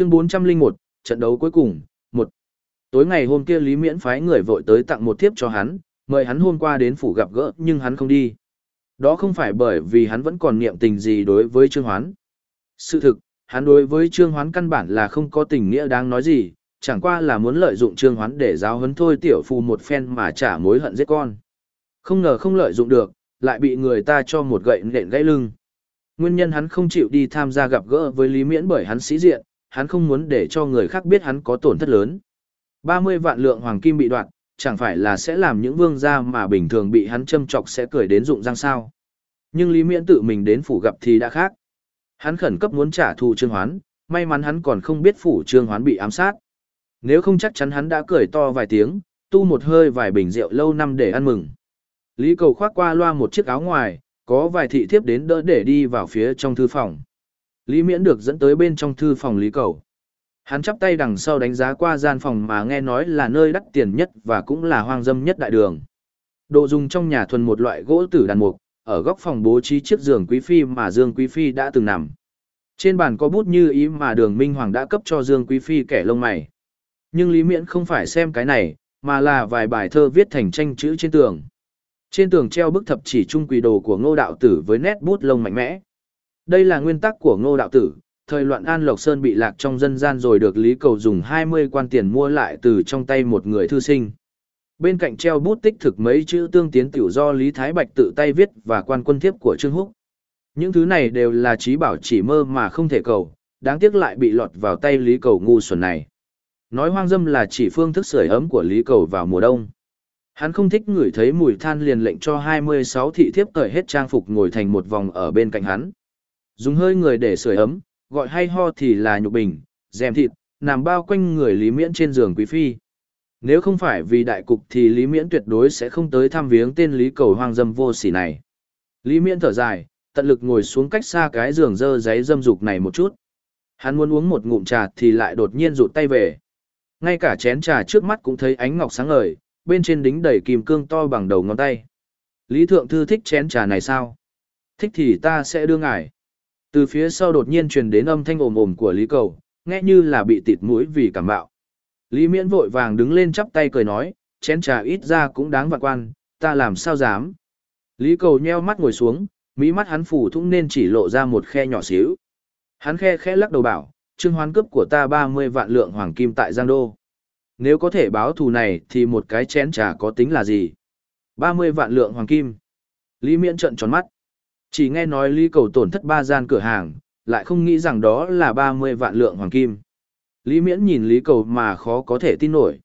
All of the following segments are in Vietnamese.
Chương 401, trận đấu cuối cùng, 1. Tối ngày hôm kia Lý Miễn phái người vội tới tặng một thiếp cho hắn, mời hắn hôm qua đến phủ gặp gỡ nhưng hắn không đi. Đó không phải bởi vì hắn vẫn còn niệm tình gì đối với Trương Hoán. Sự thực, hắn đối với Trương Hoán căn bản là không có tình nghĩa đáng nói gì, chẳng qua là muốn lợi dụng Trương Hoán để giáo huấn thôi tiểu phù một phen mà trả mối hận giết con. Không ngờ không lợi dụng được, lại bị người ta cho một gậy nện gãy lưng. Nguyên nhân hắn không chịu đi tham gia gặp gỡ với Lý Miễn bởi hắn sĩ diện, hắn không muốn để cho người khác biết hắn có tổn thất lớn. 30 vạn lượng hoàng kim bị đoạt, chẳng phải là sẽ làm những vương gia mà bình thường bị hắn châm chọc sẽ cười đến rụng răng sao. Nhưng Lý Miễn tự mình đến phủ gặp thì đã khác. Hắn khẩn cấp muốn trả thù Trương Hoán, may mắn hắn còn không biết phủ Trương Hoán bị ám sát. Nếu không chắc chắn hắn đã cười to vài tiếng, tu một hơi vài bình rượu lâu năm để ăn mừng. Lý Cầu khoác qua loa một chiếc áo ngoài, có vài thị thiếp đến đỡ để đi vào phía trong thư phòng. Lý Miễn được dẫn tới bên trong thư phòng Lý Cầu. Hắn chắp tay đằng sau đánh giá qua gian phòng mà nghe nói là nơi đắt tiền nhất và cũng là hoang dâm nhất đại đường. Đồ dùng trong nhà thuần một loại gỗ tử đàn mục, ở góc phòng bố trí chiếc giường quý phi mà Dương Quý Phi đã từng nằm. Trên bàn có bút như ý mà đường Minh Hoàng đã cấp cho Dương Quý Phi kẻ lông mày. Nhưng Lý Miễn không phải xem cái này, mà là vài bài thơ viết thành tranh chữ trên tường. Trên tường treo bức thập chỉ trung quỷ đồ của ngô đạo tử với nét bút lông mạnh mẽ. Đây là nguyên tắc của ngô đạo tử, thời loạn An Lộc Sơn bị lạc trong dân gian rồi được Lý Cầu dùng 20 quan tiền mua lại từ trong tay một người thư sinh. Bên cạnh treo bút tích thực mấy chữ tương tiến tiểu do Lý Thái Bạch tự tay viết và quan quân thiếp của Trương Húc. Những thứ này đều là trí bảo chỉ mơ mà không thể cầu, đáng tiếc lại bị lọt vào tay Lý Cầu ngu xuẩn này. Nói hoang dâm là chỉ phương thức sưởi ấm của Lý Cầu vào mùa đông. Hắn không thích ngửi thấy mùi than liền lệnh cho 26 thị thiếp cởi hết trang phục ngồi thành một vòng ở bên cạnh hắn. Dùng hơi người để sưởi ấm, gọi hay ho thì là nhục bình, dèm thịt, nằm bao quanh người Lý Miễn trên giường quý phi. Nếu không phải vì đại cục thì Lý Miễn tuyệt đối sẽ không tới thăm viếng tên Lý Cầu hoang dâm vô sỉ này. Lý Miễn thở dài, tận lực ngồi xuống cách xa cái giường dơ giấy dâm dục này một chút. Hắn muốn uống một ngụm trà thì lại đột nhiên rụt tay về. Ngay cả chén trà trước mắt cũng thấy ánh ngọc sáng ngời, bên trên đính đầy kim cương to bằng đầu ngón tay. Lý Thượng Thư thích chén trà này sao? Thích thì ta sẽ đưa ngài. Từ phía sau đột nhiên truyền đến âm thanh ồm ồm của Lý Cầu, nghe như là bị tịt mũi vì cảm bạo. Lý Miễn vội vàng đứng lên chắp tay cười nói, chén trà ít ra cũng đáng vạn quan, ta làm sao dám. Lý Cầu nheo mắt ngồi xuống, mỹ mắt hắn phủ thũng nên chỉ lộ ra một khe nhỏ xíu. Hắn khe khẽ lắc đầu bảo, trương hoán cướp của ta 30 vạn lượng hoàng kim tại Giang Đô. Nếu có thể báo thù này thì một cái chén trà có tính là gì? 30 vạn lượng hoàng kim. Lý Miễn trợn tròn mắt. Chỉ nghe nói Lý Cầu tổn thất ba gian cửa hàng, lại không nghĩ rằng đó là 30 vạn lượng hoàng kim. Lý Miễn nhìn Lý Cầu mà khó có thể tin nổi.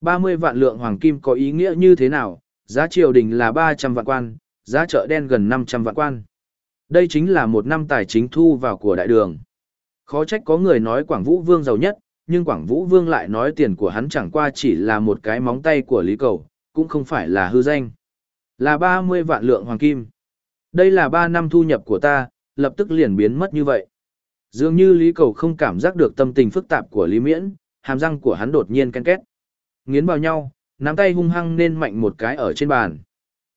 30 vạn lượng hoàng kim có ý nghĩa như thế nào? Giá triều đình là 300 vạn quan, giá chợ đen gần 500 vạn quan. Đây chính là một năm tài chính thu vào của đại đường. Khó trách có người nói Quảng Vũ Vương giàu nhất, nhưng Quảng Vũ Vương lại nói tiền của hắn chẳng qua chỉ là một cái móng tay của Lý Cầu, cũng không phải là hư danh. Là 30 vạn lượng hoàng kim. Đây là 3 năm thu nhập của ta, lập tức liền biến mất như vậy. Dường như Lý Cầu không cảm giác được tâm tình phức tạp của Lý Miễn, hàm răng của hắn đột nhiên ken két. Nghiến vào nhau, nắm tay hung hăng nên mạnh một cái ở trên bàn.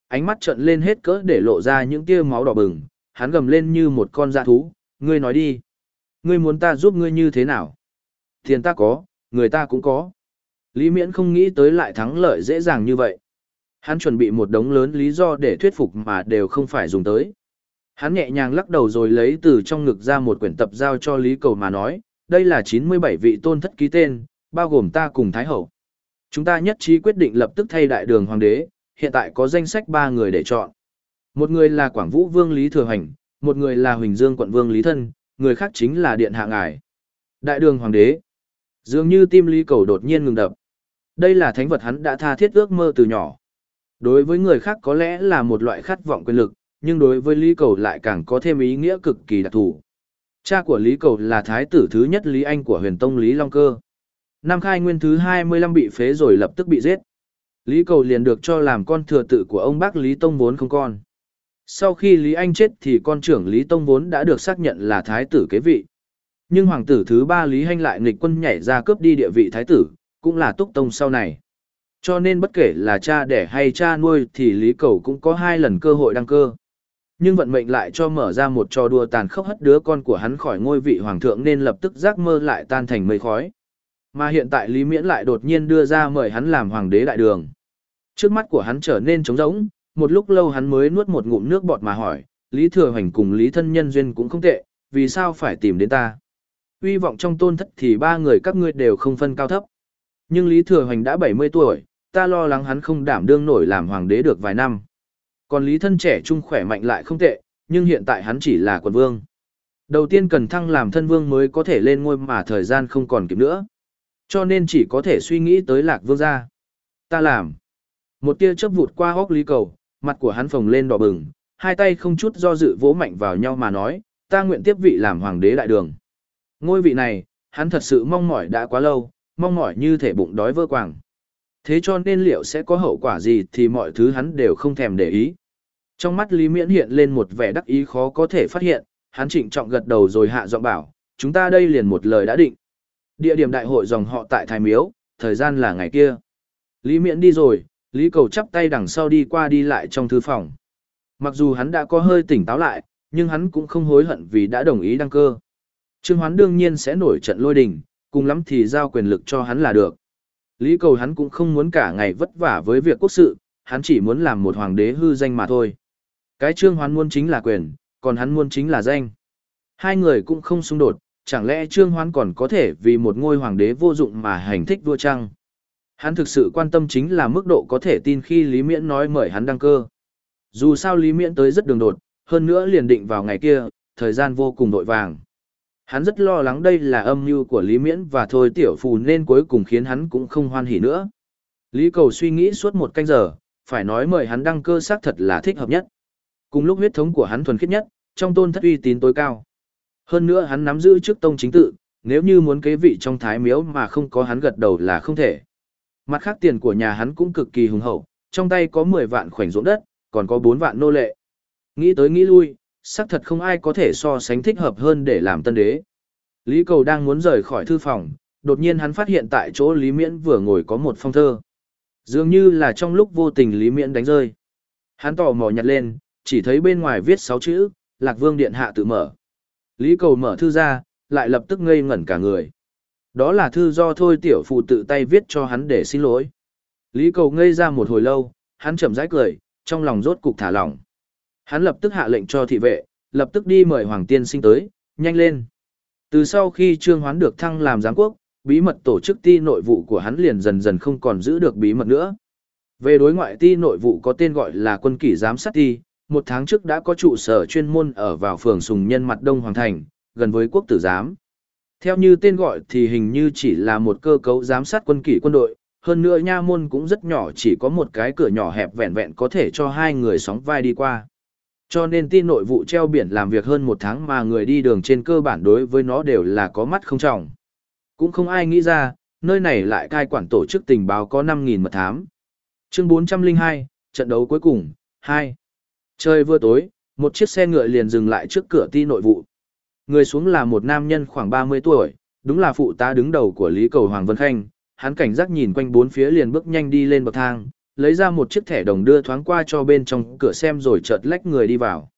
Ánh mắt trợn lên hết cỡ để lộ ra những tia máu đỏ bừng, hắn gầm lên như một con dã thú, ngươi nói đi. Ngươi muốn ta giúp ngươi như thế nào? Tiền ta có, người ta cũng có. Lý Miễn không nghĩ tới lại thắng lợi dễ dàng như vậy. Hắn chuẩn bị một đống lớn lý do để thuyết phục mà đều không phải dùng tới. Hắn nhẹ nhàng lắc đầu rồi lấy từ trong ngực ra một quyển tập giao cho Lý Cầu mà nói, đây là 97 vị tôn thất ký tên, bao gồm ta cùng Thái Hậu. Chúng ta nhất trí quyết định lập tức thay đại đường hoàng đế, hiện tại có danh sách ba người để chọn. Một người là Quảng Vũ Vương Lý Thừa Hành, một người là Huỳnh Dương quận Vương Lý Thân, người khác chính là Điện Hạ Ngài. Đại đường hoàng đế. Dường như tim Lý Cầu đột nhiên ngừng đập. Đây là thánh vật hắn đã tha thiết ước mơ từ nhỏ. Đối với người khác có lẽ là một loại khát vọng quyền lực, nhưng đối với Lý Cầu lại càng có thêm ý nghĩa cực kỳ đặc thù. Cha của Lý Cầu là thái tử thứ nhất Lý Anh của huyền tông Lý Long Cơ. Năm khai nguyên thứ 25 bị phế rồi lập tức bị giết. Lý Cầu liền được cho làm con thừa tự của ông bác Lý Tông vốn không con. Sau khi Lý Anh chết thì con trưởng Lý Tông vốn đã được xác nhận là thái tử kế vị. Nhưng hoàng tử thứ ba Lý Hanh lại nghịch quân nhảy ra cướp đi địa vị thái tử, cũng là túc tông sau này. Cho nên bất kể là cha đẻ hay cha nuôi thì Lý Cầu cũng có hai lần cơ hội đăng cơ. Nhưng vận mệnh lại cho mở ra một trò đùa tàn khốc hất đứa con của hắn khỏi ngôi vị hoàng thượng nên lập tức giác mơ lại tan thành mây khói. Mà hiện tại Lý Miễn lại đột nhiên đưa ra mời hắn làm hoàng đế đại đường. Trước mắt của hắn trở nên trống rỗng, một lúc lâu hắn mới nuốt một ngụm nước bọt mà hỏi, Lý Thừa Hoành cùng Lý Thân Nhân Duyên cũng không tệ, vì sao phải tìm đến ta? Uy vọng trong tôn thất thì ba người các ngươi đều không phân cao thấp. Nhưng Lý Thừa Hoành đã 70 tuổi, ta lo lắng hắn không đảm đương nổi làm hoàng đế được vài năm. Còn Lý Thân trẻ trung khỏe mạnh lại không tệ, nhưng hiện tại hắn chỉ là quận vương. Đầu tiên cần thăng làm thân vương mới có thể lên ngôi mà thời gian không còn kịp nữa. Cho nên chỉ có thể suy nghĩ tới lạc vương gia. Ta làm. Một tia chớp vụt qua hốc lý cầu, mặt của hắn phồng lên đỏ bừng, hai tay không chút do dự vỗ mạnh vào nhau mà nói, ta nguyện tiếp vị làm hoàng đế đại đường. Ngôi vị này, hắn thật sự mong mỏi đã quá lâu, mong mỏi như thể bụng đói vơ quàng. Thế cho nên liệu sẽ có hậu quả gì thì mọi thứ hắn đều không thèm để ý. Trong mắt Lý Miễn hiện lên một vẻ đắc ý khó có thể phát hiện, hắn trịnh trọng gật đầu rồi hạ giọng bảo, chúng ta đây liền một lời đã định. Địa điểm đại hội dòng họ tại Thái Miếu, thời gian là ngày kia. Lý Miễn đi rồi, Lý Cầu chắp tay đằng sau đi qua đi lại trong thư phòng. Mặc dù hắn đã có hơi tỉnh táo lại, nhưng hắn cũng không hối hận vì đã đồng ý đăng cơ. Trương Hoán đương nhiên sẽ nổi trận lôi đình, cùng lắm thì giao quyền lực cho hắn là được. Lý cầu hắn cũng không muốn cả ngày vất vả với việc quốc sự, hắn chỉ muốn làm một hoàng đế hư danh mà thôi. Cái Trương Hoán muốn chính là quyền, còn hắn muốn chính là danh. Hai người cũng không xung đột, chẳng lẽ Trương Hoán còn có thể vì một ngôi hoàng đế vô dụng mà hành thích vua trăng? Hắn thực sự quan tâm chính là mức độ có thể tin khi Lý Miễn nói mời hắn đăng cơ. Dù sao Lý Miễn tới rất đường đột, hơn nữa liền định vào ngày kia, thời gian vô cùng đội vàng. Hắn rất lo lắng đây là âm mưu của Lý Miễn và thôi tiểu phù nên cuối cùng khiến hắn cũng không hoan hỉ nữa. Lý Cầu suy nghĩ suốt một canh giờ, phải nói mời hắn đăng cơ xác thật là thích hợp nhất. Cùng lúc huyết thống của hắn thuần khiết nhất, trong tôn thất uy tín tối cao. Hơn nữa hắn nắm giữ chức tông chính tự, nếu như muốn kế vị trong thái miếu mà không có hắn gật đầu là không thể. Mặt khác tiền của nhà hắn cũng cực kỳ hùng hậu, trong tay có 10 vạn khoảnh ruộng đất, còn có 4 vạn nô lệ. Nghĩ tới nghĩ lui, xác thật không ai có thể so sánh thích hợp hơn để làm tân đế. Lý Cầu đang muốn rời khỏi thư phòng, đột nhiên hắn phát hiện tại chỗ Lý Miễn vừa ngồi có một phong thơ. Dường như là trong lúc vô tình Lý Miễn đánh rơi. Hắn tò mò nhặt lên, chỉ thấy bên ngoài viết sáu chữ, Lạc Vương Điện Hạ tự mở. Lý Cầu mở thư ra, lại lập tức ngây ngẩn cả người. Đó là thư do thôi tiểu phụ tự tay viết cho hắn để xin lỗi. Lý Cầu ngây ra một hồi lâu, hắn chậm rãi cười, trong lòng rốt cục thả lỏng. Hắn lập tức hạ lệnh cho thị vệ, lập tức đi mời Hoàng Tiên sinh tới, nhanh lên. Từ sau khi Trương Hoán được thăng làm giám quốc, bí mật tổ chức ti nội vụ của hắn liền dần dần không còn giữ được bí mật nữa. Về đối ngoại ti nội vụ có tên gọi là quân kỷ giám sát ti, một tháng trước đã có trụ sở chuyên môn ở vào phường Sùng Nhân mặt Đông Hoàng Thành, gần với quốc tử giám. Theo như tên gọi thì hình như chỉ là một cơ cấu giám sát quân kỷ quân đội, hơn nữa nha môn cũng rất nhỏ chỉ có một cái cửa nhỏ hẹp vẹn vẹn có thể cho hai người sóng vai đi qua. Cho nên tin nội vụ treo biển làm việc hơn một tháng mà người đi đường trên cơ bản đối với nó đều là có mắt không trọng. Cũng không ai nghĩ ra, nơi này lại cai quản tổ chức tình báo có 5.000 mật thám. Chương 402, trận đấu cuối cùng, 2. Trời vừa tối, một chiếc xe ngựa liền dừng lại trước cửa ti nội vụ. Người xuống là một nam nhân khoảng 30 tuổi, đúng là phụ tá đứng đầu của Lý Cầu Hoàng Vân Khanh. Hắn cảnh giác nhìn quanh bốn phía liền bước nhanh đi lên bậc thang, lấy ra một chiếc thẻ đồng đưa thoáng qua cho bên trong cửa xem rồi chợt lách người đi vào.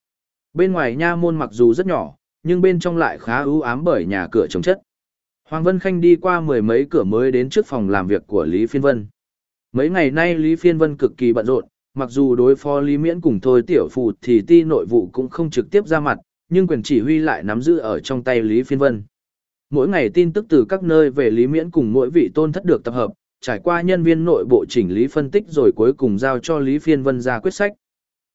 Bên ngoài nha môn mặc dù rất nhỏ, nhưng bên trong lại khá ưu ám bởi nhà cửa trống chất. Hoàng Vân Khanh đi qua mười mấy cửa mới đến trước phòng làm việc của Lý Phiên Vân. Mấy ngày nay Lý Phiên Vân cực kỳ bận rộn, mặc dù đối phó Lý Miễn cùng thôi tiểu phụ thì ti nội vụ cũng không trực tiếp ra mặt, nhưng quyền chỉ huy lại nắm giữ ở trong tay Lý Phiên Vân. Mỗi ngày tin tức từ các nơi về Lý Miễn cùng mỗi vị tôn thất được tập hợp, trải qua nhân viên nội bộ chỉnh lý phân tích rồi cuối cùng giao cho Lý Phiên Vân ra quyết sách.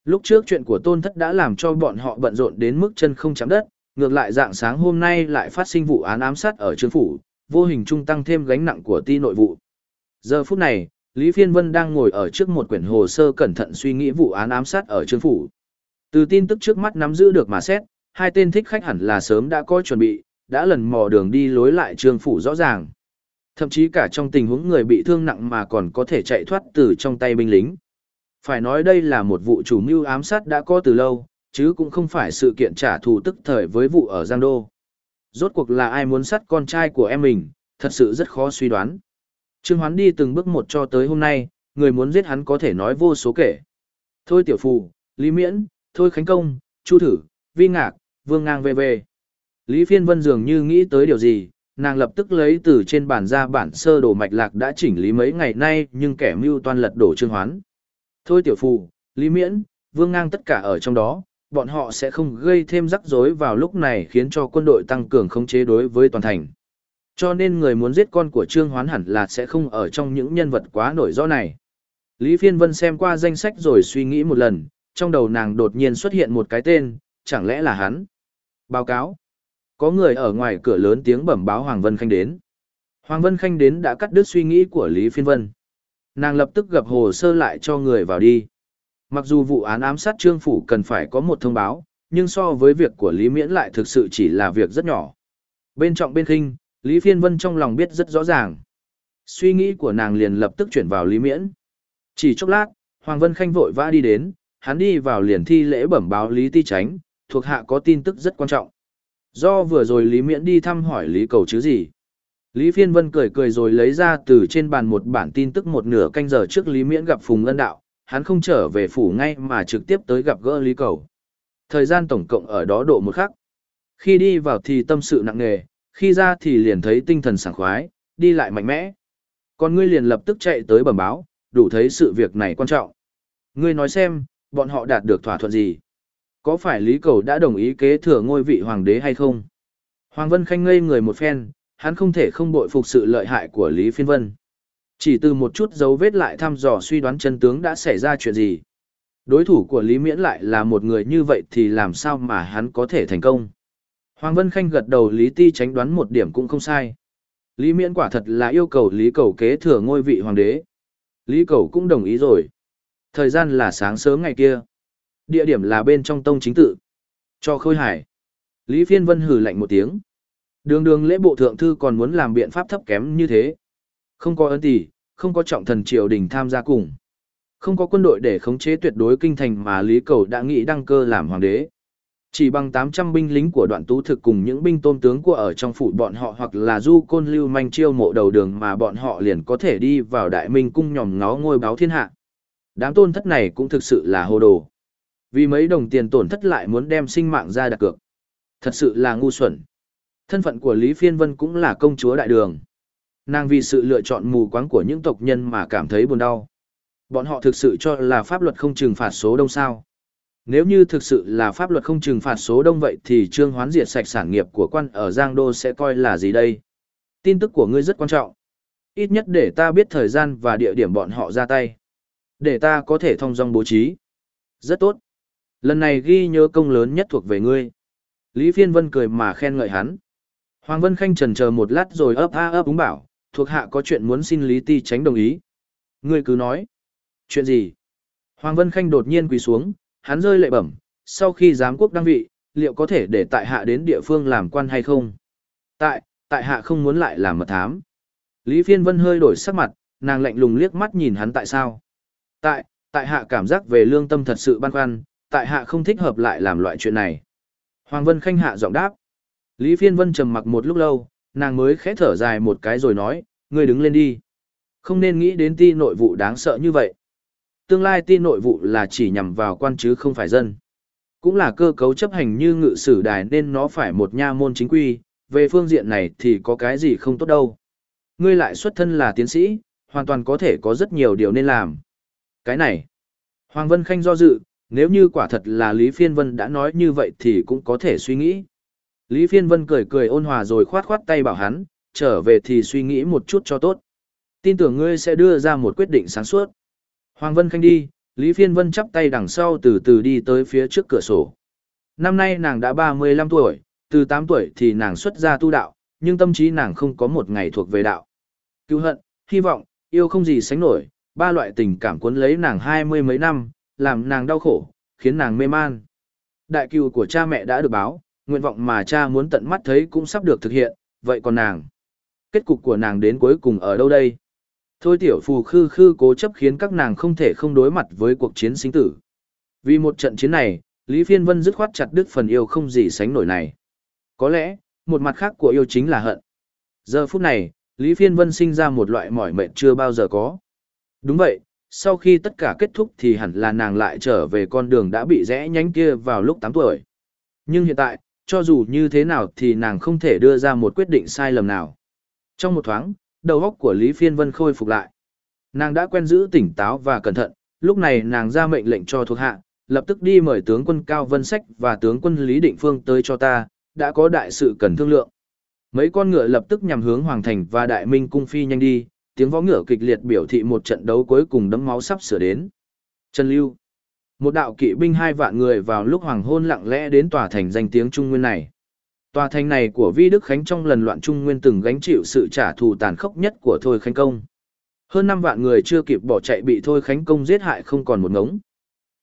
Lúc trước chuyện của tôn thất đã làm cho bọn họ bận rộn đến mức chân không chạm đất, ngược lại dạng sáng hôm nay lại phát sinh vụ án ám sát ở trường phủ, vô hình trung tăng thêm gánh nặng của ti nội vụ. Giờ phút này, Lý Phiên Vân đang ngồi ở trước một quyển hồ sơ cẩn thận suy nghĩ vụ án ám sát ở trường phủ. Từ tin tức trước mắt nắm giữ được mà xét, hai tên thích khách hẳn là sớm đã có chuẩn bị, đã lần mò đường đi lối lại trường phủ rõ ràng. Thậm chí cả trong tình huống người bị thương nặng mà còn có thể chạy thoát từ trong tay binh lính. Phải nói đây là một vụ chủ mưu ám sát đã có từ lâu, chứ cũng không phải sự kiện trả thù tức thời với vụ ở Giang Đô. Rốt cuộc là ai muốn sát con trai của em mình, thật sự rất khó suy đoán. Trương Hoán đi từng bước một cho tới hôm nay, người muốn giết hắn có thể nói vô số kể. Thôi tiểu phù, Lý Miễn, Thôi Khánh Công, Chu thử, vi ngạc, vương ngang về về Lý Phiên Vân dường như nghĩ tới điều gì, nàng lập tức lấy từ trên bản ra bản sơ đồ mạch lạc đã chỉnh lý mấy ngày nay nhưng kẻ mưu toan lật đổ trương hoán. Thôi tiểu phù, Lý Miễn, Vương Ngang tất cả ở trong đó, bọn họ sẽ không gây thêm rắc rối vào lúc này khiến cho quân đội tăng cường khống chế đối với toàn thành. Cho nên người muốn giết con của Trương Hoán hẳn là sẽ không ở trong những nhân vật quá nổi rõ này. Lý Phiên Vân xem qua danh sách rồi suy nghĩ một lần, trong đầu nàng đột nhiên xuất hiện một cái tên, chẳng lẽ là hắn? Báo cáo. Có người ở ngoài cửa lớn tiếng bẩm báo Hoàng Vân Khanh đến. Hoàng Vân Khanh đến đã cắt đứt suy nghĩ của Lý Phiên Vân. Nàng lập tức gập hồ sơ lại cho người vào đi. Mặc dù vụ án ám sát Trương Phủ cần phải có một thông báo, nhưng so với việc của Lý Miễn lại thực sự chỉ là việc rất nhỏ. Bên trọng bên khinh, Lý Phiên Vân trong lòng biết rất rõ ràng. Suy nghĩ của nàng liền lập tức chuyển vào Lý Miễn. Chỉ chốc lát, Hoàng Vân Khanh vội vã đi đến, hắn đi vào liền thi lễ bẩm báo Lý Ti Tránh, thuộc hạ có tin tức rất quan trọng. Do vừa rồi Lý Miễn đi thăm hỏi Lý Cầu chứ gì. Lý Phiên Vân cười cười rồi lấy ra từ trên bàn một bản tin tức một nửa canh giờ trước Lý Miễn gặp Phùng Ân Đạo, hắn không trở về phủ ngay mà trực tiếp tới gặp gỡ Lý Cầu. Thời gian tổng cộng ở đó độ một khắc. Khi đi vào thì tâm sự nặng nề, khi ra thì liền thấy tinh thần sảng khoái, đi lại mạnh mẽ. Còn ngươi liền lập tức chạy tới bẩm báo, đủ thấy sự việc này quan trọng. Ngươi nói xem, bọn họ đạt được thỏa thuận gì? Có phải Lý Cầu đã đồng ý kế thừa ngôi vị hoàng đế hay không? Hoàng Vân Khanh ngây người một phen, hắn không thể không bội phục sự lợi hại của Lý Phiên Vân. Chỉ từ một chút dấu vết lại thăm dò suy đoán chân tướng đã xảy ra chuyện gì. Đối thủ của Lý Miễn lại là một người như vậy thì làm sao mà hắn có thể thành công. Hoàng Vân Khanh gật đầu Lý Ti tránh đoán một điểm cũng không sai. Lý Miễn quả thật là yêu cầu Lý Cầu kế thừa ngôi vị hoàng đế. Lý Cầu cũng đồng ý rồi. Thời gian là sáng sớm ngày kia. Địa điểm là bên trong tông chính tự. Cho khôi hải. Lý Phiên Vân hừ lạnh một tiếng. Đường đường lễ bộ thượng thư còn muốn làm biện pháp thấp kém như thế. Không có ấn tỷ, không có trọng thần triều đình tham gia cùng. Không có quân đội để khống chế tuyệt đối kinh thành mà Lý Cầu đã nghĩ đăng cơ làm hoàng đế. Chỉ bằng 800 binh lính của đoạn tú thực cùng những binh tôn tướng của ở trong phủ bọn họ hoặc là du côn lưu manh chiêu mộ đầu đường mà bọn họ liền có thể đi vào đại minh cung nhòm ngó ngôi báo thiên hạ. Đám tôn thất này cũng thực sự là hồ đồ. Vì mấy đồng tiền tổn thất lại muốn đem sinh mạng ra đặt cược. Thật sự là ngu xuẩn. Thân phận của Lý Phiên Vân cũng là công chúa đại đường. Nàng vì sự lựa chọn mù quáng của những tộc nhân mà cảm thấy buồn đau. Bọn họ thực sự cho là pháp luật không trừng phạt số đông sao. Nếu như thực sự là pháp luật không trừng phạt số đông vậy thì trương hoán diệt sạch sản nghiệp của quan ở Giang Đô sẽ coi là gì đây? Tin tức của ngươi rất quan trọng. Ít nhất để ta biết thời gian và địa điểm bọn họ ra tay. Để ta có thể thông dong bố trí. Rất tốt. Lần này ghi nhớ công lớn nhất thuộc về ngươi. Lý Phiên Vân cười mà khen ngợi hắn. Hoàng Vân Khanh trần chờ một lát rồi ấp a ấp úng bảo, thuộc hạ có chuyện muốn xin Lý Ti tránh đồng ý. Ngươi cứ nói. Chuyện gì? Hoàng Vân Khanh đột nhiên quỳ xuống, hắn rơi lệ bẩm, sau khi giám quốc đăng vị, liệu có thể để tại hạ đến địa phương làm quan hay không? Tại, tại hạ không muốn lại làm mật thám. Lý Phiên Vân hơi đổi sắc mặt, nàng lạnh lùng liếc mắt nhìn hắn tại sao? Tại, tại hạ cảm giác về lương tâm thật sự băn khoăn, tại hạ không thích hợp lại làm loại chuyện này. Hoàng Vân Khanh hạ giọng đáp. Lý Phiên Vân trầm mặc một lúc lâu, nàng mới khẽ thở dài một cái rồi nói, ngươi đứng lên đi. Không nên nghĩ đến ti nội vụ đáng sợ như vậy. Tương lai ti nội vụ là chỉ nhằm vào quan chứ không phải dân. Cũng là cơ cấu chấp hành như ngự sử đài nên nó phải một nha môn chính quy, về phương diện này thì có cái gì không tốt đâu. Ngươi lại xuất thân là tiến sĩ, hoàn toàn có thể có rất nhiều điều nên làm. Cái này, Hoàng Vân Khanh do dự, nếu như quả thật là Lý Phiên Vân đã nói như vậy thì cũng có thể suy nghĩ. Lý Phiên Vân cười cười ôn hòa rồi khoát khoát tay bảo hắn, trở về thì suy nghĩ một chút cho tốt. Tin tưởng ngươi sẽ đưa ra một quyết định sáng suốt. Hoàng Vân Khanh đi, Lý Phiên Vân chắp tay đằng sau từ từ đi tới phía trước cửa sổ. Năm nay nàng đã 35 tuổi, từ 8 tuổi thì nàng xuất gia tu đạo, nhưng tâm trí nàng không có một ngày thuộc về đạo. Cứu hận, hy vọng, yêu không gì sánh nổi, ba loại tình cảm cuốn lấy nàng hai mươi mấy năm, làm nàng đau khổ, khiến nàng mê man. Đại cừu của cha mẹ đã được báo, nguyện vọng mà cha muốn tận mắt thấy cũng sắp được thực hiện, vậy còn nàng? Kết cục của nàng đến cuối cùng ở đâu đây? Thôi tiểu phù khư khư cố chấp khiến các nàng không thể không đối mặt với cuộc chiến sinh tử. Vì một trận chiến này, Lý Phiên Vân dứt khoát chặt đứt phần yêu không gì sánh nổi này. Có lẽ, một mặt khác của yêu chính là hận. Giờ phút này, Lý Phiên Vân sinh ra một loại mỏi mệt chưa bao giờ có. Đúng vậy, sau khi tất cả kết thúc thì hẳn là nàng lại trở về con đường đã bị rẽ nhánh kia vào lúc 8 tuổi. Nhưng hiện tại, cho dù như thế nào thì nàng không thể đưa ra một quyết định sai lầm nào. Trong một thoáng, đầu óc của Lý Phiên Vân khôi phục lại. Nàng đã quen giữ tỉnh táo và cẩn thận, lúc này nàng ra mệnh lệnh cho thuộc hạ, lập tức đi mời tướng quân Cao Vân Sách và tướng quân Lý Định Phương tới cho ta, đã có đại sự cần thương lượng. Mấy con ngựa lập tức nhằm hướng Hoàng Thành và Đại Minh Cung Phi nhanh đi, tiếng võ ngựa kịch liệt biểu thị một trận đấu cuối cùng đấm máu sắp sửa đến. Trần Lưu Một đạo kỵ binh hai vạn người vào lúc hoàng hôn lặng lẽ đến tòa thành danh tiếng Trung Nguyên này. Tòa thành này của Vi Đức Khánh trong lần loạn Trung Nguyên từng gánh chịu sự trả thù tàn khốc nhất của Thôi Khánh Công. Hơn 5 vạn người chưa kịp bỏ chạy bị Thôi Khánh Công giết hại không còn một ngống.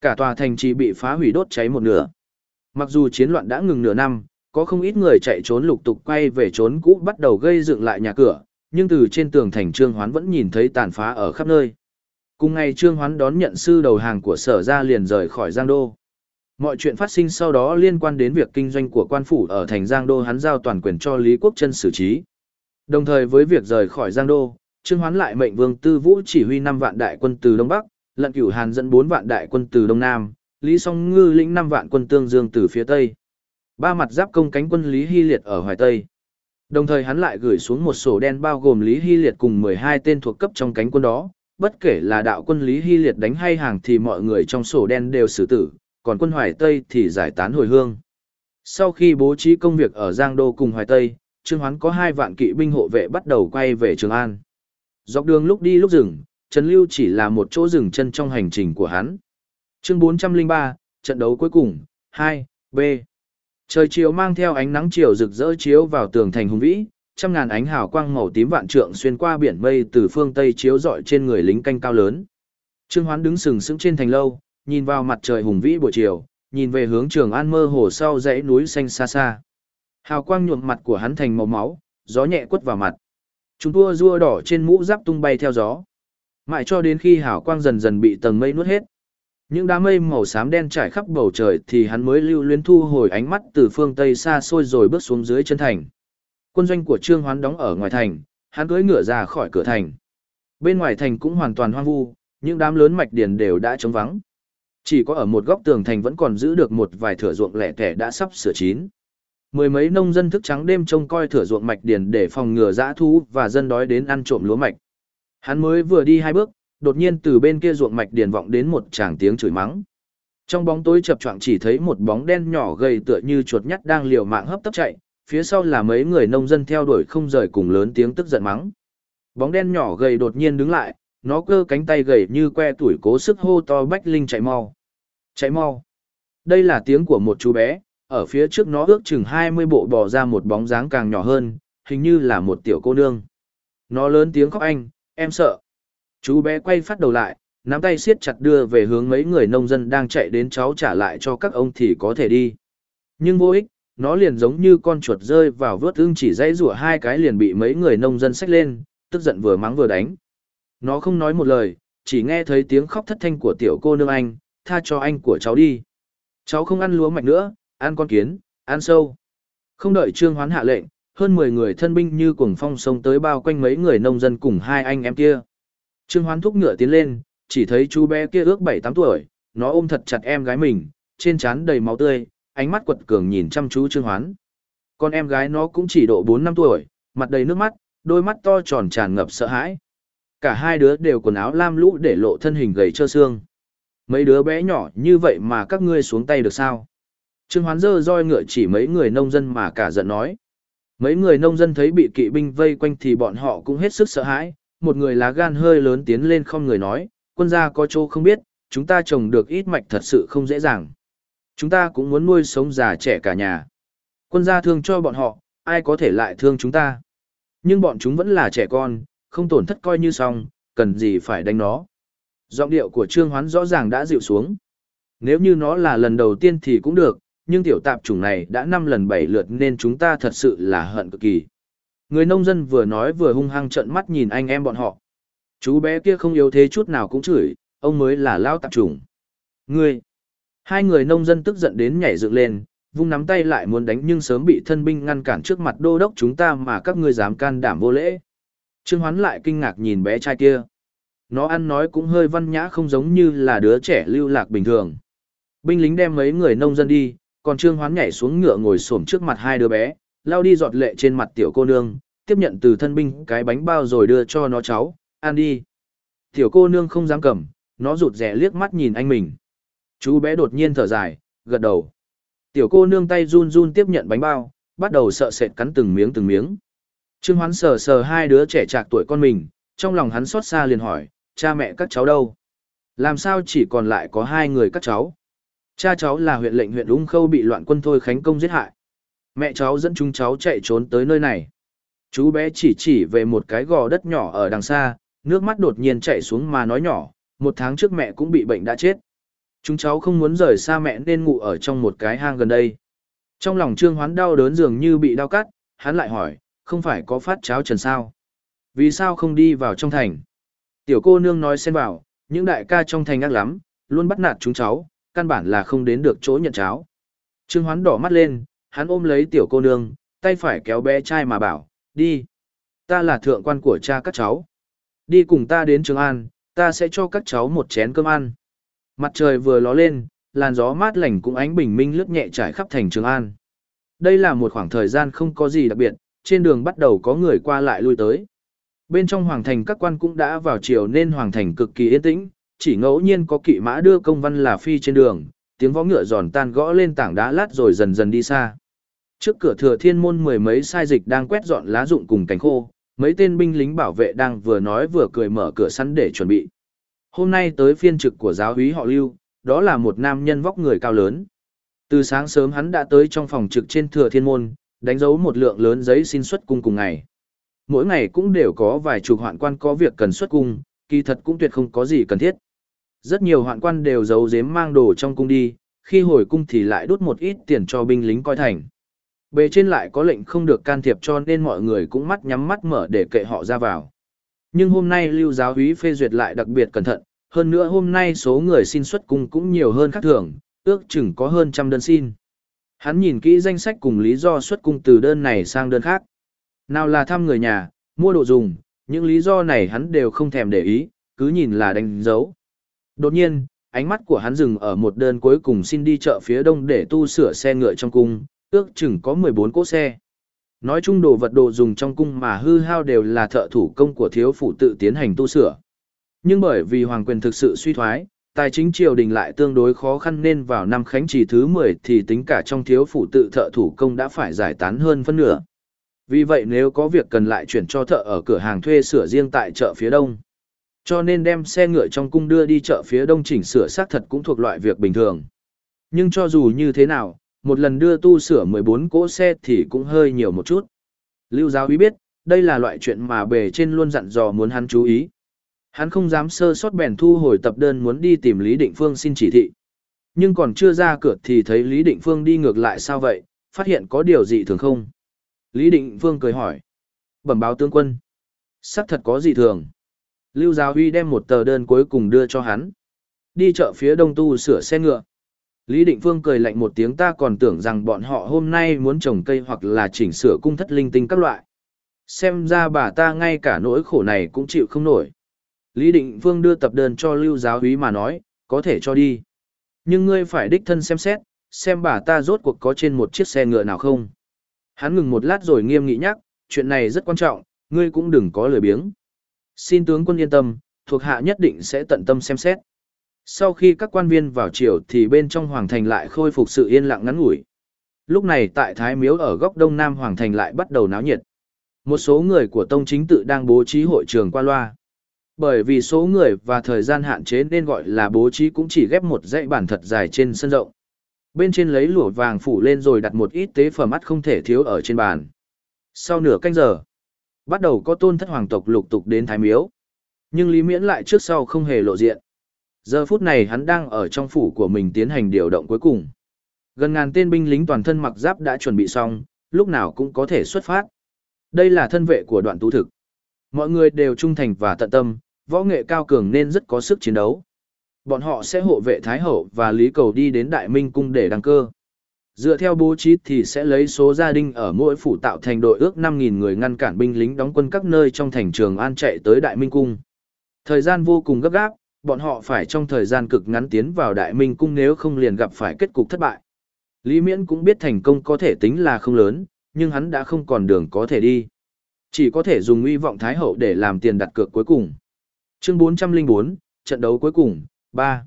Cả tòa thành chỉ bị phá hủy đốt cháy một nửa. Mặc dù chiến loạn đã ngừng nửa năm, có không ít người chạy trốn lục tục quay về trốn cũ bắt đầu gây dựng lại nhà cửa, nhưng từ trên tường thành Trương Hoán vẫn nhìn thấy tàn phá ở khắp nơi. Cùng ngày Trương Hoán đón nhận sư đầu hàng của sở ra liền rời khỏi Giang Đô. Mọi chuyện phát sinh sau đó liên quan đến việc kinh doanh của quan phủ ở thành Giang Đô hắn giao toàn quyền cho Lý Quốc Trân xử trí. Đồng thời với việc rời khỏi Giang Đô, Trương Hoán lại mệnh Vương Tư Vũ chỉ huy 5 vạn đại quân từ Đông Bắc, Lận Cửu Hàn dẫn 4 vạn đại quân từ Đông Nam, Lý Song Ngư lĩnh 5 vạn quân tương dương từ phía Tây. Ba mặt giáp công cánh quân Lý Hy Liệt ở Hoài Tây. Đồng thời hắn lại gửi xuống một sổ đen bao gồm Lý Hy Liệt cùng 12 tên thuộc cấp trong cánh quân đó, bất kể là đạo quân Lý Hy Liệt đánh hay hàng thì mọi người trong sổ đen đều xử tử, còn quân Hoài Tây thì giải tán hồi hương. Sau khi bố trí công việc ở Giang Đô cùng Hoài Tây, Trương Hoán có hai vạn kỵ binh hộ vệ bắt đầu quay về Trường An. Dọc đường lúc đi lúc dừng, Trần Lưu chỉ là một chỗ dừng chân trong hành trình của hắn. Chương 403, trận đấu cuối cùng, 2, B. Trời chiều mang theo ánh nắng chiều rực rỡ chiếu vào tường thành hùng vĩ, trăm ngàn ánh hào quang màu tím vạn trượng xuyên qua biển mây từ phương tây chiếu rọi trên người lính canh cao lớn. Trương Hoán đứng sừng sững trên thành lâu, nhìn vào mặt trời hùng vĩ buổi chiều, nhìn về hướng Trường An mơ hồ sau dãy núi xanh xa xa. Hào quang nhuộm mặt của hắn thành màu máu, gió nhẹ quất vào mặt. Chúng tua rua đỏ trên mũ giáp tung bay theo gió. Mãi cho đến khi hào quang dần dần bị tầng mây nuốt hết. Những đám mây màu xám đen trải khắp bầu trời thì hắn mới lưu luyến thu hồi ánh mắt từ phương Tây xa xôi rồi bước xuống dưới chân thành. Quân doanh của Trương Hoán đóng ở ngoài thành, hắn cưỡi ngựa ra khỏi cửa thành. Bên ngoài thành cũng hoàn toàn hoang vu, những đám lớn mạch điền đều đã trống vắng. Chỉ có ở một góc tường thành vẫn còn giữ được một vài thửa ruộng lẻ tẻ đã sắp sửa chín. Mười mấy nông dân thức trắng đêm trông coi thửa ruộng mạch điền để phòng ngừa dã thu và dân đói đến ăn trộm lúa mạch. Hắn mới vừa đi hai bước, đột nhiên từ bên kia ruộng mạch điền vọng đến một tràng tiếng chửi mắng. Trong bóng tối chập choạng chỉ thấy một bóng đen nhỏ gầy tựa như chuột nhắt đang liều mạng hấp tấp chạy, phía sau là mấy người nông dân theo đuổi không rời cùng lớn tiếng tức giận mắng. Bóng đen nhỏ gầy đột nhiên đứng lại, nó cơ cánh tay gầy như que tuổi cố sức hô to Bách Linh chạy mau. Chạy mau. Đây là tiếng của một chú bé, ở phía trước nó ước chừng 20 bộ bò ra một bóng dáng càng nhỏ hơn, hình như là một tiểu cô nương. Nó lớn tiếng khóc anh, em sợ. Chú bé quay phát đầu lại, nắm tay siết chặt đưa về hướng mấy người nông dân đang chạy đến cháu trả lại cho các ông thì có thể đi. Nhưng vô ích, nó liền giống như con chuột rơi vào vớt ưng chỉ dãy rủa hai cái liền bị mấy người nông dân xách lên, tức giận vừa mắng vừa đánh. Nó không nói một lời, chỉ nghe thấy tiếng khóc thất thanh của tiểu cô nương anh, tha cho anh của cháu đi. Cháu không ăn lúa mạch nữa, ăn con kiến, ăn sâu. Không đợi Trương Hoán hạ lệnh, hơn 10 người thân binh như cuồng phong sông tới bao quanh mấy người nông dân cùng hai anh em kia. Trương Hoán thúc ngựa tiến lên, chỉ thấy chú bé kia ước 7-8 tuổi, nó ôm thật chặt em gái mình, trên trán đầy máu tươi, ánh mắt quật cường nhìn chăm chú Trương Hoán. Con em gái nó cũng chỉ độ 4 năm tuổi, mặt đầy nước mắt, đôi mắt to tròn tràn ngập sợ hãi. Cả hai đứa đều quần áo lam lũ để lộ thân hình gầy trơ xương. Mấy đứa bé nhỏ như vậy mà các ngươi xuống tay được sao? Trương Hoán dơ roi ngựa chỉ mấy người nông dân mà cả giận nói. Mấy người nông dân thấy bị kỵ binh vây quanh thì bọn họ cũng hết sức sợ hãi, một người lá gan hơi lớn tiến lên không người nói, quân gia có chỗ không biết, chúng ta trồng được ít mạch thật sự không dễ dàng. Chúng ta cũng muốn nuôi sống già trẻ cả nhà. Quân gia thương cho bọn họ, ai có thể lại thương chúng ta. Nhưng bọn chúng vẫn là trẻ con, không tổn thất coi như xong, cần gì phải đánh nó. Giọng điệu của Trương Hoán rõ ràng đã dịu xuống. Nếu như nó là lần đầu tiên thì cũng được, nhưng tiểu tạp chủng này đã năm lần bảy lượt nên chúng ta thật sự là hận cực kỳ. Người nông dân vừa nói vừa hung hăng trợn mắt nhìn anh em bọn họ. Chú bé kia không yếu thế chút nào cũng chửi, ông mới là lao tạp trùng. Ngươi! Hai người nông dân tức giận đến nhảy dựng lên, vung nắm tay lại muốn đánh nhưng sớm bị thân binh ngăn cản trước mặt đô đốc chúng ta mà các ngươi dám can đảm vô lễ. Trương Hoán lại kinh ngạc nhìn bé trai kia. Nó ăn nói cũng hơi văn nhã không giống như là đứa trẻ lưu lạc bình thường. Binh lính đem mấy người nông dân đi, còn Trương Hoán nhảy xuống ngựa ngồi xổm trước mặt hai đứa bé, lao đi giọt lệ trên mặt tiểu cô nương, tiếp nhận từ thân binh cái bánh bao rồi đưa cho nó cháu, ăn đi. Tiểu cô nương không dám cầm, nó rụt rẻ liếc mắt nhìn anh mình. Chú bé đột nhiên thở dài, gật đầu. Tiểu cô nương tay run run tiếp nhận bánh bao, bắt đầu sợ sệt cắn từng miếng từng miếng. Trương Hoán sờ sờ hai đứa trẻ trạc tuổi con mình, trong lòng hắn xót xa liền hỏi, cha mẹ các cháu đâu? Làm sao chỉ còn lại có hai người các cháu? Cha cháu là huyện lệnh huyện Ung Khâu bị loạn quân thôi khánh công giết hại. Mẹ cháu dẫn chúng cháu chạy trốn tới nơi này. Chú bé chỉ chỉ về một cái gò đất nhỏ ở đằng xa, nước mắt đột nhiên chạy xuống mà nói nhỏ, một tháng trước mẹ cũng bị bệnh đã chết. Chúng cháu không muốn rời xa mẹ nên ngủ ở trong một cái hang gần đây. Trong lòng Trương Hoán đau đớn dường như bị đau cắt, hắn lại hỏi, không phải có phát cháo trần sao? Vì sao không đi vào trong thành? Tiểu cô nương nói xen vào, những đại ca trong thành ác lắm, luôn bắt nạt chúng cháu, căn bản là không đến được chỗ nhận cháo. Trương Hoán đỏ mắt lên, hắn ôm lấy tiểu cô nương, tay phải kéo bé trai mà bảo, đi. Ta là thượng quan của cha các cháu. Đi cùng ta đến Trường An, ta sẽ cho các cháu một chén cơm ăn. Mặt trời vừa ló lên, làn gió mát lành cũng ánh bình minh lướt nhẹ trải khắp thành Trường An. Đây là một khoảng thời gian không có gì đặc biệt, trên đường bắt đầu có người qua lại lui tới. Bên trong hoàng thành các quan cũng đã vào chiều nên hoàng thành cực kỳ yên tĩnh, chỉ ngẫu nhiên có kỵ mã đưa công văn là phi trên đường, tiếng võ ngựa giòn tan gõ lên tảng đá lát rồi dần dần đi xa. Trước cửa thừa thiên môn mười mấy sai dịch đang quét dọn lá rụng cùng cánh khô, mấy tên binh lính bảo vệ đang vừa nói vừa cười mở cửa sẵn để chuẩn bị. Hôm nay tới phiên trực của giáo úy họ lưu, đó là một nam nhân vóc người cao lớn. Từ sáng sớm hắn đã tới trong phòng trực trên thừa thiên môn, đánh dấu một lượng lớn giấy xin xuất cung cùng ngày. Mỗi ngày cũng đều có vài chục hoạn quan có việc cần xuất cung, kỳ thật cũng tuyệt không có gì cần thiết. Rất nhiều hoạn quan đều giấu giếm mang đồ trong cung đi, khi hồi cung thì lại đút một ít tiền cho binh lính coi thành. Bề trên lại có lệnh không được can thiệp cho nên mọi người cũng mắt nhắm mắt mở để kệ họ ra vào. Nhưng hôm nay lưu giáo úy phê duyệt lại đặc biệt cẩn thận, hơn nữa hôm nay số người xin xuất cung cũng nhiều hơn khác thường, ước chừng có hơn trăm đơn xin. Hắn nhìn kỹ danh sách cùng lý do xuất cung từ đơn này sang đơn khác. Nào là thăm người nhà, mua đồ dùng, những lý do này hắn đều không thèm để ý, cứ nhìn là đánh dấu. Đột nhiên, ánh mắt của hắn dừng ở một đơn cuối cùng xin đi chợ phía đông để tu sửa xe ngựa trong cung, ước chừng có 14 cỗ xe. Nói chung đồ vật đồ dùng trong cung mà hư hao đều là thợ thủ công của thiếu phụ tự tiến hành tu sửa. Nhưng bởi vì hoàng quyền thực sự suy thoái, tài chính triều đình lại tương đối khó khăn nên vào năm khánh trì thứ 10 thì tính cả trong thiếu phụ tự thợ thủ công đã phải giải tán hơn phân nửa. Vì vậy nếu có việc cần lại chuyển cho thợ ở cửa hàng thuê sửa riêng tại chợ phía đông. Cho nên đem xe ngựa trong cung đưa đi chợ phía đông chỉnh sửa xác thật cũng thuộc loại việc bình thường. Nhưng cho dù như thế nào, một lần đưa tu sửa 14 cỗ xe thì cũng hơi nhiều một chút. Lưu giáo ý biết, đây là loại chuyện mà bề trên luôn dặn dò muốn hắn chú ý. Hắn không dám sơ sót bèn thu hồi tập đơn muốn đi tìm Lý Định Phương xin chỉ thị. Nhưng còn chưa ra cửa thì thấy Lý Định Phương đi ngược lại sao vậy, phát hiện có điều gì thường không? Lý Định Phương cười hỏi. Bẩm báo tướng quân. Sắc thật có gì thường. Lưu Giáo Huy đem một tờ đơn cuối cùng đưa cho hắn. Đi chợ phía đông tu sửa xe ngựa. Lý Định Phương cười lạnh một tiếng ta còn tưởng rằng bọn họ hôm nay muốn trồng cây hoặc là chỉnh sửa cung thất linh tinh các loại. Xem ra bà ta ngay cả nỗi khổ này cũng chịu không nổi. Lý Định Phương đưa tập đơn cho Lưu Giáo Húy mà nói, có thể cho đi. Nhưng ngươi phải đích thân xem xét, xem bà ta rốt cuộc có trên một chiếc xe ngựa nào không. Hắn ngừng một lát rồi nghiêm nghị nhắc, chuyện này rất quan trọng, ngươi cũng đừng có lười biếng. Xin tướng quân yên tâm, thuộc hạ nhất định sẽ tận tâm xem xét. Sau khi các quan viên vào triều thì bên trong hoàng thành lại khôi phục sự yên lặng ngắn ngủi. Lúc này tại Thái Miếu ở góc đông nam hoàng thành lại bắt đầu náo nhiệt. Một số người của tông chính tự đang bố trí hội trường qua loa. Bởi vì số người và thời gian hạn chế nên gọi là bố trí cũng chỉ ghép một dãy bản thật dài trên sân rộng. Bên trên lấy lụa vàng phủ lên rồi đặt một ít tế phẩm mắt không thể thiếu ở trên bàn. Sau nửa canh giờ, bắt đầu có tôn thất hoàng tộc lục tục đến Thái Miếu. Nhưng Lý Miễn lại trước sau không hề lộ diện. Giờ phút này hắn đang ở trong phủ của mình tiến hành điều động cuối cùng. Gần ngàn tên binh lính toàn thân mặc giáp đã chuẩn bị xong, lúc nào cũng có thể xuất phát. Đây là thân vệ của đoạn tú thực. Mọi người đều trung thành và tận tâm, võ nghệ cao cường nên rất có sức chiến đấu. Bọn họ sẽ hộ vệ Thái Hậu và Lý Cầu đi đến Đại Minh Cung để đăng cơ. Dựa theo bố trí thì sẽ lấy số gia đình ở mỗi phủ tạo thành đội ước 5.000 người ngăn cản binh lính đóng quân các nơi trong thành trường An chạy tới Đại Minh Cung. Thời gian vô cùng gấp gáp, bọn họ phải trong thời gian cực ngắn tiến vào đại minh cung nếu không liền gặp phải kết cục thất bại. Lý Miễn cũng biết thành công có thể tính là không lớn, nhưng hắn đã không còn đường có thể đi. Chỉ có thể dùng uy vọng Thái Hậu để làm tiền đặt cược cuối cùng. Chương 404, trận đấu cuối cùng, 3.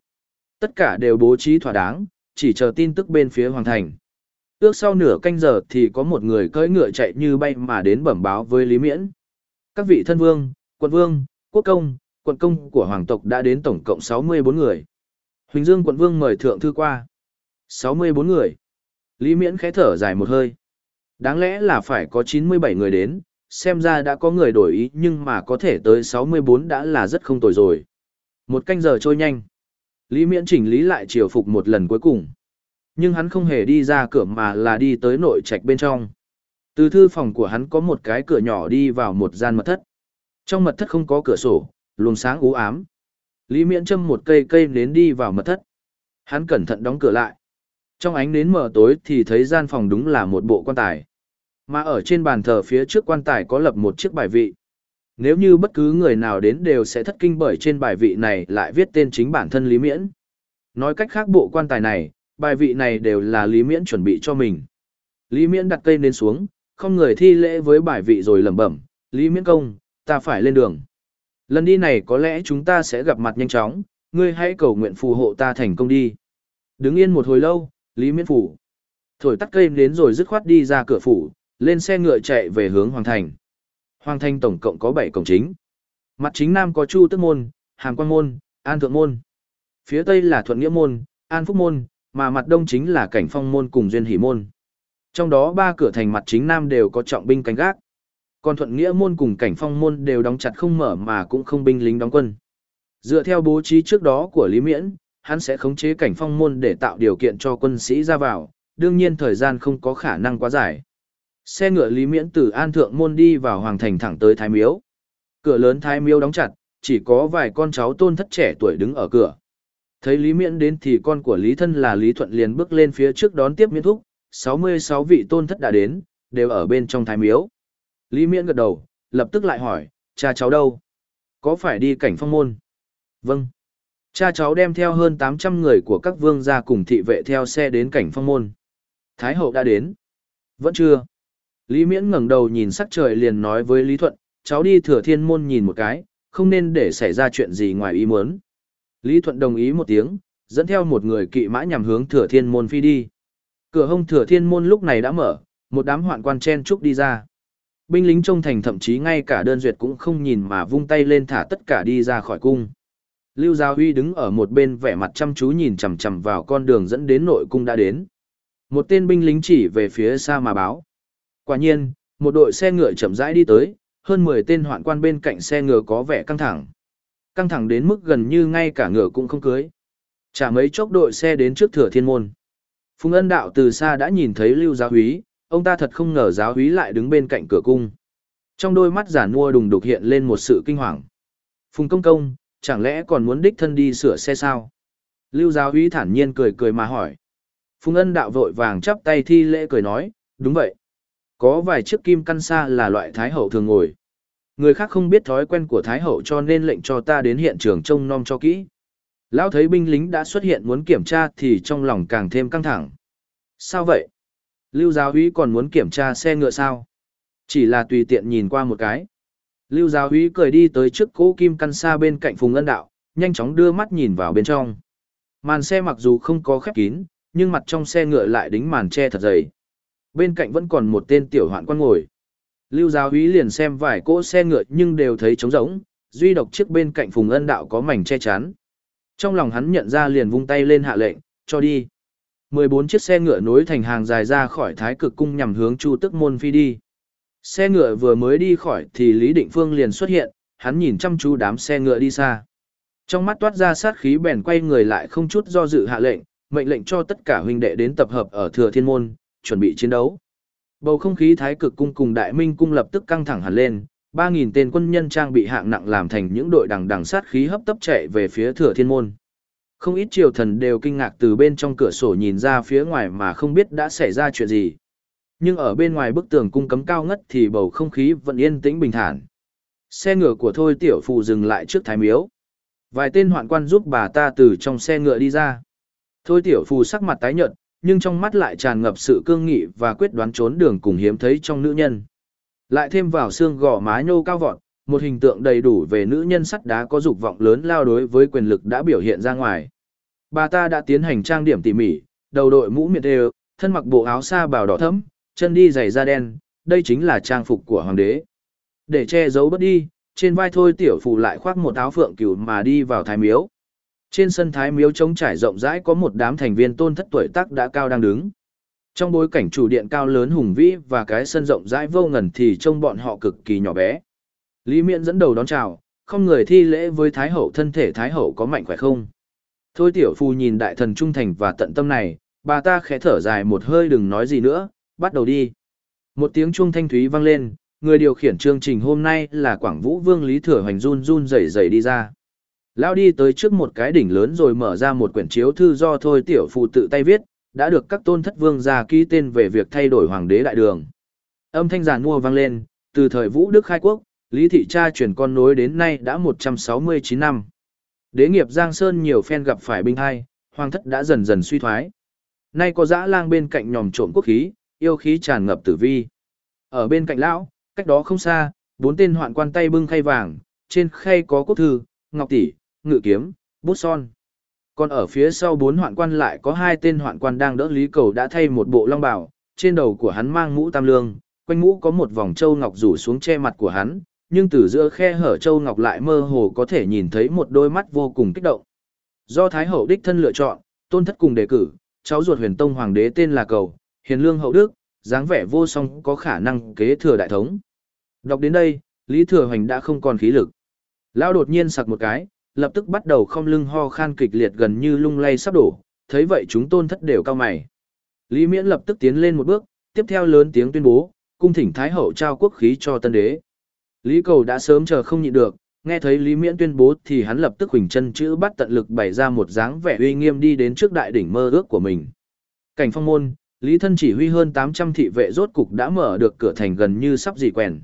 Tất cả đều bố trí thỏa đáng, chỉ chờ tin tức bên phía Hoàng Thành. Ước sau nửa canh giờ thì có một người cưỡi ngựa chạy như bay mà đến bẩm báo với Lý Miễn. Các vị thân vương, quận vương, quốc công, quận công của hoàng tộc đã đến tổng cộng 64 người. Huỳnh Dương quận vương mời thượng thư qua. 64 người. Lý Miễn khẽ thở dài một hơi. Đáng lẽ là phải có 97 người đến, xem ra đã có người đổi ý nhưng mà có thể tới 64 đã là rất không tồi rồi. Một canh giờ trôi nhanh. Lý Miễn chỉnh lý lại triều phục một lần cuối cùng. Nhưng hắn không hề đi ra cửa mà là đi tới nội trạch bên trong. Từ thư phòng của hắn có một cái cửa nhỏ đi vào một gian mật thất. Trong mật thất không có cửa sổ, luồng sáng u ám. Lý Miễn châm một cây cây nến đi vào mật thất. Hắn cẩn thận đóng cửa lại. Trong ánh nến mờ tối thì thấy gian phòng đúng là một bộ quan tài. Mà ở trên bàn thờ phía trước quan tài có lập một chiếc bài vị. Nếu như bất cứ người nào đến đều sẽ thất kinh bởi trên bài vị này lại viết tên chính bản thân Lý Miễn. Nói cách khác bộ quan tài này, bài vị này đều là Lý Miễn chuẩn bị cho mình. Lý Miễn đặt cây nến xuống, không người thi lễ với bài vị rồi lẩm bẩm, Lý Miễn công, ta phải lên đường. Lần đi này có lẽ chúng ta sẽ gặp mặt nhanh chóng, ngươi hãy cầu nguyện phù hộ ta thành công đi. Đứng yên một hồi lâu, Lý Miễn phủ. Thổi tắt cây đến rồi dứt khoát đi ra cửa phủ, lên xe ngựa chạy về hướng Hoàng Thành. Hoàng Thành tổng cộng có 7 cổng chính. Mặt chính nam có Chu Tức Môn, Hàm Quan Môn, An Thượng Môn. Phía tây là Thuận Nghĩa Môn, An Phúc Môn, mà mặt đông chính là Cảnh Phong Môn cùng Duyên Hỷ Môn. Trong đó ba cửa thành mặt chính nam đều có trọng binh canh gác. Còn Thuận Nghĩa Môn cùng Cảnh Phong Môn đều đóng chặt không mở mà cũng không binh lính đóng quân. Dựa theo bố trí trước đó của Lý Miễn, hắn sẽ khống chế Cảnh Phong Môn để tạo điều kiện cho quân sĩ ra vào, đương nhiên thời gian không có khả năng quá dài. Xe ngựa Lý Miễn từ An Thượng Môn đi vào Hoàng Thành thẳng tới Thái Miếu. Cửa lớn Thái Miếu đóng chặt, chỉ có vài con cháu tôn thất trẻ tuổi đứng ở cửa. Thấy Lý Miễn đến thì con của Lý Thân là Lý Thuận liền bước lên phía trước đón tiếp miễn thúc, 66 vị tôn thất đã đến, đều ở bên trong Thái Miếu. Lý Miễn gật đầu, lập tức lại hỏi, cha cháu đâu? Có phải đi cảnh phong môn? Vâng. Cha cháu đem theo hơn 800 người của các vương gia cùng thị vệ theo xe đến cảnh phong môn. Thái hậu đã đến. Vẫn chưa. Lý Miễn ngẩng đầu nhìn sắc trời liền nói với Lý Thuận, cháu đi thừa thiên môn nhìn một cái, không nên để xảy ra chuyện gì ngoài ý muốn. Lý Thuận đồng ý một tiếng, dẫn theo một người kỵ mã nhằm hướng thừa thiên môn phi đi. Cửa hông thừa thiên môn lúc này đã mở, một đám hoạn quan chen trúc đi ra. Binh lính trong thành thậm chí ngay cả đơn duyệt cũng không nhìn mà vung tay lên thả tất cả đi ra khỏi cung. Lưu Gia Huy đứng ở một bên vẻ mặt chăm chú nhìn chằm chằm vào con đường dẫn đến nội cung đã đến. Một tên binh lính chỉ về phía xa mà báo. Quả nhiên, một đội xe ngựa chậm rãi đi tới, hơn 10 tên hoạn quan bên cạnh xe ngựa có vẻ căng thẳng. Căng thẳng đến mức gần như ngay cả ngựa cũng không cưới. Chả mấy chốc đội xe đến trước thừa thiên môn. Phùng ân đạo từ xa đã nhìn thấy Lưu Gia Huy ông ta thật không ngờ giáo húy lại đứng bên cạnh cửa cung. Trong đôi mắt giả mua đùng đục hiện lên một sự kinh hoàng. Phùng công công, chẳng lẽ còn muốn đích thân đi sửa xe sao? Lưu giáo húy thản nhiên cười cười mà hỏi. Phùng ân đạo vội vàng chắp tay thi lễ cười nói, đúng vậy. Có vài chiếc kim căn xa là loại thái hậu thường ngồi. Người khác không biết thói quen của thái hậu cho nên lệnh cho ta đến hiện trường trông nom cho kỹ. Lão thấy binh lính đã xuất hiện muốn kiểm tra thì trong lòng càng thêm căng thẳng. Sao vậy? Lưu giáo úy còn muốn kiểm tra xe ngựa sao? Chỉ là tùy tiện nhìn qua một cái. Lưu giáo úy cười đi tới trước cỗ kim căn xa bên cạnh Phùng Ân Đạo, nhanh chóng đưa mắt nhìn vào bên trong. Màn xe mặc dù không có khép kín, nhưng mặt trong xe ngựa lại đính màn che thật dày. Bên cạnh vẫn còn một tên tiểu hoạn quan ngồi. Lưu giáo úy liền xem vài cỗ xe ngựa nhưng đều thấy trống rỗng, duy độc chiếc bên cạnh Phùng Ân Đạo có mảnh che chắn. Trong lòng hắn nhận ra liền vung tay lên hạ lệnh, cho đi. 14 chiếc xe ngựa nối thành hàng dài ra khỏi thái cực cung nhằm hướng Chu Tức Môn phi đi. Xe ngựa vừa mới đi khỏi thì Lý Định Phương liền xuất hiện, hắn nhìn chăm chú đám xe ngựa đi xa. Trong mắt toát ra sát khí bèn quay người lại không chút do dự hạ lệnh, mệnh lệnh cho tất cả huynh đệ đến tập hợp ở Thừa Thiên Môn, chuẩn bị chiến đấu. Bầu không khí thái cực cung cùng Đại Minh cung lập tức căng thẳng hẳn lên, 3.000 tên quân nhân trang bị hạng nặng làm thành những đội đằng đằng sát khí hấp tấp chạy về phía Thừa Thiên Môn. Không ít triều thần đều kinh ngạc từ bên trong cửa sổ nhìn ra phía ngoài mà không biết đã xảy ra chuyện gì. Nhưng ở bên ngoài bức tường cung cấm cao ngất thì bầu không khí vẫn yên tĩnh bình thản. Xe ngựa của Thôi Tiểu Phù dừng lại trước thái miếu. Vài tên hoạn quan giúp bà ta từ trong xe ngựa đi ra. Thôi Tiểu Phù sắc mặt tái nhợt, nhưng trong mắt lại tràn ngập sự cương nghị và quyết đoán trốn đường cùng hiếm thấy trong nữ nhân. Lại thêm vào xương gò má nhô cao vọt, một hình tượng đầy đủ về nữ nhân sắt đá có dục vọng lớn lao đối với quyền lực đã biểu hiện ra ngoài. Bà ta đã tiến hành trang điểm tỉ mỉ, đầu đội mũ miệt đều, thân mặc bộ áo sa bào đỏ thẫm, chân đi giày da đen, đây chính là trang phục của hoàng đế. Để che giấu bất đi, trên vai thôi tiểu phụ lại khoác một áo phượng cửu mà đi vào thái miếu. Trên sân thái miếu trống trải rộng rãi có một đám thành viên tôn thất tuổi tác đã cao đang đứng. Trong bối cảnh chủ điện cao lớn hùng vĩ và cái sân rộng rãi vô ngần thì trông bọn họ cực kỳ nhỏ bé. Lý Miễn dẫn đầu đón chào, không người thi lễ với Thái Hậu thân thể Thái Hậu có mạnh khỏe không. Thôi tiểu phu nhìn đại thần trung thành và tận tâm này, bà ta khẽ thở dài một hơi đừng nói gì nữa, bắt đầu đi. Một tiếng chuông thanh thúy vang lên, người điều khiển chương trình hôm nay là Quảng Vũ Vương Lý Thừa Hoành run run rẩy rẩy đi ra. Lao đi tới trước một cái đỉnh lớn rồi mở ra một quyển chiếu thư do thôi tiểu phụ tự tay viết, đã được các tôn thất vương gia ký tên về việc thay đổi hoàng đế đại đường. Âm thanh giàn mua vang lên, từ thời Vũ Đức khai quốc, Lý Thị Cha chuyển con nối đến nay đã 169 năm. Đế nghiệp Giang Sơn nhiều phen gặp phải binh hai, hoàng thất đã dần dần suy thoái. Nay có dã lang bên cạnh nhòm trộm quốc khí, yêu khí tràn ngập tử vi. Ở bên cạnh lão, cách đó không xa, bốn tên hoạn quan tay bưng khay vàng, trên khay có quốc thư, ngọc tỷ, ngự kiếm, bút son. Còn ở phía sau bốn hoạn quan lại có hai tên hoạn quan đang đỡ Lý Cầu đã thay một bộ long bào, trên đầu của hắn mang mũ tam lương, quanh mũ có một vòng châu ngọc rủ xuống che mặt của hắn, nhưng từ giữa khe hở châu ngọc lại mơ hồ có thể nhìn thấy một đôi mắt vô cùng kích động. Do Thái hậu đích thân lựa chọn, tôn thất cùng đề cử, cháu ruột huyền tông hoàng đế tên là Cầu, hiền lương hậu đức, dáng vẻ vô song có khả năng kế thừa đại thống. Đọc đến đây, Lý Thừa Hoành đã không còn khí lực. Lão đột nhiên sặc một cái, lập tức bắt đầu không lưng ho khan kịch liệt gần như lung lay sắp đổ, thấy vậy chúng tôn thất đều cao mày. Lý Miễn lập tức tiến lên một bước, tiếp theo lớn tiếng tuyên bố, cung thỉnh Thái Hậu trao quốc khí cho tân đế. Lý Cầu đã sớm chờ không nhịn được, nghe thấy Lý Miễn tuyên bố thì hắn lập tức huỳnh chân chữ bắt tận lực bày ra một dáng vẻ uy nghiêm đi đến trước đại đỉnh mơ ước của mình. Cảnh phong môn, Lý Thân chỉ huy hơn 800 thị vệ rốt cục đã mở được cửa thành gần như sắp dì quèn.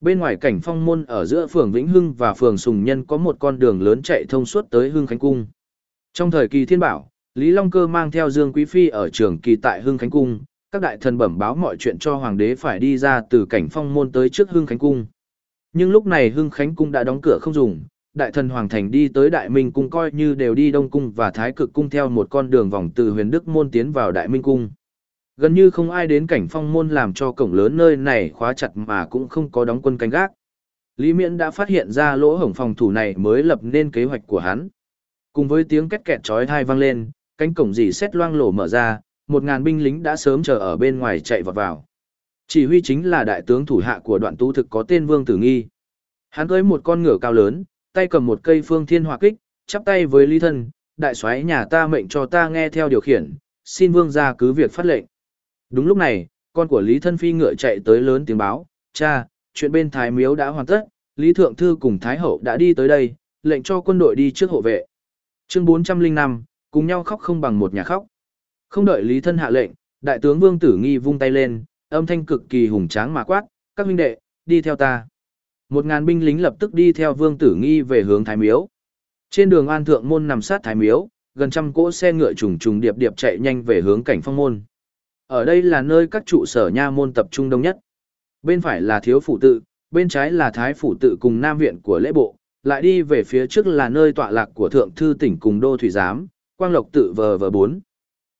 Bên ngoài cảnh phong môn ở giữa phường Vĩnh Hưng và phường Sùng Nhân có một con đường lớn chạy thông suốt tới Hưng Khánh Cung. Trong thời kỳ thiên bảo, Lý Long Cơ mang theo Dương Quý Phi ở trường kỳ tại Hưng Khánh Cung, các đại thần bẩm báo mọi chuyện cho hoàng đế phải đi ra từ cảnh phong môn tới trước Hưng Khánh Cung. Nhưng lúc này Hưng Khánh Cung đã đóng cửa không dùng, đại thần Hoàng Thành đi tới Đại Minh Cung coi như đều đi Đông Cung và Thái Cực Cung theo một con đường vòng từ huyền Đức Môn tiến vào Đại Minh Cung. Gần như không ai đến cảnh phong môn làm cho cổng lớn nơi này khóa chặt mà cũng không có đóng quân canh gác. Lý Miễn đã phát hiện ra lỗ hổng phòng thủ này mới lập nên kế hoạch của hắn. Cùng với tiếng két kẹt chói tai vang lên, cánh cổng dì xét loang lổ mở ra, một ngàn binh lính đã sớm chờ ở bên ngoài chạy vọt vào. Chỉ huy chính là đại tướng thủ hạ của đoạn tu thực có tên Vương Tử Nghi. Hắn cưới một con ngựa cao lớn, tay cầm một cây phương thiên hỏa kích, chắp tay với Lý Thân, đại soái nhà ta mệnh cho ta nghe theo điều khiển, xin Vương ra cứ việc phát lệnh. Đúng lúc này, con của Lý Thân Phi ngựa chạy tới lớn tiếng báo, cha, chuyện bên Thái Miếu đã hoàn tất, Lý Thượng Thư cùng Thái Hậu đã đi tới đây, lệnh cho quân đội đi trước hộ vệ. Chương 405, cùng nhau khóc không bằng một nhà khóc. Không đợi Lý Thân hạ lệnh, Đại tướng Vương Tử Nghi vung tay lên, âm thanh cực kỳ hùng tráng mà quát, các huynh đệ, đi theo ta. Một ngàn binh lính lập tức đi theo Vương Tử Nghi về hướng Thái Miếu. Trên đường An Thượng Môn nằm sát Thái Miếu, gần trăm cỗ xe ngựa trùng trùng điệp điệp chạy nhanh về hướng cảnh phong môn. Ở đây là nơi các trụ sở nha môn tập trung đông nhất. Bên phải là thiếu phủ tự, bên trái là thái phủ tự cùng nam viện của lễ bộ, lại đi về phía trước là nơi tọa lạc của thượng thư tỉnh cùng đô thủy giám, quang lộc tự vờ vờ bốn.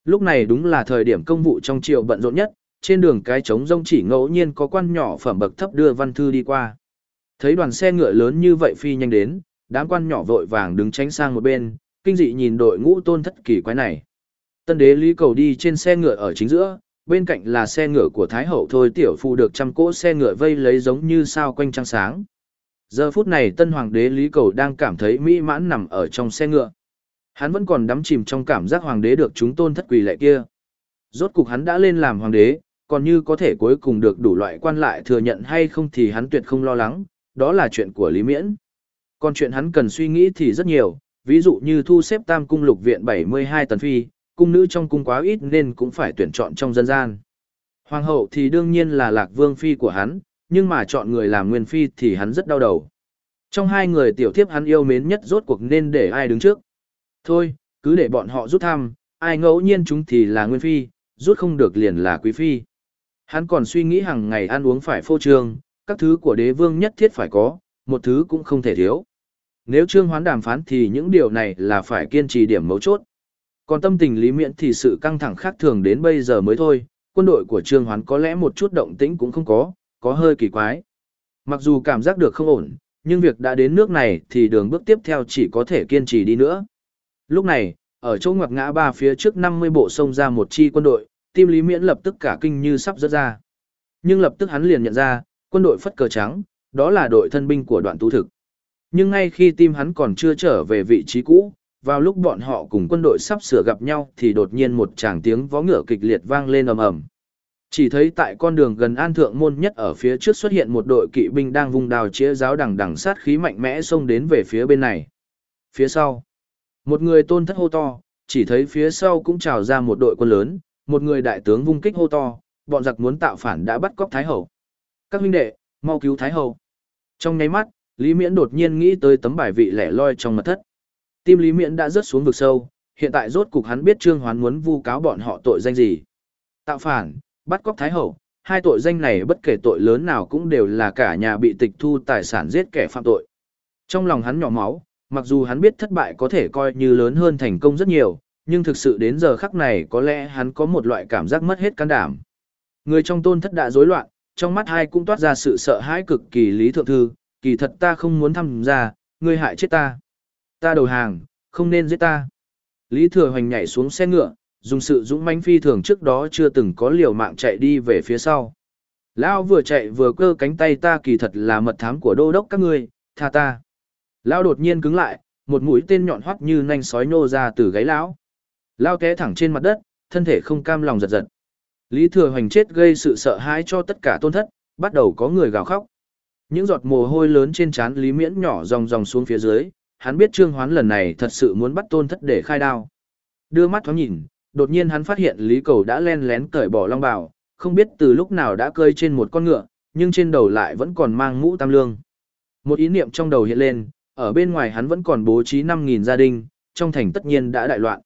Lúc này đúng là thời điểm công vụ trong triều bận rộn nhất, trên đường cái trống rông chỉ ngẫu nhiên có quan nhỏ phẩm bậc thấp đưa văn thư đi qua. Thấy đoàn xe ngựa lớn như vậy phi nhanh đến, đám quan nhỏ vội vàng đứng tránh sang một bên, kinh dị nhìn đội ngũ tôn thất kỳ quái này. Tân đế Lý Cầu đi trên xe ngựa ở chính giữa, bên cạnh là xe ngựa của Thái Hậu thôi tiểu phu được trăm cỗ xe ngựa vây lấy giống như sao quanh trăng sáng. Giờ phút này tân hoàng đế Lý Cầu đang cảm thấy mỹ mãn nằm ở trong xe ngựa. Hắn vẫn còn đắm chìm trong cảm giác hoàng đế được chúng tôn thất quỳ lệ kia. Rốt cục hắn đã lên làm hoàng đế, còn như có thể cuối cùng được đủ loại quan lại thừa nhận hay không thì hắn tuyệt không lo lắng, đó là chuyện của Lý Miễn. Còn chuyện hắn cần suy nghĩ thì rất nhiều, ví dụ như thu xếp tam cung lục viện 72 tần phi, cung nữ trong cung quá ít nên cũng phải tuyển chọn trong dân gian. Hoàng hậu thì đương nhiên là lạc vương phi của hắn, nhưng mà chọn người làm nguyên phi thì hắn rất đau đầu. Trong hai người tiểu thiếp hắn yêu mến nhất rốt cuộc nên để ai đứng trước. Thôi, cứ để bọn họ rút thăm, ai ngẫu nhiên chúng thì là nguyên phi, rút không được liền là quý phi. Hắn còn suy nghĩ hàng ngày ăn uống phải phô trương, các thứ của đế vương nhất thiết phải có, một thứ cũng không thể thiếu. Nếu trương hoán đàm phán thì những điều này là phải kiên trì điểm mấu chốt. Còn tâm tình lý miễn thì sự căng thẳng khác thường đến bây giờ mới thôi, quân đội của trương hoán có lẽ một chút động tĩnh cũng không có, có hơi kỳ quái. Mặc dù cảm giác được không ổn, nhưng việc đã đến nước này thì đường bước tiếp theo chỉ có thể kiên trì đi nữa. Lúc này, ở chỗ ngoặc ngã ba phía trước 50 bộ sông ra một chi quân đội, tim Lý Miễn lập tức cả kinh như sắp rớt ra. Nhưng lập tức hắn liền nhận ra, quân đội phất cờ trắng, đó là đội thân binh của đoạn tú thực. Nhưng ngay khi tim hắn còn chưa trở về vị trí cũ, vào lúc bọn họ cùng quân đội sắp sửa gặp nhau thì đột nhiên một tràng tiếng vó ngựa kịch liệt vang lên ầm ầm. Chỉ thấy tại con đường gần An Thượng Môn nhất ở phía trước xuất hiện một đội kỵ binh đang vung đào chĩa giáo đằng đằng sát khí mạnh mẽ xông đến về phía bên này. Phía sau, một người tôn thất hô to, chỉ thấy phía sau cũng trào ra một đội quân lớn, một người đại tướng vung kích hô to, bọn giặc muốn tạo phản đã bắt cóc Thái Hậu. Các huynh đệ, mau cứu Thái Hậu. Trong nháy mắt, Lý Miễn đột nhiên nghĩ tới tấm bài vị lẻ loi trong mật thất. Tim Lý Miễn đã rớt xuống vực sâu, hiện tại rốt cục hắn biết Trương Hoán muốn vu cáo bọn họ tội danh gì. Tạo phản, bắt cóc Thái Hậu, hai tội danh này bất kể tội lớn nào cũng đều là cả nhà bị tịch thu tài sản giết kẻ phạm tội. Trong lòng hắn nhỏ máu, mặc dù hắn biết thất bại có thể coi như lớn hơn thành công rất nhiều, nhưng thực sự đến giờ khắc này có lẽ hắn có một loại cảm giác mất hết can đảm. Người trong tôn thất đã rối loạn, trong mắt hai cũng toát ra sự sợ hãi cực kỳ lý thượng thư, kỳ thật ta không muốn tham gia, ngươi hại chết ta. Ta đầu hàng, không nên giết ta. Lý thừa hoành nhảy xuống xe ngựa, dùng sự dũng mãnh phi thường trước đó chưa từng có liều mạng chạy đi về phía sau. Lão vừa chạy vừa cơ cánh tay ta kỳ thật là mật thám của đô đốc các ngươi, tha ta. Lão đột nhiên cứng lại, một mũi tên nhọn hoắt như nanh sói nô ra từ gáy lão lao té thẳng trên mặt đất, thân thể không cam lòng giật giật. Lý Thừa Hoành chết gây sự sợ hãi cho tất cả tôn thất, bắt đầu có người gào khóc. Những giọt mồ hôi lớn trên trán Lý Miễn nhỏ dòng dòng xuống phía dưới, hắn biết Trương Hoán lần này thật sự muốn bắt tôn thất để khai đao. Đưa mắt thoáng nhìn, đột nhiên hắn phát hiện Lý Cầu đã len lén cởi bỏ long bào, không biết từ lúc nào đã cơi trên một con ngựa, nhưng trên đầu lại vẫn còn mang mũ tam lương. Một ý niệm trong đầu hiện lên, ở bên ngoài hắn vẫn còn bố trí 5.000 gia đình, trong thành tất nhiên đã đại loạn.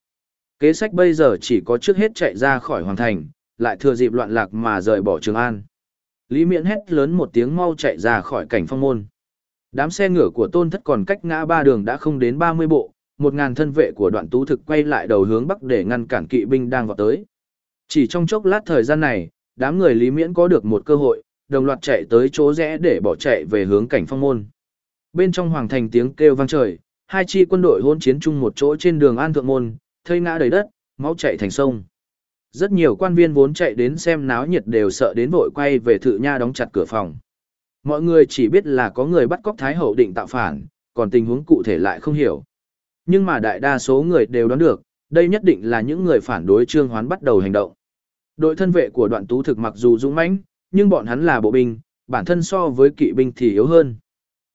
Kế sách bây giờ chỉ có trước hết chạy ra khỏi hoàng thành, lại thừa dịp loạn lạc mà rời bỏ Trường An. Lý Miễn hét lớn một tiếng mau chạy ra khỏi cảnh phong môn. Đám xe ngựa của tôn thất còn cách ngã ba đường đã không đến 30 bộ, một ngàn thân vệ của đoạn tú thực quay lại đầu hướng bắc để ngăn cản kỵ binh đang vào tới. Chỉ trong chốc lát thời gian này, đám người Lý Miễn có được một cơ hội, đồng loạt chạy tới chỗ rẽ để bỏ chạy về hướng cảnh phong môn. Bên trong hoàng thành tiếng kêu vang trời, hai chi quân đội hôn chiến chung một chỗ trên đường An Thượng Môn, thây ngã đầy đất, máu chạy thành sông. Rất nhiều quan viên vốn chạy đến xem náo nhiệt đều sợ đến vội quay về thự nha đóng chặt cửa phòng. Mọi người chỉ biết là có người bắt cóc Thái Hậu định tạo phản, còn tình huống cụ thể lại không hiểu. Nhưng mà đại đa số người đều đoán được, đây nhất định là những người phản đối Trương Hoán bắt đầu hành động. Đội thân vệ của đoạn tú thực mặc dù dũng mãnh, nhưng bọn hắn là bộ binh, bản thân so với kỵ binh thì yếu hơn.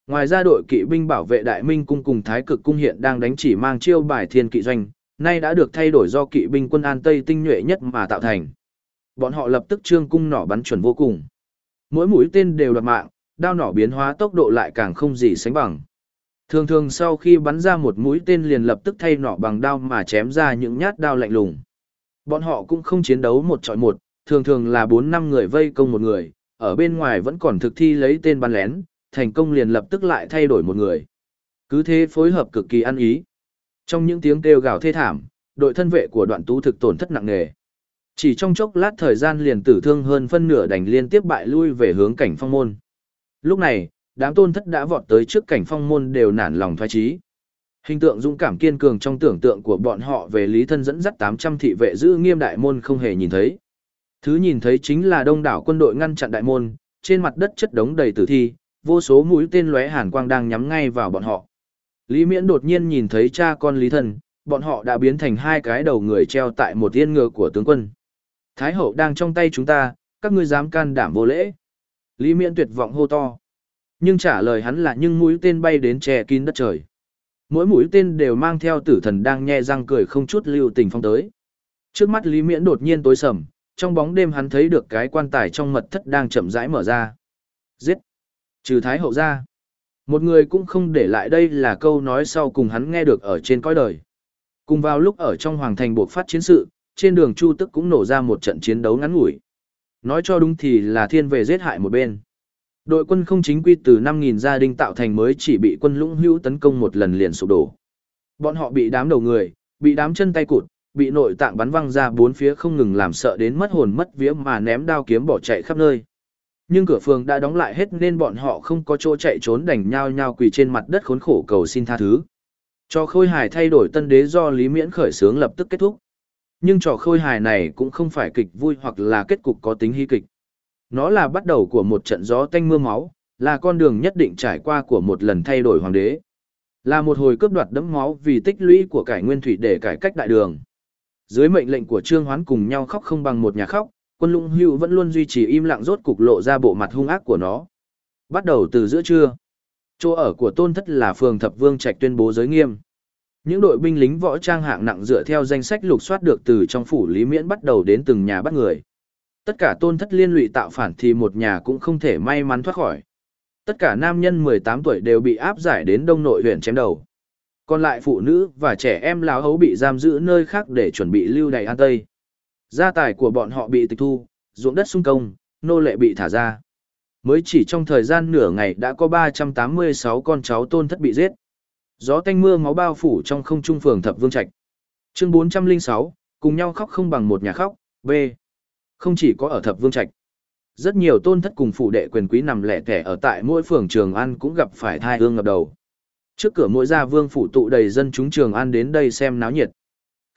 Ngoài ra đội kỵ binh bảo vệ Đại Minh cung cùng Thái Cực cung hiện đang đánh chỉ mang chiêu bài thiên kỵ doanh, nay đã được thay đổi do kỵ binh quân An Tây tinh nhuệ nhất mà tạo thành. Bọn họ lập tức trương cung nỏ bắn chuẩn vô cùng. Mỗi mũi tên đều đoạt mạng, đao nỏ biến hóa tốc độ lại càng không gì sánh bằng. Thường thường sau khi bắn ra một mũi tên liền lập tức thay nỏ bằng đao mà chém ra những nhát đao lạnh lùng. Bọn họ cũng không chiến đấu một trọi một, thường thường là 4-5 người vây công một người, ở bên ngoài vẫn còn thực thi lấy tên bắn lén, thành công liền lập tức lại thay đổi một người. Cứ thế phối hợp cực kỳ ăn ý. Trong những tiếng kêu gào thê thảm, đội thân vệ của đoạn tú thực tổn thất nặng nề. Chỉ trong chốc lát thời gian liền tử thương hơn phân nửa đành liên tiếp bại lui về hướng cảnh phong môn. Lúc này, đám tôn thất đã vọt tới trước cảnh phong môn đều nản lòng thoái trí. Hình tượng dũng cảm kiên cường trong tưởng tượng của bọn họ về lý thân dẫn dắt 800 thị vệ giữ nghiêm đại môn không hề nhìn thấy. Thứ nhìn thấy chính là đông đảo quân đội ngăn chặn đại môn, trên mặt đất chất đống đầy tử thi, vô số mũi tên lóe hàn quang đang nhắm ngay vào bọn họ. Lý Miễn đột nhiên nhìn thấy cha con Lý Thần, bọn họ đã biến thành hai cái đầu người treo tại một yên ngựa của tướng quân. Thái hậu đang trong tay chúng ta, các ngươi dám can đảm vô lễ. Lý Miễn tuyệt vọng hô to. Nhưng trả lời hắn là những mũi tên bay đến che kín đất trời. Mỗi mũi tên đều mang theo tử thần đang nhe răng cười không chút lưu tình phong tới. Trước mắt Lý Miễn đột nhiên tối sầm, trong bóng đêm hắn thấy được cái quan tài trong mật thất đang chậm rãi mở ra. Giết! Trừ Thái hậu ra. Một người cũng không để lại đây là câu nói sau cùng hắn nghe được ở trên cõi đời. Cùng vào lúc ở trong hoàng thành buộc phát chiến sự, trên đường Chu Tức cũng nổ ra một trận chiến đấu ngắn ngủi. Nói cho đúng thì là thiên về giết hại một bên. Đội quân không chính quy từ 5.000 gia đình tạo thành mới chỉ bị quân lũng hữu tấn công một lần liền sụp đổ. Bọn họ bị đám đầu người, bị đám chân tay cụt, bị nội tạng bắn văng ra bốn phía không ngừng làm sợ đến mất hồn mất vía mà ném đao kiếm bỏ chạy khắp nơi. Nhưng cửa phường đã đóng lại hết nên bọn họ không có chỗ chạy trốn đành nhau nhau quỳ trên mặt đất khốn khổ cầu xin tha thứ. Cho khôi hài thay đổi tân đế do Lý Miễn khởi xướng lập tức kết thúc. Nhưng trò khôi hài này cũng không phải kịch vui hoặc là kết cục có tính hy kịch. Nó là bắt đầu của một trận gió tanh mưa máu, là con đường nhất định trải qua của một lần thay đổi hoàng đế. Là một hồi cướp đoạt đẫm máu vì tích lũy của cải nguyên thủy để cải cách đại đường. Dưới mệnh lệnh của Trương Hoán cùng nhau khóc không bằng một nhà khóc, quân lũng hưu vẫn luôn duy trì im lặng rốt cục lộ ra bộ mặt hung ác của nó. Bắt đầu từ giữa trưa, chỗ ở của tôn thất là phường thập vương trạch tuyên bố giới nghiêm. Những đội binh lính võ trang hạng nặng dựa theo danh sách lục soát được từ trong phủ Lý Miễn bắt đầu đến từng nhà bắt người. Tất cả tôn thất liên lụy tạo phản thì một nhà cũng không thể may mắn thoát khỏi. Tất cả nam nhân 18 tuổi đều bị áp giải đến đông nội huyện chém đầu. Còn lại phụ nữ và trẻ em láo hấu bị giam giữ nơi khác để chuẩn bị lưu đày an tây. Gia tài của bọn họ bị tịch thu, ruộng đất sung công, nô lệ bị thả ra. Mới chỉ trong thời gian nửa ngày đã có 386 con cháu tôn thất bị giết. Gió tanh mưa máu bao phủ trong không trung phường thập vương trạch. Chương 406, cùng nhau khóc không bằng một nhà khóc, B. Không chỉ có ở thập vương trạch. Rất nhiều tôn thất cùng phụ đệ quyền quý nằm lẻ tẻ ở tại mỗi phường Trường An cũng gặp phải thai ương ngập đầu. Trước cửa mỗi gia vương phủ tụ đầy dân chúng Trường An đến đây xem náo nhiệt.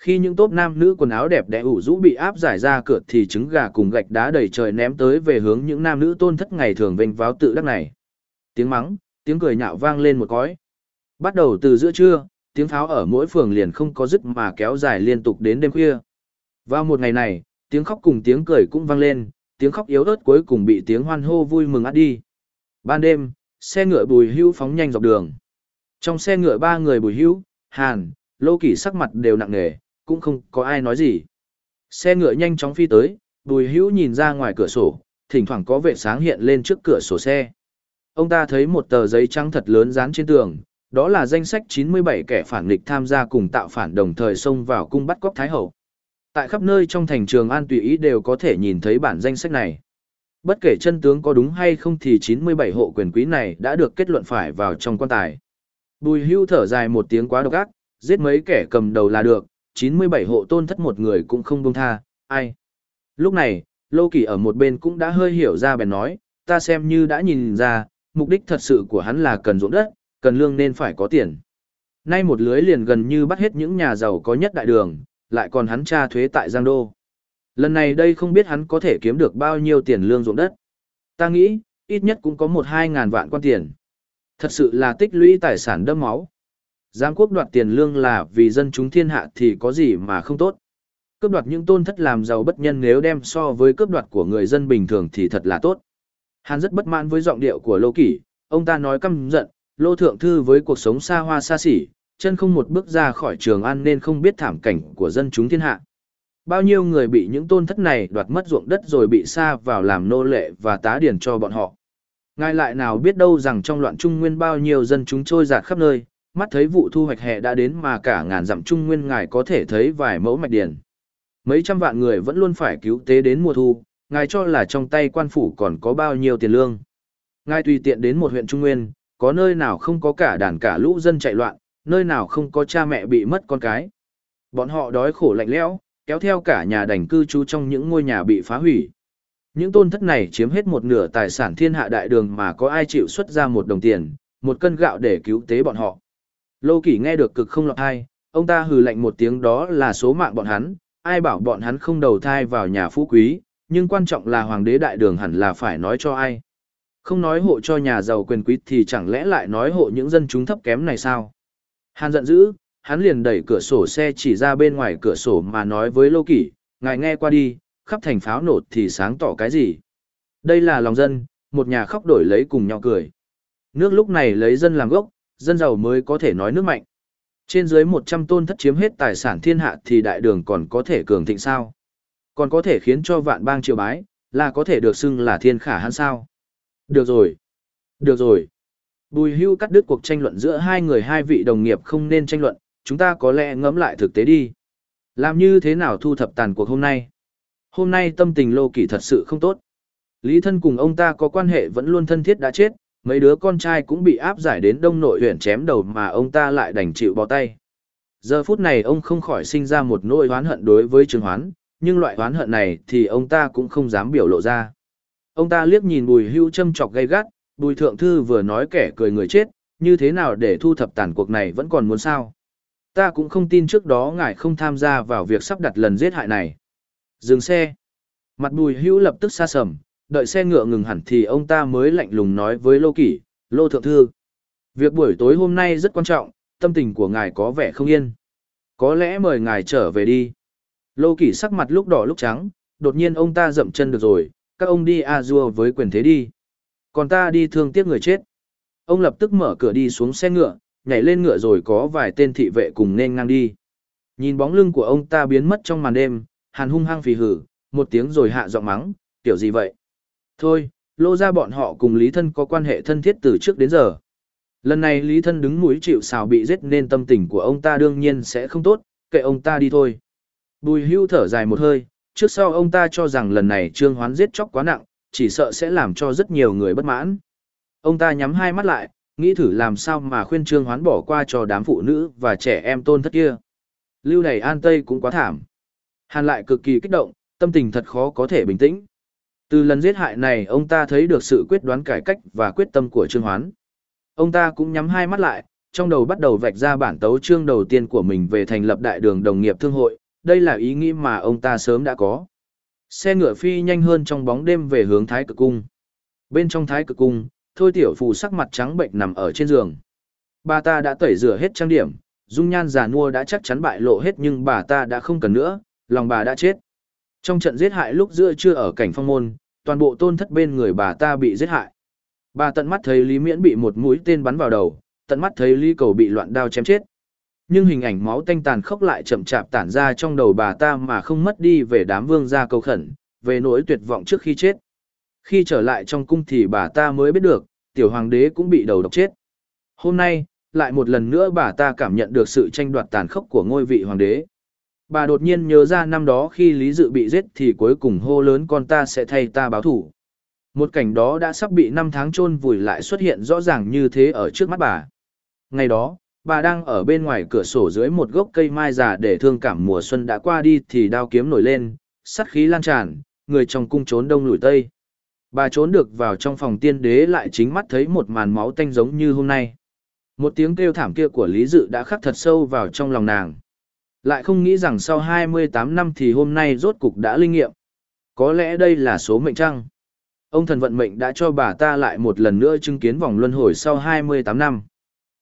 Khi những tốp nam nữ quần áo đẹp đẽ ủ rũ bị áp giải ra cửa thì trứng gà cùng gạch đá đầy trời ném tới về hướng những nam nữ tôn thất ngày thường vênh váo tự đắc này. Tiếng mắng, tiếng cười nhạo vang lên một cõi. Bắt đầu từ giữa trưa, tiếng pháo ở mỗi phường liền không có dứt mà kéo dài liên tục đến đêm khuya. Vào một ngày này, tiếng khóc cùng tiếng cười cũng vang lên, tiếng khóc yếu ớt cuối cùng bị tiếng hoan hô vui mừng át đi. Ban đêm, xe ngựa bùi hưu phóng nhanh dọc đường. Trong xe ngựa ba người bùi hưu, hàn, lô kỷ sắc mặt đều nặng nề, cũng không có ai nói gì. Xe ngựa nhanh chóng phi tới, bùi hưu nhìn ra ngoài cửa sổ, thỉnh thoảng có vệ sáng hiện lên trước cửa sổ xe. Ông ta thấy một tờ giấy trắng thật lớn dán trên tường, đó là danh sách 97 kẻ phản nghịch tham gia cùng tạo phản đồng thời xông vào cung bắt cóc Thái Hậu. Tại khắp nơi trong thành trường An tùy ý đều có thể nhìn thấy bản danh sách này. Bất kể chân tướng có đúng hay không thì 97 hộ quyền quý này đã được kết luận phải vào trong quan tài. Bùi hưu thở dài một tiếng quá độc ác, giết mấy kẻ cầm đầu là được, 97 hộ tôn thất một người cũng không buông tha, ai. Lúc này, Lô Kỳ ở một bên cũng đã hơi hiểu ra bèn nói, ta xem như đã nhìn ra, mục đích thật sự của hắn là cần ruộng đất, cần lương nên phải có tiền. Nay một lưới liền gần như bắt hết những nhà giàu có nhất đại đường, lại còn hắn tra thuế tại Giang Đô. Lần này đây không biết hắn có thể kiếm được bao nhiêu tiền lương ruộng đất. Ta nghĩ, ít nhất cũng có một hai ngàn vạn quan tiền. Thật sự là tích lũy tài sản đâm máu. Giang quốc đoạt tiền lương là vì dân chúng thiên hạ thì có gì mà không tốt. Cướp đoạt những tôn thất làm giàu bất nhân nếu đem so với cướp đoạt của người dân bình thường thì thật là tốt. Hàn rất bất mãn với giọng điệu của Lô Kỷ, ông ta nói căm giận, Lô Thượng Thư với cuộc sống xa hoa xa xỉ, chân không một bước ra khỏi trường An nên không biết thảm cảnh của dân chúng thiên hạ. Bao nhiêu người bị những tôn thất này đoạt mất ruộng đất rồi bị xa vào làm nô lệ và tá điển cho bọn họ. Ngài lại nào biết đâu rằng trong loạn trung nguyên bao nhiêu dân chúng trôi giạt khắp nơi, mắt thấy vụ thu hoạch hè đã đến mà cả ngàn dặm trung nguyên ngài có thể thấy vài mẫu mạch điển. Mấy trăm vạn người vẫn luôn phải cứu tế đến mùa thu, ngài cho là trong tay quan phủ còn có bao nhiêu tiền lương. Ngài tùy tiện đến một huyện trung nguyên, có nơi nào không có cả đàn cả lũ dân chạy loạn, nơi nào không có cha mẹ bị mất con cái. Bọn họ đói khổ lạnh lẽo, kéo theo cả nhà đành cư trú trong những ngôi nhà bị phá hủy. Những tôn thất này chiếm hết một nửa tài sản thiên hạ đại đường mà có ai chịu xuất ra một đồng tiền, một cân gạo để cứu tế bọn họ. Lô Kỷ nghe được cực không lọt thai, ông ta hừ lạnh một tiếng đó là số mạng bọn hắn, ai bảo bọn hắn không đầu thai vào nhà phú quý, nhưng quan trọng là hoàng đế đại đường hẳn là phải nói cho ai. Không nói hộ cho nhà giàu quyền quý thì chẳng lẽ lại nói hộ những dân chúng thấp kém này sao? Hàn giận dữ, hắn liền đẩy cửa sổ xe chỉ ra bên ngoài cửa sổ mà nói với Lô Kỷ, ngài nghe qua đi, khắp thành pháo nổ thì sáng tỏ cái gì? Đây là lòng dân, một nhà khóc đổi lấy cùng nhau cười. Nước lúc này lấy dân làm gốc, dân giàu mới có thể nói nước mạnh. Trên dưới 100 tôn thất chiếm hết tài sản thiên hạ thì đại đường còn có thể cường thịnh sao? Còn có thể khiến cho vạn bang triều bái, là có thể được xưng là thiên khả hãn sao? Được rồi. Được rồi. Bùi hưu cắt đứt cuộc tranh luận giữa hai người hai vị đồng nghiệp không nên tranh luận, chúng ta có lẽ ngẫm lại thực tế đi. Làm như thế nào thu thập tàn cuộc hôm nay? Hôm nay tâm tình lô kỷ thật sự không tốt. Lý thân cùng ông ta có quan hệ vẫn luôn thân thiết đã chết, mấy đứa con trai cũng bị áp giải đến đông nội huyện chém đầu mà ông ta lại đành chịu bó tay. Giờ phút này ông không khỏi sinh ra một nỗi oán hận đối với Trương Hoán, nhưng loại oán hận này thì ông ta cũng không dám biểu lộ ra. Ông ta liếc nhìn bùi hưu châm chọc gay gắt, bùi thượng thư vừa nói kẻ cười người chết, như thế nào để thu thập tàn cuộc này vẫn còn muốn sao. Ta cũng không tin trước đó ngài không tham gia vào việc sắp đặt lần giết hại này. Dừng xe. Mặt bùi hưu lập tức xa sầm, đợi xe ngựa ngừng hẳn thì ông ta mới lạnh lùng nói với Lô Kỷ, Lô Thượng Thư. Việc buổi tối hôm nay rất quan trọng, tâm tình của ngài có vẻ không yên. Có lẽ mời ngài trở về đi. Lô Kỷ sắc mặt lúc đỏ lúc trắng, đột nhiên ông ta dậm chân được rồi, các ông đi a dua với quyền thế đi. Còn ta đi thương tiếc người chết. Ông lập tức mở cửa đi xuống xe ngựa, nhảy lên ngựa rồi có vài tên thị vệ cùng nên ngang đi. Nhìn bóng lưng của ông ta biến mất trong màn đêm, hàn hung hăng phì hử, một tiếng rồi hạ giọng mắng, kiểu gì vậy? Thôi, lô ra bọn họ cùng Lý Thân có quan hệ thân thiết từ trước đến giờ. Lần này Lý Thân đứng mũi chịu xào bị giết nên tâm tình của ông ta đương nhiên sẽ không tốt, kệ ông ta đi thôi. Bùi hưu thở dài một hơi, trước sau ông ta cho rằng lần này Trương Hoán giết chóc quá nặng, chỉ sợ sẽ làm cho rất nhiều người bất mãn. Ông ta nhắm hai mắt lại, nghĩ thử làm sao mà khuyên Trương Hoán bỏ qua cho đám phụ nữ và trẻ em tôn thất kia. Lưu này an tây cũng quá thảm. Hàn lại cực kỳ kích động, tâm tình thật khó có thể bình tĩnh. Từ lần giết hại này ông ta thấy được sự quyết đoán cải cách và quyết tâm của Trương Hoán. Ông ta cũng nhắm hai mắt lại, trong đầu bắt đầu vạch ra bản tấu chương đầu tiên của mình về thành lập đại đường đồng nghiệp thương hội, đây là ý nghĩ mà ông ta sớm đã có. Xe ngựa phi nhanh hơn trong bóng đêm về hướng Thái Cực Cung. Bên trong Thái Cực Cung, Thôi Tiểu Phù sắc mặt trắng bệnh nằm ở trên giường. Bà ta đã tẩy rửa hết trang điểm, dung nhan già nua đã chắc chắn bại lộ hết nhưng bà ta đã không cần nữa, lòng bà đã chết. Trong trận giết hại lúc giữa trưa ở cảnh phong môn, toàn bộ tôn thất bên người bà ta bị giết hại. Bà tận mắt thấy Lý Miễn bị một mũi tên bắn vào đầu, tận mắt thấy Lý Cầu bị loạn đao chém chết. Nhưng hình ảnh máu tanh tàn khốc lại chậm chạp tản ra trong đầu bà ta mà không mất đi về đám vương gia cầu khẩn, về nỗi tuyệt vọng trước khi chết. Khi trở lại trong cung thì bà ta mới biết được, tiểu hoàng đế cũng bị đầu độc chết. Hôm nay, lại một lần nữa bà ta cảm nhận được sự tranh đoạt tàn khốc của ngôi vị hoàng đế. Bà đột nhiên nhớ ra năm đó khi Lý Dự bị giết thì cuối cùng hô lớn con ta sẽ thay ta báo thủ. Một cảnh đó đã sắp bị năm tháng chôn vùi lại xuất hiện rõ ràng như thế ở trước mắt bà. Ngày đó, bà đang ở bên ngoài cửa sổ dưới một gốc cây mai già để thương cảm mùa xuân đã qua đi thì đao kiếm nổi lên, sắt khí lan tràn, người trong cung trốn đông lùi tây. Bà trốn được vào trong phòng tiên đế lại chính mắt thấy một màn máu tanh giống như hôm nay. Một tiếng kêu thảm kia của Lý Dự đã khắc thật sâu vào trong lòng nàng. Lại không nghĩ rằng sau 28 năm thì hôm nay rốt cục đã linh nghiệm. Có lẽ đây là số mệnh trăng. Ông thần vận mệnh đã cho bà ta lại một lần nữa chứng kiến vòng luân hồi sau 28 năm.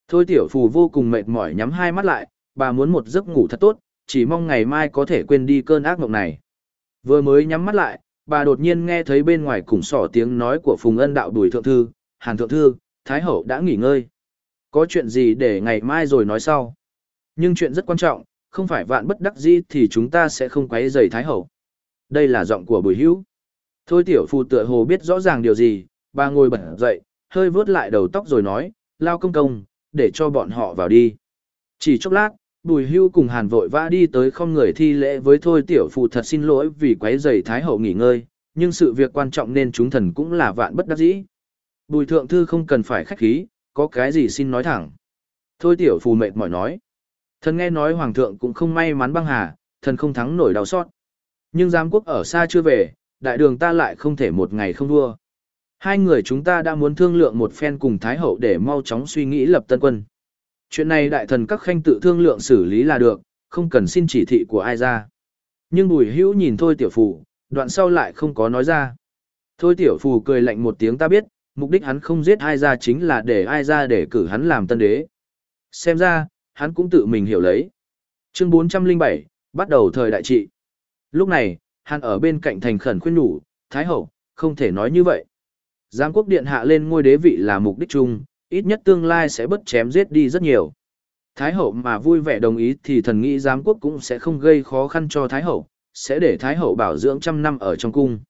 Thôi tiểu phù vô cùng mệt mỏi nhắm hai mắt lại, bà muốn một giấc ngủ thật tốt, chỉ mong ngày mai có thể quên đi cơn ác mộng này. Vừa mới nhắm mắt lại, bà đột nhiên nghe thấy bên ngoài cùng sỏ tiếng nói của Phùng Ân đạo Bùi thượng thư, Hàn thượng thư, Thái hậu đã nghỉ ngơi. Có chuyện gì để ngày mai rồi nói sau. Nhưng chuyện rất quan trọng, không phải vạn bất đắc dĩ thì chúng ta sẽ không quấy rầy Thái hậu. Đây là giọng của Bùi Hữu. Thôi tiểu Phu tựa hồ biết rõ ràng điều gì, bà ngồi bật dậy, hơi vớt lại đầu tóc rồi nói, lao công công, để cho bọn họ vào đi. Chỉ chốc lát, Bùi Hưu cùng Hàn vội vã đi tới không người thi lễ với Thôi Tiểu Phụ thật xin lỗi vì quấy rầy Thái Hậu nghỉ ngơi, nhưng sự việc quan trọng nên chúng thần cũng là vạn bất đắc dĩ. Bùi Thượng Thư không cần phải khách khí, có cái gì xin nói thẳng. Thôi Tiểu Phu mệt mỏi nói. Thần nghe nói Hoàng thượng cũng không may mắn băng hà, thần không thắng nổi đau xót. Nhưng giám quốc ở xa chưa về, đại đường ta lại không thể một ngày không đua. Hai người chúng ta đã muốn thương lượng một phen cùng Thái Hậu để mau chóng suy nghĩ lập tân quân. Chuyện này đại thần các khanh tự thương lượng xử lý là được, không cần xin chỉ thị của ai ra. Nhưng bùi hữu nhìn thôi tiểu phù, đoạn sau lại không có nói ra. Thôi tiểu phù cười lạnh một tiếng ta biết, mục đích hắn không giết ai ra chính là để ai ra để cử hắn làm tân đế. Xem ra, hắn cũng tự mình hiểu lấy. Chương 407, bắt đầu thời đại trị. Lúc này, hắn ở bên cạnh thành khẩn khuyên nhủ, Thái Hậu, không thể nói như vậy. Giám quốc điện hạ lên ngôi đế vị là mục đích chung, ít nhất tương lai sẽ bất chém giết đi rất nhiều. Thái hậu mà vui vẻ đồng ý thì thần nghĩ giám quốc cũng sẽ không gây khó khăn cho Thái hậu, sẽ để Thái hậu bảo dưỡng trăm năm ở trong cung.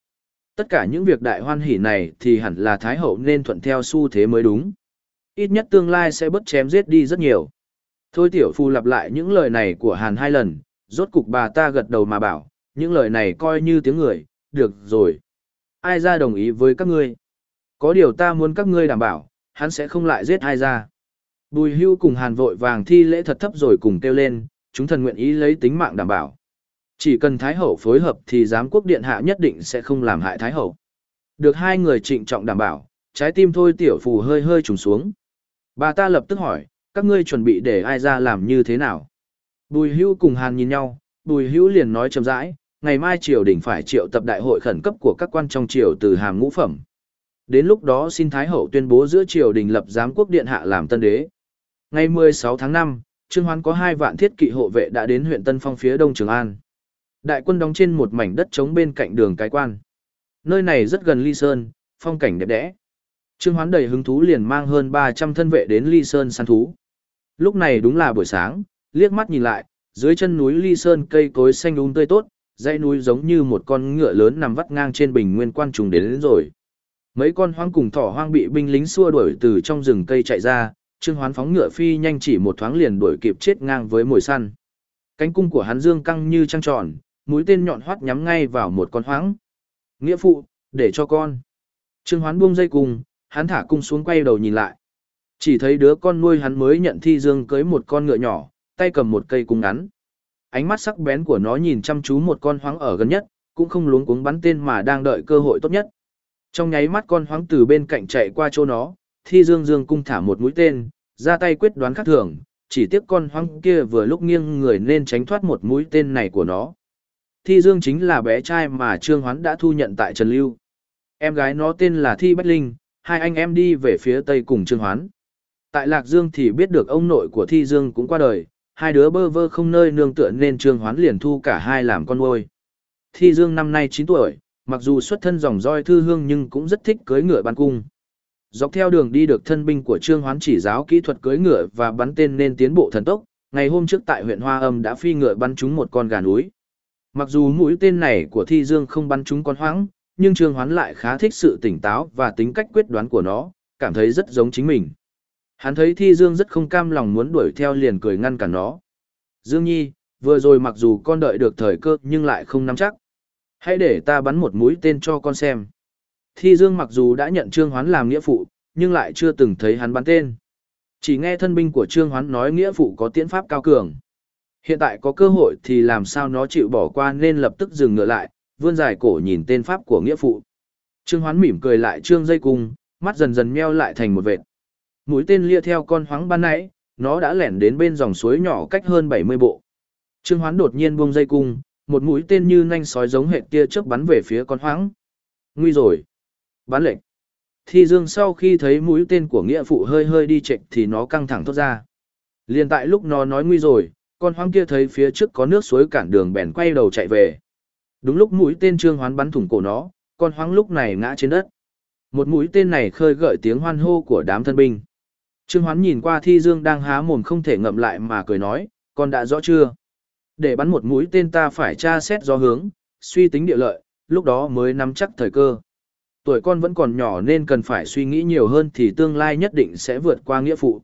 Tất cả những việc đại hoan hỷ này thì hẳn là Thái hậu nên thuận theo xu thế mới đúng. ít nhất tương lai sẽ bớt chém giết đi rất nhiều. Thôi tiểu phu lặp lại những lời này của Hàn hai lần, rốt cục bà ta gật đầu mà bảo, những lời này coi như tiếng người, được rồi. Ai ra đồng ý với các ngươi? Có điều ta muốn các ngươi đảm bảo, hắn sẽ không lại giết ai ra. Bùi hưu cùng hàn vội vàng thi lễ thật thấp rồi cùng kêu lên, chúng thần nguyện ý lấy tính mạng đảm bảo. Chỉ cần Thái Hậu phối hợp thì giám quốc điện hạ nhất định sẽ không làm hại Thái Hậu. Được hai người trịnh trọng đảm bảo, trái tim thôi tiểu phù hơi hơi trùng xuống. Bà ta lập tức hỏi, các ngươi chuẩn bị để ai ra làm như thế nào? Bùi hưu cùng hàn nhìn nhau, bùi hưu liền nói chậm rãi, ngày mai triều đình phải triệu tập đại hội khẩn cấp của các quan trong triều từ hàm ngũ phẩm. Đến lúc đó xin Thái Hậu tuyên bố giữa triều đình lập giám quốc điện hạ làm tân đế. Ngày 16 tháng 5, Trương Hoán có hai vạn thiết kỵ hộ vệ đã đến huyện Tân Phong phía đông Trường An. Đại quân đóng trên một mảnh đất trống bên cạnh đường cái quan. Nơi này rất gần Ly Sơn, phong cảnh đẹp đẽ. Trương Hoán đầy hứng thú liền mang hơn 300 thân vệ đến Ly Sơn săn thú. Lúc này đúng là buổi sáng, liếc mắt nhìn lại, dưới chân núi Ly Sơn cây cối xanh um tươi tốt, dãy núi giống như một con ngựa lớn nằm vắt ngang trên bình nguyên quan trùng đến, đến rồi. Mấy con hoang cùng thỏ hoang bị binh lính xua đuổi từ trong rừng cây chạy ra, Trương Hoán phóng ngựa phi nhanh chỉ một thoáng liền đuổi kịp chết ngang với mồi săn. Cánh cung của hắn dương căng như trăng tròn, mũi tên nhọn hoắt nhắm ngay vào một con hoáng. Nghĩa phụ, để cho con. Trương Hoán buông dây cung, hắn thả cung xuống quay đầu nhìn lại. Chỉ thấy đứa con nuôi hắn mới nhận thi dương cưới một con ngựa nhỏ, tay cầm một cây cung ngắn. Ánh mắt sắc bén của nó nhìn chăm chú một con hoáng ở gần nhất, cũng không luống cuống bắn tên mà đang đợi cơ hội tốt nhất. Trong nháy mắt con hoáng từ bên cạnh chạy qua chỗ nó, thi dương dương cung thả một mũi tên, ra tay quyết đoán khác thường, chỉ tiếc con hoang kia vừa lúc nghiêng người nên tránh thoát một mũi tên này của nó. Thi Dương chính là bé trai mà Trương Hoán đã thu nhận tại Trần Lưu. Em gái nó tên là Thi Bách Linh, hai anh em đi về phía tây cùng Trương Hoán. Tại Lạc Dương thì biết được ông nội của Thi Dương cũng qua đời, hai đứa bơ vơ không nơi nương tựa nên Trương Hoán liền thu cả hai làm con nuôi. Thi Dương năm nay 9 tuổi, mặc dù xuất thân dòng roi thư hương nhưng cũng rất thích cưới ngựa ban cung. Dọc theo đường đi được thân binh của Trương Hoán chỉ giáo kỹ thuật cưỡi ngựa và bắn tên nên tiến bộ thần tốc, ngày hôm trước tại huyện Hoa Âm đã phi ngựa bắn trúng một con gà núi. Mặc dù mũi tên này của Thi Dương không bắn trúng con hoáng, nhưng Trương Hoán lại khá thích sự tỉnh táo và tính cách quyết đoán của nó, cảm thấy rất giống chính mình. Hắn thấy Thi Dương rất không cam lòng muốn đuổi theo liền cười ngăn cản nó. Dương Nhi, vừa rồi mặc dù con đợi được thời cơ nhưng lại không nắm chắc. Hãy để ta bắn một mũi tên cho con xem. Thi Dương mặc dù đã nhận Trương Hoán làm nghĩa phụ, nhưng lại chưa từng thấy hắn bắn tên. Chỉ nghe thân binh của Trương Hoán nói nghĩa phụ có tiễn pháp cao cường. Hiện tại có cơ hội thì làm sao nó chịu bỏ qua nên lập tức dừng ngựa lại, vươn dài cổ nhìn tên pháp của nghĩa phụ. Trương Hoán mỉm cười lại trương dây cung, mắt dần dần meo lại thành một vệt. Mũi tên lia theo con hoáng ban nãy, nó đã lẻn đến bên dòng suối nhỏ cách hơn 70 bộ. Trương Hoán đột nhiên buông dây cung, một mũi tên như nhanh sói giống hệt kia chớp bắn về phía con hoáng. Nguy rồi. Bắn lệnh. Thi Dương sau khi thấy mũi tên của nghĩa phụ hơi hơi đi chệch thì nó căng thẳng thốt ra. Liên tại lúc nó nói nguy rồi, con hoang kia thấy phía trước có nước suối cản đường bèn quay đầu chạy về. Đúng lúc mũi tên trương hoán bắn thủng cổ nó, con hoang lúc này ngã trên đất. Một mũi tên này khơi gợi tiếng hoan hô của đám thân binh. Trương hoán nhìn qua thi dương đang há mồm không thể ngậm lại mà cười nói, con đã rõ chưa? Để bắn một mũi tên ta phải tra xét do hướng, suy tính địa lợi, lúc đó mới nắm chắc thời cơ. Tuổi con vẫn còn nhỏ nên cần phải suy nghĩ nhiều hơn thì tương lai nhất định sẽ vượt qua nghĩa phụ.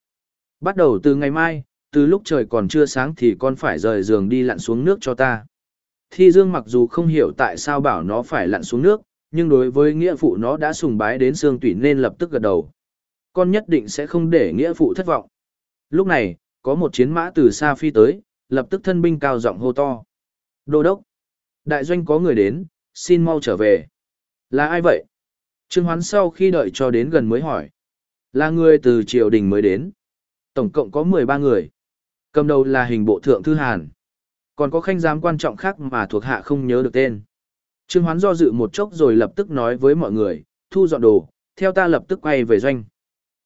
Bắt đầu từ ngày mai, từ lúc trời còn chưa sáng thì con phải rời giường đi lặn xuống nước cho ta. Thi Dương mặc dù không hiểu tại sao bảo nó phải lặn xuống nước, nhưng đối với nghĩa phụ nó đã sùng bái đến xương tủy nên lập tức gật đầu. Con nhất định sẽ không để nghĩa phụ thất vọng. Lúc này, có một chiến mã từ xa phi tới, lập tức thân binh cao giọng hô to. Đô đốc! Đại doanh có người đến, xin mau trở về. Là ai vậy? Trương Hoán sau khi đợi cho đến gần mới hỏi. Là người từ triều đình mới đến. Tổng cộng có 13 người. Cầm đầu là hình bộ thượng thư Hàn. Còn có khanh giám quan trọng khác mà thuộc hạ không nhớ được tên. Trương Hoán do dự một chốc rồi lập tức nói với mọi người, thu dọn đồ, theo ta lập tức quay về doanh.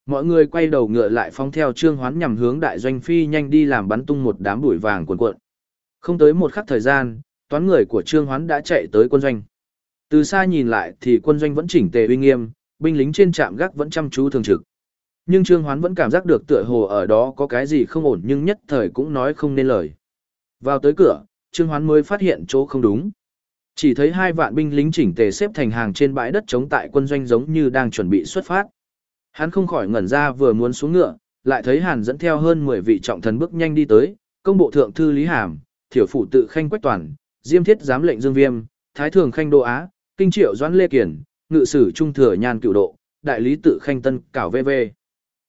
Mọi người quay đầu ngựa lại phóng theo Trương Hoán nhằm hướng đại doanh phi nhanh đi làm bắn tung một đám bụi vàng cuộn cuộn. Không tới một khắc thời gian, toán người của Trương Hoán đã chạy tới quân doanh. Từ xa nhìn lại thì quân doanh vẫn chỉnh tề uy nghiêm, binh lính trên trạm gác vẫn chăm chú thường trực. Nhưng Trương Hoán vẫn cảm giác được tựa hồ ở đó có cái gì không ổn nhưng nhất thời cũng nói không nên lời. Vào tới cửa, Trương Hoán mới phát hiện chỗ không đúng. Chỉ thấy hai vạn binh lính chỉnh tề xếp thành hàng trên bãi đất chống tại quân doanh giống như đang chuẩn bị xuất phát. Hắn không khỏi ngẩn ra vừa muốn xuống ngựa, lại thấy Hàn dẫn theo hơn 10 vị trọng thần bước nhanh đi tới, công bộ thượng thư Lý Hàm, thiểu phụ tự khanh quách toàn, diêm thiết giám lệnh dương viêm, thái thường khanh đô á, kinh triệu doãn lê kiển, ngự sử trung thừa nhan cựu độ, đại lý tự khanh tân cảo vv.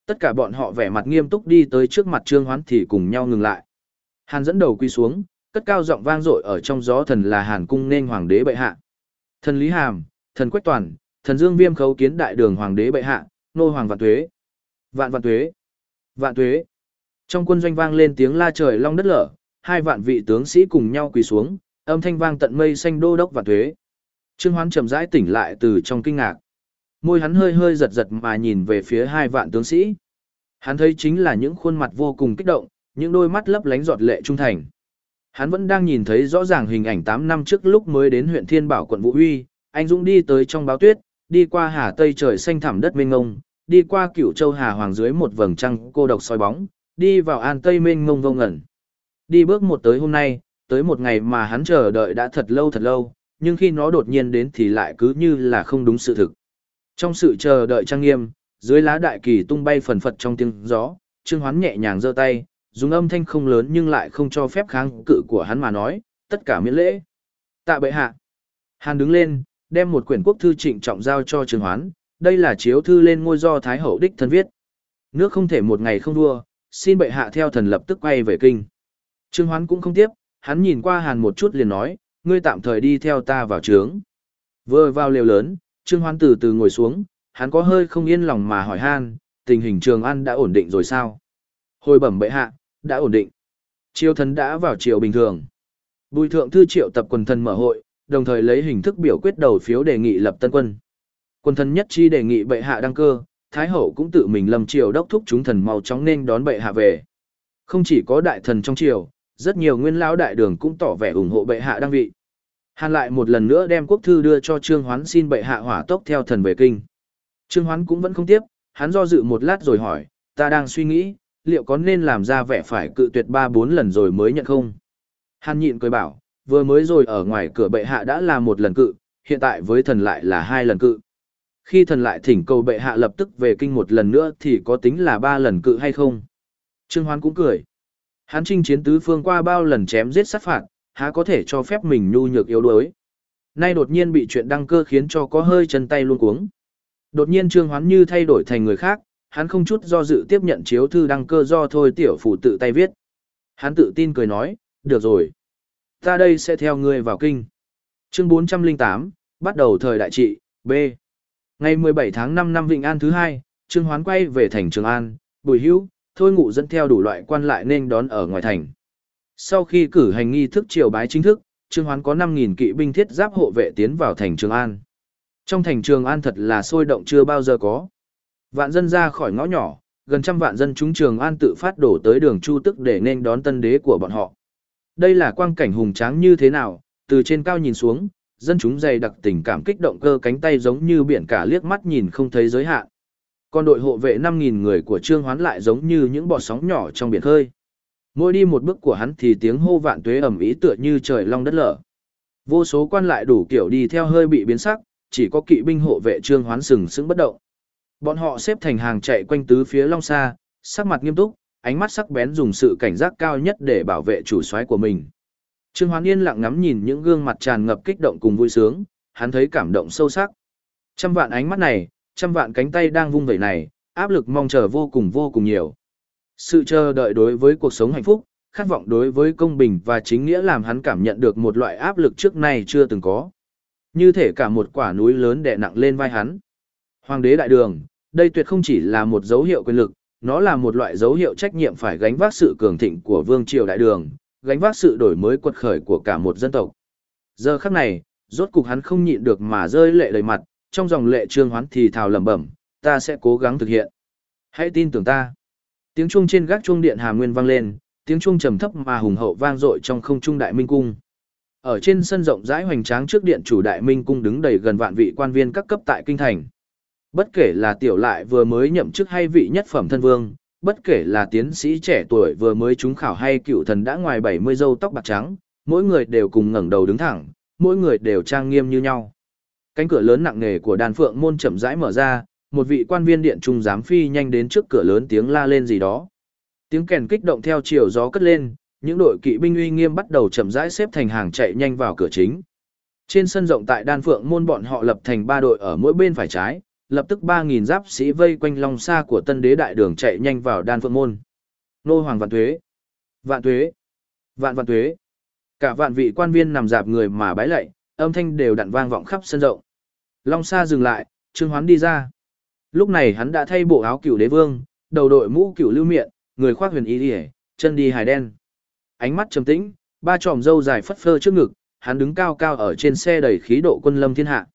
Tất cả bọn họ vẻ mặt nghiêm túc đi tới trước mặt trương hoán thì cùng nhau ngừng lại. Hàn dẫn đầu quy xuống, cất cao giọng vang dội ở trong gió thần là Hàn cung nên hoàng đế bệ hạ. Thần Lý Hàm, thần Quách Toàn, thần Dương Viêm khấu kiến đại đường hoàng đế bệ hạ, nô hoàng vạn tuế. Vạn vạn tuế. Vạn tuế. Trong quân doanh vang lên tiếng la trời long đất lở, hai vạn vị tướng sĩ cùng nhau quỳ xuống, âm thanh vang tận mây xanh đô đốc vạn tuế. Trương Hoán chậm rãi tỉnh lại từ trong kinh ngạc. Môi hắn hơi hơi giật giật mà nhìn về phía hai vạn tướng sĩ. Hắn thấy chính là những khuôn mặt vô cùng kích động, những đôi mắt lấp lánh giọt lệ trung thành. Hắn vẫn đang nhìn thấy rõ ràng hình ảnh 8 năm trước lúc mới đến huyện Thiên Bảo quận Vũ Huy, anh Dũng đi tới trong báo tuyết, đi qua hà tây trời xanh thẳm đất mênh ngông, đi qua cửu châu hà hoàng dưới một vầng trăng cô độc soi bóng, đi vào an tây mênh ngông vô ngẩn. Đi bước một tới hôm nay, tới một ngày mà hắn chờ đợi đã thật lâu thật lâu, nhưng khi nó đột nhiên đến thì lại cứ như là không đúng sự thực. Trong sự chờ đợi trang nghiêm, dưới lá đại kỳ tung bay phần phật trong tiếng gió, Trương Hoán nhẹ nhàng giơ tay, dùng âm thanh không lớn nhưng lại không cho phép kháng cự của hắn mà nói, tất cả miễn lễ. Tạ bệ hạ. Hàn đứng lên, đem một quyển quốc thư trịnh trọng giao cho Trương Hoán, đây là chiếu thư lên ngôi do Thái Hậu đích thân viết. Nước không thể một ngày không đua, xin bệ hạ theo thần lập tức quay về kinh. Trương Hoán cũng không tiếp, hắn nhìn qua Hàn một chút liền nói, ngươi tạm thời đi theo ta vào trướng. Vừa vào lều lớn, Trương Hoán từ từ ngồi xuống, hắn có hơi không yên lòng mà hỏi han, tình hình trường an đã ổn định rồi sao? Hồi bẩm bệ hạ, đã ổn định. Triều thần đã vào triều bình thường. Bùi thượng thư triệu tập quần thần mở hội, đồng thời lấy hình thức biểu quyết đầu phiếu đề nghị lập tân quân. Quân thần nhất chi đề nghị bệ hạ đăng cơ, Thái hậu cũng tự mình lâm triều đốc thúc chúng thần mau chóng nên đón bệ hạ về. Không chỉ có đại thần trong triều, rất nhiều nguyên lão đại đường cũng tỏ vẻ ủng hộ bệ hạ đăng vị. Hàn lại một lần nữa đem quốc thư đưa cho Trương Hoán xin bệ hạ hỏa tốc theo thần về kinh. Trương Hoán cũng vẫn không tiếp, hắn do dự một lát rồi hỏi, ta đang suy nghĩ, liệu có nên làm ra vẻ phải cự tuyệt ba bốn lần rồi mới nhận không? Hàn nhịn cười bảo, vừa mới rồi ở ngoài cửa bệ hạ đã là một lần cự, hiện tại với thần lại là hai lần cự. Khi thần lại thỉnh cầu bệ hạ lập tức về kinh một lần nữa thì có tính là ba lần cự hay không? Trương Hoán cũng cười. Hắn chinh chiến tứ phương qua bao lần chém giết sát phạt, há có thể cho phép mình nhu nhược yếu đuối. Nay đột nhiên bị chuyện đăng cơ khiến cho có hơi chân tay luôn cuống. Đột nhiên Trương Hoán như thay đổi thành người khác, hắn không chút do dự tiếp nhận chiếu thư đăng cơ do thôi tiểu phủ tự tay viết. Hắn tự tin cười nói, được rồi. Ta đây sẽ theo ngươi vào kinh. Chương 408, bắt đầu thời đại trị, B. Ngày 17 tháng 5 năm Vịnh An thứ hai, Trương Hoán quay về thành Trường An, Bùi Hữu, Thôi Ngụ dẫn theo đủ loại quan lại nên đón ở ngoài thành. Sau khi cử hành nghi thức triều bái chính thức, Trương Hoán có 5.000 kỵ binh thiết giáp hộ vệ tiến vào thành Trường An. Trong thành Trường An thật là sôi động chưa bao giờ có. Vạn dân ra khỏi ngõ nhỏ, gần trăm vạn dân chúng Trường An tự phát đổ tới đường Chu Tức để nên đón tân đế của bọn họ. Đây là quang cảnh hùng tráng như thế nào, từ trên cao nhìn xuống, dân chúng dày đặc tình cảm kích động cơ cánh tay giống như biển cả liếc mắt nhìn không thấy giới hạn. Còn đội hộ vệ 5.000 người của Trương Hoán lại giống như những bọt sóng nhỏ trong biển khơi. Mỗi đi một bước của hắn thì tiếng hô vạn tuế ầm ĩ tựa như trời long đất lở. Vô số quan lại đủ kiểu đi theo hơi bị biến sắc, chỉ có kỵ binh hộ vệ Trương Hoán sừng sững bất động. Bọn họ xếp thành hàng chạy quanh tứ phía long xa, sắc mặt nghiêm túc, ánh mắt sắc bén dùng sự cảnh giác cao nhất để bảo vệ chủ soái của mình. Trương Hoán yên lặng ngắm nhìn những gương mặt tràn ngập kích động cùng vui sướng, hắn thấy cảm động sâu sắc. Trăm vạn ánh mắt này, trăm vạn cánh tay đang vung vẩy này, áp lực mong chờ vô cùng vô cùng nhiều. Sự chờ đợi đối với cuộc sống hạnh phúc, khát vọng đối với công bình và chính nghĩa làm hắn cảm nhận được một loại áp lực trước nay chưa từng có. Như thể cả một quả núi lớn đè nặng lên vai hắn. Hoàng đế đại đường, đây tuyệt không chỉ là một dấu hiệu quyền lực, nó là một loại dấu hiệu trách nhiệm phải gánh vác sự cường thịnh của vương triều đại đường, gánh vác sự đổi mới quật khởi của cả một dân tộc. Giờ khắc này, rốt cục hắn không nhịn được mà rơi lệ đầy mặt, trong dòng lệ trương hoán thì thào lẩm bẩm, ta sẽ cố gắng thực hiện. Hãy tin tưởng ta. Tiếng chuông trên gác chuông điện Hà Nguyên vang lên, tiếng chuông trầm thấp mà hùng hậu vang dội trong không trung đại minh cung. Ở trên sân rộng rãi hoành tráng trước điện chủ đại minh cung đứng đầy gần vạn vị quan viên các cấp tại kinh thành. Bất kể là tiểu lại vừa mới nhậm chức hay vị nhất phẩm thân vương, bất kể là tiến sĩ trẻ tuổi vừa mới trúng khảo hay cựu thần đã ngoài 70 râu tóc bạc trắng, mỗi người đều cùng ngẩng đầu đứng thẳng, mỗi người đều trang nghiêm như nhau. Cánh cửa lớn nặng nề của đàn phượng môn chậm rãi mở ra, một vị quan viên điện trung giám phi nhanh đến trước cửa lớn tiếng la lên gì đó. Tiếng kèn kích động theo chiều gió cất lên, những đội kỵ binh uy nghiêm bắt đầu chậm rãi xếp thành hàng chạy nhanh vào cửa chính. Trên sân rộng tại Đan Phượng môn bọn họ lập thành ba đội ở mỗi bên phải trái, lập tức 3000 giáp sĩ vây quanh long xa của Tân Đế đại đường chạy nhanh vào Đan Phượng môn. Nô hoàng vạn tuế, vạn tuế, vạn vạn tuế. Cả vạn vị quan viên nằm dạp người mà bái lạy, âm thanh đều đặn vang vọng khắp sân rộng. Long xa dừng lại, Trương Hoán đi ra. Lúc này hắn đã thay bộ áo cửu đế vương, đầu đội mũ cửu lưu miệng, người khoác huyền y liễu, chân đi hài đen. Ánh mắt trầm tĩnh, ba tròm râu dài phất phơ trước ngực, hắn đứng cao cao ở trên xe đầy khí độ quân lâm thiên hạ.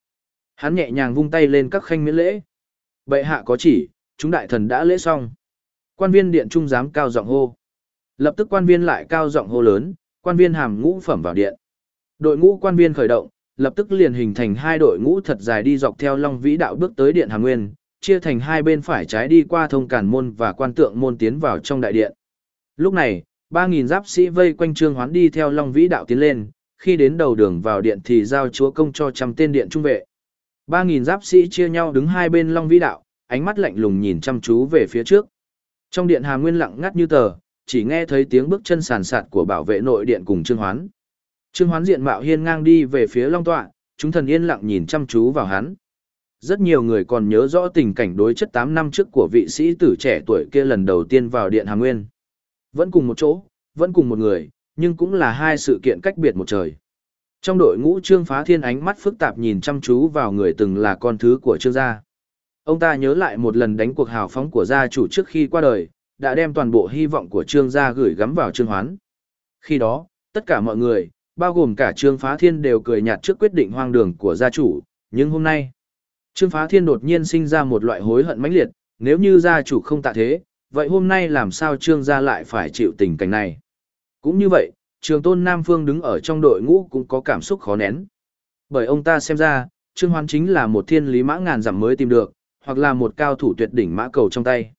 Hắn nhẹ nhàng vung tay lên các khanh miễn lễ. Bệ hạ có chỉ, chúng đại thần đã lễ xong. Quan viên điện trung giám cao giọng hô. Lập tức quan viên lại cao giọng hô lớn, quan viên hàm ngũ phẩm vào điện. Đội ngũ quan viên khởi động, lập tức liền hình thành hai đội ngũ thật dài đi dọc theo Long Vĩ đạo bước tới điện Hàm Nguyên, chia thành hai bên phải trái đi qua thông cản môn và quan tượng môn tiến vào trong đại điện. Lúc này, 3000 giáp sĩ vây quanh Trương Hoán đi theo Long Vĩ đạo tiến lên, khi đến đầu đường vào điện thì giao chúa công cho trăm tên điện trung vệ. Ba nghìn giáp sĩ chia nhau đứng hai bên Long Vĩ đạo, ánh mắt lạnh lùng nhìn chăm chú về phía trước. Trong điện Hà Nguyên lặng ngắt như tờ, chỉ nghe thấy tiếng bước chân sàn sạt của bảo vệ nội điện cùng Trương Hoán. Trương Hoán diện mạo hiên ngang đi về phía Long Tọa, chúng thần yên lặng nhìn chăm chú vào hắn. Rất nhiều người còn nhớ rõ tình cảnh đối chất 8 năm trước của vị sĩ tử trẻ tuổi kia lần đầu tiên vào điện Hà Nguyên. Vẫn cùng một chỗ, vẫn cùng một người, nhưng cũng là hai sự kiện cách biệt một trời. Trong đội ngũ Trương Phá Thiên ánh mắt phức tạp nhìn chăm chú vào người từng là con thứ của Trương gia. Ông ta nhớ lại một lần đánh cuộc hào phóng của gia chủ trước khi qua đời, đã đem toàn bộ hy vọng của Trương gia gửi gắm vào Trương Hoán. Khi đó, tất cả mọi người, bao gồm cả Trương Phá Thiên đều cười nhạt trước quyết định hoang đường của gia chủ, nhưng hôm nay, Trương Phá Thiên đột nhiên sinh ra một loại hối hận mãnh liệt, nếu như gia chủ không tạ thế, vậy hôm nay làm sao Trương gia lại phải chịu tình cảnh này? Cũng như vậy, Trường Tôn Nam Phương đứng ở trong đội ngũ cũng có cảm xúc khó nén. Bởi ông ta xem ra, Trương Hoán chính là một thiên lý mã ngàn dặm mới tìm được, hoặc là một cao thủ tuyệt đỉnh mã cầu trong tay.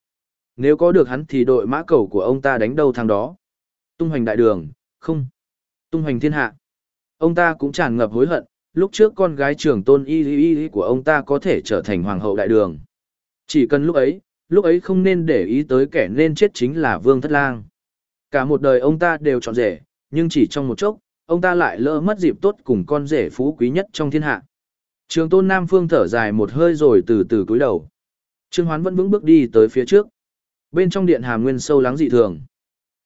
Nếu có được hắn thì đội mã cầu của ông ta đánh đâu thằng đó. Tung hoành đại đường, không. Tung hoành thiên hạ. Ông ta cũng tràn ngập hối hận, lúc trước con gái trưởng tôn y y y của ông ta có thể trở thành hoàng hậu đại đường. Chỉ cần lúc ấy, lúc ấy không nên để ý tới kẻ nên chết chính là Vương Thất Lang. Cả một đời ông ta đều chọn rể, nhưng chỉ trong một chốc, ông ta lại lỡ mất dịp tốt cùng con rể phú quý nhất trong thiên hạ. Trường tôn Nam Phương thở dài một hơi rồi từ từ cúi đầu. Trương Hoán vẫn vững bước đi tới phía trước. Bên trong điện hàm nguyên sâu lắng dị thường.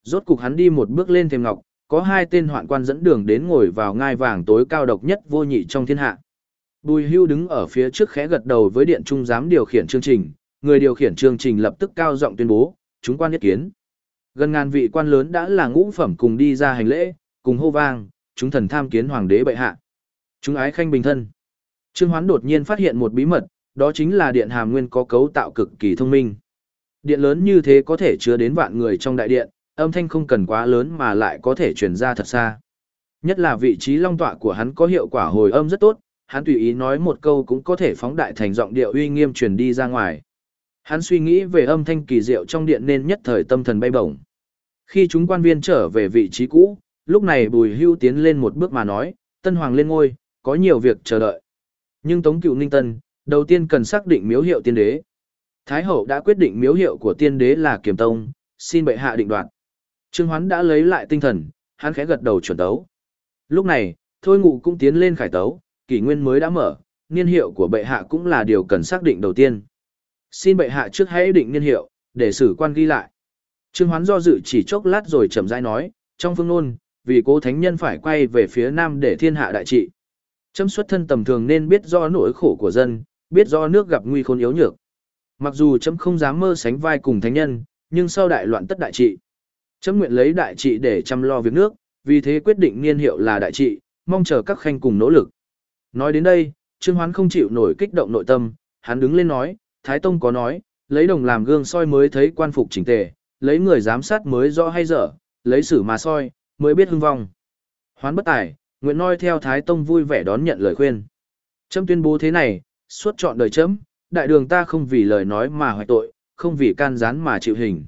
Rốt cục hắn đi một bước lên thềm ngọc, có hai tên hoạn quan dẫn đường đến ngồi vào ngai vàng tối cao độc nhất vô nhị trong thiên hạ. Bùi hưu đứng ở phía trước khẽ gật đầu với điện trung giám điều khiển chương trình, người điều khiển chương trình lập tức cao giọng tuyên bố, chúng quan nhất kiến. Gần ngàn vị quan lớn đã là ngũ phẩm cùng đi ra hành lễ, cùng hô vang, chúng thần tham kiến hoàng đế bệ hạ. Chúng ái khanh bình thân. Trương Hoán đột nhiên phát hiện một bí mật, đó chính là điện hàm nguyên có cấu tạo cực kỳ thông minh. Điện lớn như thế có thể chứa đến vạn người trong đại điện, âm thanh không cần quá lớn mà lại có thể truyền ra thật xa. Nhất là vị trí long tọa của hắn có hiệu quả hồi âm rất tốt, hắn tùy ý nói một câu cũng có thể phóng đại thành giọng điệu uy nghiêm truyền đi ra ngoài. Hắn suy nghĩ về âm thanh kỳ diệu trong điện nên nhất thời tâm thần bay bổng. Khi chúng quan viên trở về vị trí cũ, lúc này Bùi Hưu tiến lên một bước mà nói, Tân Hoàng lên ngôi, có nhiều việc chờ đợi. Nhưng Tống Cựu Ninh Tân, đầu tiên cần xác định miếu hiệu tiên đế. Thái hậu đã quyết định miếu hiệu của tiên đế là Kiềm Tông, xin bệ hạ định đoạt. Trương Hoán đã lấy lại tinh thần, hắn khẽ gật đầu chuẩn tấu. Lúc này, Thôi Ngụ cũng tiến lên khải tấu, kỷ nguyên mới đã mở, niên hiệu của bệ hạ cũng là điều cần xác định đầu tiên. Xin bệ hạ trước hãy định niên hiệu, để sử quan ghi lại. Trương Hoán do dự chỉ chốc lát rồi chậm rãi nói, trong phương ngôn, vì cố thánh nhân phải quay về phía nam để thiên hạ đại trị. Chấm xuất thân tầm thường nên biết do nỗi khổ của dân, biết do nước gặp nguy khốn yếu nhược. Mặc dù chấm không dám mơ sánh vai cùng thánh nhân, nhưng sau đại loạn tất đại trị. Chấm nguyện lấy đại trị để chăm lo việc nước, vì thế quyết định niên hiệu là đại trị, mong chờ các khanh cùng nỗ lực. Nói đến đây, Trương Hoán không chịu nổi kích động nội tâm, hắn đứng lên nói, Thái Tông có nói, lấy đồng làm gương soi mới thấy quan phục chỉnh tề, lấy người giám sát mới rõ hay dở, lấy sử mà soi, mới biết hưng vong. Hoán bất tài, nguyện noi theo Thái Tông vui vẻ đón nhận lời khuyên. Trâm tuyên bố thế này, suốt trọn đời chấm, đại đường ta không vì lời nói mà hoại tội, không vì can gián mà chịu hình.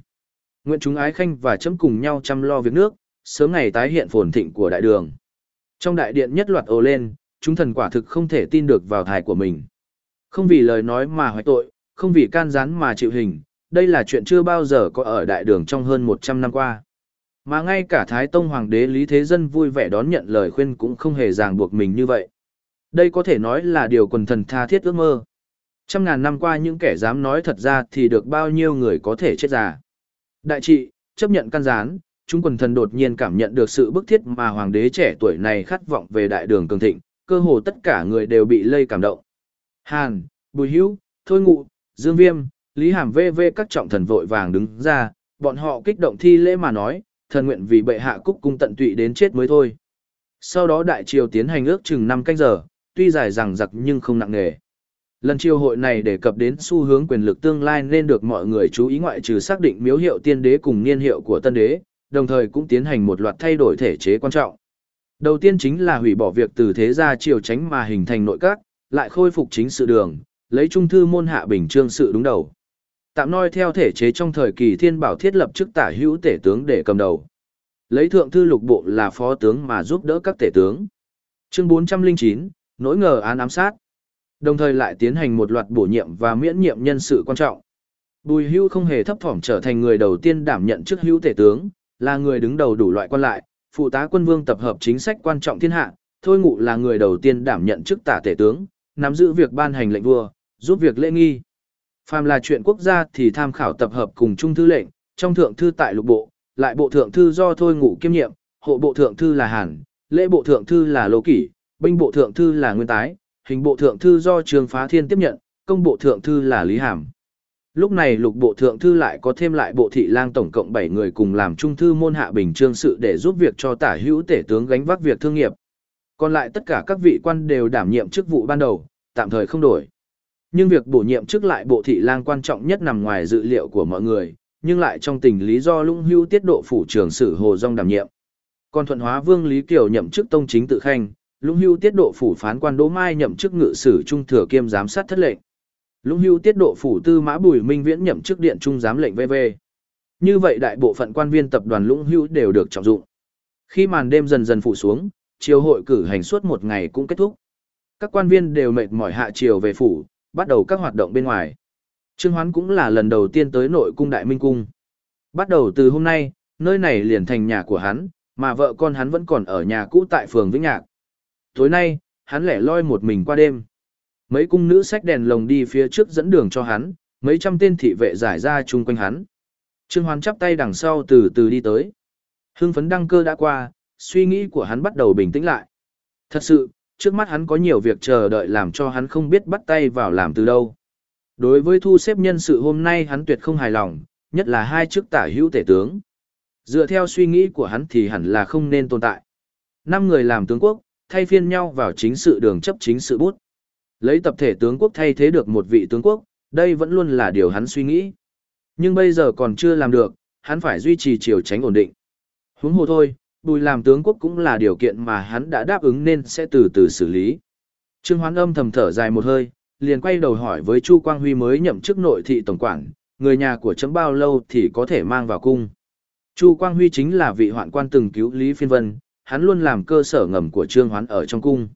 Nguyện chúng ái khanh và chấm cùng nhau chăm lo việc nước, sớm ngày tái hiện phồn thịnh của đại đường. Trong đại điện nhất loạt ồ lên, chúng thần quả thực không thể tin được vào thải của mình. Không vì lời nói mà hoại tội, không vì can gián mà chịu hình, đây là chuyện chưa bao giờ có ở đại đường trong hơn 100 năm qua. Mà ngay cả Thái Tông Hoàng đế Lý Thế Dân vui vẻ đón nhận lời khuyên cũng không hề ràng buộc mình như vậy. Đây có thể nói là điều quần thần tha thiết ước mơ. Trăm ngàn năm qua những kẻ dám nói thật ra thì được bao nhiêu người có thể chết già. Đại trị, chấp nhận căn gián, chúng quần thần đột nhiên cảm nhận được sự bức thiết mà hoàng đế trẻ tuổi này khát vọng về đại đường cường thịnh, cơ hồ tất cả người đều bị lây cảm động. Hàn, Bùi Hữu, Thôi Ngụ, Dương Viêm, Lý Hàm VV các trọng thần vội vàng đứng ra, bọn họ kích động thi lễ mà nói, thần nguyện vì bệ hạ cúc cung tận tụy đến chết mới thôi. Sau đó đại triều tiến hành ước chừng 5 canh giờ, tuy dài rằng giặc nhưng không nặng nề. Lần triều hội này đề cập đến xu hướng quyền lực tương lai nên được mọi người chú ý ngoại trừ xác định miếu hiệu tiên đế cùng niên hiệu của tân đế, đồng thời cũng tiến hành một loạt thay đổi thể chế quan trọng. Đầu tiên chính là hủy bỏ việc từ thế gia triều tránh mà hình thành nội các, lại khôi phục chính sự đường, lấy trung thư môn hạ bình trương sự đúng đầu. Tạm nói theo thể chế trong thời kỳ thiên bảo thiết lập chức tả hữu tể tướng để cầm đầu. Lấy thượng thư lục bộ là phó tướng mà giúp đỡ các tể tướng. Chương 409, nỗi ngờ án ám sát. Đồng thời lại tiến hành một loạt bổ nhiệm và miễn nhiệm nhân sự quan trọng. Bùi hưu không hề thấp thỏm trở thành người đầu tiên đảm nhận chức hữu tể tướng, là người đứng đầu đủ loại quan lại, phụ tá quân vương tập hợp chính sách quan trọng thiên hạ, thôi ngụ là người đầu tiên đảm nhận chức tả tể tướng, nắm giữ việc ban hành lệnh vua, giúp việc lễ nghi. Phàm là chuyện quốc gia thì tham khảo tập hợp cùng trung thư lệnh, trong thượng thư tại lục bộ, lại bộ thượng thư do thôi ngủ kiêm nhiệm, hộ bộ thượng thư là Hàn, lễ bộ thượng thư là Lô Kỷ, binh bộ thượng thư là Nguyên Tái, hình bộ thượng thư do Trường Phá Thiên tiếp nhận, công bộ thượng thư là Lý Hàm. Lúc này lục bộ thượng thư lại có thêm lại bộ thị lang tổng cộng 7 người cùng làm trung thư môn hạ bình trương sự để giúp việc cho tả hữu tể tướng gánh vác việc thương nghiệp. Còn lại tất cả các vị quan đều đảm nhiệm chức vụ ban đầu, tạm thời không đổi. Nhưng việc bổ nhiệm chức lại bộ thị lang quan trọng nhất nằm ngoài dự liệu của mọi người, nhưng lại trong tình lý do lũng hưu tiết độ phủ trưởng sử Hồ Dung đảm nhiệm. Còn thuận hóa vương Lý Kiều nhậm chức tông chính tự khanh, lũng hưu tiết độ phủ phán quan Đỗ Mai nhậm chức ngự sử trung thừa kiêm giám sát thất lệnh. Lũng hưu tiết độ phủ tư mã bùi minh viễn nhậm chức điện trung giám lệnh VV. Như vậy đại bộ phận quan viên tập đoàn lũng hưu đều được trọng dụng. Khi màn đêm dần dần phủ xuống, chiều hội cử hành suốt một ngày cũng kết thúc. Các quan viên đều mệt mỏi hạ chiều về phủ, bắt đầu các hoạt động bên ngoài. Trương Hoán cũng là lần đầu tiên tới nội cung Đại Minh Cung. Bắt đầu từ hôm nay, nơi này liền thành nhà của hắn, mà vợ con hắn vẫn còn ở nhà cũ tại phường Vĩnh Nhạc. Tối nay, hắn lẻ loi một mình qua đêm. Mấy cung nữ xách đèn lồng đi phía trước dẫn đường cho hắn, mấy trăm tên thị vệ giải ra chung quanh hắn. Trương Hoán chắp tay đằng sau từ từ đi tới. Hưng phấn đăng cơ đã qua, suy nghĩ của hắn bắt đầu bình tĩnh lại. Thật sự, trước mắt hắn có nhiều việc chờ đợi làm cho hắn không biết bắt tay vào làm từ đâu. Đối với thu xếp nhân sự hôm nay hắn tuyệt không hài lòng, nhất là hai chức tả hữu tể tướng. Dựa theo suy nghĩ của hắn thì hẳn là không nên tồn tại. Năm người làm tướng quốc, thay phiên nhau vào chính sự đường chấp chính sự bút. Lấy tập thể tướng quốc thay thế được một vị tướng quốc, đây vẫn luôn là điều hắn suy nghĩ. Nhưng bây giờ còn chưa làm được, hắn phải duy trì chiều tránh ổn định. Huống hồ thôi, bùi làm tướng quốc cũng là điều kiện mà hắn đã đáp ứng nên sẽ từ từ xử lý. Trương Hoán âm thầm thở dài một hơi, liền quay đầu hỏi với Chu Quang Huy mới nhậm chức nội thị tổng quản, người nhà của chấm bao lâu thì có thể mang vào cung. Chu Quang Huy chính là vị hoạn quan từng cứu Lý Phiên Vân, hắn luôn làm cơ sở ngầm của Trương Hoán ở trong cung.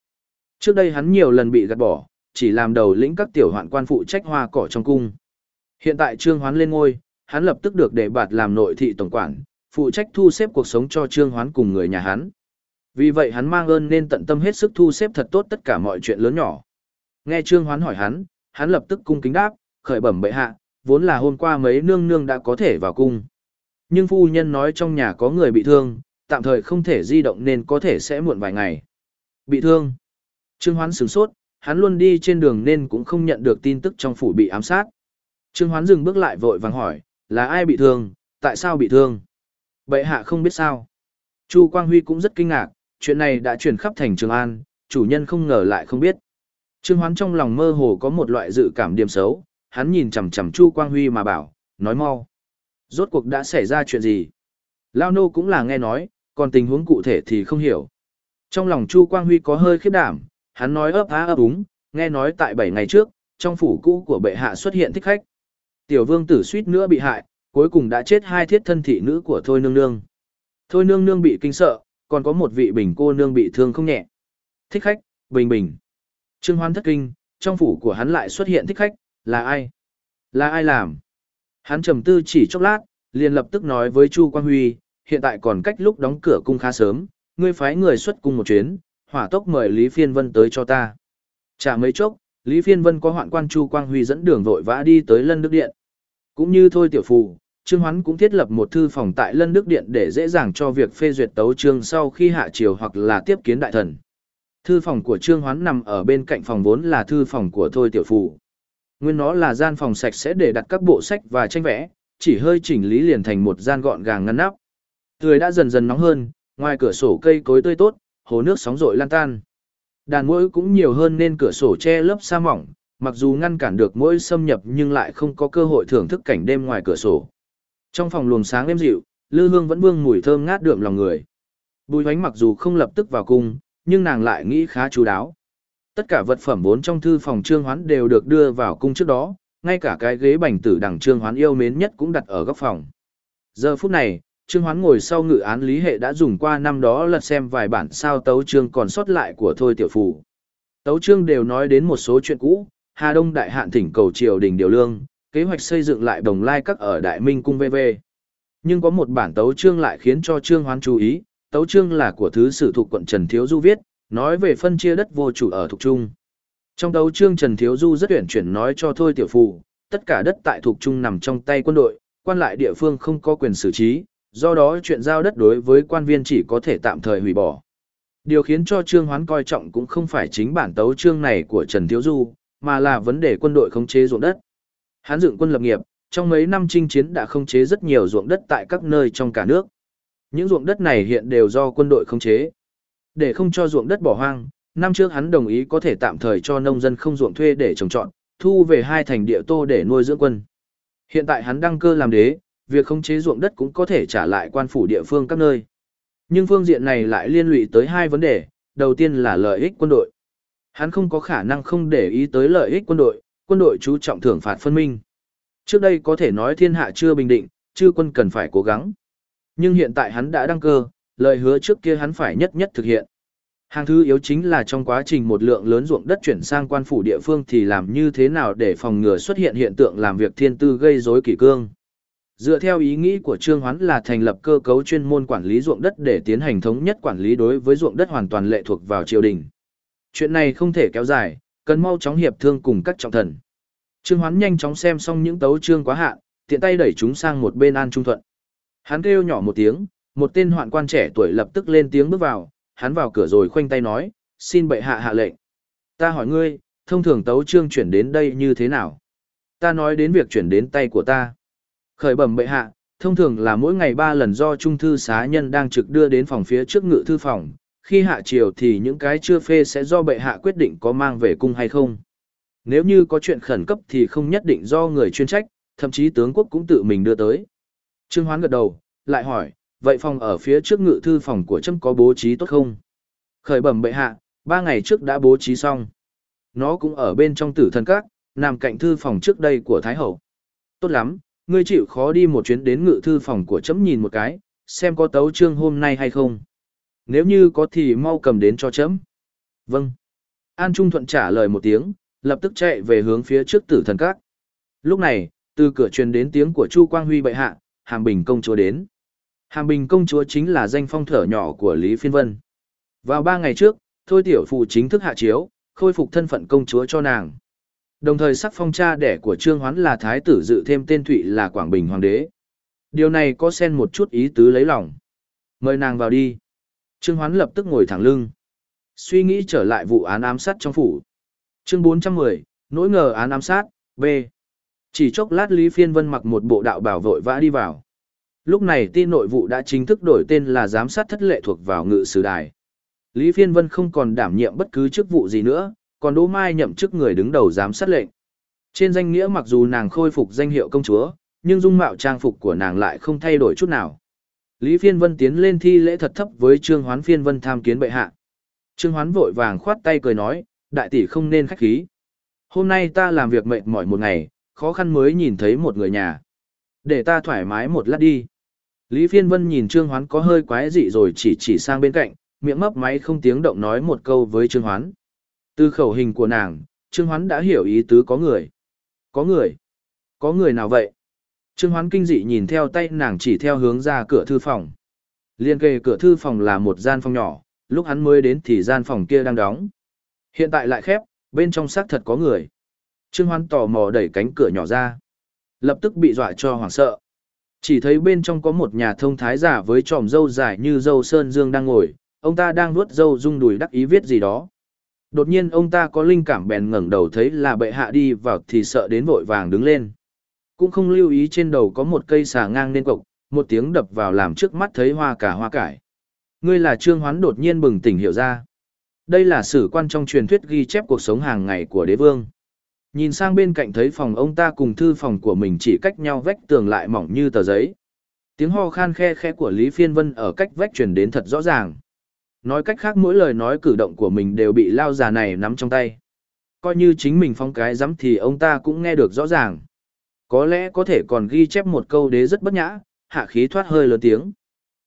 Trước đây hắn nhiều lần bị gạt bỏ, chỉ làm đầu lĩnh các tiểu hoạn quan phụ trách hoa cỏ trong cung. Hiện tại Trương Hoán lên ngôi, hắn lập tức được đề bạt làm nội thị tổng quản, phụ trách thu xếp cuộc sống cho Trương Hoán cùng người nhà hắn. Vì vậy hắn mang ơn nên tận tâm hết sức thu xếp thật tốt tất cả mọi chuyện lớn nhỏ. Nghe Trương Hoán hỏi hắn, hắn lập tức cung kính đáp, khởi bẩm bệ hạ, vốn là hôm qua mấy nương nương đã có thể vào cung. Nhưng phu nhân nói trong nhà có người bị thương, tạm thời không thể di động nên có thể sẽ muộn vài ngày. Bị thương. Trương Hoán sửng sốt, hắn luôn đi trên đường nên cũng không nhận được tin tức trong phủ bị ám sát. Trương Hoán dừng bước lại vội vàng hỏi, là ai bị thương, tại sao bị thương? Bệ hạ không biết sao. Chu Quang Huy cũng rất kinh ngạc, chuyện này đã truyền khắp thành Trường An, chủ nhân không ngờ lại không biết. Trương Hoán trong lòng mơ hồ có một loại dự cảm điểm xấu, hắn nhìn chằm chằm Chu Quang Huy mà bảo, nói mau. Rốt cuộc đã xảy ra chuyện gì? Lao nô cũng là nghe nói, còn tình huống cụ thể thì không hiểu. Trong lòng Chu Quang Huy có hơi khiếp đảm, hắn nói ấp á ấp úng, nghe nói tại 7 ngày trước, trong phủ cũ của bệ hạ xuất hiện thích khách. Tiểu vương tử suýt nữa bị hại, cuối cùng đã chết hai thiết thân thị nữ của Thôi Nương Nương. Thôi Nương Nương bị kinh sợ, còn có một vị bình cô nương bị thương không nhẹ. Thích khách, bình bình. Trương Hoan thất kinh, trong phủ của hắn lại xuất hiện thích khách, là ai? Là ai làm? Hắn trầm tư chỉ chốc lát, liền lập tức nói với Chu Quang Huy, hiện tại còn cách lúc đóng cửa cung khá sớm, ngươi phái người xuất cung một chuyến, hỏa tốc mời Lý Phiên Vân tới cho ta. Chả mấy chốc, Lý Phiên Vân có hoạn quan Chu Quang Huy dẫn đường vội vã đi tới Lân Đức Điện. Cũng như thôi tiểu phù, Trương Hoán cũng thiết lập một thư phòng tại Lân Đức Điện để dễ dàng cho việc phê duyệt tấu chương sau khi hạ triều hoặc là tiếp kiến đại thần. Thư phòng của Trương Hoán nằm ở bên cạnh phòng vốn là thư phòng của Thôi Tiểu Phù. Nguyên nó là gian phòng sạch sẽ để đặt các bộ sách và tranh vẽ, chỉ hơi chỉnh lý liền thành một gian gọn gàng ngăn nắp. Trời đã dần dần nóng hơn, ngoài cửa sổ cây cối tươi tốt, hồ nước sóng rội lan tan. Đàn mũi cũng nhiều hơn nên cửa sổ che lớp sa mỏng, mặc dù ngăn cản được mũi xâm nhập nhưng lại không có cơ hội thưởng thức cảnh đêm ngoài cửa sổ. Trong phòng luồng sáng êm dịu, lư hương vẫn vương mùi thơm ngát đượm lòng người. Bùi hoánh mặc dù không lập tức vào cung, nhưng nàng lại nghĩ khá chú đáo. Tất cả vật phẩm vốn trong thư phòng trương hoán đều được đưa vào cung trước đó, ngay cả cái ghế bành tử đằng trương hoán yêu mến nhất cũng đặt ở góc phòng. Giờ phút này, trương hoán ngồi sau ngự án lý hệ đã dùng qua năm đó lật xem vài bản sao tấu trương còn sót lại của thôi tiểu phủ. Tấu trương đều nói đến một số chuyện cũ, Hà Đông đại hạn thỉnh cầu triều đình điều lương, kế hoạch xây dựng lại đồng lai các ở Đại Minh cung VV. Nhưng có một bản tấu trương lại khiến cho Trương Hoán chú ý, tấu trương là của thứ sử thuộc quận Trần Thiếu Du viết, nói về phân chia đất vô chủ ở thuộc trung. Trong tấu trương Trần Thiếu Du rất tuyển chuyển nói cho thôi tiểu phụ, tất cả đất tại thuộc trung nằm trong tay quân đội, quan lại địa phương không có quyền xử trí, do đó chuyện giao đất đối với quan viên chỉ có thể tạm thời hủy bỏ. Điều khiến cho Trương Hoán coi trọng cũng không phải chính bản tấu trương này của Trần Thiếu Du, mà là vấn đề quân đội khống chế ruộng đất. Hán dựng quân lập nghiệp, trong mấy năm chinh chiến đã khống chế rất nhiều ruộng đất tại các nơi trong cả nước. Những ruộng đất này hiện đều do quân đội khống chế. Để không cho ruộng đất bỏ hoang, năm trước hắn đồng ý có thể tạm thời cho nông dân không ruộng thuê để trồng trọt, thu về hai thành địa tô để nuôi dưỡng quân. Hiện tại hắn đăng cơ làm đế, việc khống chế ruộng đất cũng có thể trả lại quan phủ địa phương các nơi. Nhưng phương diện này lại liên lụy tới hai vấn đề, đầu tiên là lợi ích quân đội. Hắn không có khả năng không để ý tới lợi ích quân đội, quân đội chú trọng thưởng phạt phân minh. Trước đây có thể nói thiên hạ chưa bình định, chư quân cần phải cố gắng. Nhưng hiện tại hắn đã đăng cơ, lời hứa trước kia hắn phải nhất nhất thực hiện. Hàng thứ yếu chính là trong quá trình một lượng lớn ruộng đất chuyển sang quan phủ địa phương thì làm như thế nào để phòng ngừa xuất hiện hiện tượng làm việc thiên tư gây rối kỷ cương. Dựa theo ý nghĩ của Trương Hoán là thành lập cơ cấu chuyên môn quản lý ruộng đất để tiến hành thống nhất quản lý đối với ruộng đất hoàn toàn lệ thuộc vào triều đình. Chuyện này không thể kéo dài, cần mau chóng hiệp thương cùng các trọng thần. Trương Hoán nhanh chóng xem xong những tấu chương quá hạn, tiện tay đẩy chúng sang một bên an trung thuận. Hắn kêu nhỏ một tiếng, một tên hoạn quan trẻ tuổi lập tức lên tiếng bước vào, hắn vào cửa rồi khoanh tay nói, xin bệ hạ hạ lệnh. Ta hỏi ngươi, thông thường tấu chương chuyển đến đây như thế nào? Ta nói đến việc chuyển đến tay của ta. Khởi bẩm bệ hạ, thông thường là mỗi ngày ba lần do trung thư xá nhân đang trực đưa đến phòng phía trước ngự thư phòng, khi hạ triều thì những cái chưa phê sẽ do bệ hạ quyết định có mang về cung hay không. Nếu như có chuyện khẩn cấp thì không nhất định do người chuyên trách, thậm chí tướng quốc cũng tự mình đưa tới. Trương Hoán gật đầu, lại hỏi, vậy phòng ở phía trước ngự thư phòng của trâm có bố trí tốt không? Khởi bẩm bệ hạ, ba ngày trước đã bố trí xong. Nó cũng ở bên trong tử thần các, nằm cạnh thư phòng trước đây của Thái Hậu. Tốt lắm, ngươi chịu khó đi một chuyến đến ngự thư phòng của chấm nhìn một cái, xem có tấu trương hôm nay hay không. Nếu như có thì mau cầm đến cho chấm. Vâng. An Trung Thuận trả lời một tiếng, lập tức chạy về hướng phía trước tử thần các. Lúc này, từ cửa truyền đến tiếng của Chu Quang Huy bệ hạ, Hàm Bình công chúa đến. Hàm Bình công chúa chính là danh phong thở nhỏ của Lý Phiên Vân. Vào ba ngày trước, Thôi Tiểu Phụ chính thức hạ chiếu, khôi phục thân phận công chúa cho nàng. Đồng thời sắc phong cha đẻ của Trương Hoán là thái tử dự thêm tên Thụy là Quảng Bình Hoàng đế. Điều này có xen một chút ý tứ lấy lòng. Mời nàng vào đi. Trương Hoán lập tức ngồi thẳng lưng. Suy nghĩ trở lại vụ án ám sát trong phủ. Chương 410, nỗi ngờ án ám sát, B. Chỉ chốc lát Lý Phiên Vân mặc một bộ đạo bảo vội vã đi vào. Lúc này tin nội vụ đã chính thức đổi tên là giám sát thất lệ thuộc vào ngự sử đài. Lý Phiên Vân không còn đảm nhiệm bất cứ chức vụ gì nữa, còn Đỗ Mai nhậm chức người đứng đầu giám sát lệnh. Trên danh nghĩa mặc dù nàng khôi phục danh hiệu công chúa, nhưng dung mạo trang phục của nàng lại không thay đổi chút nào. Lý Phiên Vân tiến lên thi lễ thật thấp với Trương Hoán Phiên Vân tham kiến bệ hạ. Trương Hoán vội vàng khoát tay cười nói, đại tỷ không nên khách khí. Hôm nay ta làm việc mệt mỏi một ngày, khó khăn mới nhìn thấy một người nhà. Để ta thoải mái một lát đi. Lý Phiên Vân nhìn Trương Hoán có hơi quái dị rồi chỉ chỉ sang bên cạnh, miệng mấp máy không tiếng động nói một câu với Trương Hoán. Từ khẩu hình của nàng, Trương Hoán đã hiểu ý tứ có người. Có người. Có người nào vậy? Trương Hoán kinh dị nhìn theo tay nàng chỉ theo hướng ra cửa thư phòng. Liên kề cửa thư phòng là một gian phòng nhỏ, lúc hắn mới đến thì gian phòng kia đang đóng. Hiện tại lại khép, bên trong xác thật có người. Trương Hoán tò mò đẩy cánh cửa nhỏ ra. Lập tức bị dọa cho hoảng sợ. Chỉ thấy bên trong có một nhà thông thái giả với tròm dâu dài như dâu sơn dương đang ngồi, ông ta đang nuốt dâu rung đùi đắc ý viết gì đó. Đột nhiên ông ta có linh cảm bèn ngẩng đầu thấy là bệ hạ đi vào thì sợ đến vội vàng đứng lên. Cũng không lưu ý trên đầu có một cây xà ngang nên cộc, một tiếng đập vào làm trước mắt thấy hoa cả hoa cải. Ngươi là Trương Hoán đột nhiên bừng tỉnh hiểu ra. Đây là sử quan trong truyền thuyết ghi chép cuộc sống hàng ngày của đế vương. Nhìn sang bên cạnh thấy phòng ông ta cùng thư phòng của mình chỉ cách nhau vách tường lại mỏng như tờ giấy. Tiếng ho khan khe khe của Lý Phiên Vân ở cách vách truyền đến thật rõ ràng. Nói cách khác mỗi lời nói cử động của mình đều bị lao già này nắm trong tay. Coi như chính mình phong cái dám thì ông ta cũng nghe được rõ ràng. Có lẽ có thể còn ghi chép một câu đế rất bất nhã, hạ khí thoát hơi lớn tiếng.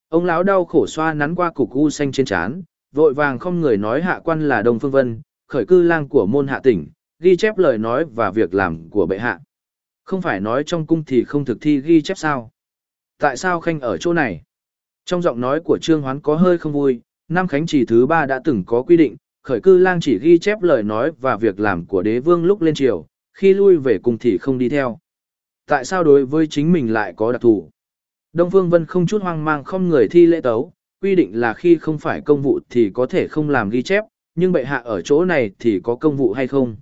Ông lão đau khổ xoa nắn qua cục u xanh trên trán, vội vàng không người nói hạ quan là Đông Phương Vân, khởi cư lang của môn hạ tỉnh, ghi chép lời nói và việc làm của bệ hạ. Không phải nói trong cung thì không thực thi ghi chép sao? Tại sao khanh ở chỗ này? Trong giọng nói của Trương Hoán có hơi không vui, Nam Khánh chỉ thứ ba đã từng có quy định, khởi cư lang chỉ ghi chép lời nói và việc làm của đế vương lúc lên triều, khi lui về cung thì không đi theo. Tại sao đối với chính mình lại có đặc thù? Đông Phương Vân không chút hoang mang không người thi lễ tấu, quy định là khi không phải công vụ thì có thể không làm ghi chép, nhưng bệ hạ ở chỗ này thì có công vụ hay không?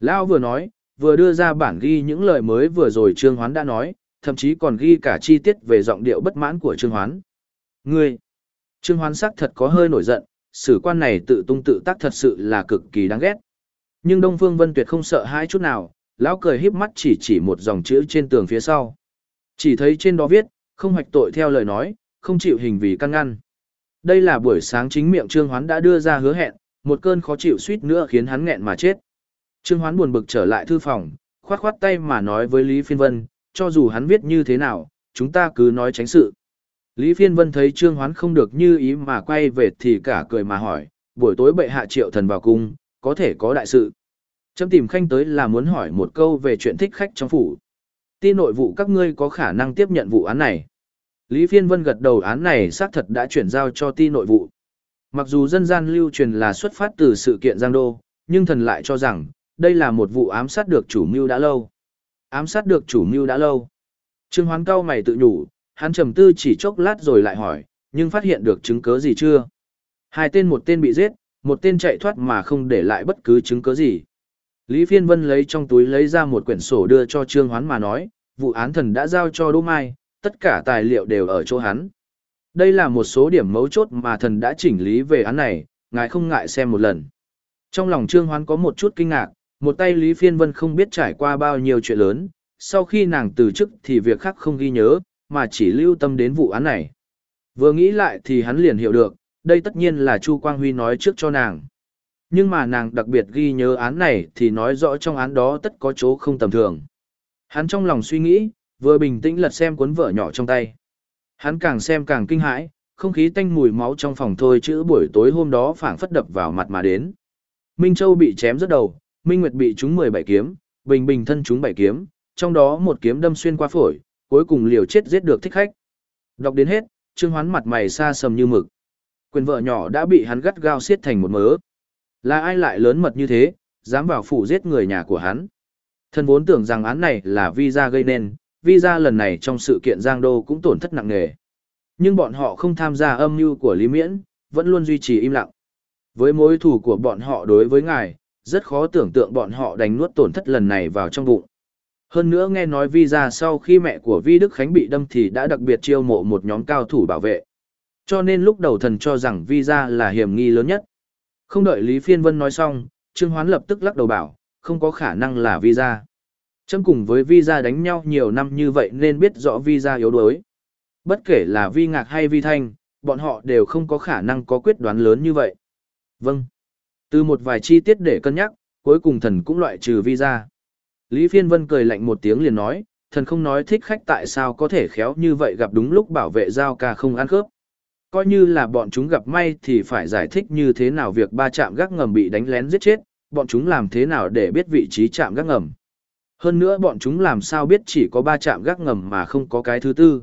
Lão vừa nói, vừa đưa ra bản ghi những lời mới vừa rồi Trương Hoán đã nói, thậm chí còn ghi cả chi tiết về giọng điệu bất mãn của Trương Hoán. Ngươi! Trương Hoán sắc thật có hơi nổi giận, sử quan này tự tung tự tác thật sự là cực kỳ đáng ghét. Nhưng Đông Phương Vân Tuyệt không sợ hãi chút nào, lão cười híp mắt chỉ chỉ một dòng chữ trên tường phía sau. Chỉ thấy trên đó viết, không hoạch tội theo lời nói, không chịu hình vì căn ngăn. Đây là buổi sáng chính miệng Trương Hoán đã đưa ra hứa hẹn, một cơn khó chịu suýt nữa khiến hắn nghẹn mà chết. Trương Hoán buồn bực trở lại thư phòng, khoát khoát tay mà nói với Lý Phiên Vân, cho dù hắn viết như thế nào, chúng ta cứ nói tránh sự. Lý Phiên Vân thấy Trương Hoán không được như ý mà quay về thì cả cười mà hỏi, buổi tối bệ hạ triệu thần vào cung, có thể có đại sự. Chấm tìm khanh tới là muốn hỏi một câu về chuyện thích khách trong phủ. Ti nội vụ các ngươi có khả năng tiếp nhận vụ án này. Lý Phiên Vân gật đầu án này xác thật đã chuyển giao cho ti nội vụ. Mặc dù dân gian lưu truyền là xuất phát từ sự kiện Giang Đô, nhưng thần lại cho rằng, đây là một vụ ám sát được chủ mưu đã lâu. Ám sát được chủ mưu đã lâu. Trương Hoán cao mày tự nhủ, hắn trầm tư chỉ chốc lát rồi lại hỏi, nhưng phát hiện được chứng cứ gì chưa? Hai tên một tên bị giết, một tên chạy thoát mà không để lại bất cứ chứng cứ gì. Lý Phiên Vân lấy trong túi lấy ra một quyển sổ đưa cho Trương Hoán mà nói, vụ án thần đã giao cho Đỗ Mai, tất cả tài liệu đều ở chỗ hắn. Đây là một số điểm mấu chốt mà thần đã chỉnh lý về án này, ngài không ngại xem một lần. Trong lòng Trương Hoán có một chút kinh ngạc, một tay Lý Phiên Vân không biết trải qua bao nhiêu chuyện lớn, sau khi nàng từ chức thì việc khác không ghi nhớ, mà chỉ lưu tâm đến vụ án này. Vừa nghĩ lại thì hắn liền hiểu được, đây tất nhiên là Chu Quang Huy nói trước cho nàng. Nhưng mà nàng đặc biệt ghi nhớ án này thì nói rõ trong án đó tất có chỗ không tầm thường. Hắn trong lòng suy nghĩ, vừa bình tĩnh lật xem cuốn vở nhỏ trong tay. Hắn càng xem càng kinh hãi, không khí tanh mùi máu trong phòng thôi chữ buổi tối hôm đó phảng phất đập vào mặt mà đến. Minh Châu bị chém rất đầu, Minh Nguyệt bị trúng 17 kiếm, Bình Bình thân trúng 7 kiếm, trong đó một kiếm đâm xuyên qua phổi, cuối cùng liều chết giết được thích khách. Đọc đến hết, Trương Hoán mặt mày xa sầm như mực. Quyền vợ nhỏ đã bị hắn gắt gao siết thành một mớ. Là ai lại lớn mật như thế, dám vào phủ giết người nhà của hắn. Thần vốn tưởng rằng án này là visa gây nên, visa lần này trong sự kiện Giang Đô cũng tổn thất nặng nề. Nhưng bọn họ không tham gia âm mưu của Lý Miễn, vẫn luôn duy trì im lặng. Với mối thù của bọn họ đối với ngài, rất khó tưởng tượng bọn họ đánh nuốt tổn thất lần này vào trong bụng. Hơn nữa nghe nói visa sau khi mẹ của Vi Đức Khánh bị đâm thì đã đặc biệt chiêu mộ một nhóm cao thủ bảo vệ. Cho nên lúc đầu thần cho rằng visa là hiểm nghi lớn nhất. Không đợi Lý Phiên Vân nói xong, Trương Hoán lập tức lắc đầu bảo, không có khả năng là visa. Châm cùng với visa đánh nhau nhiều năm như vậy nên biết rõ visa yếu đuối. Bất kể là vi ngạc hay vi thanh, bọn họ đều không có khả năng có quyết đoán lớn như vậy. Vâng. Từ một vài chi tiết để cân nhắc, cuối cùng thần cũng loại trừ visa. Lý Phiên Vân cười lạnh một tiếng liền nói, thần không nói thích khách tại sao có thể khéo như vậy gặp đúng lúc bảo vệ giao ca không ăn khớp. Coi như là bọn chúng gặp may thì phải giải thích như thế nào việc ba chạm gác ngầm bị đánh lén giết chết, bọn chúng làm thế nào để biết vị trí chạm gác ngầm. Hơn nữa bọn chúng làm sao biết chỉ có ba trạm gác ngầm mà không có cái thứ tư.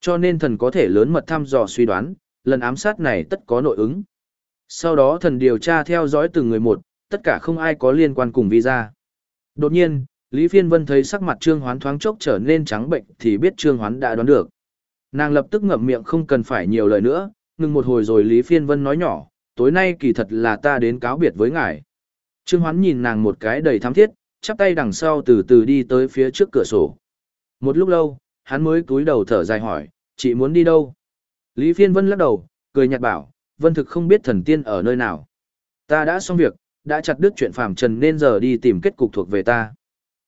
Cho nên thần có thể lớn mật thăm dò suy đoán, lần ám sát này tất có nội ứng. Sau đó thần điều tra theo dõi từng người một, tất cả không ai có liên quan cùng visa. Đột nhiên, Lý Phiên Vân thấy sắc mặt Trương Hoán thoáng chốc trở nên trắng bệnh thì biết Trương Hoán đã đoán được. Nàng lập tức ngậm miệng không cần phải nhiều lời nữa, ngừng một hồi rồi Lý Phiên Vân nói nhỏ, tối nay kỳ thật là ta đến cáo biệt với ngài. Trương Hoán nhìn nàng một cái đầy thám thiết, chắp tay đằng sau từ từ đi tới phía trước cửa sổ. Một lúc lâu, hắn mới cúi đầu thở dài hỏi, chị muốn đi đâu? Lý Phiên Vân lắc đầu, cười nhạt bảo, Vân thực không biết thần tiên ở nơi nào. Ta đã xong việc, đã chặt đứt chuyện phàm trần nên giờ đi tìm kết cục thuộc về ta.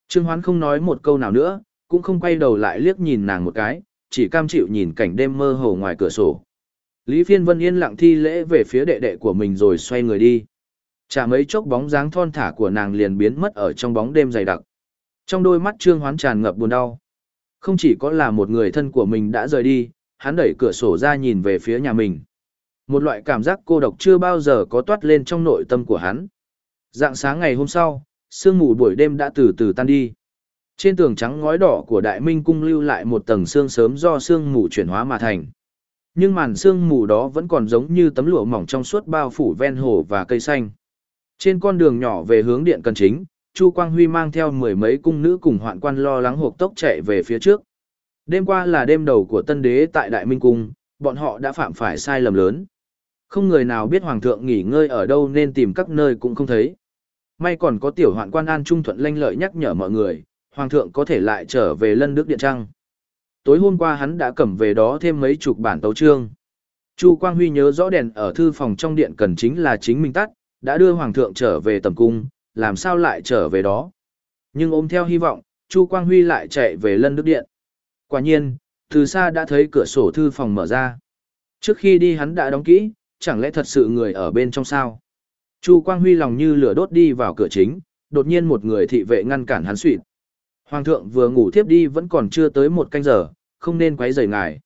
Trương Hoán không nói một câu nào nữa, cũng không quay đầu lại liếc nhìn nàng một cái, chỉ cam chịu nhìn cảnh đêm mơ hồ ngoài cửa sổ. Lý Phiên Vân yên lặng thi lễ về phía đệ đệ của mình rồi xoay người đi. Chả mấy chốc bóng dáng thon thả của nàng liền biến mất ở trong bóng đêm dày đặc. Trong đôi mắt Trương Hoán tràn ngập buồn đau. Không chỉ có là một người thân của mình đã rời đi, hắn đẩy cửa sổ ra nhìn về phía nhà mình. Một loại cảm giác cô độc chưa bao giờ có toát lên trong nội tâm của hắn. Dạng sáng ngày hôm sau, sương mù buổi đêm đã từ từ tan đi. Trên tường trắng ngói đỏ của Đại Minh cung lưu lại một tầng xương sớm do xương mù chuyển hóa mà thành. Nhưng màn xương mù đó vẫn còn giống như tấm lụa mỏng trong suốt bao phủ ven hồ và cây xanh. Trên con đường nhỏ về hướng điện cần chính, Chu Quang Huy mang theo mười mấy cung nữ cùng hoạn quan lo lắng hộp tốc chạy về phía trước. Đêm qua là đêm đầu của tân đế tại Đại Minh Cung, bọn họ đã phạm phải sai lầm lớn. Không người nào biết Hoàng thượng nghỉ ngơi ở đâu nên tìm các nơi cũng không thấy. May còn có tiểu hoạn quan an trung thuận lanh lợi nhắc nhở mọi người, Hoàng thượng có thể lại trở về lân nước điện trăng. Tối hôm qua hắn đã cầm về đó thêm mấy chục bản tấu chương. Chu Quang Huy nhớ rõ đèn ở thư phòng trong điện cần chính là chính mình tắt, đã đưa Hoàng thượng trở về tầm cung, làm sao lại trở về đó. Nhưng ôm theo hy vọng, Chu Quang Huy lại chạy về lân nước điện. Quả nhiên, từ xa đã thấy cửa sổ thư phòng mở ra. Trước khi đi hắn đã đóng kỹ, chẳng lẽ thật sự người ở bên trong sao? Chu Quang Huy lòng như lửa đốt đi vào cửa chính, đột nhiên một người thị vệ ngăn cản hắn suỵt, Hoàng thượng vừa ngủ thiếp đi vẫn còn chưa tới một canh giờ, không nên quấy rầy ngài.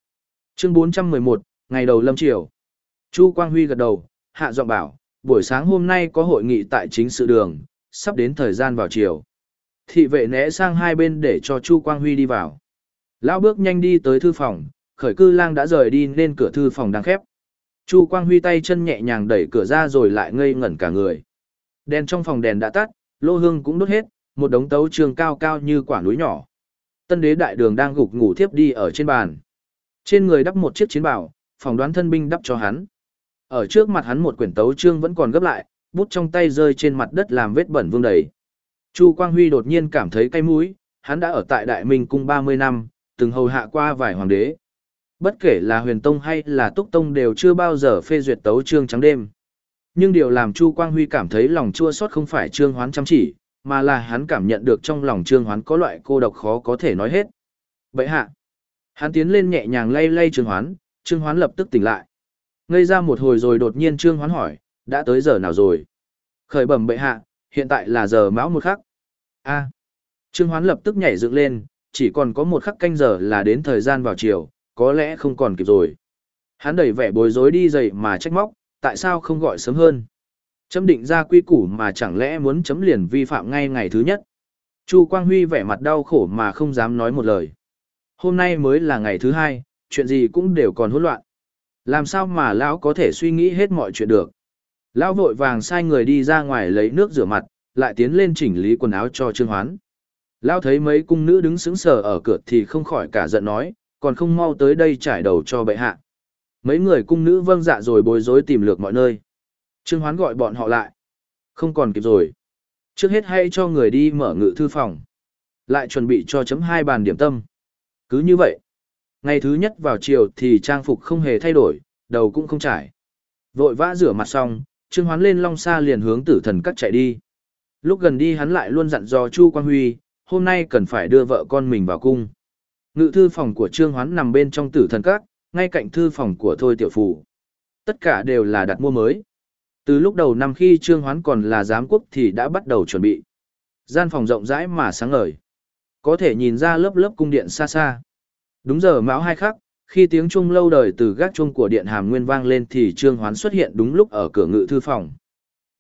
Chương 411, ngày đầu lâm triều. Chu Quang Huy gật đầu, hạ giọng bảo, buổi sáng hôm nay có hội nghị tại chính sự đường, sắp đến thời gian vào chiều. Thị vệ né sang hai bên để cho Chu Quang Huy đi vào. Lão bước nhanh đi tới thư phòng, khởi cư lang đã rời đi nên cửa thư phòng đang khép. Chu Quang Huy tay chân nhẹ nhàng đẩy cửa ra rồi lại ngây ngẩn cả người. Đèn trong phòng đèn đã tắt, lô hương cũng đốt hết, một đống tấu trường cao cao như quả núi nhỏ. Tân đế đại đường đang gục ngủ thiếp đi ở trên bàn. Trên người đắp một chiếc chiến bảo, phòng đoán thân binh đắp cho hắn. Ở trước mặt hắn một quyển tấu chương vẫn còn gấp lại, bút trong tay rơi trên mặt đất làm vết bẩn vương đầy. Chu Quang Huy đột nhiên cảm thấy cay mũi, hắn đã ở tại Đại Minh cung 30 năm, từng hầu hạ qua vài hoàng đế. Bất kể là huyền tông hay là túc tông đều chưa bao giờ phê duyệt tấu trương trắng đêm. Nhưng điều làm Chu Quang Huy cảm thấy lòng chua xót không phải trương hoán chăm chỉ, mà là hắn cảm nhận được trong lòng trương hoán có loại cô độc khó có thể nói hết. Vậy hạ, hắn tiến lên nhẹ nhàng lay lay trương hoán, trương hoán lập tức tỉnh lại. Ngây ra một hồi rồi đột nhiên trương hoán hỏi, đã tới giờ nào rồi? Khởi bẩm bệ hạ, hiện tại là giờ mão một khắc. A. Trương hoán lập tức nhảy dựng lên, chỉ còn có một khắc canh giờ là đến thời gian vào chiều, có lẽ không còn kịp rồi. Hắn đẩy vẻ bối rối đi dậy mà trách móc, tại sao không gọi sớm hơn? Chấm định ra quy củ mà chẳng lẽ muốn chấm liền vi phạm ngay ngày thứ nhất. Chu Quang Huy vẻ mặt đau khổ mà không dám nói một lời. Hôm nay mới là ngày thứ hai, chuyện gì cũng đều còn hỗn loạn. Làm sao mà lão có thể suy nghĩ hết mọi chuyện được? Lão vội vàng sai người đi ra ngoài lấy nước rửa mặt, lại tiến lên chỉnh lý quần áo cho Trương Hoán. Lão thấy mấy cung nữ đứng sững sờ ở cửa thì không khỏi cả giận nói, còn không mau tới đây trải đầu cho bệ hạ. Mấy người cung nữ vâng dạ rồi bối rối tìm lược mọi nơi. Trương Hoán gọi bọn họ lại. Không còn kịp rồi. Trước hết hay cho người đi mở ngự thư phòng. Lại chuẩn bị cho chấm hai bàn điểm tâm. Cứ như vậy. Ngày thứ nhất vào chiều thì trang phục không hề thay đổi, đầu cũng không trải. Vội vã rửa mặt xong, Trương Hoán lên long xa liền hướng tử thần cắt chạy đi. Lúc gần đi hắn lại luôn dặn dò Chu Quang Huy, hôm nay cần phải đưa vợ con mình vào cung. Ngự thư phòng của Trương Hoán nằm bên trong tử thần các, ngay cạnh thư phòng của Thôi Tiểu Phủ. Tất cả đều là đặt mua mới. Từ lúc đầu năm khi Trương Hoán còn là giám quốc thì đã bắt đầu chuẩn bị. Gian phòng rộng rãi mà sáng ngời. Có thể nhìn ra lớp lớp cung điện xa xa. Đúng giờ mão hai khắc, khi tiếng chuông lâu đời từ gác chuông của điện hàm nguyên vang lên thì Trương Hoán xuất hiện đúng lúc ở cửa ngự thư phòng.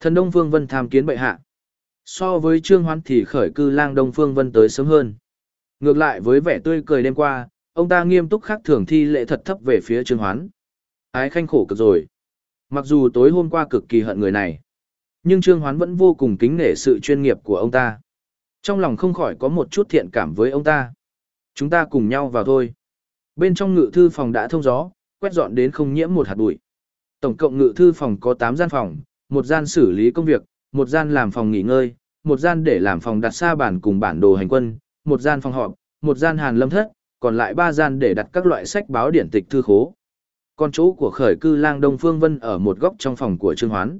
Thần Đông Vương Vân tham kiến bệ hạ. So với Trương Hoán thì khởi cư lang Đông Phương Vân tới sớm hơn. Ngược lại với vẻ tươi cười đêm qua, ông ta nghiêm túc khác thường thi lệ thật thấp về phía Trương Hoán. Ái khanh khổ cực rồi. Mặc dù tối hôm qua cực kỳ hận người này, nhưng Trương Hoán vẫn vô cùng kính nể sự chuyên nghiệp của ông ta. Trong lòng không khỏi có một chút thiện cảm với ông ta. Chúng ta cùng nhau vào thôi. Bên trong ngự thư phòng đã thông gió, quét dọn đến không nhiễm một hạt bụi. Tổng cộng ngự thư phòng có 8 gian phòng, một gian xử lý công việc, một gian làm phòng nghỉ ngơi, một gian để làm phòng đặt xa bản cùng bản đồ hành quân, một gian phòng họp, một gian hàn lâm thất, còn lại ba gian để đặt các loại sách báo điển tịch thư khố. Con chỗ của khởi cư lang Đông Phương Vân ở một góc trong phòng của Trương Hoán.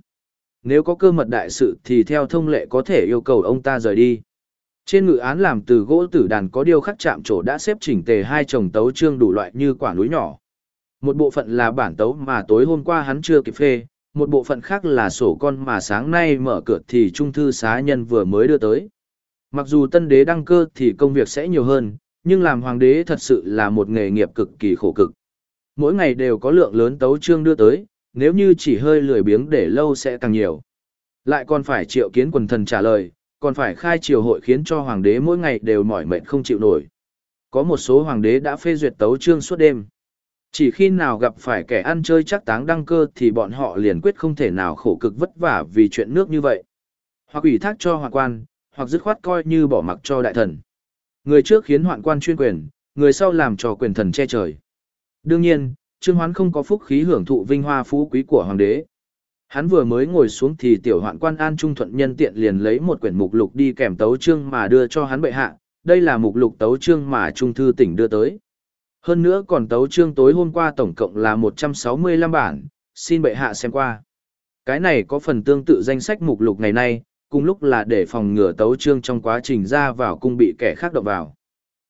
Nếu có cơ mật đại sự thì theo thông lệ có thể yêu cầu ông ta rời đi. Trên ngự án làm từ gỗ tử đàn có điêu khắc chạm trổ đã xếp chỉnh tề hai chồng tấu trương đủ loại như quả núi nhỏ. Một bộ phận là bản tấu mà tối hôm qua hắn chưa kịp phê, một bộ phận khác là sổ con mà sáng nay mở cửa thì trung thư xá nhân vừa mới đưa tới. Mặc dù tân đế đăng cơ thì công việc sẽ nhiều hơn, nhưng làm hoàng đế thật sự là một nghề nghiệp cực kỳ khổ cực. Mỗi ngày đều có lượng lớn tấu trương đưa tới, nếu như chỉ hơi lười biếng để lâu sẽ càng nhiều. Lại còn phải triệu kiến quần thần trả lời, còn phải khai triều hội khiến cho hoàng đế mỗi ngày đều mỏi mệt không chịu nổi. Có một số hoàng đế đã phê duyệt tấu trương suốt đêm. Chỉ khi nào gặp phải kẻ ăn chơi chắc táng đăng cơ thì bọn họ liền quyết không thể nào khổ cực vất vả vì chuyện nước như vậy. Hoặc ủy thác cho hoàng quan, hoặc dứt khoát coi như bỏ mặc cho đại thần. Người trước khiến hoạn quan chuyên quyền, người sau làm cho quyền thần che trời. Đương nhiên, Trương Hoán không có phúc khí hưởng thụ vinh hoa phú quý của hoàng đế. Hắn vừa mới ngồi xuống thì tiểu hoạn quan An Trung Thuận nhân tiện liền lấy một quyển mục lục đi kèm tấu chương mà đưa cho hắn bệ hạ, đây là mục lục tấu chương mà Trung Thư tỉnh đưa tới. Hơn nữa còn tấu chương tối hôm qua tổng cộng là 165 bản, xin bệ hạ xem qua. Cái này có phần tương tự danh sách mục lục ngày nay, cùng lúc là để phòng ngừa tấu chương trong quá trình ra vào cung bị kẻ khác động vào.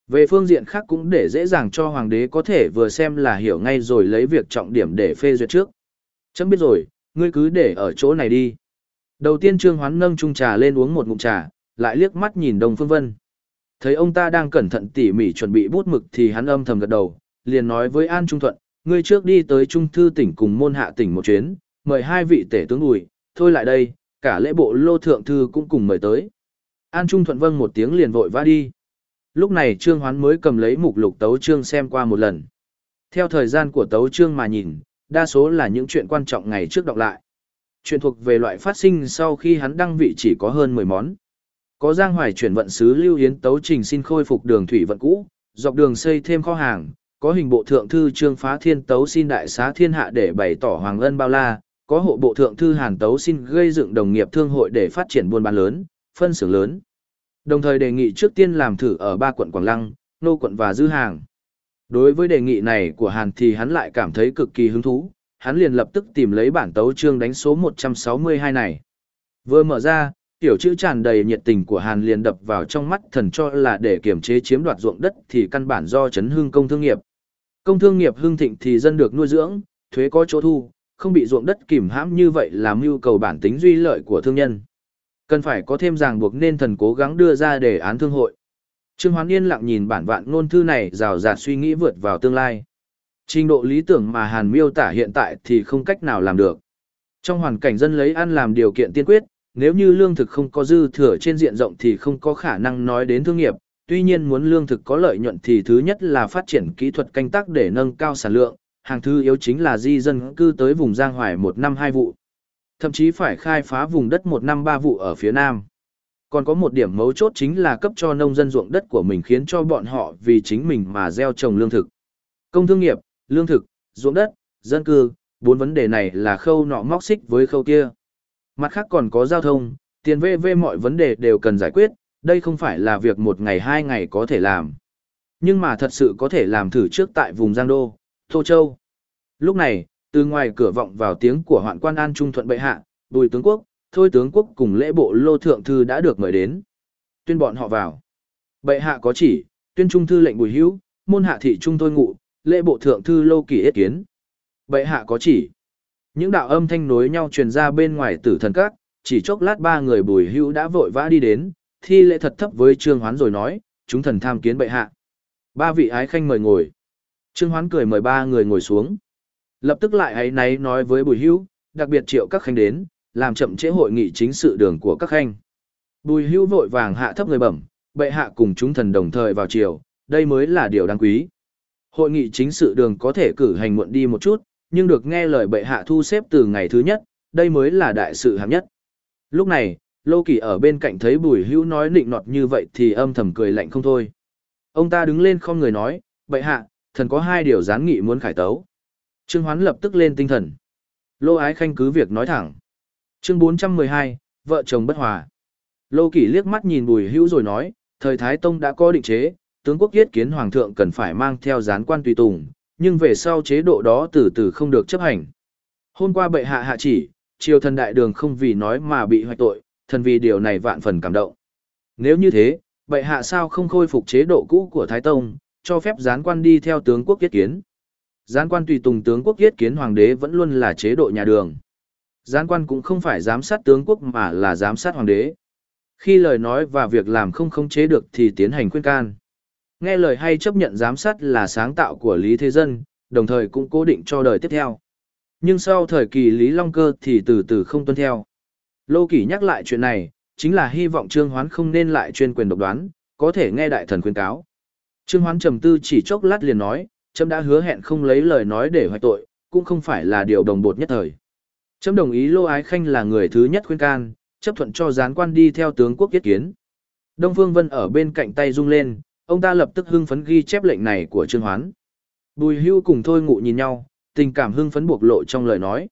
Về phương diện khác cũng để dễ dàng cho hoàng đế có thể vừa xem là hiểu ngay rồi lấy việc trọng điểm để phê duyệt trước. Chấm biết rồi, ngươi cứ để ở chỗ này đi. Đầu tiên Trương Hoán nâng chung trà lên uống một ngụm trà, lại liếc mắt nhìn Đông Phương Vân. Thấy ông ta đang cẩn thận tỉ mỉ chuẩn bị bút mực thì hắn âm thầm gật đầu, liền nói với An Trung Thuận, ngươi trước đi tới Trung Thư tỉnh cùng môn hạ tỉnh một chuyến, mời hai vị tể tướng ủi, thôi lại đây, cả lễ bộ lô thượng thư cũng cùng mời tới. An Trung Thuận vâng một tiếng liền vội vã đi. Lúc này Trương Hoán mới cầm lấy mục lục tấu trương xem qua một lần. Theo thời gian của tấu trương mà nhìn, đa số là những chuyện quan trọng ngày trước đọc lại. Chuyện thuộc về loại phát sinh sau khi hắn đăng vị chỉ có hơn 10 món. Có Giang Hoài chuyển vận sứ Lưu Yến tấu trình xin khôi phục đường thủy vận cũ, dọc đường xây thêm kho hàng, có hình bộ thượng thư Trương Phá Thiên tấu xin đại xá thiên hạ để bày tỏ hoàng ân bao la, có hộ bộ thượng thư Hàn tấu xin gây dựng đồng nghiệp thương hội để phát triển buôn bán lớn, phân xưởng lớn. Đồng thời đề nghị trước tiên làm thử ở ba quận Quảng Lăng, Nô quận và Dư Hàng. Đối với đề nghị này của Hàn thì hắn lại cảm thấy cực kỳ hứng thú, hắn liền lập tức tìm lấy bản tấu chương đánh số 162 này. Vừa mở ra, tiểu chữ tràn đầy nhiệt tình của Hàn liền đập vào trong mắt thần cho là để kiểm chế chiếm đoạt ruộng đất thì căn bản do chấn hưng công thương nghiệp. Công thương nghiệp hưng thịnh thì dân được nuôi dưỡng, thuế có chỗ thu, không bị ruộng đất kìm hãm như vậy là mưu cầu bản tính duy lợi của thương nhân. Cần phải có thêm ràng buộc nên thần cố gắng đưa ra đề án thương hội. Trương Hoán yên lặng nhìn bản vạn ngôn thư này rào rạt suy nghĩ vượt vào tương lai. Trình độ lý tưởng mà Hàn miêu tả hiện tại thì không cách nào làm được. Trong hoàn cảnh dân lấy ăn làm điều kiện tiên quyết, nếu như lương thực không có dư thừa trên diện rộng thì không có khả năng nói đến thương nghiệp. Tuy nhiên muốn lương thực có lợi nhuận thì thứ nhất là phát triển kỹ thuật canh tác để nâng cao sản lượng, hàng thứ yếu chính là di dân cư tới vùng Giang Hoài một năm hai vụ. Thậm chí phải khai phá vùng đất một năm ba vụ ở phía Nam. Còn có một điểm mấu chốt chính là cấp cho nông dân ruộng đất của mình khiến cho bọn họ vì chính mình mà gieo trồng lương thực. Công thương nghiệp, lương thực, ruộng đất, dân cư, bốn vấn đề này là khâu nọ móc xích với khâu kia. Mặt khác còn có giao thông, tiền VV mọi vấn đề đều cần giải quyết, đây không phải là việc một ngày hai ngày có thể làm. Nhưng mà thật sự có thể làm thử trước tại vùng Giang Đô, Tô Châu. Lúc này, từ ngoài cửa vọng vào tiếng của hoạn quan an trung thuận bệ hạ, bùi tướng quốc, thôi tướng quốc cùng lễ bộ lô thượng thư đã được mời đến. Tuyên bọn họ vào. Bệ hạ có chỉ, tuyên trung thư lệnh bùi hữu, môn hạ thị trung thôi ngụ, lễ bộ thượng thư lô kỳ yết kiến. Bệ hạ có chỉ. Những đạo âm thanh nối nhau truyền ra bên ngoài tử thần các, chỉ chốc lát ba người bùi hữu đã vội vã đi đến, thi lễ thật thấp với trương hoán rồi nói, chúng thần tham kiến bệ hạ. Ba vị ái khanh mời ngồi. Trương hoán cười mời ba người ngồi xuống. Lập tức lại ấy náy nói với bùi hữu, đặc biệt triệu các khanh đến, làm chậm trễ hội nghị chính sự đường của các khanh. Bùi hưu vội vàng hạ thấp người bẩm, bệ hạ cùng chúng thần đồng thời vào triều, đây mới là điều đáng quý. Hội nghị chính sự đường có thể cử hành muộn đi một chút, nhưng được nghe lời bệ hạ thu xếp từ ngày thứ nhất, đây mới là đại sự hạng nhất. Lúc này, Lô Kỳ ở bên cạnh thấy bùi hưu nói nịnh nọt như vậy thì âm thầm cười lạnh không thôi. Ông ta đứng lên không người nói, bệ hạ, thần có hai điều gián nghị muốn khải tấu. Trương Hoán lập tức lên tinh thần. Lô Ái Khanh cứ việc nói thẳng. Chương 412, vợ chồng bất hòa. Lô Kỷ liếc mắt nhìn Bùi Hữu rồi nói, thời Thái Tông đã có định chế, tướng quốc yết kiến hoàng thượng cần phải mang theo gián quan tùy tùng, nhưng về sau chế độ đó từ từ không được chấp hành. Hôm qua bệ hạ hạ chỉ, triều thần đại đường không vì nói mà bị hoại tội, thần vì điều này vạn phần cảm động. Nếu như thế, bệ hạ sao không khôi phục chế độ cũ của Thái Tông, cho phép gián quan đi theo tướng quốc yết kiến. Gián quan tùy tùng tướng quốc yết kiến hoàng đế vẫn luôn là chế độ nhà đường. Gián quan cũng không phải giám sát tướng quốc mà là giám sát hoàng đế. Khi lời nói và việc làm không khống chế được thì tiến hành khuyên can. Nghe lời hay chấp nhận giám sát là sáng tạo của Lý Thế Dân, đồng thời cũng cố định cho đời tiếp theo. Nhưng sau thời kỳ Lý Long Cơ thì từ từ không tuân theo. Lô Kỷ nhắc lại chuyện này, chính là hy vọng Trương Hoán không nên lại chuyên quyền độc đoán, có thể nghe đại thần khuyên cáo. Trương Hoán trầm tư chỉ chốc lát liền nói, Trâm đã hứa hẹn không lấy lời nói để hoại tội, cũng không phải là điều đồng bột nhất thời. Trâm đồng ý Lô Ái Khanh là người thứ nhất khuyên can, chấp thuận cho gián quan đi theo tướng quốc yết kiến. Đông Phương Vân ở bên cạnh tay rung lên, ông ta lập tức hưng phấn ghi chép lệnh này của Trương Hoán. Bùi Hưu cùng Thôi Ngụ nhìn nhau, tình cảm hưng phấn buộc lộ trong lời nói.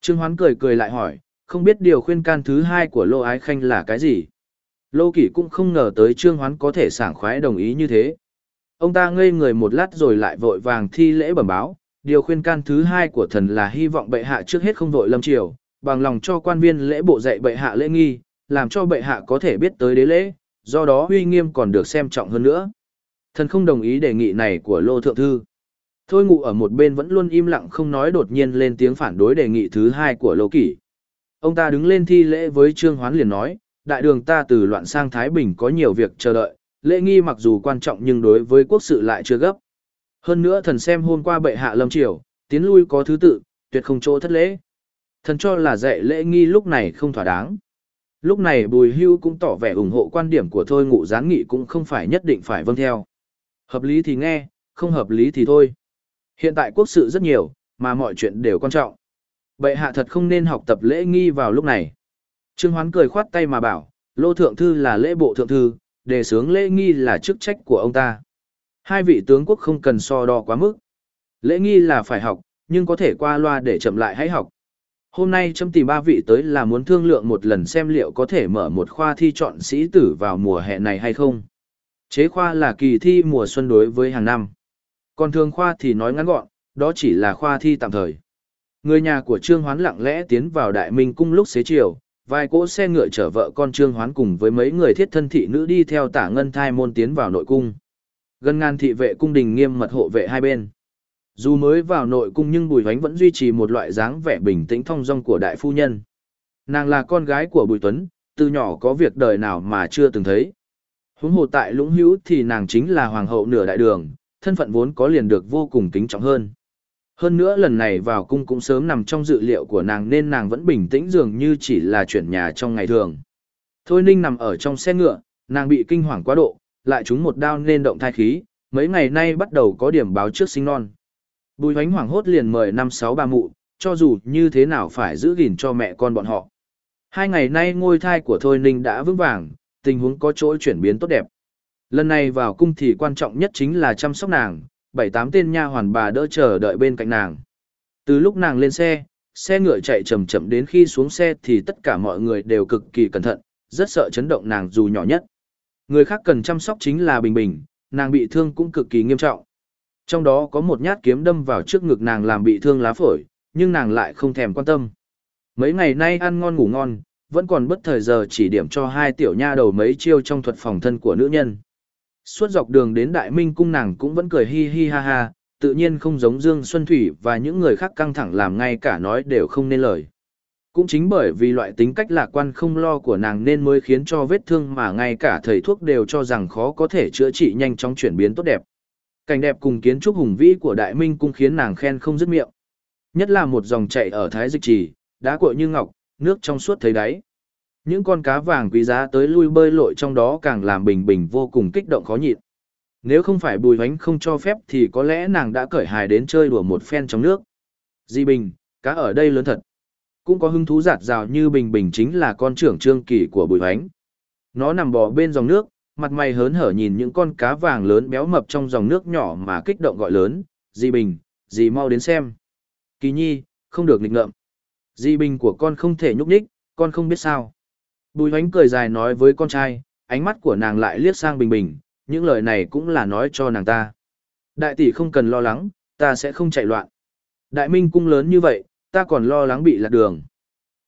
Trương Hoán cười cười lại hỏi, không biết điều khuyên can thứ hai của Lô Ái Khanh là cái gì? Lô Kỷ cũng không ngờ tới Trương Hoán có thể sảng khoái đồng ý như thế. Ông ta ngây người một lát rồi lại vội vàng thi lễ bẩm báo, điều khuyên can thứ hai của thần là hy vọng bệ hạ trước hết không vội lâm triều, bằng lòng cho quan viên lễ bộ dạy bệ hạ lễ nghi, làm cho bệ hạ có thể biết tới đế lễ, do đó uy nghiêm còn được xem trọng hơn nữa. Thần không đồng ý đề nghị này của Lô Thượng Thư. Thôi ngụ ở một bên vẫn luôn im lặng không nói đột nhiên lên tiếng phản đối đề nghị thứ hai của Lô Kỷ. Ông ta đứng lên thi lễ với Trương Hoán liền nói, đại đường ta từ loạn sang Thái Bình có nhiều việc chờ đợi, lễ nghi mặc dù quan trọng nhưng đối với quốc sự lại chưa gấp. Hơn nữa thần xem hôm qua bệ hạ lâm triều, tiến lui có thứ tự, tuyệt không chỗ thất lễ. Thần cho là dạy lễ nghi lúc này không thỏa đáng. Lúc này Bùi Hưu cũng tỏ vẻ ủng hộ quan điểm của Thôi Ngụ Gián Nghị cũng không phải nhất định phải vâng theo. Hợp lý thì nghe, không hợp lý thì thôi. Hiện tại quốc sự rất nhiều, mà mọi chuyện đều quan trọng. Bệ hạ thật không nên học tập lễ nghi vào lúc này. Trương Hoán cười khoát tay mà bảo, Lô Thượng Thư là lễ bộ thượng thư, đề sướng lễ nghi là chức trách của ông ta. Hai vị tướng quốc không cần so đo quá mức. Lễ nghi là phải học, nhưng có thể qua loa để chậm lại hãy học. Hôm nay chấm tìm ba vị tới là muốn thương lượng một lần xem liệu có thể mở một khoa thi chọn sĩ tử vào mùa hè này hay không. Chế khoa là kỳ thi mùa xuân đối với hàng năm. Còn thường khoa thì nói ngắn gọn, đó chỉ là khoa thi tạm thời. Người nhà của Trương Hoán lặng lẽ tiến vào Đại Minh cung lúc xế chiều, vài cỗ xe ngựa chở vợ con Trương Hoán cùng với mấy người thiết thân thị nữ đi theo tả ngân thai môn tiến vào nội cung. Gần ngàn thị vệ cung đình nghiêm mật hộ vệ hai bên. Dù mới vào nội cung nhưng Bùi Vánh vẫn duy trì một loại dáng vẻ bình tĩnh thong dong của đại phu nhân. Nàng là con gái của Bùi Tuấn, từ nhỏ có việc đời nào mà chưa từng thấy. Huống hồ tại Lũng Hữu thì nàng chính là hoàng hậu nửa đại đường, thân phận vốn có liền được vô cùng kính trọng hơn. Hơn nữa lần này vào cung cũng sớm nằm trong dự liệu của nàng nên nàng vẫn bình tĩnh dường như chỉ là chuyển nhà trong ngày thường. Thôi Ninh nằm ở trong xe ngựa, nàng bị kinh hoàng quá độ, lại trúng một đao nên động thai khí, mấy ngày nay bắt đầu có điểm báo trước sinh non. Bùi hoánh hoảng hốt liền mời năm sáu bà mụ, cho dù như thế nào phải giữ gìn cho mẹ con bọn họ. Hai ngày nay ngôi thai của Thôi Ninh đã vững vàng, tình huống có chỗ chuyển biến tốt đẹp. Lần này vào cung thì quan trọng nhất chính là chăm sóc nàng, bảy tám tên nha hoàn bà đỡ chờ đợi bên cạnh nàng. Từ lúc nàng lên xe, xe ngựa chạy chậm chậm đến khi xuống xe thì tất cả mọi người đều cực kỳ cẩn thận, rất sợ chấn động nàng dù nhỏ nhất. Người khác cần chăm sóc chính là Bình Bình, nàng bị thương cũng cực kỳ nghiêm trọng. Trong đó có một nhát kiếm đâm vào trước ngực nàng làm bị thương lá phổi, nhưng nàng lại không thèm quan tâm. Mấy ngày nay ăn ngon ngủ ngon, vẫn còn bất thời giờ chỉ điểm cho hai tiểu nha đầu mấy chiêu trong thuật phòng thân của nữ nhân. Suốt dọc đường đến Đại Minh cung nàng cũng vẫn cười hi hi ha ha, tự nhiên không giống Dương Xuân Thủy và những người khác căng thẳng làm ngay cả nói đều không nên lời. Cũng chính bởi vì loại tính cách lạc quan không lo của nàng nên mới khiến cho vết thương mà ngay cả thầy thuốc đều cho rằng khó có thể chữa trị nhanh chóng chuyển biến tốt đẹp. Cảnh đẹp cùng kiến trúc hùng vĩ của Đại Minh cung khiến nàng khen không dứt miệng. Nhất là một dòng chảy ở Thái Dịch Trì, đá cội như ngọc, nước trong suốt thấy đáy. Những con cá vàng quý giá tới lui bơi lội trong đó càng làm bình bình vô cùng kích động khó nhịn. Nếu không phải bùi hoánh không cho phép thì có lẽ nàng đã cởi hài đến chơi đùa một phen trong nước. Di Bình, cá ở đây lớn thật. Cũng có hứng thú giạt rào như Bình Bình chính là con trưởng trương kỳ của bùi hoánh. Nó nằm bò bên dòng nước, mặt mày hớn hở nhìn những con cá vàng lớn béo mập trong dòng nước nhỏ mà kích động gọi lớn. Di Bình, dì mau đến xem. Kỳ nhi, không được nghịch ngợm. Di Bình của con không thể nhúc nhích, con không biết sao. Bùi hoánh cười dài nói với con trai, ánh mắt của nàng lại liếc sang Bình Bình, những lời này cũng là nói cho nàng ta. Đại tỷ không cần lo lắng, ta sẽ không chạy loạn. Đại minh cung lớn như vậy, ta còn lo lắng bị lạc đường.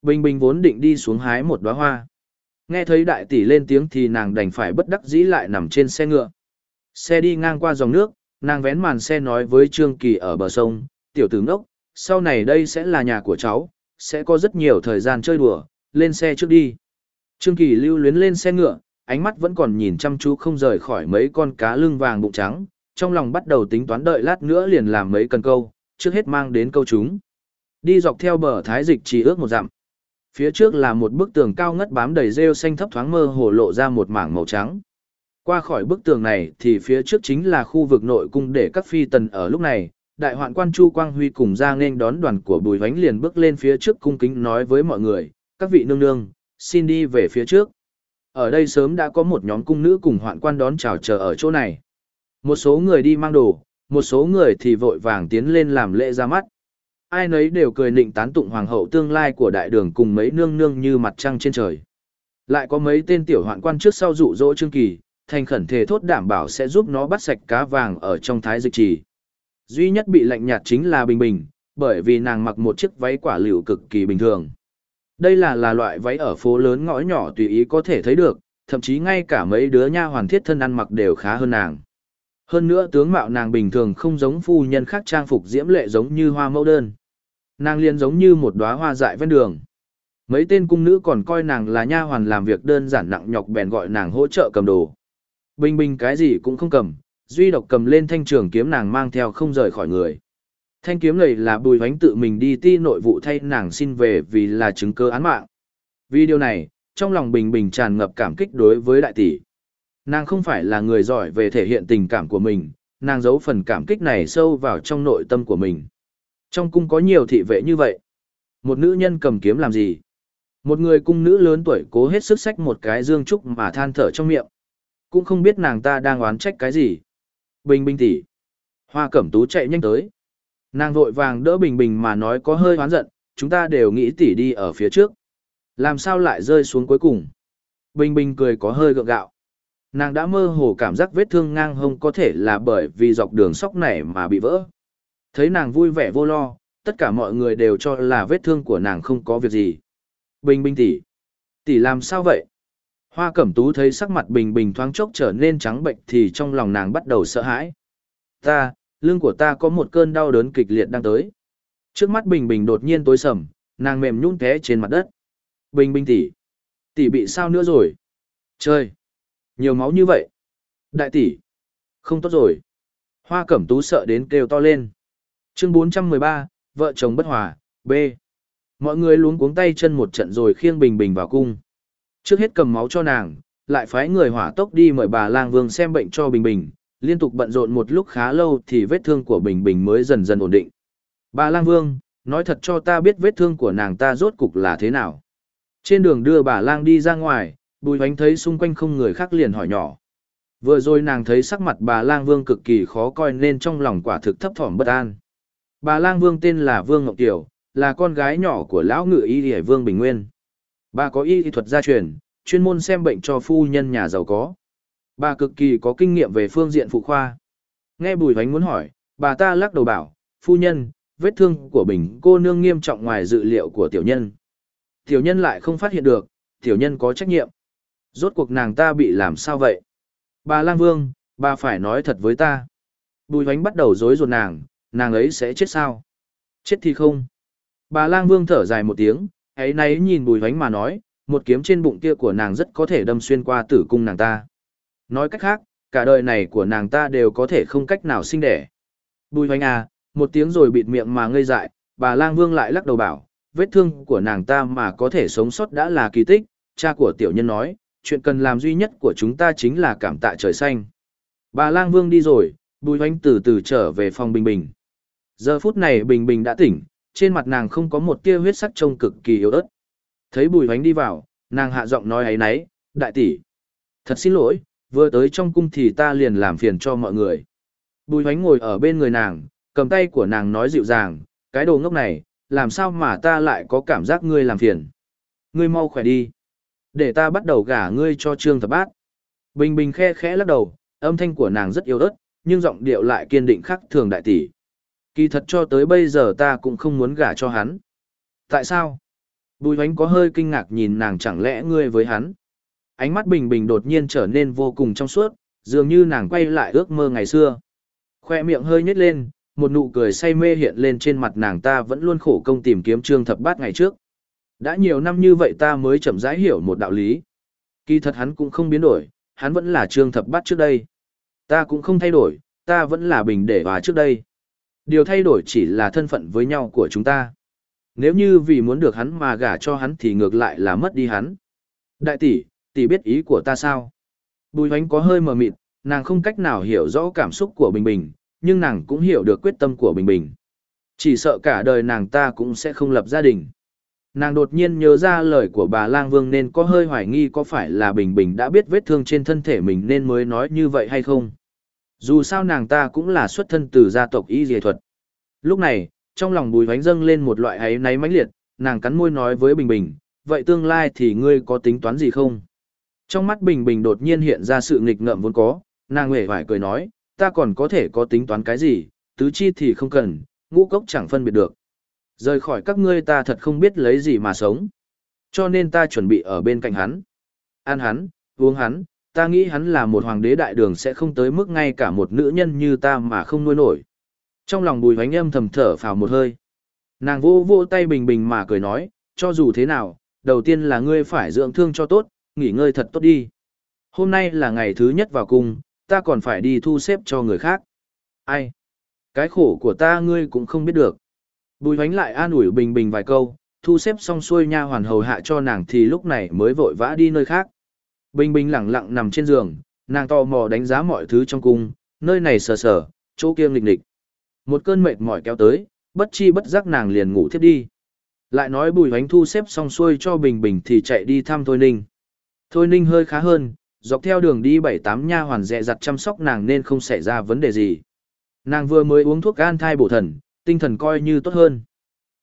Bình Bình vốn định đi xuống hái một đóa hoa. Nghe thấy đại tỷ lên tiếng thì nàng đành phải bất đắc dĩ lại nằm trên xe ngựa. Xe đi ngang qua dòng nước, nàng vén màn xe nói với Trương Kỳ ở bờ sông, tiểu tử ngốc, sau này đây sẽ là nhà của cháu, sẽ có rất nhiều thời gian chơi đùa, lên xe trước đi. Trương Kỳ lưu luyến lên xe ngựa, ánh mắt vẫn còn nhìn chăm chú không rời khỏi mấy con cá lưng vàng bụng trắng, trong lòng bắt đầu tính toán đợi lát nữa liền làm mấy cần câu, trước hết mang đến câu chúng. Đi dọc theo bờ thái dịch chỉ ước một dặm. Phía trước là một bức tường cao ngất bám đầy rêu xanh thấp thoáng mơ hồ lộ ra một mảng màu trắng. Qua khỏi bức tường này thì phía trước chính là khu vực nội cung để các phi tần ở lúc này, đại hoạn quan Chu Quang Huy cùng ra nên đón đoàn của Bùi Vánh liền bước lên phía trước cung kính nói với mọi người, các vị nương nương, xin đi về phía trước. Ở đây sớm đã có một nhóm cung nữ cùng hoạn quan đón chào chờ ở chỗ này. Một số người đi mang đồ, một số người thì vội vàng tiến lên làm lễ ra mắt. Ai nấy đều cười nịnh tán tụng hoàng hậu tương lai của đại đường cùng mấy nương nương như mặt trăng trên trời. Lại có mấy tên tiểu hoạn quan trước sau dụ dỗ Trương Kỳ, thành khẩn thề thốt đảm bảo sẽ giúp nó bắt sạch cá vàng ở trong thái dịch trì. Duy nhất bị lạnh nhạt chính là Bình Bình, bởi vì nàng mặc một chiếc váy quả liệu cực kỳ bình thường. Đây là là loại váy ở phố lớn ngõ nhỏ tùy ý có thể thấy được, thậm chí ngay cả mấy đứa nha hoàn thiết thân ăn mặc đều khá hơn nàng. Hơn nữa tướng mạo nàng bình thường không giống phu nhân khác trang phục diễm lệ giống như hoa mẫu đơn. Nàng liền giống như một đóa hoa dại ven đường. Mấy tên cung nữ còn coi nàng là nha hoàn làm việc đơn giản nặng nhọc bèn gọi nàng hỗ trợ cầm đồ. Bình bình cái gì cũng không cầm, duy độc cầm lên thanh trường kiếm nàng mang theo không rời khỏi người. Thanh kiếm này là bùi hoánh tự mình đi ti nội vụ thay nàng xin về vì là chứng cơ án mạng. Vì điều này, trong lòng bình bình tràn ngập cảm kích đối với đại tỷ. Nàng không phải là người giỏi về thể hiện tình cảm của mình, nàng giấu phần cảm kích này sâu vào trong nội tâm của mình. Trong cung có nhiều thị vệ như vậy. Một nữ nhân cầm kiếm làm gì? Một người cung nữ lớn tuổi cố hết sức sách một cái dương trúc mà than thở trong miệng. Cũng không biết nàng ta đang oán trách cái gì. Bình bình tỷ. Hoa cẩm tú chạy nhanh tới. Nàng vội vàng đỡ bình bình mà nói có hơi hoán giận, chúng ta đều nghĩ tỷ đi ở phía trước. Làm sao lại rơi xuống cuối cùng? Bình bình cười có hơi gượng gạo. Nàng đã mơ hồ cảm giác vết thương ngang hông có thể là bởi vì dọc đường sóc này mà bị vỡ. Thấy nàng vui vẻ vô lo, tất cả mọi người đều cho là vết thương của nàng không có việc gì. Bình bình tỷ, tỷ làm sao vậy? Hoa cẩm tú thấy sắc mặt bình bình thoáng chốc trở nên trắng bệnh thì trong lòng nàng bắt đầu sợ hãi. Ta, lưng của ta có một cơn đau đớn kịch liệt đang tới. Trước mắt bình bình đột nhiên tối sầm, nàng mềm nhũn té trên mặt đất. Bình bình tỷ, tỷ bị sao nữa rồi? Trời, nhiều máu như vậy. Đại tỷ, không tốt rồi. Hoa cẩm tú sợ đến kêu to lên. Chương 413, vợ chồng bất hòa, B. Mọi người luống cuống tay chân một trận rồi khiêng bình bình vào cung. Trước hết cầm máu cho nàng, lại phái người hỏa tốc đi mời bà lang vương xem bệnh cho bình bình, liên tục bận rộn một lúc khá lâu thì vết thương của bình bình mới dần dần ổn định. Bà lang vương, nói thật cho ta biết vết thương của nàng ta rốt cục là thế nào. Trên đường đưa bà lang đi ra ngoài, bùi hoánh thấy xung quanh không người khác liền hỏi nhỏ. Vừa rồi nàng thấy sắc mặt bà lang vương cực kỳ khó coi nên trong lòng quả thực thấp thỏm bất an. Bà lang vương tên là Vương Ngọc Tiểu, là con gái nhỏ của lão ngự y hải Vương Bình Nguyên. Bà có y thuật gia truyền, chuyên môn xem bệnh cho phu nhân nhà giàu có. Bà cực kỳ có kinh nghiệm về phương diện phụ khoa. Nghe Bùi Hoánh muốn hỏi, bà ta lắc đầu bảo, phu nhân, vết thương của Bình cô nương nghiêm trọng ngoài dự liệu của tiểu nhân. Tiểu nhân lại không phát hiện được, tiểu nhân có trách nhiệm. Rốt cuộc nàng ta bị làm sao vậy? Bà Lang Vương, bà phải nói thật với ta. Bùi Hoánh bắt đầu dối ruột nàng, nàng ấy sẽ chết sao? Chết thì không. Bà lang vương thở dài một tiếng, ấy nấy nhìn bùi hoánh mà nói, một kiếm trên bụng kia của nàng rất có thể đâm xuyên qua tử cung nàng ta. Nói cách khác, cả đời này của nàng ta đều có thể không cách nào sinh đẻ. Bùi hoành à, một tiếng rồi bịt miệng mà ngây dại, bà lang vương lại lắc đầu bảo, vết thương của nàng ta mà có thể sống sót đã là kỳ tích, cha của tiểu nhân nói, chuyện cần làm duy nhất của chúng ta chính là cảm tạ trời xanh. Bà lang vương đi rồi, bùi hoành từ từ trở về phòng bình bình. Giờ phút này bình bình đã tỉnh, trên mặt nàng không có một tia huyết sắc trông cực kỳ yếu ớt. Thấy bùi hoành đi vào, nàng hạ giọng nói ấy nấy, đại tỷ. Thật xin lỗi, vừa tới trong cung thì ta liền làm phiền cho mọi người. Bùi hoánh ngồi ở bên người nàng, cầm tay của nàng nói dịu dàng, cái đồ ngốc này, làm sao mà ta lại có cảm giác ngươi làm phiền. Ngươi mau khỏe đi. Để ta bắt đầu gả ngươi cho trương thập bát. Bình bình khe khẽ lắc đầu, âm thanh của nàng rất yếu ớt, nhưng giọng điệu lại kiên định khắc thường đại tỷ. Kỳ thật cho tới bây giờ ta cũng không muốn gả cho hắn. Tại sao? Bùi hoánh có hơi kinh ngạc nhìn nàng chẳng lẽ ngươi với hắn. Ánh mắt bình bình đột nhiên trở nên vô cùng trong suốt, dường như nàng quay lại ước mơ ngày xưa. Khoe miệng hơi nhếch lên, một nụ cười say mê hiện lên trên mặt nàng ta vẫn luôn khổ công tìm kiếm trương thập bát ngày trước. Đã nhiều năm như vậy ta mới chậm rãi hiểu một đạo lý. Kỳ thật hắn cũng không biến đổi, hắn vẫn là trương thập bát trước đây. Ta cũng không thay đổi, ta vẫn là bình để hòa trước đây. Điều thay đổi chỉ là thân phận với nhau của chúng ta. Nếu như vì muốn được hắn mà gả cho hắn thì ngược lại là mất đi hắn. Đại tỷ, tỷ biết ý của ta sao? Bùi hoánh có hơi mờ mịt, nàng không cách nào hiểu rõ cảm xúc của Bình Bình, nhưng nàng cũng hiểu được quyết tâm của Bình Bình. Chỉ sợ cả đời nàng ta cũng sẽ không lập gia đình. Nàng đột nhiên nhớ ra lời của bà Lang Vương nên có hơi hoài nghi có phải là Bình Bình đã biết vết thương trên thân thể mình nên mới nói như vậy hay không. Dù sao nàng ta cũng là xuất thân từ gia tộc y dề thuật. Lúc này, trong lòng bùi vánh dâng lên một loại ấy náy mãnh liệt, nàng cắn môi nói với Bình Bình, vậy tương lai thì ngươi có tính toán gì không? Trong mắt Bình Bình đột nhiên hiện ra sự nghịch ngợm vốn có, nàng hề vải cười nói, ta còn có thể có tính toán cái gì, tứ chi thì không cần, ngũ cốc chẳng phân biệt được. Rời khỏi các ngươi ta thật không biết lấy gì mà sống. Cho nên ta chuẩn bị ở bên cạnh hắn. Ăn hắn, uống hắn, ta nghĩ hắn là một hoàng đế đại đường sẽ không tới mức ngay cả một nữ nhân như ta mà không nuôi nổi. Trong lòng bùi hoánh âm thầm thở phào một hơi. Nàng vô vô tay bình bình mà cười nói, cho dù thế nào, đầu tiên là ngươi phải dưỡng thương cho tốt, nghỉ ngơi thật tốt đi. Hôm nay là ngày thứ nhất vào cung, ta còn phải đi thu xếp cho người khác. Ai? Cái khổ của ta ngươi cũng không biết được. Bùi hoánh lại an ủi bình bình vài câu, thu xếp xong xuôi nha hoàn hầu hạ cho nàng thì lúc này mới vội vã đi nơi khác. Bình bình lặng lặng nằm trên giường, nàng tò mò đánh giá mọi thứ trong cung, nơi này sờ sờ, chỗ kia nghịch nghịch. Một cơn mệt mỏi kéo tới, bất chi bất giác nàng liền ngủ thiếp đi. Lại nói bùi hoánh thu xếp xong xuôi cho bình bình thì chạy đi thăm Thôi Ninh. Thôi Ninh hơi khá hơn, dọc theo đường đi bảy tám nha hoàn dẹ dặt chăm sóc nàng nên không xảy ra vấn đề gì. Nàng vừa mới uống thuốc gan thai bổ thần, tinh thần coi như tốt hơn.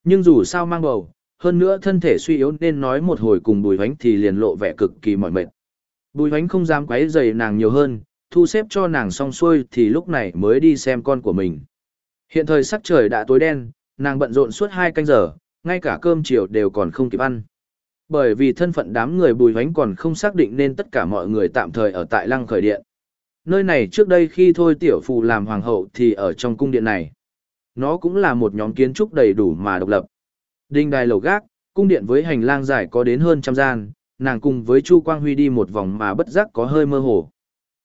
Nhưng dù sao mang bầu, hơn nữa thân thể suy yếu nên nói một hồi cùng bùi hoánh thì liền lộ vẻ cực kỳ mỏi mệt. Bùi hoánh không dám quấy rầy nàng nhiều hơn, thu xếp cho nàng xong xuôi thì lúc này mới đi xem con của mình. Hiện thời sắc trời đã tối đen, nàng bận rộn suốt hai canh giờ, ngay cả cơm chiều đều còn không kịp ăn. Bởi vì thân phận đám người bùi hoánh còn không xác định nên tất cả mọi người tạm thời ở tại lăng khởi điện. Nơi này trước đây khi thôi tiểu phù làm hoàng hậu thì ở trong cung điện này. Nó cũng là một nhóm kiến trúc đầy đủ mà độc lập. Đinh đài lầu gác, cung điện với hành lang dài có đến hơn trăm gian, nàng cùng với Chu Quang Huy đi một vòng mà bất giác có hơi mơ hồ.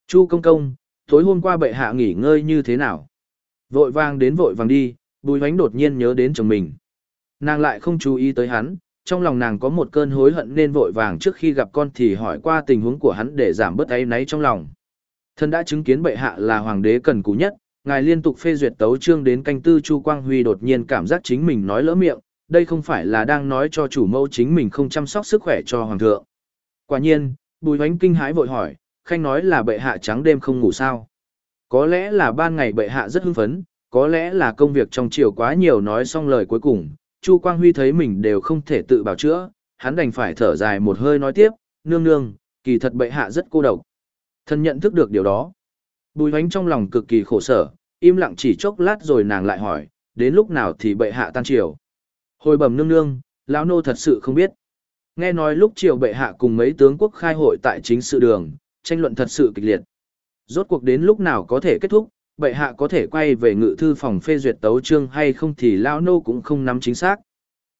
Chu công công, tối hôm qua bệ hạ nghỉ ngơi như thế nào? Vội vang đến vội vàng đi, bùi hoánh đột nhiên nhớ đến chồng mình. Nàng lại không chú ý tới hắn, trong lòng nàng có một cơn hối hận nên vội vàng trước khi gặp con thì hỏi qua tình huống của hắn để giảm bớt áy náy trong lòng. Thân đã chứng kiến bệ hạ là hoàng đế cần cú nhất, ngài liên tục phê duyệt tấu chương đến canh tư Chu Quang Huy đột nhiên cảm giác chính mình nói lỡ miệng, đây không phải là đang nói cho chủ mẫu chính mình không chăm sóc sức khỏe cho hoàng thượng. Quả nhiên, Bùi Hoánh kinh hãi vội hỏi, khanh nói là bệ hạ trắng đêm không ngủ sao? Có lẽ là ban ngày bệ hạ rất hưng phấn, có lẽ là công việc trong chiều quá nhiều nói xong lời cuối cùng, Chu Quang Huy thấy mình đều không thể tự bảo chữa, hắn đành phải thở dài một hơi nói tiếp, nương nương, kỳ thật bệ hạ rất cô độc. Thân nhận thức được điều đó. Bùi hoánh trong lòng cực kỳ khổ sở, im lặng chỉ chốc lát rồi nàng lại hỏi, đến lúc nào thì bệ hạ tan triều. Hồi bẩm nương nương, lão nô thật sự không biết. Nghe nói lúc triều bệ hạ cùng mấy tướng quốc khai hội tại chính sự đường, tranh luận thật sự kịch liệt. Rốt cuộc đến lúc nào có thể kết thúc, bệ hạ có thể quay về ngự thư phòng phê duyệt tấu chương hay không thì lão nô cũng không nắm chính xác.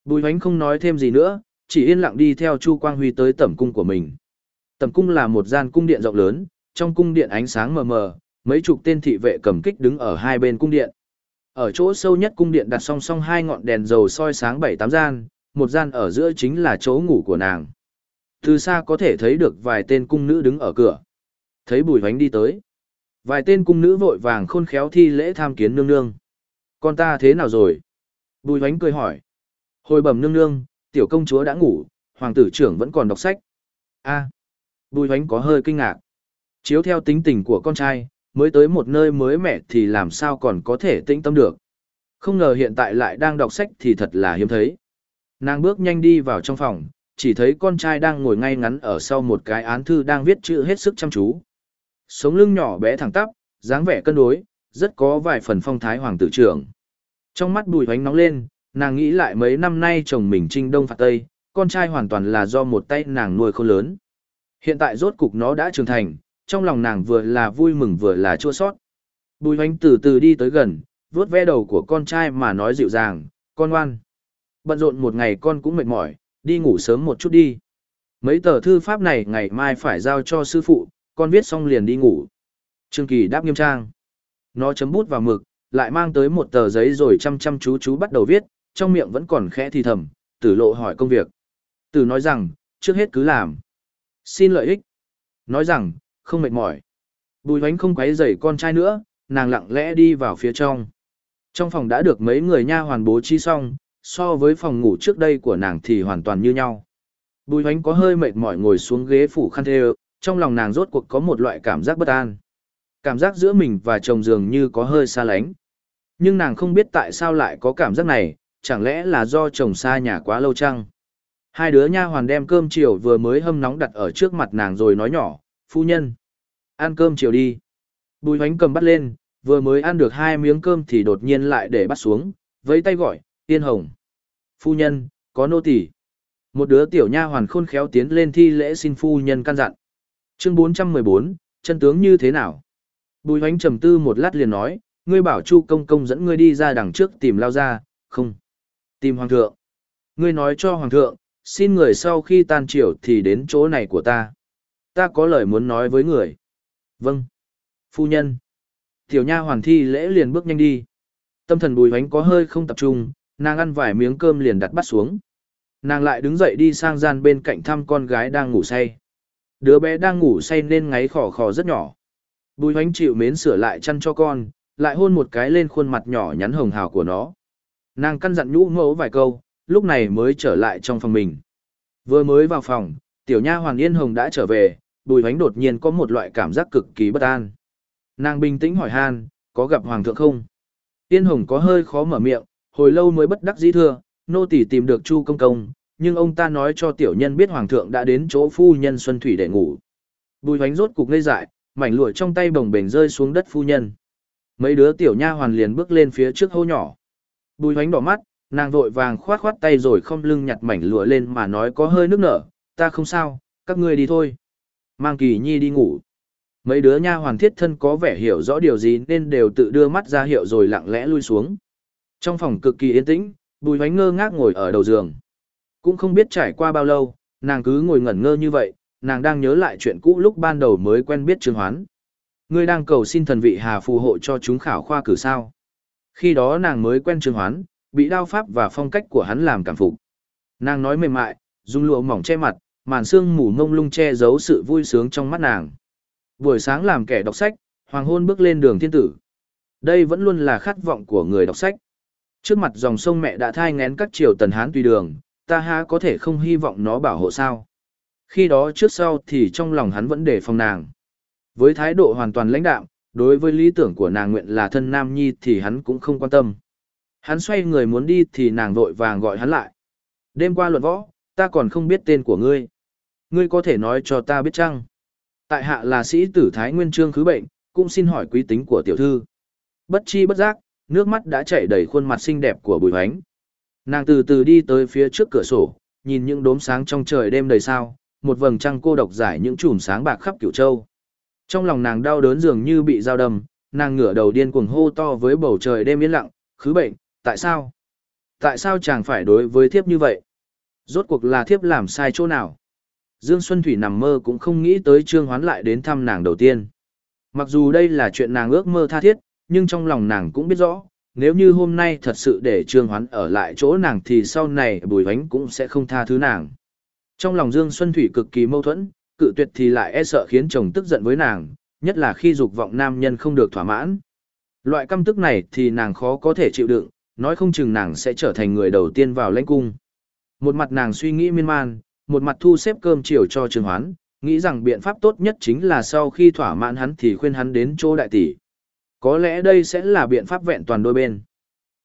Bùi hoánh không nói thêm gì nữa, chỉ yên lặng đi theo Chu Quang Huy tới tẩm cung của mình. Tẩm cung là một gian cung điện rộng lớn, trong cung điện ánh sáng mờ mờ, mấy chục tên thị vệ cầm kích đứng ở hai bên cung điện. Ở chỗ sâu nhất cung điện đặt song song hai ngọn đèn dầu soi sáng bảy tám gian, một gian ở giữa chính là chỗ ngủ của nàng. Từ xa có thể thấy được vài tên cung nữ đứng ở cửa. Thấy bùi hoánh đi tới. Vài tên cung nữ vội vàng khôn khéo thi lễ tham kiến nương nương. Con ta thế nào rồi? Bùi hoánh cười hỏi. Hồi bẩm nương nương, tiểu công chúa đã ngủ, hoàng tử trưởng vẫn còn đọc sách. a bùi hoánh có hơi kinh ngạc. Chiếu theo tính tình của con trai, mới tới một nơi mới mẻ thì làm sao còn có thể tĩnh tâm được. Không ngờ hiện tại lại đang đọc sách thì thật là hiếm thấy. Nàng bước nhanh đi vào trong phòng, chỉ thấy con trai đang ngồi ngay ngắn ở sau một cái án thư đang viết chữ hết sức chăm chú. Sống lưng nhỏ bé thẳng tắp, dáng vẻ cân đối, rất có vài phần phong thái hoàng tử trưởng. Trong mắt bùi hoánh nóng lên, nàng nghĩ lại mấy năm nay chồng mình trinh đông phạt tây, con trai hoàn toàn là do một tay nàng nuôi không lớn. Hiện tại rốt cục nó đã trưởng thành, trong lòng nàng vừa là vui mừng vừa là chua sót. Bùi hoánh từ từ đi tới gần, vuốt ve đầu của con trai mà nói dịu dàng, con ngoan. Bận rộn một ngày con cũng mệt mỏi, đi ngủ sớm một chút đi. Mấy tờ thư pháp này ngày mai phải giao cho sư phụ, con viết xong liền đi ngủ. Trương Kỳ đáp nghiêm trang. Nó chấm bút vào mực, lại mang tới một tờ giấy rồi chăm chăm chú chú bắt đầu viết, trong miệng vẫn còn khẽ thì thầm, tử lộ hỏi công việc. Tử nói rằng, trước hết cứ làm. Xin lợi ích. Nói rằng, không mệt mỏi. Bùi hoánh không quấy rầy con trai nữa, nàng lặng lẽ đi vào phía trong. Trong phòng đã được mấy người nha hoàn bố trí xong, so với phòng ngủ trước đây của nàng thì hoàn toàn như nhau. Bùi hoánh có hơi mệt mỏi ngồi xuống ghế phủ khăn thê trong lòng nàng rốt cuộc có một loại cảm giác bất an. Cảm giác giữa mình và chồng dường như có hơi xa lánh. Nhưng nàng không biết tại sao lại có cảm giác này, chẳng lẽ là do chồng xa nhà quá lâu chăng? Hai đứa nha hoàn đem cơm chiều vừa mới hâm nóng đặt ở trước mặt nàng rồi nói nhỏ, phu nhân. Ăn cơm chiều đi. Bùi hoánh cầm bắt lên, vừa mới ăn được hai miếng cơm thì đột nhiên lại để bắt xuống, với tay gọi, tiên hồng. Phu nhân, có nô tỳ. Một đứa tiểu nha hoàn khôn khéo tiến lên thi lễ xin phu nhân căn dặn. Chương 414, chân tướng như thế nào? Bùi hoánh trầm tư một lát liền nói, ngươi bảo Chu công công dẫn ngươi đi ra đằng trước tìm lao ra, không. Tìm hoàng thượng. Ngươi nói cho hoàng thượng, xin người sau khi tan triều thì đến chỗ này của ta. Ta có lời muốn nói với người. Vâng. Phu nhân. Tiểu nha hoàn thi lễ liền bước nhanh đi. Tâm thần bùi hoánh có hơi không tập trung, nàng ăn vài miếng cơm liền đặt bắt xuống. Nàng lại đứng dậy đi sang gian bên cạnh thăm con gái đang ngủ say. Đứa bé đang ngủ say nên ngáy khò khò rất nhỏ. Bùi hoánh chịu mến sửa lại chăn cho con, lại hôn một cái lên khuôn mặt nhỏ nhắn hồng hào của nó. Nàng căn dặn nhũ mẫu vài câu, lúc này mới trở lại trong phòng mình. Vừa mới vào phòng, tiểu nha hoàng yên hồng đã trở về, bùi hoánh đột nhiên có một loại cảm giác cực kỳ bất an. Nàng bình tĩnh hỏi han, có gặp hoàng thượng không? Yên hồng có hơi khó mở miệng, hồi lâu mới bất đắc dĩ thưa, nô tỳ tìm được chu công công, nhưng ông ta nói cho tiểu nhân biết hoàng thượng đã đến chỗ phu nhân xuân thủy để ngủ. Bùi hoánh rốt cục ngây dại, mảnh lụa trong tay bồng bềnh rơi xuống đất phu nhân. Mấy đứa tiểu nha hoàn liền bước lên phía trước hô nhỏ. Bùi hoánh đỏ mắt, nàng vội vàng khoát khoát tay rồi không lưng nhặt mảnh lụa lên mà nói có hơi nước nở, ta không sao, các ngươi đi thôi. Mang kỳ nhi đi ngủ. Mấy đứa nha hoàn thiết thân có vẻ hiểu rõ điều gì nên đều tự đưa mắt ra hiệu rồi lặng lẽ lui xuống. Trong phòng cực kỳ yên tĩnh, bùi hoánh ngơ ngác ngồi ở đầu giường. Cũng không biết trải qua bao lâu, nàng cứ ngồi ngẩn ngơ như vậy, nàng đang nhớ lại chuyện cũ lúc ban đầu mới quen biết Trương Hoán. Ngươi đang cầu xin thần vị Hà phù hộ cho chúng khảo khoa cử sao. Khi đó nàng mới quen Trương Hoán, bị đao pháp và phong cách của hắn làm cảm phục. Nàng nói mềm mại, dùng lụa mỏng che mặt, màn sương mù mông lung che giấu sự vui sướng trong mắt nàng. Buổi sáng làm kẻ đọc sách, hoàng hôn bước lên đường thiên tử. Đây vẫn luôn là khát vọng của người đọc sách. Trước mặt dòng sông mẹ đã thai ngén các triều tần hán tùy đường, ta há có thể không hy vọng nó bảo hộ sao. Khi đó trước sau thì trong lòng hắn vẫn để phòng nàng. Với thái độ hoàn toàn lãnh đạm, đối với lý tưởng của nàng nguyện là thân nam nhi thì hắn cũng không quan tâm. Hắn xoay người muốn đi thì nàng vội vàng gọi hắn lại. Đêm qua luận võ, ta còn không biết tên của ngươi. Ngươi có thể nói cho ta biết chăng? Tại hạ là sĩ tử Thái Nguyên Trương khứ bệnh, cũng xin hỏi quý tính của tiểu thư. Bất chi bất giác, nước mắt đã chảy đầy khuôn mặt xinh đẹp của bùi hoánh. Nàng từ từ đi tới phía trước cửa sổ, nhìn những đốm sáng trong trời đêm đầy sao, một vầng trăng cô độc giải những chùm sáng bạc khắp cửu châu. Trong lòng nàng đau đớn dường như bị dao đâm, nàng ngửa đầu điên cuồng hô to với bầu trời đêm yên lặng, khứ bệnh, tại sao? Tại sao chàng phải đối với thiếp như vậy? Rốt cuộc là thiếp làm sai chỗ nào? Dương Xuân Thủy nằm mơ cũng không nghĩ tới Trương Hoán lại đến thăm nàng đầu tiên. Mặc dù đây là chuyện nàng ước mơ tha thiết, nhưng trong lòng nàng cũng biết rõ, nếu như hôm nay thật sự để Trương Hoán ở lại chỗ nàng thì sau này Bùi Hoánh cũng sẽ không tha thứ nàng. Trong lòng Dương Xuân Thủy cực kỳ mâu thuẫn, cự tuyệt thì lại e sợ khiến chồng tức giận với nàng, nhất là khi dục vọng nam nhân không được thỏa mãn. Loại căm tức này thì nàng khó có thể chịu đựng, nói không chừng nàng sẽ trở thành người đầu tiên vào lãnh cung. Một mặt nàng suy nghĩ miên man, một mặt thu xếp cơm chiều cho Trương Hoán, nghĩ rằng biện pháp tốt nhất chính là sau khi thỏa mãn hắn thì khuyên hắn đến chỗ đại tỷ. Có lẽ đây sẽ là biện pháp vẹn toàn đôi bên.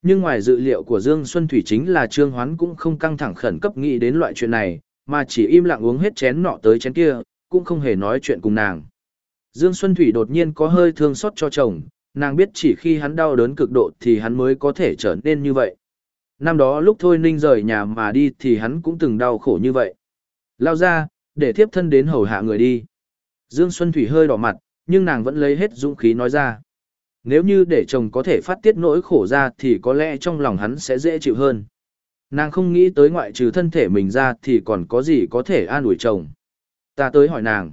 Nhưng ngoài dự liệu của Dương Xuân Thủy chính là Trương Hoán cũng không căng thẳng khẩn cấp nghĩ đến loại chuyện này, mà chỉ im lặng uống hết chén nọ tới chén kia, cũng không hề nói chuyện cùng nàng. Dương Xuân Thủy đột nhiên có hơi thương xót cho chồng, nàng biết chỉ khi hắn đau đớn cực độ thì hắn mới có thể trở nên như vậy. Năm đó lúc Thôi Ninh rời nhà mà đi thì hắn cũng từng đau khổ như vậy. Lao ra, để thiếp thân đến hầu hạ người đi. Dương Xuân Thủy hơi đỏ mặt, nhưng nàng vẫn lấy hết dũng khí nói ra. Nếu như để chồng có thể phát tiết nỗi khổ ra thì có lẽ trong lòng hắn sẽ dễ chịu hơn. Nàng không nghĩ tới ngoại trừ thân thể mình ra thì còn có gì có thể an ủi chồng. Ta tới hỏi nàng.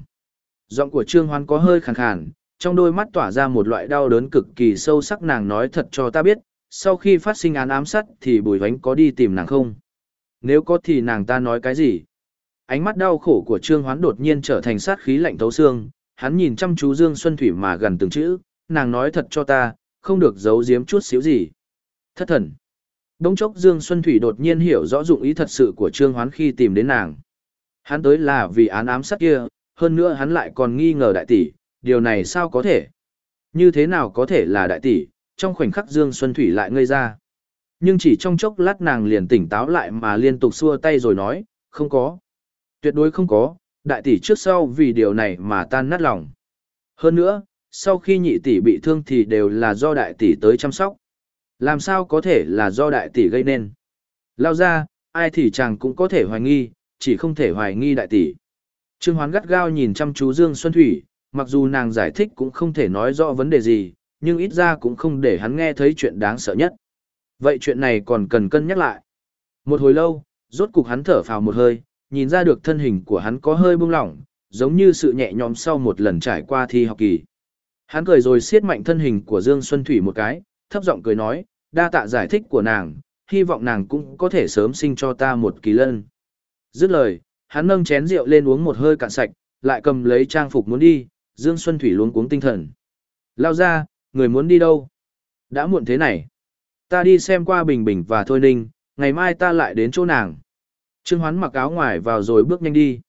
Giọng của Trương Hoan có hơi khàn khàn, trong đôi mắt tỏa ra một loại đau đớn cực kỳ sâu sắc nàng nói thật cho ta biết, sau khi phát sinh án ám sát thì bùi vánh có đi tìm nàng không? Nếu có thì nàng ta nói cái gì? Ánh mắt đau khổ của Trương Hoán đột nhiên trở thành sát khí lạnh thấu xương, hắn nhìn chăm chú Dương Xuân Thủy mà gần từng chữ, nàng nói thật cho ta, không được giấu giếm chút xíu gì. Thất thần. Đông chốc Dương Xuân Thủy đột nhiên hiểu rõ dụng ý thật sự của Trương Hoán khi tìm đến nàng. Hắn tới là vì án ám sát kia, hơn nữa hắn lại còn nghi ngờ đại tỷ, điều này sao có thể? Như thế nào có thể là đại tỷ, trong khoảnh khắc Dương Xuân Thủy lại ngây ra. Nhưng chỉ trong chốc lát nàng liền tỉnh táo lại mà liên tục xua tay rồi nói, không có. Tuyệt đối không có, đại tỷ trước sau vì điều này mà tan nát lòng. Hơn nữa, sau khi nhị tỷ bị thương thì đều là do đại tỷ tới chăm sóc. Làm sao có thể là do đại tỷ gây nên? Lao ra, ai thì chàng cũng có thể hoài nghi, chỉ không thể hoài nghi đại tỷ. Trương Hoán gắt gao nhìn chăm chú Dương Xuân Thủy, mặc dù nàng giải thích cũng không thể nói rõ vấn đề gì, nhưng ít ra cũng không để hắn nghe thấy chuyện đáng sợ nhất. Vậy chuyện này còn cần cân nhắc lại. Một hồi lâu, rốt cục hắn thở phào một hơi, nhìn ra được thân hình của hắn có hơi buông lỏng, giống như sự nhẹ nhõm sau một lần trải qua thi học kỳ. Hắn cười rồi siết mạnh thân hình của Dương Xuân Thủy một cái, thấp giọng cười nói, đa tạ giải thích của nàng, hy vọng nàng cũng có thể sớm sinh cho ta một kỳ lân. Dứt lời, hắn nâng chén rượu lên uống một hơi cạn sạch, lại cầm lấy trang phục muốn đi, Dương Xuân Thủy luống cuống tinh thần. Lao ra, người muốn đi đâu? Đã muộn thế này. Ta đi xem qua Bình Bình và Thôi Ninh, ngày mai ta lại đến chỗ nàng. Trương Hoán mặc áo ngoài vào rồi bước nhanh đi.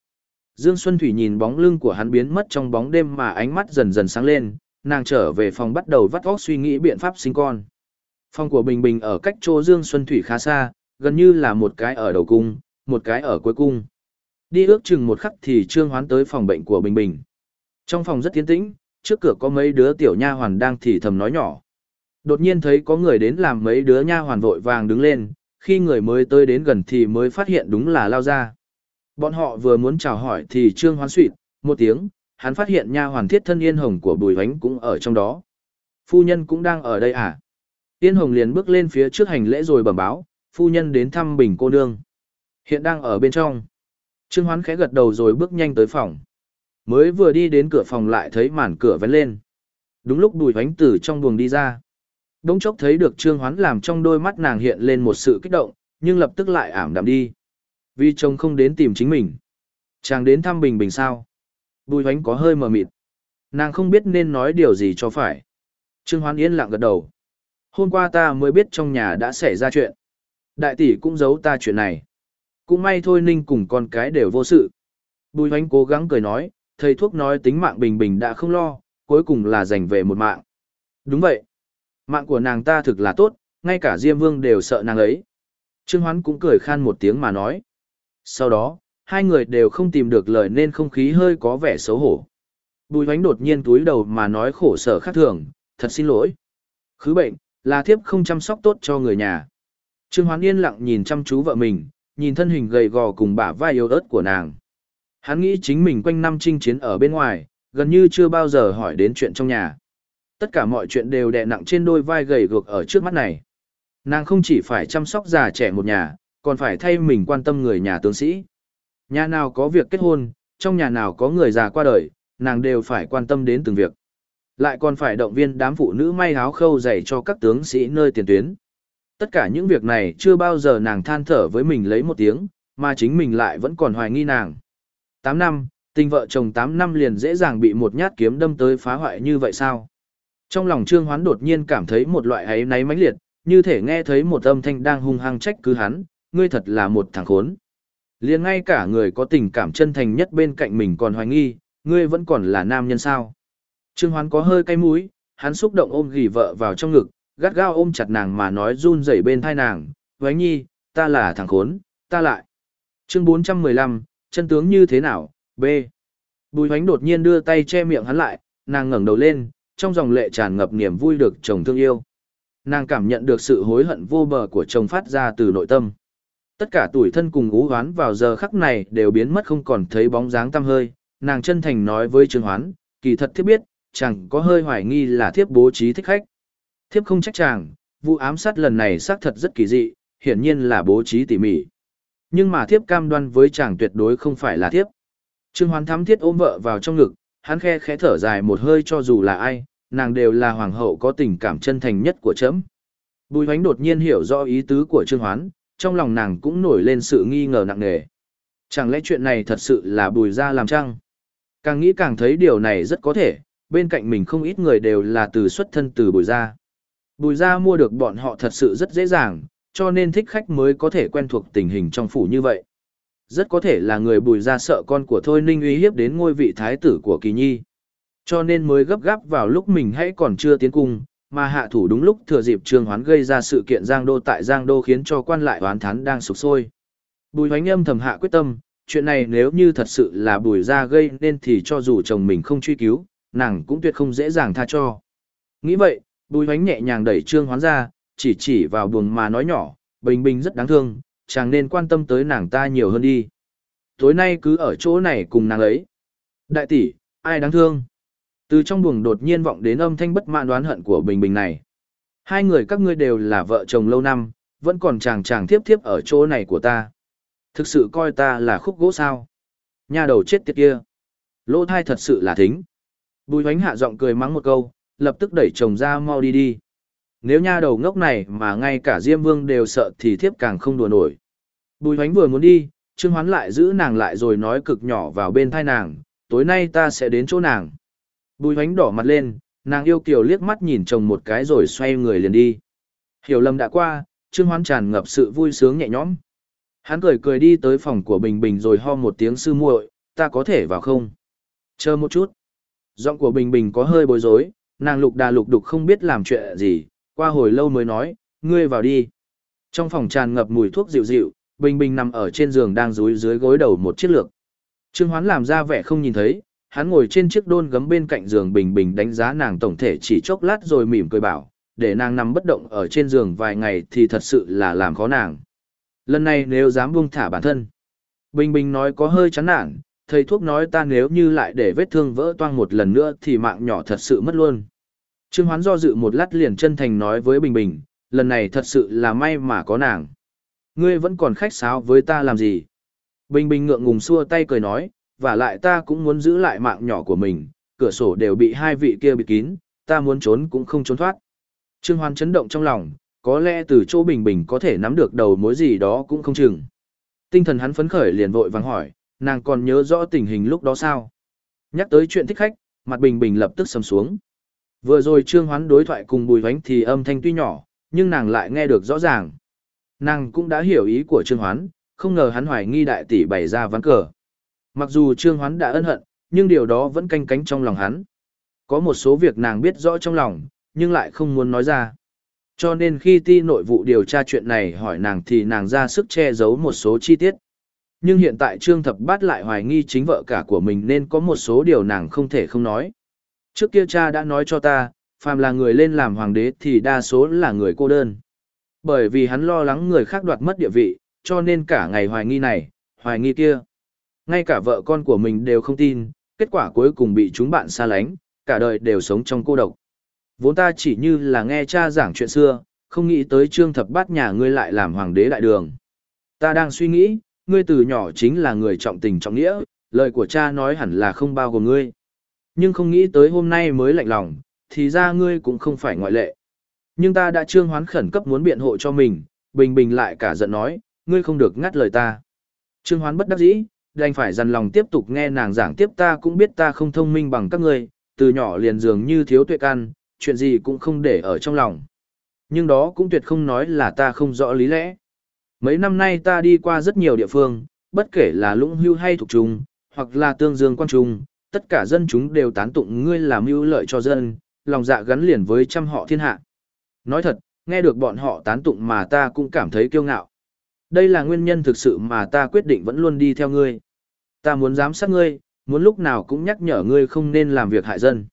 Dương Xuân Thủy nhìn bóng lưng của hắn biến mất trong bóng đêm mà ánh mắt dần dần sáng lên, nàng trở về phòng bắt đầu vắt óc suy nghĩ biện pháp sinh con. Phòng của Bình Bình ở cách chỗ Dương Xuân Thủy khá xa, gần như là một cái ở đầu cung, một cái ở cuối cung. Đi ước chừng một khắc thì Trương Hoán tới phòng bệnh của Bình Bình. Trong phòng rất tiến tĩnh, trước cửa có mấy đứa tiểu nha hoàn đang thì thầm nói nhỏ. Đột nhiên thấy có người đến làm mấy đứa nha hoàn vội vàng đứng lên, khi người mới tới đến gần thì mới phát hiện đúng là lao ra. Bọn họ vừa muốn chào hỏi thì Trương Hoán suỵt, một tiếng, hắn phát hiện nha hoàn thiết thân Yên Hồng của Bùi Hoánh cũng ở trong đó. Phu nhân cũng đang ở đây à? Yên Hồng liền bước lên phía trước hành lễ rồi bẩm báo, phu nhân đến thăm bình cô nương. Hiện đang ở bên trong. Trương Hoán khẽ gật đầu rồi bước nhanh tới phòng. Mới vừa đi đến cửa phòng lại thấy màn cửa vén lên. Đúng lúc Bùi Hoánh từ trong buồng đi ra. bỗng chốc thấy được Trương Hoán làm trong đôi mắt nàng hiện lên một sự kích động, nhưng lập tức lại ảm đạm đi. Vì chồng không đến tìm chính mình. Chàng đến thăm Bình Bình sao? Bùi hoánh có hơi mờ mịt. Nàng không biết nên nói điều gì cho phải. Trương Hoán yên lặng gật đầu. Hôm qua ta mới biết trong nhà đã xảy ra chuyện. Đại tỷ cũng giấu ta chuyện này. Cũng may thôi Ninh cùng con cái đều vô sự. Bùi hoánh cố gắng cười nói, thầy thuốc nói tính mạng Bình Bình đã không lo, cuối cùng là giành về một mạng. Đúng vậy. Mạng của nàng ta thực là tốt, ngay cả Diêm Vương đều sợ nàng ấy. Trương Hoán cũng cười khan một tiếng mà nói. Sau đó, hai người đều không tìm được lời nên không khí hơi có vẻ xấu hổ. Bùi hoánh đột nhiên túi đầu mà nói khổ sở khác thường, thật xin lỗi. Khứ bệnh, là thiếp không chăm sóc tốt cho người nhà. Trương Hoán yên lặng nhìn chăm chú vợ mình, nhìn thân hình gầy gò cùng bả vai yếu ớt của nàng. Hắn nghĩ chính mình quanh năm chinh chiến ở bên ngoài, gần như chưa bao giờ hỏi đến chuyện trong nhà. Tất cả mọi chuyện đều đè nặng trên đôi vai gầy guộc ở trước mắt này. Nàng không chỉ phải chăm sóc già trẻ một nhà, còn phải thay mình quan tâm người nhà tướng sĩ. Nhà nào có việc kết hôn, trong nhà nào có người già qua đời, nàng đều phải quan tâm đến từng việc. Lại còn phải động viên đám phụ nữ may áo khâu dạy cho các tướng sĩ nơi tiền tuyến. Tất cả những việc này chưa bao giờ nàng than thở với mình lấy một tiếng, mà chính mình lại vẫn còn hoài nghi nàng. 8 năm, tình vợ chồng 8 năm liền dễ dàng bị một nhát kiếm đâm tới phá hoại như vậy sao? Trong lòng Trương Hoán đột nhiên cảm thấy một loại ấy náy mãnh liệt, như thể nghe thấy một âm thanh đang hung hăng trách cứ hắn, ngươi thật là một thằng khốn. Liền ngay cả người có tình cảm chân thành nhất bên cạnh mình còn hoài nghi, ngươi vẫn còn là nam nhân sao. Trương Hoán có hơi cay mũi, hắn xúc động ôm gỉ vợ vào trong ngực, gắt gao ôm chặt nàng mà nói run rẩy bên thai nàng, với nhi, ta là thằng khốn, ta lại. Chương 415, chân tướng như thế nào, B. Bùi hoánh đột nhiên đưa tay che miệng hắn lại, nàng ngẩng đầu lên, trong dòng lệ tràn ngập niềm vui được chồng thương yêu. Nàng cảm nhận được sự hối hận vô bờ của chồng phát ra từ nội tâm. Tất cả tuổi thân cùng ú hoán vào giờ khắc này đều biến mất không còn thấy bóng dáng tăm hơi, nàng chân thành nói với Trương Hoán, kỳ thật thiếp biết, chẳng có hơi hoài nghi là thiếp bố trí thích khách. Thiếp không trách chàng, vụ ám sát lần này xác thật rất kỳ dị, hiển nhiên là bố trí tỉ mỉ. Nhưng mà thiếp cam đoan với chàng tuyệt đối không phải là thiếp. Trương Hoán thắm thiết ôm vợ vào trong ngực, hắn khe khẽ thở dài một hơi cho dù là ai, nàng đều là hoàng hậu có tình cảm chân thành nhất của trẫm. Bùi Hoánh đột nhiên hiểu rõ ý tứ của Trương Hoán, trong lòng nàng cũng nổi lên sự nghi ngờ nặng nề. Chẳng lẽ chuyện này thật sự là bùi ra làm chăng? Càng nghĩ càng thấy điều này rất có thể, bên cạnh mình không ít người đều là từ xuất thân từ bùi ra. Bùi ra mua được bọn họ thật sự rất dễ dàng, cho nên thích khách mới có thể quen thuộc tình hình trong phủ như vậy. Rất có thể là người bùi ra sợ con của Thôi Ninh uy hiếp đến ngôi vị thái tử của Kỳ Nhi. Cho nên mới gấp gáp vào lúc mình hãy còn chưa tiến cung, mà hạ thủ đúng lúc thừa dịp Trương Hoán gây ra sự kiện Giang Đô tại Giang Đô khiến cho quan lại hoán thán đang sụp sôi. Bùi hoánh âm thầm hạ quyết tâm, chuyện này nếu như thật sự là bùi ra gây nên thì cho dù chồng mình không truy cứu, nàng cũng tuyệt không dễ dàng tha cho. Nghĩ vậy, bùi hoánh nhẹ nhàng đẩy Trương Hoán ra, chỉ chỉ vào buồng mà nói nhỏ, Bình Bình rất đáng thương, chàng nên quan tâm tới nàng ta nhiều hơn đi. Tối nay cứ ở chỗ này cùng nàng ấy. Đại tỷ, ai đáng thương? Từ trong buồng đột nhiên vọng đến âm thanh bất mãn đoán hận của Bình Bình này. Hai người các ngươi đều là vợ chồng lâu năm, vẫn còn chàng chàng thiếp thiếp ở chỗ này của ta. Thực sự coi ta là khúc gỗ sao? Nhà đầu chết tiệt kia. Lỗ thai thật sự là thính. Bùi hoánh hạ giọng cười mắng một câu, lập tức đẩy chồng ra mau đi đi. Nếu nha đầu ngốc này mà ngay cả Diêm Vương đều sợ thì thiếp càng không đùa nổi. Bùi hoánh vừa muốn đi, Trương Hoán lại giữ nàng lại rồi nói cực nhỏ vào bên thai nàng, tối nay ta sẽ đến chỗ nàng. Bùi hoánh đỏ mặt lên, nàng yêu kiều liếc mắt nhìn chồng một cái rồi xoay người liền đi. Hiểu lầm đã qua, Trương Hoán tràn ngập sự vui sướng nhẹ nhõm. Hắn cười cười đi tới phòng của Bình Bình rồi ho một tiếng sư muội, ta có thể vào không? Chờ một chút. Giọng của Bình Bình có hơi bối rối, nàng lục đà lục đục không biết làm chuyện gì, qua hồi lâu mới nói, ngươi vào đi. Trong phòng tràn ngập mùi thuốc dịu dịu, Bình Bình nằm ở trên giường đang rúi dưới gối đầu một chiếc lược. Trương Hoán làm ra vẻ không nhìn thấy, hắn ngồi trên chiếc đôn gấm bên cạnh giường bình bình đánh giá nàng tổng thể chỉ chốc lát rồi mỉm cười bảo, để nàng nằm bất động ở trên giường vài ngày thì thật sự là làm khó nàng. Lần này nếu dám buông thả bản thân. Bình bình nói có hơi chán nản, thầy thuốc nói ta nếu như lại để vết thương vỡ toang một lần nữa thì mạng nhỏ thật sự mất luôn. Trương Hoán do dự một lát liền chân thành nói với Bình Bình, lần này thật sự là may mà có nàng. Ngươi vẫn còn khách sáo với ta làm gì? Bình Bình ngượng ngùng xua tay cười nói, và lại ta cũng muốn giữ lại mạng nhỏ của mình, cửa sổ đều bị hai vị kia bịt kín, ta muốn trốn cũng không trốn thoát. Trương Hoan chấn động trong lòng, có lẽ từ chỗ bình bình có thể nắm được đầu mối gì đó cũng không chừng. Tinh thần hắn phấn khởi liền vội vàng hỏi, nàng còn nhớ rõ tình hình lúc đó sao? Nhắc tới chuyện thích khách, mặt bình bình lập tức sầm xuống. Vừa rồi Trương Hoán đối thoại cùng Bùi Vánh thì âm thanh tuy nhỏ, nhưng nàng lại nghe được rõ ràng. Nàng cũng đã hiểu ý của Trương Hoán, không ngờ hắn hoài nghi đại tỷ bày ra ván cờ. Mặc dù Trương Hoán đã ân hận, nhưng điều đó vẫn canh cánh trong lòng hắn. Có một số việc nàng biết rõ trong lòng, nhưng lại không muốn nói ra. Cho nên khi ti nội vụ điều tra chuyện này hỏi nàng thì nàng ra sức che giấu một số chi tiết. Nhưng hiện tại Trương Thập Bát lại hoài nghi chính vợ cả của mình nên có một số điều nàng không thể không nói. Trước kia cha đã nói cho ta, phàm là người lên làm hoàng đế thì đa số là người cô đơn. Bởi vì hắn lo lắng người khác đoạt mất địa vị, cho nên cả ngày hoài nghi này, hoài nghi kia. Ngay cả vợ con của mình đều không tin, kết quả cuối cùng bị chúng bạn xa lánh, cả đời đều sống trong cô độc. Vốn ta chỉ như là nghe cha giảng chuyện xưa, không nghĩ tới trương thập bát nhà ngươi lại làm hoàng đế đại đường. Ta đang suy nghĩ, ngươi từ nhỏ chính là người trọng tình trọng nghĩa, lời của cha nói hẳn là không bao gồm ngươi. Nhưng không nghĩ tới hôm nay mới lạnh lòng, thì ra ngươi cũng không phải ngoại lệ. Nhưng ta đã trương hoán khẩn cấp muốn biện hộ cho mình, bình bình lại cả giận nói, ngươi không được ngắt lời ta. Trương Hoán bất đắc dĩ, đành phải dằn lòng tiếp tục nghe nàng giảng tiếp ta cũng biết ta không thông minh bằng các ngươi, từ nhỏ liền dường như thiếu tuệ căn, chuyện gì cũng không để ở trong lòng. Nhưng đó cũng tuyệt không nói là ta không rõ lý lẽ. Mấy năm nay ta đi qua rất nhiều địa phương, bất kể là lũng hưu hay thuộc trung, hoặc là tương dương quan trung, tất cả dân chúng đều tán tụng ngươi làm mưu lợi cho dân, lòng dạ gắn liền với trăm họ thiên hạ. Nói thật, nghe được bọn họ tán tụng mà ta cũng cảm thấy kiêu ngạo. Đây là nguyên nhân thực sự mà ta quyết định vẫn luôn đi theo ngươi. Ta muốn giám sát ngươi, muốn lúc nào cũng nhắc nhở ngươi không nên làm việc hại dân.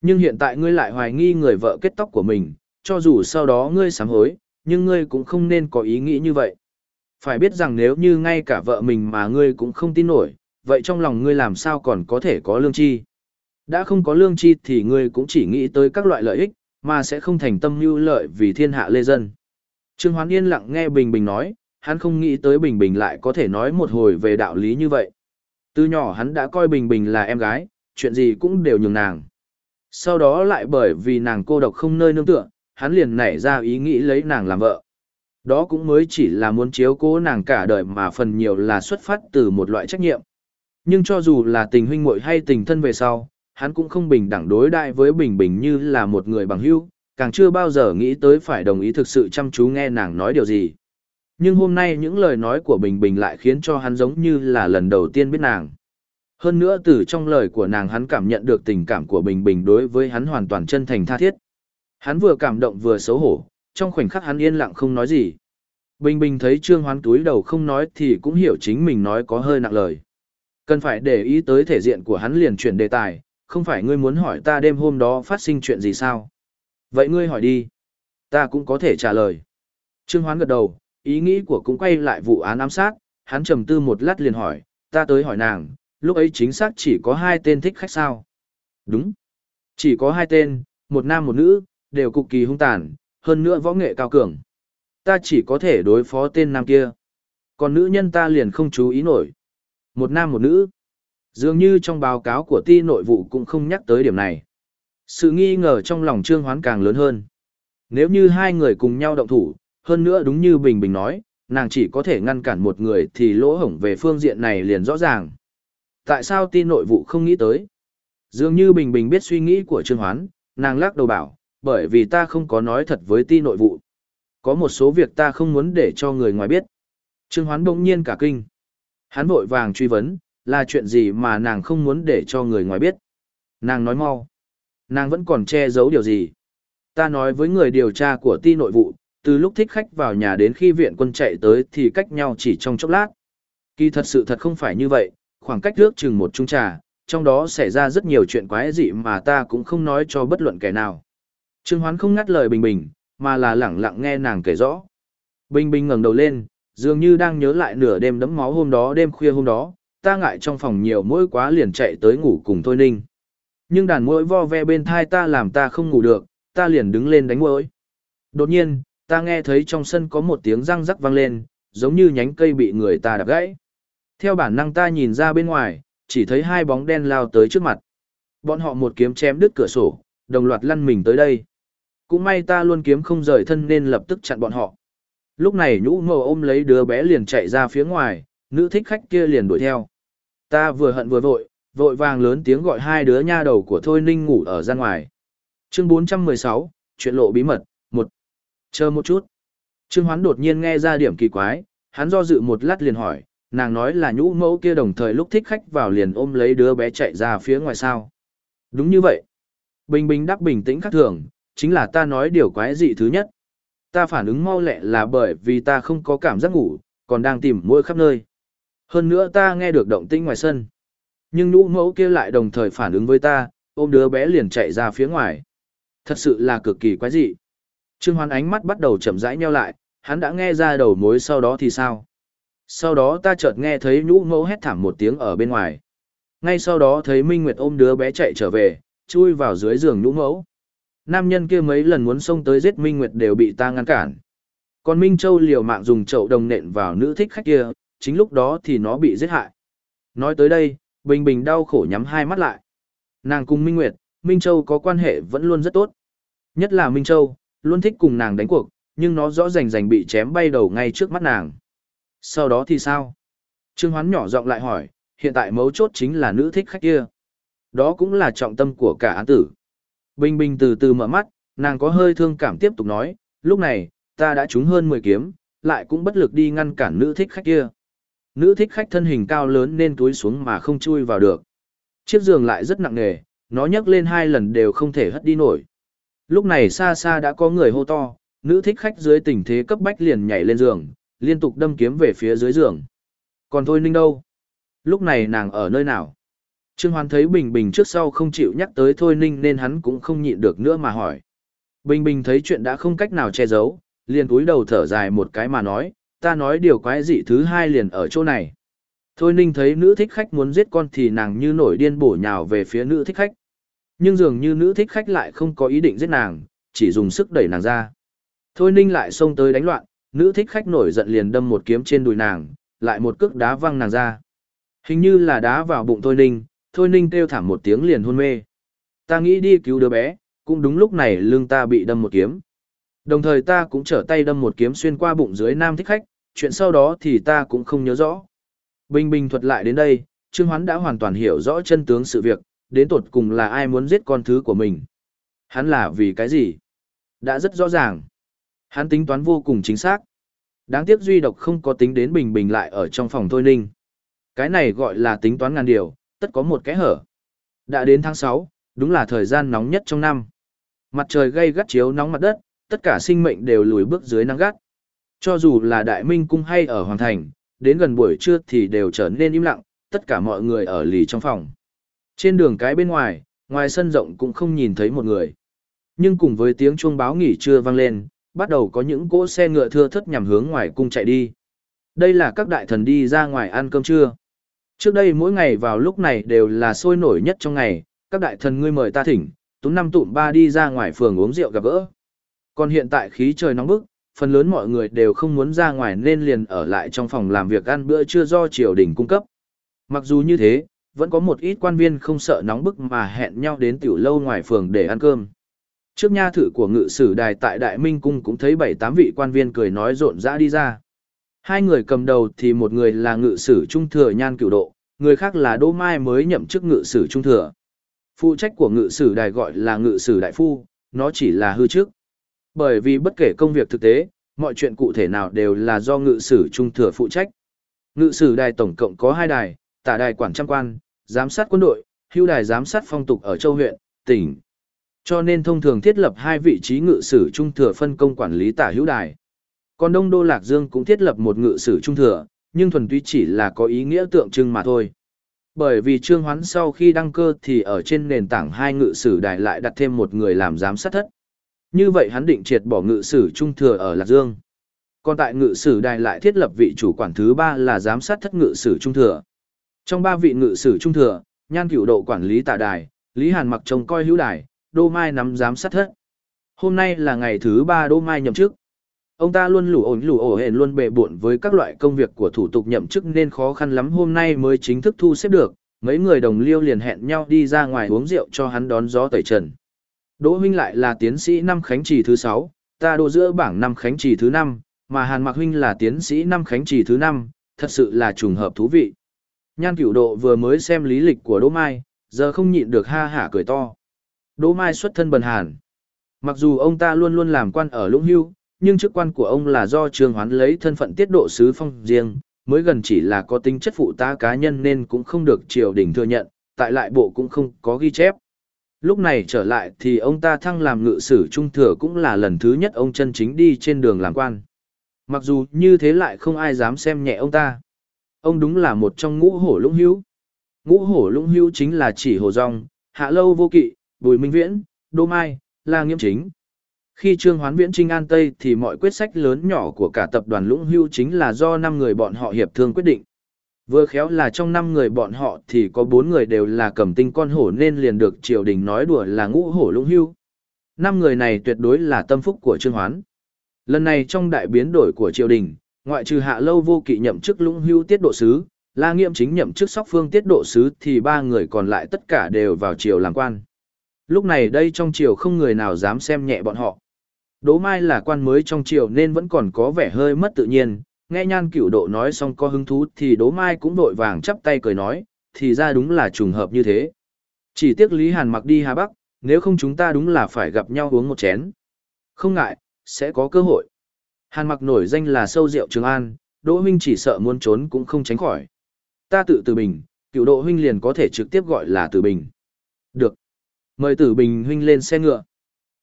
Nhưng hiện tại ngươi lại hoài nghi người vợ kết tóc của mình, cho dù sau đó ngươi sám hối, nhưng ngươi cũng không nên có ý nghĩ như vậy. Phải biết rằng nếu như ngay cả vợ mình mà ngươi cũng không tin nổi, vậy trong lòng ngươi làm sao còn có thể có lương tri? Đã không có lương tri thì ngươi cũng chỉ nghĩ tới các loại lợi ích, mà sẽ không thành tâm mưu lợi vì thiên hạ lê dân. Trương Hoán yên lặng nghe Bình Bình nói, hắn không nghĩ tới Bình Bình lại có thể nói một hồi về đạo lý như vậy. Từ nhỏ hắn đã coi Bình Bình là em gái, chuyện gì cũng đều nhường nàng. Sau đó lại bởi vì nàng cô độc không nơi nương tựa, hắn liền nảy ra ý nghĩ lấy nàng làm vợ. Đó cũng mới chỉ là muốn chiếu cố nàng cả đời mà phần nhiều là xuất phát từ một loại trách nhiệm. Nhưng cho dù là tình huynh muội hay tình thân về sau, hắn cũng không bình đẳng đối đại với Bình Bình như là một người bằng hữu, càng chưa bao giờ nghĩ tới phải đồng ý thực sự chăm chú nghe nàng nói điều gì. Nhưng hôm nay những lời nói của Bình Bình lại khiến cho hắn giống như là lần đầu tiên biết nàng. Hơn nữa từ trong lời của nàng hắn cảm nhận được tình cảm của Bình Bình đối với hắn hoàn toàn chân thành tha thiết. Hắn vừa cảm động vừa xấu hổ, trong khoảnh khắc hắn yên lặng không nói gì. Bình Bình thấy Trương Hoán túi đầu không nói thì cũng hiểu chính mình nói có hơi nặng lời. Cần phải để ý tới thể diện của hắn liền chuyển đề tài, không phải ngươi muốn hỏi ta đêm hôm đó phát sinh chuyện gì sao? Vậy ngươi hỏi đi. Ta cũng có thể trả lời. Trương Hoán gật đầu, ý nghĩ của cũng quay lại vụ án ám sát, hắn trầm tư một lát liền hỏi, ta tới hỏi nàng, lúc ấy chính xác chỉ có hai tên thích khách sao? Đúng. Chỉ có hai tên, một nam một nữ, đều cực kỳ hung tàn, hơn nữa võ nghệ cao cường. Ta chỉ có thể đối phó tên nam kia. Còn nữ nhân ta liền không chú ý nổi. Một nam một nữ. Dường như trong báo cáo của ti nội vụ cũng không nhắc tới điểm này. Sự nghi ngờ trong lòng Trương Hoán càng lớn hơn. Nếu như hai người cùng nhau động thủ, hơn nữa đúng như Bình Bình nói, nàng chỉ có thể ngăn cản một người thì lỗ hổng về phương diện này liền rõ ràng. Tại sao ti nội vụ không nghĩ tới? Dường như Bình Bình biết suy nghĩ của Trương Hoán, nàng lắc đầu bảo, bởi vì ta không có nói thật với ti nội vụ. Có một số việc ta không muốn để cho người ngoài biết. Trương Hoán bỗng nhiên cả kinh. Hắn vội vàng truy vấn, là chuyện gì mà nàng không muốn để cho người ngoài biết. Nàng nói mau. Nàng vẫn còn che giấu điều gì. Ta nói với người điều tra của ti nội vụ, từ lúc thích khách vào nhà đến khi viện quân chạy tới thì cách nhau chỉ trong chốc lát. Kỳ thật sự thật không phải như vậy, khoảng cách ước chừng một chung trà, trong đó xảy ra rất nhiều chuyện quái dị mà ta cũng không nói cho bất luận kẻ nào. Trương Hoán không ngắt lời Bình Bình, mà là lẳng lặng nghe nàng kể rõ. Bình Bình ngẩng đầu lên, dường như đang nhớ lại nửa đêm đẫm máu hôm đó đêm khuya hôm đó, ta ngại trong phòng nhiều mũi quá liền chạy tới ngủ cùng Thôi Ninh. Nhưng đàn mũi vo ve bên thai ta làm ta không ngủ được, ta liền đứng lên đánh mũi. Đột nhiên, ta nghe thấy trong sân có một tiếng răng rắc vang lên, giống như nhánh cây bị người ta đập gãy. Theo bản năng ta nhìn ra bên ngoài, chỉ thấy hai bóng đen lao tới trước mặt. Bọn họ một kiếm chém đứt cửa sổ, đồng loạt lăn mình tới đây. Cũng may ta luôn kiếm không rời thân nên lập tức chặn bọn họ. Lúc này nhũ mồ ôm lấy đứa bé liền chạy ra phía ngoài, nữ thích khách kia liền đuổi theo. Ta vừa hận vừa vội, vội vàng lớn tiếng gọi hai đứa nha đầu của Thôi Ninh ngủ ở ra ngoài. Chương 416, chuyện lộ bí mật, Chờ một chút. Trương Hoán đột nhiên nghe ra điểm kỳ quái, hắn do dự một lát liền hỏi, nàng nói là nhũ mẫu kia đồng thời lúc thích khách vào liền ôm lấy đứa bé chạy ra phía ngoài sao. Đúng như vậy. Bình bình đắc bình tĩnh khác thường, chính là ta nói điều quái dị thứ nhất. Ta phản ứng mau lẹ là bởi vì ta không có cảm giác ngủ, còn đang tìm mỗi khắp nơi. Hơn nữa ta nghe được động tĩnh ngoài sân. Nhưng nhũ mẫu kia lại đồng thời phản ứng với ta, ôm đứa bé liền chạy ra phía ngoài. Thật sự là cực kỳ quái dị. Trương Hoán ánh mắt bắt đầu chậm rãi nheo lại, hắn đã nghe ra đầu mối sau đó thì sao? Sau đó ta chợt nghe thấy nhũ mẫu hét thảm một tiếng ở bên ngoài. Ngay sau đó thấy Minh Nguyệt ôm đứa bé chạy trở về, chui vào dưới giường nhũ mẫu. Nam nhân kia mấy lần muốn xông tới giết Minh Nguyệt đều bị ta ngăn cản. Còn Minh Châu liều mạng dùng chậu đồng nện vào nữ thích khách kia, chính lúc đó thì nó bị giết hại. Nói tới đây, Bình Bình đau khổ nhắm hai mắt lại. Nàng cùng Minh Nguyệt, Minh Châu có quan hệ vẫn luôn rất tốt. Nhất là Minh Châu, luôn thích cùng nàng đánh cuộc, nhưng nó rõ rành rành bị chém bay đầu ngay trước mắt nàng. Sau đó thì sao? Trương Hoán nhỏ giọng lại hỏi, hiện tại mấu chốt chính là nữ thích khách kia. Đó cũng là trọng tâm của cả án tử. Bình Bình từ từ mở mắt, nàng có hơi thương cảm tiếp tục nói, lúc này, ta đã trúng hơn 10 kiếm, lại cũng bất lực đi ngăn cản nữ thích khách kia. Nữ thích khách thân hình cao lớn nên túi xuống mà không chui vào được. Chiếc giường lại rất nặng nề, nó nhấc lên hai lần đều không thể hất đi nổi. Lúc này xa xa đã có người hô to, nữ thích khách dưới tình thế cấp bách liền nhảy lên giường, liên tục đâm kiếm về phía dưới giường. Còn Thôi Ninh đâu? Lúc này nàng ở nơi nào? Trương Hoán thấy Bình Bình trước sau không chịu nhắc tới Thôi Ninh nên hắn cũng không nhịn được nữa mà hỏi. Bình Bình thấy chuyện đã không cách nào che giấu, liền cúi đầu thở dài một cái mà nói, ta nói điều quái dị thứ hai liền ở chỗ này. Thôi Ninh thấy nữ thích khách muốn giết con thì nàng như nổi điên bổ nhào về phía nữ thích khách. Nhưng dường như nữ thích khách lại không có ý định giết nàng, chỉ dùng sức đẩy nàng ra. Thôi Ninh lại xông tới đánh loạn, nữ thích khách nổi giận liền đâm một kiếm trên đùi nàng, lại một cước đá văng nàng ra. Hình như là đá vào bụng Thôi Ninh, Thôi Ninh kêu thảm một tiếng liền hôn mê. Ta nghĩ đi cứu đứa bé, cũng đúng lúc này lưng ta bị đâm một kiếm. Đồng thời ta cũng trở tay đâm một kiếm xuyên qua bụng dưới nam thích khách, chuyện sau đó thì ta cũng không nhớ rõ. Bình bình thuật lại đến đây, Trương Hoán đã hoàn toàn hiểu rõ chân tướng sự việc, đến tột cùng là ai muốn giết con thứ của mình. Hắn là vì cái gì? Đã rất rõ ràng. Hắn tính toán vô cùng chính xác. Đáng tiếc duy độc không có tính đến bình bình lại ở trong phòng thôi ninh. Cái này gọi là tính toán ngàn điều, tất có một cái hở. Đã đến tháng 6, đúng là thời gian nóng nhất trong năm. Mặt trời gây gắt chiếu nóng mặt đất, tất cả sinh mệnh đều lùi bước dưới nắng gắt. Cho dù là đại minh cung hay ở hoàng thành, đến gần buổi trưa thì đều trở nên im lặng, tất cả mọi người ở lì trong phòng. Trên đường cái bên ngoài, ngoài sân rộng cũng không nhìn thấy một người. Nhưng cùng với tiếng chuông báo nghỉ trưa vang lên, bắt đầu có những cỗ xe ngựa thưa thất nhằm hướng ngoài cung chạy đi. Đây là các đại thần đi ra ngoài ăn cơm trưa. Trước đây mỗi ngày vào lúc này đều là sôi nổi nhất trong ngày, các đại thần ngươi mời ta thỉnh, tú năm tụm ba đi ra ngoài phường uống rượu gặp gỡ. Còn hiện tại khí trời nóng bức, phần lớn mọi người đều không muốn ra ngoài nên liền ở lại trong phòng làm việc ăn bữa trưa do triều đình cung cấp. Mặc dù như thế, vẫn có một ít quan viên không sợ nóng bức mà hẹn nhau đến tiểu lâu ngoài phường để ăn cơm. Trước nha thử của ngự sử đài tại Đại Minh Cung cũng thấy bảy tám vị quan viên cười nói rộn rã đi ra. Hai người cầm đầu thì một người là ngự sử trung thừa nhan cửu độ, người khác là Đỗ Mai mới nhậm chức ngự sử trung thừa. Phụ trách của ngự sử đài gọi là ngự sử đại phu, nó chỉ là hư trước. Bởi vì bất kể công việc thực tế, mọi chuyện cụ thể nào đều là do ngự sử trung thừa phụ trách. Ngự sử đài tổng cộng có hai đài, tả đài quản trăm quan, giám sát quân đội, hưu đài giám sát phong tục ở châu huyện, tỉnh. Cho nên thông thường thiết lập hai vị trí ngự sử trung thừa phân công quản lý tả hữu đài. Còn Đông Đô Lạc Dương cũng thiết lập một ngự sử trung thừa, nhưng thuần túy chỉ là có ý nghĩa tượng trưng mà thôi. Bởi vì Trương Hoán sau khi đăng cơ thì ở trên nền tảng hai ngự sử đài lại đặt thêm một người làm giám sát thất. Như vậy hắn định triệt bỏ ngự sử trung thừa ở Lạc Dương. Còn tại ngự sử đài lại thiết lập vị chủ quản thứ ba là giám sát thất ngự sử trung thừa. Trong ba vị ngự sử trung thừa, Nhan Cửu Độ quản lý tạ đài, Lý Hàn mặc trông coi hữu đài, Đô Mai nắm giám sát thất. Hôm nay là ngày thứ ba Đô Mai nhậm chức. Ông ta luôn lủ ổn lủ ổ hển luôn bề bộn với các loại công việc của thủ tục nhậm chức nên khó khăn lắm hôm nay mới chính thức thu xếp được. Mấy người đồng liêu liền hẹn nhau đi ra ngoài uống rượu cho hắn đón gió tẩy trần. Đỗ huynh lại là tiến sĩ năm khánh trì thứ 6, ta đỗ giữa bảng năm khánh trì thứ 5, mà Hàn Mặc huynh là tiến sĩ năm khánh trì thứ 5, thật sự là trùng hợp thú vị. Nhan Cửu Độ vừa mới xem lý lịch của Đỗ Mai, giờ không nhịn được ha hả cười to. Đỗ Mai xuất thân bần hàn. Mặc dù ông ta luôn luôn làm quan ở Lũng Hưu, nhưng chức quan của ông là do Trương Hoán lấy thân phận tiết độ sứ phong riêng, mới gần chỉ là có tính chất phụ tá cá nhân nên cũng không được triều đình thừa nhận, tại lại bộ cũng không có ghi chép. Lúc này trở lại thì ông ta thăng làm ngự sử trung thừa cũng là lần thứ nhất ông chân chính đi trên đường làm quan. Mặc dù như thế lại không ai dám xem nhẹ ông ta. Ông đúng là một trong ngũ hổ lũng hữu. Ngũ hổ lũng hữu chính là chỉ hồ rong, hạ lâu vô kỵ, bùi minh viễn, đô mai, la nghiêm chính. Khi Trương Hoán Viễn Trinh An Tây thì mọi quyết sách lớn nhỏ của cả tập đoàn Lũng Hưu chính là do 5 người bọn họ hiệp thương quyết định. Vừa khéo là trong 5 người bọn họ thì có 4 người đều là cầm tinh con hổ nên liền được triều đình nói đùa là ngũ hổ Lũng Hưu. 5 người này tuyệt đối là tâm phúc của Trương Hoán. Lần này trong đại biến đổi của triều đình, ngoại trừ hạ lâu vô kỵ nhậm chức Lũng Hưu tiết độ sứ, La Nghiêm chính nhậm chức sóc phương tiết độ sứ thì ba người còn lại tất cả đều vào triều làm quan. Lúc này đây trong triều không người nào dám xem nhẹ bọn họ. Đỗ Mai là quan mới trong triều nên vẫn còn có vẻ hơi mất tự nhiên, nghe nhan cửu độ nói xong có hứng thú thì Đỗ Mai cũng đội vàng chắp tay cười nói, thì ra đúng là trùng hợp như thế. Chỉ tiếc Lý Hàn mặc đi Hà Bắc, nếu không chúng ta đúng là phải gặp nhau uống một chén. Không ngại, sẽ có cơ hội. Hàn mặc nổi danh là sâu rượu Trường An, Đỗ Huynh chỉ sợ muốn trốn cũng không tránh khỏi. Ta tự từ bình, cựu Đỗ Huynh liền có thể trực tiếp gọi là từ bình. Được. Mời tử bình Huynh lên xe ngựa.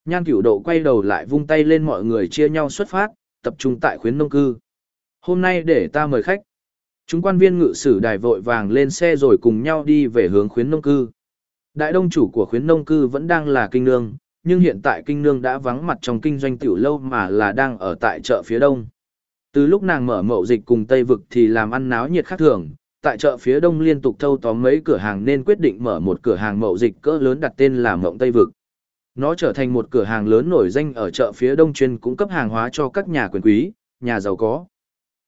Nhan cửu độ quay đầu lại vung tay lên mọi người chia nhau xuất phát, tập trung tại khuyến nông cư. Hôm nay để ta mời khách. Chúng quan viên ngự sử đài vội vàng lên xe rồi cùng nhau đi về hướng khuyến nông cư. Đại đông chủ của khuyến nông cư vẫn đang là kinh nương, nhưng hiện tại kinh nương đã vắng mặt trong kinh doanh tiểu lâu mà là đang ở tại chợ phía đông. Từ lúc nàng mở mậu dịch cùng Tây Vực thì làm ăn náo nhiệt khác thường, tại chợ phía đông liên tục thâu tóm mấy cửa hàng nên quyết định mở một cửa hàng mậu dịch cỡ lớn đặt tên là Mộng Tây Vực. Nó trở thành một cửa hàng lớn nổi danh ở chợ phía đông chuyên cung cấp hàng hóa cho các nhà quyền quý, nhà giàu có.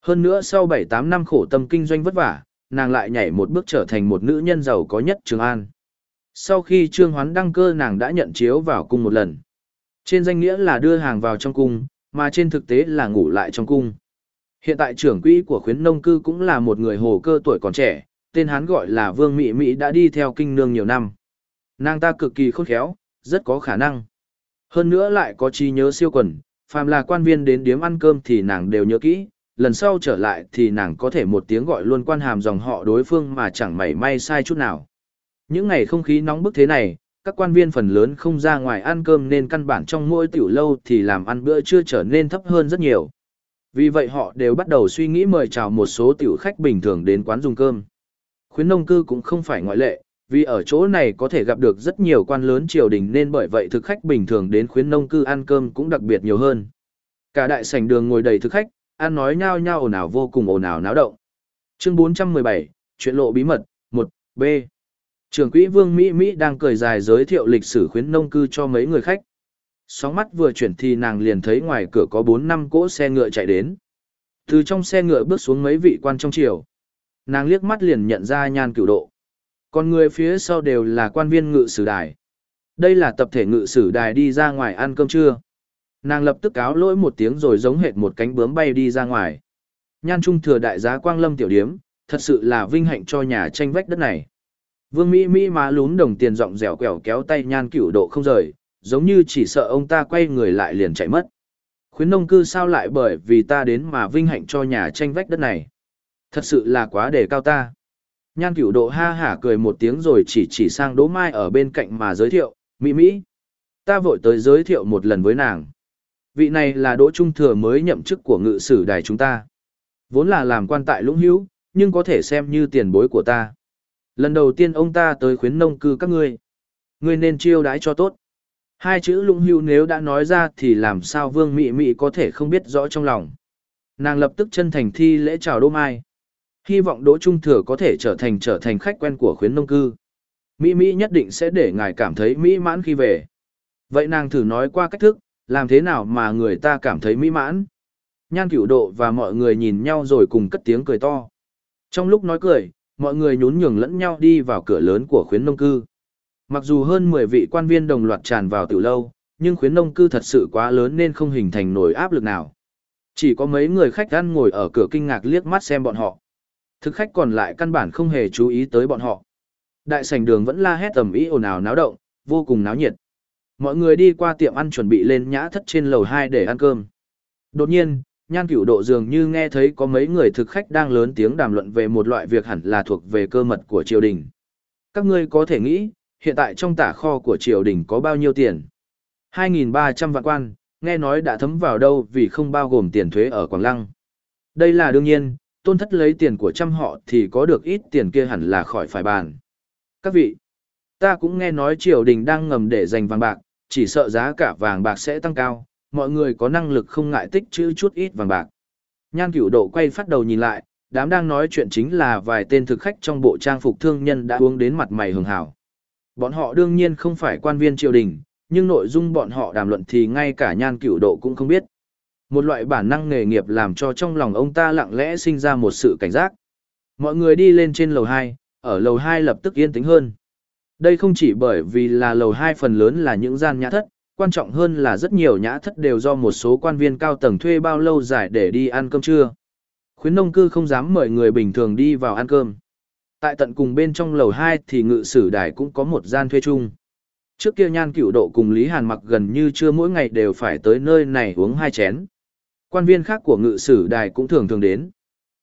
Hơn nữa sau 7-8 năm khổ tâm kinh doanh vất vả, nàng lại nhảy một bước trở thành một nữ nhân giàu có nhất Trường An. Sau khi Trương Hoán đăng cơ nàng đã nhận chiếu vào cung một lần. Trên danh nghĩa là đưa hàng vào trong cung, mà trên thực tế là ngủ lại trong cung. Hiện tại trưởng quỹ của khuyến nông cư cũng là một người hồ cơ tuổi còn trẻ, tên hắn gọi là Vương Mỹ Mỹ đã đi theo kinh nương nhiều năm. Nàng ta cực kỳ khôn khéo, rất có khả năng. Hơn nữa lại có trí nhớ siêu quần, phàm là quan viên đến điếm ăn cơm thì nàng đều nhớ kỹ, lần sau trở lại thì nàng có thể một tiếng gọi luôn quan hàm dòng họ đối phương mà chẳng mảy may sai chút nào. Những ngày không khí nóng bức thế này, các quan viên phần lớn không ra ngoài ăn cơm nên căn bản trong mỗi tiểu lâu thì làm ăn bữa trưa trở nên thấp hơn rất nhiều. Vì vậy họ đều bắt đầu suy nghĩ mời chào một số tiểu khách bình thường đến quán dùng cơm. Khuyến nông cư cũng không phải ngoại lệ, vì ở chỗ này có thể gặp được rất nhiều quan lớn triều đình nên bởi vậy thực khách bình thường đến khuyến nông cư ăn cơm cũng đặc biệt nhiều hơn. Cả đại sảnh đường ngồi đầy thực khách, ăn nói nhao nhao ồn ào vô cùng ồn ào náo động. Chương 417, chuyện lộ bí mật, 1, B. Trưởng quỹ Vương Mỹ Mỹ đang cười dài giới thiệu lịch sử khuyến nông cư cho mấy người khách. Sóng mắt vừa chuyển thì nàng liền thấy ngoài cửa có 4 năm cỗ xe ngựa chạy đến. Từ trong xe ngựa bước xuống mấy vị quan trong triều. Nàng liếc mắt liền nhận ra nhan cửu độ. Còn người phía sau đều là quan viên ngự sử đài. Đây là tập thể ngự sử đài đi ra ngoài ăn cơm trưa. Nàng lập tức cáo lỗi một tiếng rồi giống hệt một cánh bướm bay đi ra ngoài. Nhan trung thừa đại giá quang lâm tiểu điếm, thật sự là vinh hạnh cho nhà tranh vách đất này. Vương Mỹ Mỹ má lún đồng tiền giọng dẻo quẹo kéo tay nhan cửu độ không rời, giống như chỉ sợ ông ta quay người lại liền chạy mất. Khuyến nông cư sao lại bởi vì ta đến mà vinh hạnh cho nhà tranh vách đất này. Thật sự là quá đề cao ta. Nhan cửu độ ha hả cười một tiếng rồi chỉ chỉ sang Đỗ Mai ở bên cạnh mà giới thiệu, Mỹ Mỹ. Ta vội tới giới thiệu một lần với nàng. Vị này là Đỗ Trung Thừa mới nhậm chức của ngự sử đài chúng ta. Vốn là làm quan tại Lũng Hữu, nhưng có thể xem như tiền bối của ta. Lần đầu tiên ông ta tới khuyến nông cư các ngươi. Ngươi nên chiêu đãi cho tốt. Hai chữ Lũng Hữu nếu đã nói ra thì làm sao Vương Mị Mị có thể không biết rõ trong lòng. Nàng lập tức chân thành thi lễ chào Đỗ Mai. Hy vọng Đỗ Trung Thừa có thể trở thành trở thành khách quen của khuyến nông cư. Mỹ Mỹ nhất định sẽ để ngài cảm thấy mỹ mãn khi về. Vậy nàng thử nói qua cách thức, làm thế nào mà người ta cảm thấy mỹ mãn. Nhan cửu độ và mọi người nhìn nhau rồi cùng cất tiếng cười to. Trong lúc nói cười, mọi người nhún nhường lẫn nhau đi vào cửa lớn của khuyến nông cư. Mặc dù hơn 10 vị quan viên đồng loạt tràn vào tiểu lâu, nhưng khuyến nông cư thật sự quá lớn nên không hình thành nổi áp lực nào. Chỉ có mấy người khách ăn ngồi ở cửa kinh ngạc liếc mắt xem bọn họ. Thực khách còn lại căn bản không hề chú ý tới bọn họ. Đại sảnh đường vẫn la hét tầm ý ồn ào náo động, vô cùng náo nhiệt. Mọi người đi qua tiệm ăn chuẩn bị lên nhã thất trên lầu 2 để ăn cơm. Đột nhiên, nhan cửu độ dường như nghe thấy có mấy người thực khách đang lớn tiếng đàm luận về một loại việc hẳn là thuộc về cơ mật của triều đình. Các ngươi có thể nghĩ, hiện tại trong tả kho của triều đình có bao nhiêu tiền? 2.300 vạn quan, nghe nói đã thấm vào đâu vì không bao gồm tiền thuế ở Quảng Lăng. Đây là đương nhiên, tôn thất lấy tiền của trăm họ thì có được ít tiền kia hẳn là khỏi phải bàn. Các vị, ta cũng nghe nói triều đình đang ngầm để dành vàng bạc, chỉ sợ giá cả vàng bạc sẽ tăng cao, mọi người có năng lực không ngại tích trữ chút ít vàng bạc. Nhan cửu độ quay phát đầu nhìn lại, đám đang nói chuyện chính là vài tên thực khách trong bộ trang phục thương nhân đã uống đến mặt mày hường hảo. Bọn họ đương nhiên không phải quan viên triều đình, nhưng nội dung bọn họ đàm luận thì ngay cả nhan cửu độ cũng không biết. Một loại bản năng nghề nghiệp làm cho trong lòng ông ta lặng lẽ sinh ra một sự cảnh giác. Mọi người đi lên trên lầu 2, ở lầu 2 lập tức yên tĩnh hơn. Đây không chỉ bởi vì là lầu 2 phần lớn là những gian nhã thất, quan trọng hơn là rất nhiều nhã thất đều do một số quan viên cao tầng thuê bao lâu dài để đi ăn cơm trưa. Khuyến nông cư không dám mời người bình thường đi vào ăn cơm. Tại tận cùng bên trong lầu 2 thì ngự sử đài cũng có một gian thuê chung. Trước kia nhan cửu độ cùng Lý Hàn mặc gần như chưa mỗi ngày đều phải tới nơi này uống hai chén. Quan viên khác của ngự sử đài cũng thường thường đến.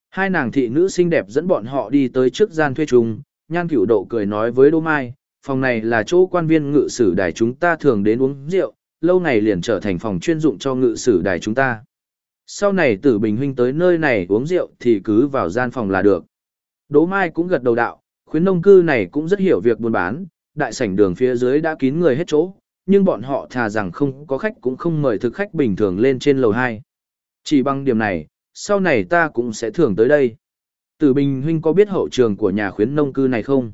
Hai nàng thị nữ xinh đẹp dẫn bọn họ đi tới trước gian thuê chung, nhan cửu độ cười nói với Đỗ Mai, phòng này là chỗ quan viên ngự sử đài chúng ta thường đến uống rượu, lâu ngày liền trở thành phòng chuyên dụng cho ngự sử đài chúng ta. Sau này tử bình huynh tới nơi này uống rượu thì cứ vào gian phòng là được. Đỗ Mai cũng gật đầu đạo, khuyến nông cư này cũng rất hiểu việc buôn bán, đại sảnh đường phía dưới đã kín người hết chỗ, nhưng bọn họ thà rằng không có khách cũng không mời thực khách bình thường lên trên lầu 2. Chỉ bằng điểm này, sau này ta cũng sẽ thường tới đây. Tử Bình huynh có biết hậu trường của nhà khuyến nông cư này không?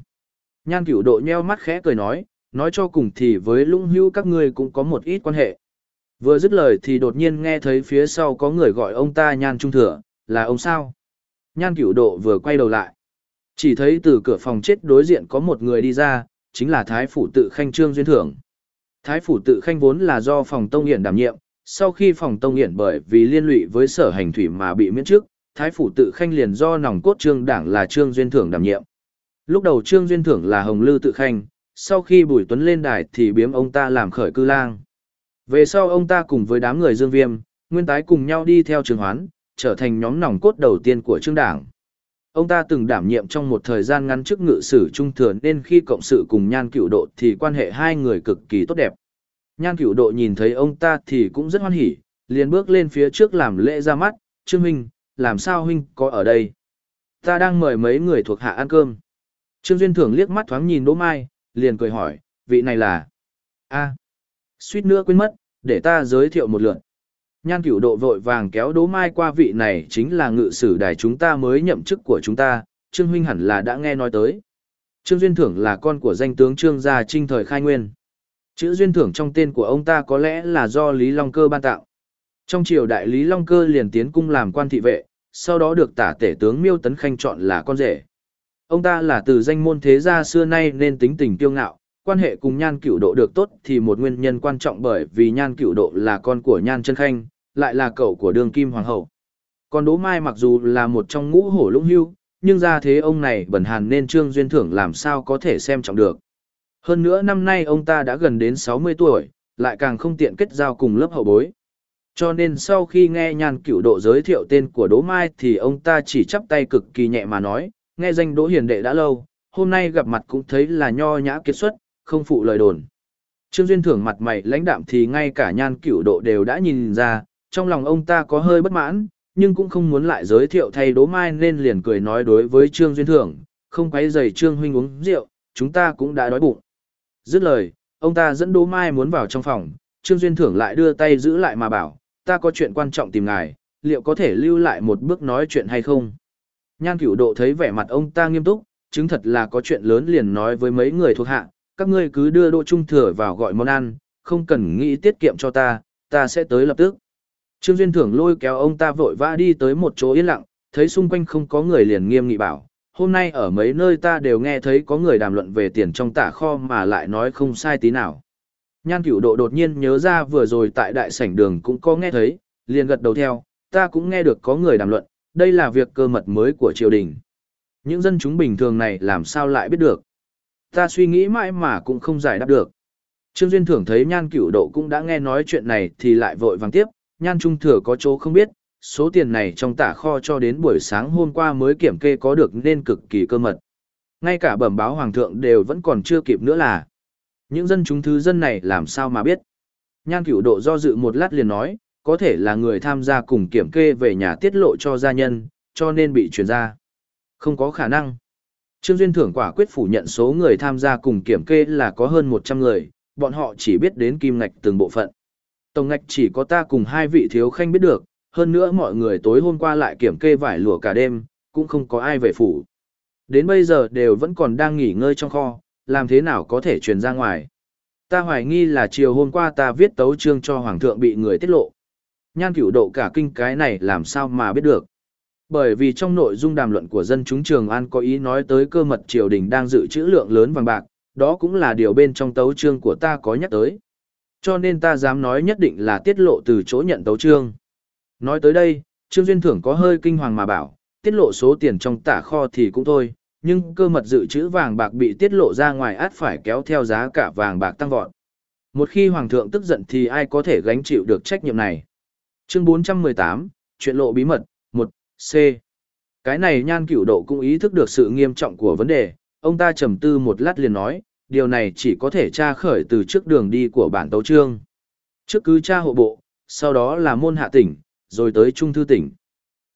Nhan cửu độ nheo mắt khẽ cười nói, nói cho cùng thì với lũng hưu các ngươi cũng có một ít quan hệ. Vừa dứt lời thì đột nhiên nghe thấy phía sau có người gọi ông ta nhan trung thừa, là ông sao? Nhan cửu độ vừa quay đầu lại. Chỉ thấy từ cửa phòng chết đối diện có một người đi ra, chính là Thái Phủ tự khanh Trương Duyên Thưởng. Thái Phủ tự khanh vốn là do phòng Tông Hiển đảm nhiệm, sau khi phòng Tông Hiển bởi vì liên lụy với sở hành thủy mà bị miễn chức, Thái Phủ tự khanh liền do nòng cốt trương đảng là Trương Duyên Thưởng đảm nhiệm. Lúc đầu Trương Duyên Thưởng là Hồng Lư tự khanh, sau khi Bùi Tuấn lên đài thì biếm ông ta làm khởi cư lang. Về sau ông ta cùng với đám người Dương Viêm, Nguyên Tái cùng nhau đi theo Trường Hoán, trở thành nhóm nòng cốt đầu tiên của Trương Đảng. Ông ta từng đảm nhiệm trong một thời gian ngắn chức ngự sử trung thừa nên khi cộng sự cùng Nhan Cửu Độ thì quan hệ hai người cực kỳ tốt đẹp. Nhan Cửu Độ nhìn thấy ông ta thì cũng rất hoan hỉ, liền bước lên phía trước làm lễ ra mắt, Trương Huynh, làm sao Huynh có ở đây? Ta đang mời mấy người thuộc hạ ăn cơm. Trương Duyên Thưởng liếc mắt thoáng nhìn Đỗ Mai, liền cười hỏi, vị này là... a suýt nữa quên mất, để ta giới thiệu một lượt. Nhan cửu độ vội vàng kéo Đỗ Mai qua vị này chính là ngự sử đài chúng ta mới nhậm chức của chúng ta, Trương Huynh hẳn là đã nghe nói tới. Trương Duyên Thưởng là con của danh tướng Trương gia trinh thời khai nguyên. Chữ Duyên Thưởng trong tên của ông ta có lẽ là do Lý Long Cơ ban tạo. Trong triều đại Lý Long Cơ liền tiến cung làm quan thị vệ, sau đó được tả tể tướng Miêu Tấn Khanh chọn là con rể. Ông ta là từ danh môn thế gia xưa nay nên tính tình kiêu ngạo, quan hệ cùng nhan cửu độ được tốt thì một nguyên nhân quan trọng bởi vì nhan cửu độ là con của nhan chân khanh, lại là cậu của đường kim hoàng hậu. Còn Đỗ Mai mặc dù là một trong ngũ hổ lũng hưu, nhưng ra thế ông này bẩn hàn nên trương duyên thưởng làm sao có thể xem trọng được. Hơn nữa năm nay ông ta đã gần đến 60 tuổi, lại càng không tiện kết giao cùng lớp hậu bối. Cho nên sau khi nghe nhan cửu độ giới thiệu tên của Đỗ Mai thì ông ta chỉ chắp tay cực kỳ nhẹ mà nói, nghe danh Đỗ Hiền Đệ đã lâu, hôm nay gặp mặt cũng thấy là nho nhã kiệt xuất, không phụ lời đồn. Trương Duyên thưởng mặt mày lãnh đạm thì ngay cả nhan cửu độ đều đã nhìn ra, trong lòng ông ta có hơi bất mãn, nhưng cũng không muốn lại giới thiệu thay Đỗ mai nên liền cười nói đối với Trương Duyên thưởng, không quấy giày Trương huynh uống rượu, chúng ta cũng đã đói bụng. Dứt lời, ông ta dẫn Đỗ mai muốn vào trong phòng, Trương Duyên thưởng lại đưa tay giữ lại mà bảo, ta có chuyện quan trọng tìm ngài, liệu có thể lưu lại một bước nói chuyện hay không? Nhan cửu độ thấy vẻ mặt ông ta nghiêm túc, chứng thật là có chuyện lớn liền nói với mấy người thuộc hạ, các ngươi cứ đưa Đỗ Trung Thừa vào gọi món ăn, không cần nghĩ tiết kiệm cho ta, ta sẽ tới lập tức. Trương Duyên Thưởng lôi kéo ông ta vội vã đi tới một chỗ yên lặng, thấy xung quanh không có người liền nghiêm nghị bảo, hôm nay ở mấy nơi ta đều nghe thấy có người đàm luận về tiền trong tả kho mà lại nói không sai tí nào. Nhan cửu độ đột nhiên nhớ ra vừa rồi tại đại sảnh đường cũng có nghe thấy, liền gật đầu theo, ta cũng nghe được có người đàm luận, đây là việc cơ mật mới của triều đình. Những dân chúng bình thường này làm sao lại biết được. Ta suy nghĩ mãi mà cũng không giải đáp được. Trương Duyên Thưởng thấy Nhan Cửu Độ cũng đã nghe nói chuyện này thì lại vội vàng tiếp, Nhan Trung Thừa có chỗ không biết, số tiền này trong tả kho cho đến buổi sáng hôm qua mới kiểm kê có được nên cực kỳ cơ mật. Ngay cả bẩm báo Hoàng thượng đều vẫn còn chưa kịp nữa là. Những dân chúng thứ dân này làm sao mà biết. Nhan Cửu Độ do dự một lát liền nói, có thể là người tham gia cùng kiểm kê về nhà tiết lộ cho gia nhân, cho nên bị truyền ra. Không có khả năng. Trương Duyên Thưởng quả quyết phủ nhận số người tham gia cùng kiểm kê là có hơn 100 người, bọn họ chỉ biết đến kim ngạch từng bộ phận. Tổng ngạch chỉ có ta cùng hai vị thiếu khanh biết được, hơn nữa mọi người tối hôm qua lại kiểm kê vải lụa cả đêm, cũng không có ai về phủ. Đến bây giờ đều vẫn còn đang nghỉ ngơi trong kho, làm thế nào có thể truyền ra ngoài. Ta hoài nghi là chiều hôm qua ta viết tấu chương cho Hoàng thượng bị người tiết lộ. Nhan cửu độ cả kinh cái này làm sao mà biết được. Bởi vì trong nội dung đàm luận của dân chúng Trường An có ý nói tới cơ mật triều đình đang dự trữ lượng lớn vàng bạc, đó cũng là điều bên trong tấu chương của ta có nhắc tới. Cho nên ta dám nói nhất định là tiết lộ từ chỗ nhận tấu chương. Nói tới đây, Trương Duyên Thưởng có hơi kinh hoàng mà bảo, tiết lộ số tiền trong tả kho thì cũng thôi, nhưng cơ mật dự trữ vàng bạc bị tiết lộ ra ngoài át phải kéo theo giá cả vàng bạc tăng vọt. Một khi Hoàng thượng tức giận thì ai có thể gánh chịu được trách nhiệm này. Chương 418, chuyện lộ bí mật, 1, C. Cái này nhan cửu độ cũng ý thức được sự nghiêm trọng của vấn đề, ông ta trầm tư một lát liền nói, điều này chỉ có thể tra khởi từ trước đường đi của bản tấu trương. Trước cứ tra hộ bộ, sau đó là môn hạ tỉnh, rồi tới trung thư tỉnh.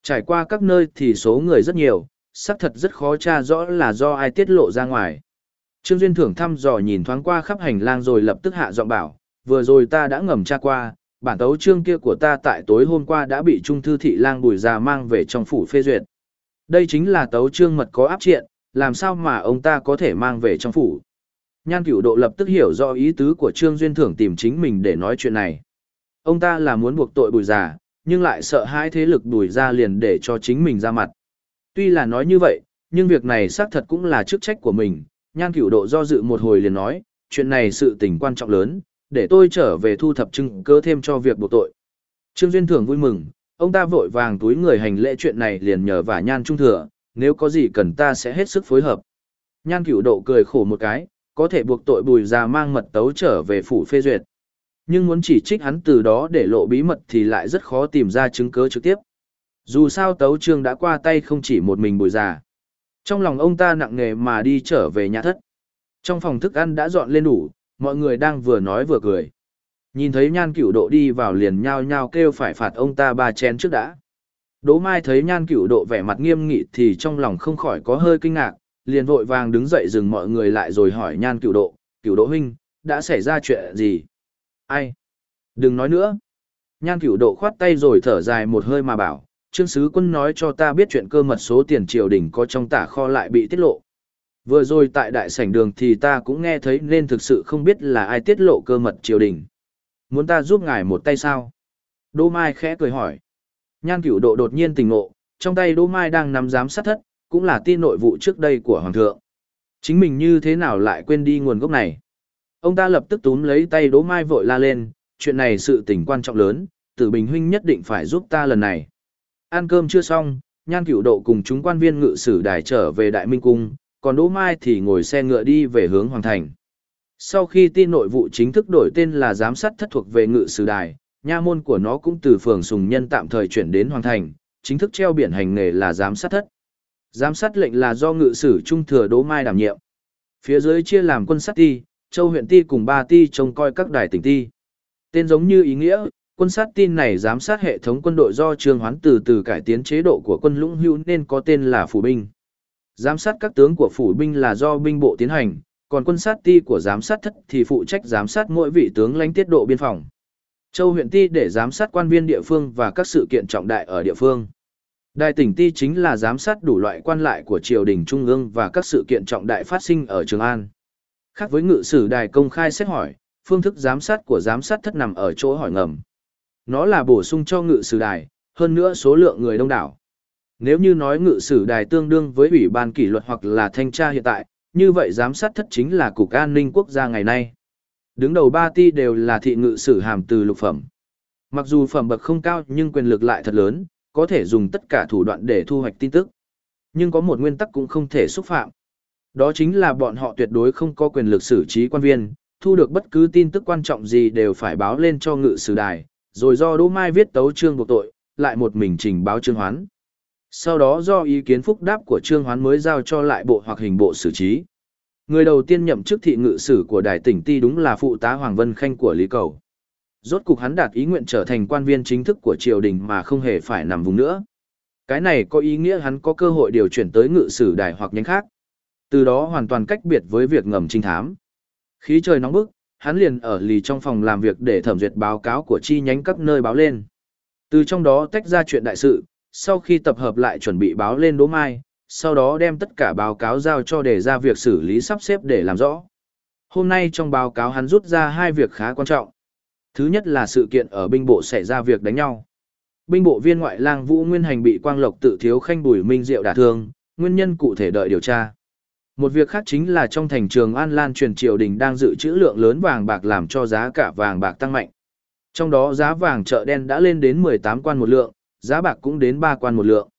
Trải qua các nơi thì số người rất nhiều, xác thật rất khó tra rõ là do ai tiết lộ ra ngoài. Trương Duyên Thưởng thăm dò nhìn thoáng qua khắp hành lang rồi lập tức hạ giọng bảo, vừa rồi ta đã ngầm tra qua, bản tấu trương kia của ta tại tối hôm qua đã bị Trung Thư Thị lang bùi già mang về trong phủ phê duyệt. Đây chính là tấu trương mật có áp triện, làm sao mà ông ta có thể mang về trong phủ. Nhan cửu độ lập tức hiểu rõ ý tứ của Trương Duyên Thưởng tìm chính mình để nói chuyện này. Ông ta là muốn buộc tội bùi già, nhưng lại sợ hai thế lực bùi ra liền để cho chính mình ra mặt. Tuy là nói như vậy, nhưng việc này xác thật cũng là chức trách của mình. Nhan cửu độ do dự một hồi liền nói, chuyện này sự tình quan trọng lớn, để tôi trở về thu thập chứng cơ thêm cho việc buộc tội. Trương Duyên Thưởng vui mừng, ông ta vội vàng túi người hành lễ chuyện này liền nhờ vả nhan trung thừa, nếu có gì cần ta sẽ hết sức phối hợp. Nhan cửu độ cười khổ một cái, có thể buộc tội bùi ra mang mật tấu trở về phủ phê duyệt. Nhưng muốn chỉ trích hắn từ đó để lộ bí mật thì lại rất khó tìm ra chứng cứ trực tiếp. Dù sao tấu trương đã qua tay không chỉ một mình bùi già. Trong lòng ông ta nặng nề mà đi trở về nhà thất. Trong phòng thức ăn đã dọn lên đủ, mọi người đang vừa nói vừa cười. Nhìn thấy nhan cửu độ đi vào liền nhao nhao kêu phải phạt ông ta ba chén trước đã. Đỗ Mai thấy nhan cửu độ vẻ mặt nghiêm nghị thì trong lòng không khỏi có hơi kinh ngạc, liền vội vàng đứng dậy dừng mọi người lại rồi hỏi nhan cửu độ, cửu độ huynh, đã xảy ra chuyện gì? Ai? Đừng nói nữa. Nhan cửu độ khoát tay rồi thở dài một hơi mà bảo, Trương Sứ Quân nói cho ta biết chuyện cơ mật số tiền triều đình có trong tả kho lại bị tiết lộ. Vừa rồi tại đại sảnh đường thì ta cũng nghe thấy nên thực sự không biết là ai tiết lộ cơ mật triều đình. Muốn ta giúp ngài một tay sao? Đỗ Mai khẽ cười hỏi. Nhan cửu độ đột nhiên tỉnh ngộ, trong tay Đỗ Mai đang nắm giám sát thất, cũng là tin nội vụ trước đây của Hoàng thượng. Chính mình như thế nào lại quên đi nguồn gốc này? Ông ta lập tức túm lấy tay Đỗ Mai vội la lên, chuyện này sự tình quan trọng lớn, Tử Bình huynh nhất định phải giúp ta lần này. Ăn cơm chưa xong, Nhan Cửu Độ cùng chúng quan viên ngự sử đài trở về Đại Minh cung, còn Đỗ Mai thì ngồi xe ngựa đi về hướng hoàng thành. Sau khi tin nội vụ chính thức đổi tên là giám sát thất thuộc về ngự sử đài, nha môn của nó cũng từ phường Sùng Nhân tạm thời chuyển đến hoàng thành, chính thức treo biển hành nghề là giám sát thất. Giám sát lệnh là do ngự sử trung thừa Đỗ Mai đảm nhiệm. Phía dưới chia làm quân sát ti, châu huyện ti cùng ba ti trông coi các đài tỉnh ti. Tên giống như ý nghĩa, quân sát tin này giám sát hệ thống quân đội do Trương Hoán từ từ cải tiến chế độ của quân lũng hữu nên có tên là phủ binh. Giám sát các tướng của phủ binh là do binh bộ tiến hành, còn quân sát ti của giám sát thất thì phụ trách giám sát mỗi vị tướng lãnh tiết độ biên phòng. Châu huyện ti để giám sát quan viên địa phương và các sự kiện trọng đại ở địa phương. Đài tỉnh ti chính là giám sát đủ loại quan lại của triều đình trung ương và các sự kiện trọng đại phát sinh ở Trường An. Khác với ngự sử đài công khai xét hỏi, phương thức giám sát của giám sát thất nằm ở chỗ hỏi ngầm. Nó là bổ sung cho ngự sử đài, hơn nữa số lượng người đông đảo. Nếu như nói ngự sử đài tương đương với ủy ban kỷ luật hoặc là thanh tra hiện tại, như vậy giám sát thất chính là cục an ninh quốc gia ngày nay. Đứng đầu ba ti đều là thị ngự sử hàm từ lục phẩm. Mặc dù phẩm bậc không cao nhưng quyền lực lại thật lớn, có thể dùng tất cả thủ đoạn để thu hoạch tin tức. Nhưng có một nguyên tắc cũng không thể xúc phạm. Đó chính là bọn họ tuyệt đối không có quyền lực xử trí quan viên, thu được bất cứ tin tức quan trọng gì đều phải báo lên cho ngự sử đài, rồi do Đỗ Mai viết tấu trương buộc tội, lại một mình trình báo Trương Hoán. Sau đó do ý kiến phúc đáp của Trương Hoán mới giao cho lại bộ hoặc hình bộ xử trí. Người đầu tiên nhậm chức thị ngự sử của đài tỉnh Ti đúng là phụ tá Hoàng Vân Khanh của Lý Cầu. Rốt cục hắn đạt ý nguyện trở thành quan viên chính thức của triều đình mà không hề phải nằm vùng nữa. Cái này có ý nghĩa hắn có cơ hội điều chuyển tới ngự sử đài hoặc nhánh khác. Từ đó hoàn toàn cách biệt với việc ngầm trinh thám. Khí trời nóng bức, hắn liền ở lì trong phòng làm việc để thẩm duyệt báo cáo của chi nhánh các nơi báo lên. Từ trong đó tách ra chuyện đại sự, sau khi tập hợp lại chuẩn bị báo lên Đỗ Mai, sau đó đem tất cả báo cáo giao cho để ra việc xử lý sắp xếp để làm rõ. Hôm nay trong báo cáo hắn rút ra hai việc khá quan trọng. Thứ nhất là sự kiện ở binh bộ xảy ra việc đánh nhau. Binh bộ viên ngoại lang Vũ Nguyên Hành bị Quang Lộc tự thiếu khanh bùi minh diệu đả thương, nguyên nhân cụ thể đợi điều tra. Một việc khác chính là trong thành trường An Lan truyền triều đình đang dự trữ lượng lớn vàng bạc làm cho giá cả vàng bạc tăng mạnh. Trong đó giá vàng chợ đen đã lên đến 18 quan một lượng, giá bạc cũng đến ba quan một lượng.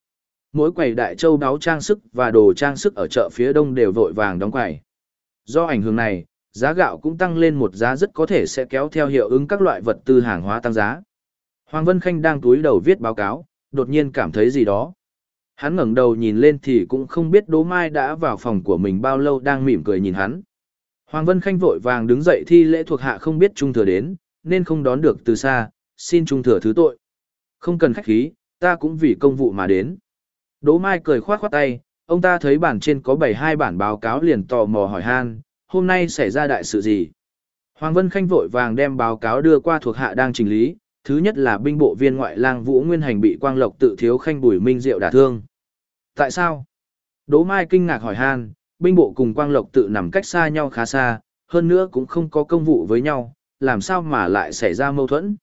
Mỗi quầy đại châu đáo trang sức và đồ trang sức ở chợ phía đông đều vội vàng đóng quầy. Do ảnh hưởng này, giá gạo cũng tăng lên một giá rất có thể sẽ kéo theo hiệu ứng các loại vật tư hàng hóa tăng giá. Hoàng Vân Khanh đang túi đầu viết báo cáo, đột nhiên cảm thấy gì đó. Hắn ngẩng đầu nhìn lên thì cũng không biết Đỗ Mai đã vào phòng của mình bao lâu đang mỉm cười nhìn hắn. Hoàng Vân Khanh vội vàng đứng dậy thi lễ thuộc hạ không biết trung thừa đến, nên không đón được từ xa, xin trung thừa thứ tội. Không cần khách khí, ta cũng vì công vụ mà đến. Đỗ Mai cười khoát khoát tay, ông ta thấy bản trên có bảy hai bản báo cáo liền tò mò hỏi han, hôm nay xảy ra đại sự gì? Hoàng Vân Khanh vội vàng đem báo cáo đưa qua thuộc hạ đang trình lý, thứ nhất là binh bộ viên ngoại lang Vũ Nguyên Hành bị Quang Lộc tự thiếu khanh bùi minh diệu đả thương. Tại sao? Đỗ Mai kinh ngạc hỏi han, binh bộ cùng Quang Lộc tự nằm cách xa nhau khá xa, hơn nữa cũng không có công vụ với nhau, làm sao mà lại xảy ra mâu thuẫn?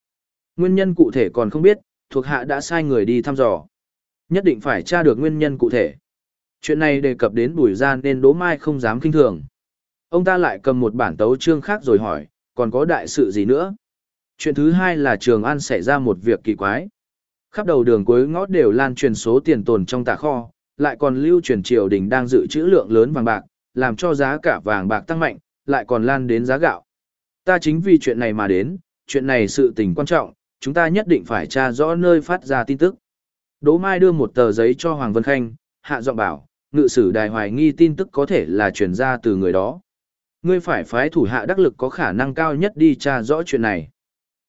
Nguyên nhân cụ thể còn không biết, thuộc hạ đã sai người đi thăm dò. Nhất định phải tra được nguyên nhân cụ thể. Chuyện này đề cập đến bùi gian nên Đỗ Mai không dám kinh thường. Ông ta lại cầm một bản tấu chương khác rồi hỏi, còn có đại sự gì nữa? Chuyện thứ hai là Trường An xảy ra một việc kỳ quái. Khắp đầu đường cuối ngõ đều lan truyền số tiền tồn trong tạ kho, lại còn lưu truyền triều đình đang dự trữ lượng lớn vàng bạc, làm cho giá cả vàng bạc tăng mạnh, lại còn lan đến giá gạo. Ta chính vì chuyện này mà đến, chuyện này sự tình quan trọng, chúng ta nhất định phải tra rõ nơi phát ra tin tức. Đỗ Mai đưa một tờ giấy cho Hoàng Vân Khanh, hạ giọng bảo, ngự sử đài hoài nghi tin tức có thể là truyền ra từ người đó. Ngươi phải phái thủ hạ đắc lực có khả năng cao nhất đi tra rõ chuyện này.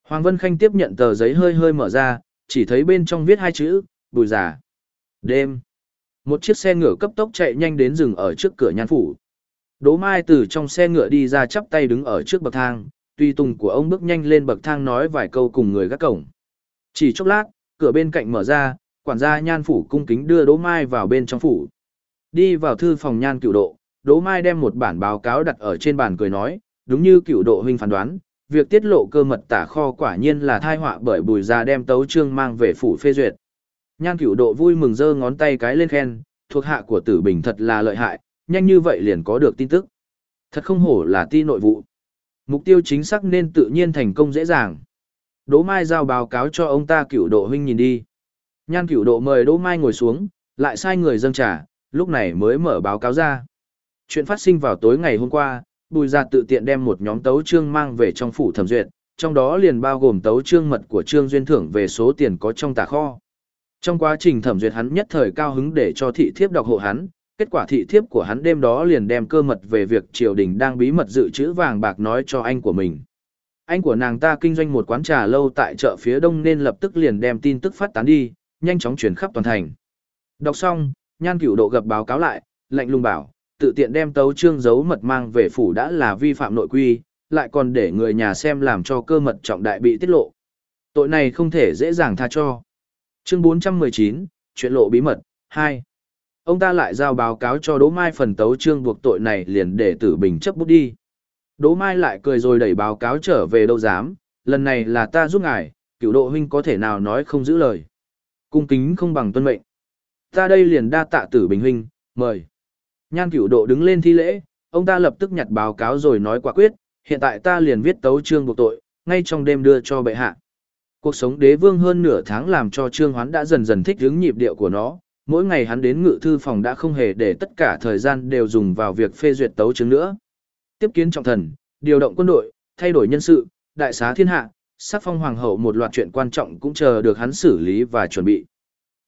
Hoàng Vân Khanh tiếp nhận tờ giấy hơi hơi mở ra, chỉ thấy bên trong viết hai chữ, bùi giả. Đêm. Một chiếc xe ngựa cấp tốc chạy nhanh đến rừng ở trước cửa nhan phủ. Đỗ Mai từ trong xe ngựa đi ra chắp tay đứng ở trước bậc thang, tuy tùng của ông bước nhanh lên bậc thang nói vài câu cùng người gác cổng. Chỉ chốc lát, cửa bên cạnh mở ra, quản gia nhan phủ cung kính đưa Đỗ Mai vào bên trong phủ. Đi vào thư phòng nhan cựu độ, Đỗ Mai đem một bản báo cáo đặt ở trên bàn cười nói, đúng như cựu độ huynh phán đoán, việc tiết lộ cơ mật tả kho quả nhiên là thai họa bởi bùi gia đem tấu trương mang về phủ phê duyệt. Nhan cửu độ vui mừng giơ ngón tay cái lên khen, thuộc hạ của tử bình thật là lợi hại, nhanh như vậy liền có được tin tức. Thật không hổ là ti nội vụ. Mục tiêu chính xác nên tự nhiên thành công dễ dàng. Đỗ Mai giao báo cáo cho ông ta cựu độ huynh nhìn đi. Nhan cựu độ mời Đỗ Mai ngồi xuống, lại sai người dâng trà, lúc này mới mở báo cáo ra. Chuyện phát sinh vào tối ngày hôm qua, Bùi Gia tự tiện đem một nhóm tấu trương mang về trong phủ thẩm duyệt, trong đó liền bao gồm tấu trương mật của Trương Duyên thưởng về số tiền có trong tà kho. Trong quá trình thẩm duyệt hắn nhất thời cao hứng để cho thị thiếp đọc hộ hắn, kết quả thị thiếp của hắn đêm đó liền đem cơ mật về việc triều đình đang bí mật dự trữ vàng bạc nói cho anh của mình. Anh của nàng ta kinh doanh một quán trà lâu tại chợ phía đông nên lập tức liền đem tin tức phát tán đi, nhanh chóng truyền khắp toàn thành. Đọc xong, nhan cửu độ gặp báo cáo lại, lạnh lùng bảo, tự tiện đem tấu chương giấu mật mang về phủ đã là vi phạm nội quy, lại còn để người nhà xem làm cho cơ mật trọng đại bị tiết lộ. Tội này không thể dễ dàng tha cho. Chương 419, chuyện lộ bí mật, 2. Ông ta lại giao báo cáo cho Đỗ Mai phần tấu chương buộc tội này liền để tử bình chấp bút đi. Đỗ Mai lại cười rồi đẩy báo cáo trở về đâu dám, lần này là ta giúp ngài, cửu độ huynh có thể nào nói không giữ lời. Cung kính không bằng tuân mệnh. Ta đây liền đa tạ tử bình huynh, mời. Nhan cửu độ đứng lên thi lễ, ông ta lập tức nhặt báo cáo rồi nói quả quyết, hiện tại ta liền viết tấu chương buộc tội, ngay trong đêm đưa cho bệ hạ. Cuộc sống đế vương hơn nửa tháng làm cho Trương Hoán đã dần dần thích ứng nhịp điệu của nó, mỗi ngày hắn đến ngự thư phòng đã không hề để tất cả thời gian đều dùng vào việc phê duyệt tấu chương nữa. Tiếp kiến trọng thần, điều động quân đội, thay đổi nhân sự, đại xá thiên hạ, sắc phong hoàng hậu một loạt chuyện quan trọng cũng chờ được hắn xử lý và chuẩn bị.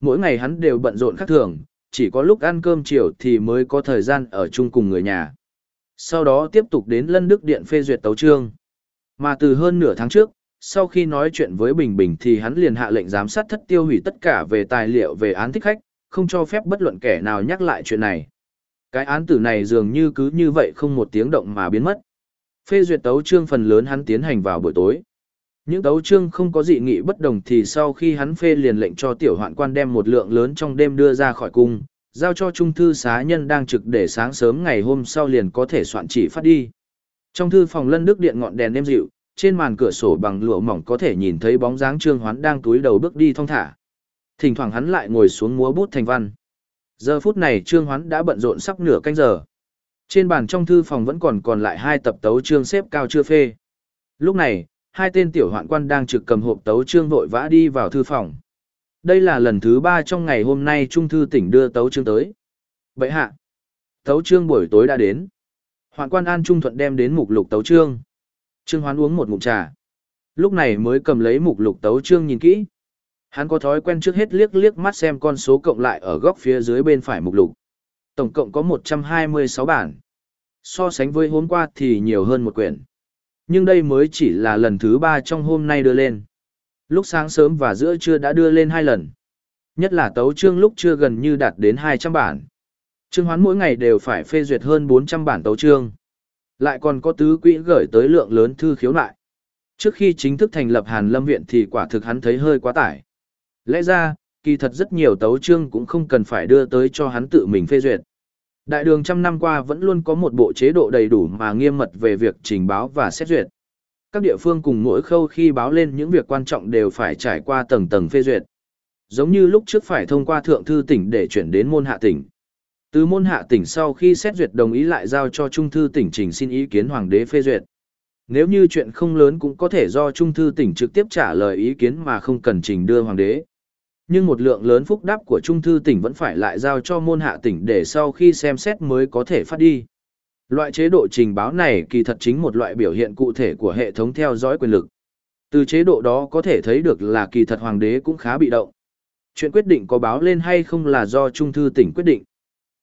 Mỗi ngày hắn đều bận rộn khác thường, chỉ có lúc ăn cơm chiều thì mới có thời gian ở chung cùng người nhà. Sau đó tiếp tục đến Lân Đức Điện phê duyệt tấu chương. Mà từ hơn nửa tháng trước, sau khi nói chuyện với Bình Bình thì hắn liền hạ lệnh giám sát thất tiêu hủy tất cả về tài liệu về án thích khách, không cho phép bất luận kẻ nào nhắc lại chuyện này. Cái án tử này dường như cứ như vậy không một tiếng động mà biến mất. Phê duyệt tấu chương phần lớn hắn tiến hành vào buổi tối. Những tấu chương không có dị nghị bất đồng thì sau khi hắn phê liền lệnh cho tiểu hoạn quan đem một lượng lớn trong đêm đưa ra khỏi cung, giao cho trung thư xá nhân đang trực để sáng sớm ngày hôm sau liền có thể soạn chỉ phát đi. Trong thư phòng lân đức điện ngọn đèn đêm dịu, trên màn cửa sổ bằng lụa mỏng có thể nhìn thấy bóng dáng trương hoán đang túi đầu bước đi thong thả. Thỉnh thoảng hắn lại ngồi xuống múa bút thành văn. Giờ phút này trương hoán đã bận rộn sắp nửa canh giờ. Trên bàn trong thư phòng vẫn còn còn lại hai tập tấu trương xếp cao chưa phê. Lúc này, hai tên tiểu hoạn quan đang trực cầm hộp tấu trương vội vã đi vào thư phòng. Đây là lần thứ ba trong ngày hôm nay Trung thư tỉnh đưa tấu chương tới. Vậy hạ, tấu chương buổi tối đã đến. Hoạn quan an trung thuận đem đến mục lục tấu chương. Trương Hoán uống một ngụm trà. Lúc này mới cầm lấy mục lục tấu chương nhìn kỹ. Hắn có thói quen trước hết liếc liếc mắt xem con số cộng lại ở góc phía dưới bên phải mục lục. Tổng cộng có 126 bản. So sánh với hôm qua thì nhiều hơn một quyển. Nhưng đây mới chỉ là lần thứ ba trong hôm nay đưa lên. Lúc sáng sớm và giữa trưa đã đưa lên hai lần. Nhất là tấu chương lúc chưa gần như đạt đến 200 bản. Trương Hoán mỗi ngày đều phải phê duyệt hơn 400 bản tấu chương. Lại còn có tứ quỹ gửi tới lượng lớn thư khiếu nại. Trước khi chính thức thành lập Hàn Lâm Viện thì quả thực hắn thấy hơi quá tải. Lẽ ra, kỳ thật rất nhiều tấu chương cũng không cần phải đưa tới cho hắn tự mình phê duyệt. Đại đường trăm năm qua vẫn luôn có một bộ chế độ đầy đủ mà nghiêm mật về việc trình báo và xét duyệt. Các địa phương cùng mỗi khâu khi báo lên những việc quan trọng đều phải trải qua tầng tầng phê duyệt. Giống như lúc trước phải thông qua thượng thư tỉnh để chuyển đến môn hạ tỉnh. Từ môn hạ tỉnh sau khi xét duyệt đồng ý lại giao cho trung thư tỉnh trình xin ý kiến hoàng đế phê duyệt. Nếu như chuyện không lớn cũng có thể do trung thư tỉnh trực tiếp trả lời ý kiến mà không cần trình đưa hoàng đế. Nhưng một lượng lớn phúc đáp của trung thư tỉnh vẫn phải lại giao cho môn hạ tỉnh để sau khi xem xét mới có thể phát đi. Loại chế độ trình báo này kỳ thật chính một loại biểu hiện cụ thể của hệ thống theo dõi quyền lực. Từ chế độ đó có thể thấy được là kỳ thật hoàng đế cũng khá bị động. Chuyện quyết định có báo lên hay không là do trung thư tỉnh quyết định.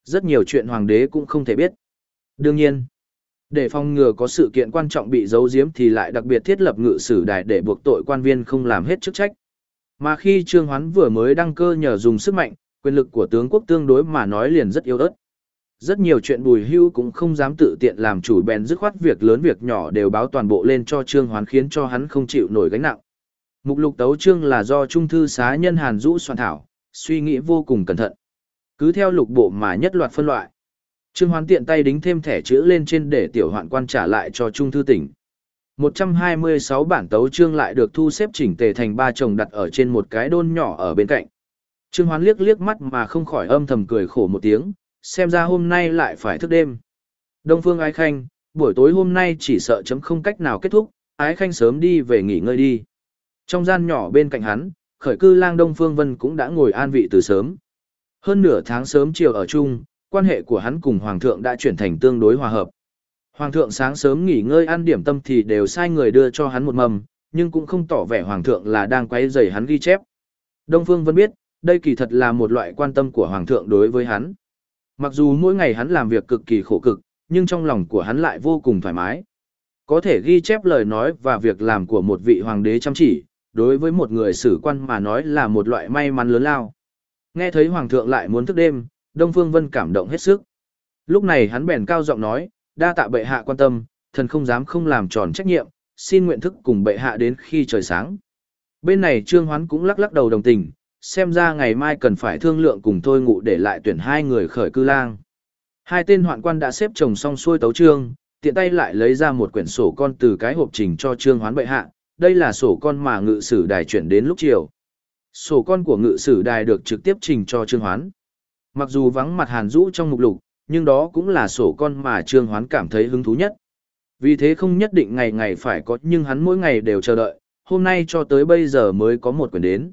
Rất nhiều chuyện hoàng đế cũng không thể biết. Đương nhiên, để phòng ngừa có sự kiện quan trọng bị giấu giếm thì lại đặc biệt thiết lập ngự sử đài để buộc tội quan viên không làm hết chức trách. Mà khi Trương Hoán vừa mới đăng cơ nhờ dùng sức mạnh, quyền lực của tướng quốc tương đối mà nói liền rất yếu ớt. Rất nhiều chuyện bùi hưu cũng không dám tự tiện làm chủ bèn dứt khoát việc lớn việc nhỏ đều báo toàn bộ lên cho Trương Hoán khiến cho hắn không chịu nổi gánh nặng. Mục lục tấu trương là do Trung thư xá nhân Hàn Dũ soạn thảo, suy nghĩ vô cùng cẩn thận. Cứ theo lục bộ mà nhất loạt phân loại. Trương Hoán tiện tay đính thêm thẻ chữ lên trên để tiểu hoạn quan trả lại cho Trung thư tỉnh. 126 bản tấu chương lại được thu xếp chỉnh tề thành ba chồng đặt ở trên một cái đôn nhỏ ở bên cạnh. Trương Hoán liếc liếc mắt mà không khỏi âm thầm cười khổ một tiếng, xem ra hôm nay lại phải thức đêm. Đông Phương Ái Khanh, buổi tối hôm nay chỉ sợ chấm không cách nào kết thúc, Ái Khanh sớm đi về nghỉ ngơi đi. Trong gian nhỏ bên cạnh hắn, khởi cư lang Đông Phương Vân cũng đã ngồi an vị từ sớm. Hơn nửa tháng sớm chiều ở chung, quan hệ của hắn cùng Hoàng thượng đã chuyển thành tương đối hòa hợp. Hoàng thượng sáng sớm nghỉ ngơi ăn điểm tâm thì đều sai người đưa cho hắn một mầm, nhưng cũng không tỏ vẻ Hoàng thượng là đang quay rầy hắn ghi chép. Đông Phương Vân biết, đây kỳ thật là một loại quan tâm của Hoàng thượng đối với hắn. Mặc dù mỗi ngày hắn làm việc cực kỳ khổ cực, nhưng trong lòng của hắn lại vô cùng thoải mái. Có thể ghi chép lời nói và việc làm của một vị hoàng đế chăm chỉ, đối với một người sử quan mà nói là một loại may mắn lớn lao. Nghe thấy hoàng thượng lại muốn thức đêm, Đông Phương Vân cảm động hết sức. Lúc này hắn bèn cao giọng nói, đa tạ bệ hạ quan tâm, thần không dám không làm tròn trách nhiệm, xin nguyện thức cùng bệ hạ đến khi trời sáng. Bên này Trương Hoán cũng lắc lắc đầu đồng tình, xem ra ngày mai cần phải thương lượng cùng thôi ngụ để lại tuyển hai người khởi cư lang. Hai tên hoạn quan đã xếp chồng xong xuôi tấu trương, tiện tay lại lấy ra một quyển sổ con từ cái hộp trình cho Trương Hoán bệ hạ, đây là sổ con mà ngự sử đài chuyển đến lúc chiều. Sổ con của ngự sử đài được trực tiếp trình cho Trương Hoán. Mặc dù vắng mặt Hàn Dũ trong mục lục, nhưng đó cũng là sổ con mà Trương Hoán cảm thấy hứng thú nhất. Vì thế không nhất định ngày ngày phải có nhưng hắn mỗi ngày đều chờ đợi, hôm nay cho tới bây giờ mới có một quyển đến.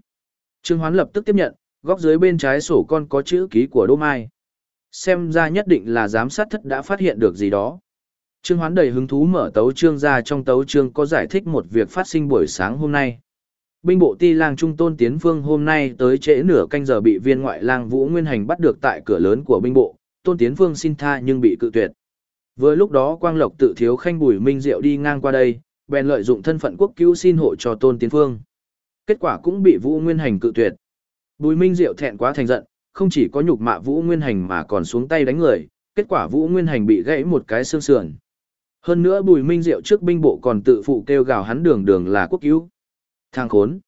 Trương Hoán lập tức tiếp nhận, góc dưới bên trái sổ con có chữ ký của Đỗ Mai. Xem ra nhất định là giám sát thất đã phát hiện được gì đó. Trương Hoán đầy hứng thú mở tấu chương ra trong tấu chương có giải thích một việc phát sinh buổi sáng hôm nay. Binh bộ ti lang trung tôn tiến phương hôm nay tới trễ nửa canh giờ bị viên ngoại lang Vũ Nguyên Hành bắt được tại cửa lớn của binh bộ, tôn tiến Vương xin tha nhưng bị cự tuyệt. Vừa lúc đó Quang Lộc tự thiếu khanh bùi minh diệu đi ngang qua đây, bèn lợi dụng thân phận quốc cứu xin hộ cho tôn tiến Vương. Kết quả cũng bị Vũ Nguyên Hành cự tuyệt. Bùi minh diệu thẹn quá thành giận, không chỉ có nhục mạ Vũ Nguyên Hành mà còn xuống tay đánh người, kết quả Vũ Nguyên Hành bị gãy một cái xương sườn. Hơn nữa Bùi Minh Diệu trước binh bộ còn tự phụ kêu gào hắn đường đường là quốc cứu. Thang khốn.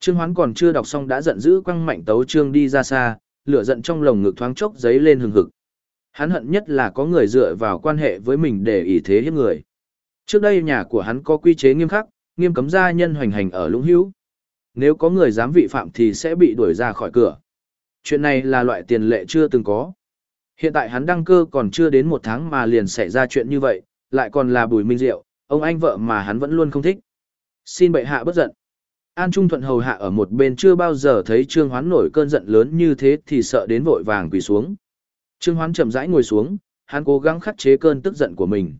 Trương Hoán còn chưa đọc xong đã giận dữ quăng mạnh tấu trương đi ra xa, lửa giận trong lồng ngực thoáng chốc giấy lên hừng hực. Hắn hận nhất là có người dựa vào quan hệ với mình để ý thế hiếp người. Trước đây nhà của hắn có quy chế nghiêm khắc, nghiêm cấm gia nhân hoành hành ở lũng hữu. Nếu có người dám vi phạm thì sẽ bị đuổi ra khỏi cửa. Chuyện này là loại tiền lệ chưa từng có. Hiện tại hắn đăng cơ còn chưa đến một tháng mà liền xảy ra chuyện như vậy, lại còn là bùi minh diệu, ông anh vợ mà hắn vẫn luôn không thích. Xin bệ hạ bất giận. An Trung Thuận hầu hạ ở một bên chưa bao giờ thấy Trương Hoán nổi cơn giận lớn như thế thì sợ đến vội vàng quỳ xuống. Trương Hoán chậm rãi ngồi xuống, hắn cố gắng khắc chế cơn tức giận của mình.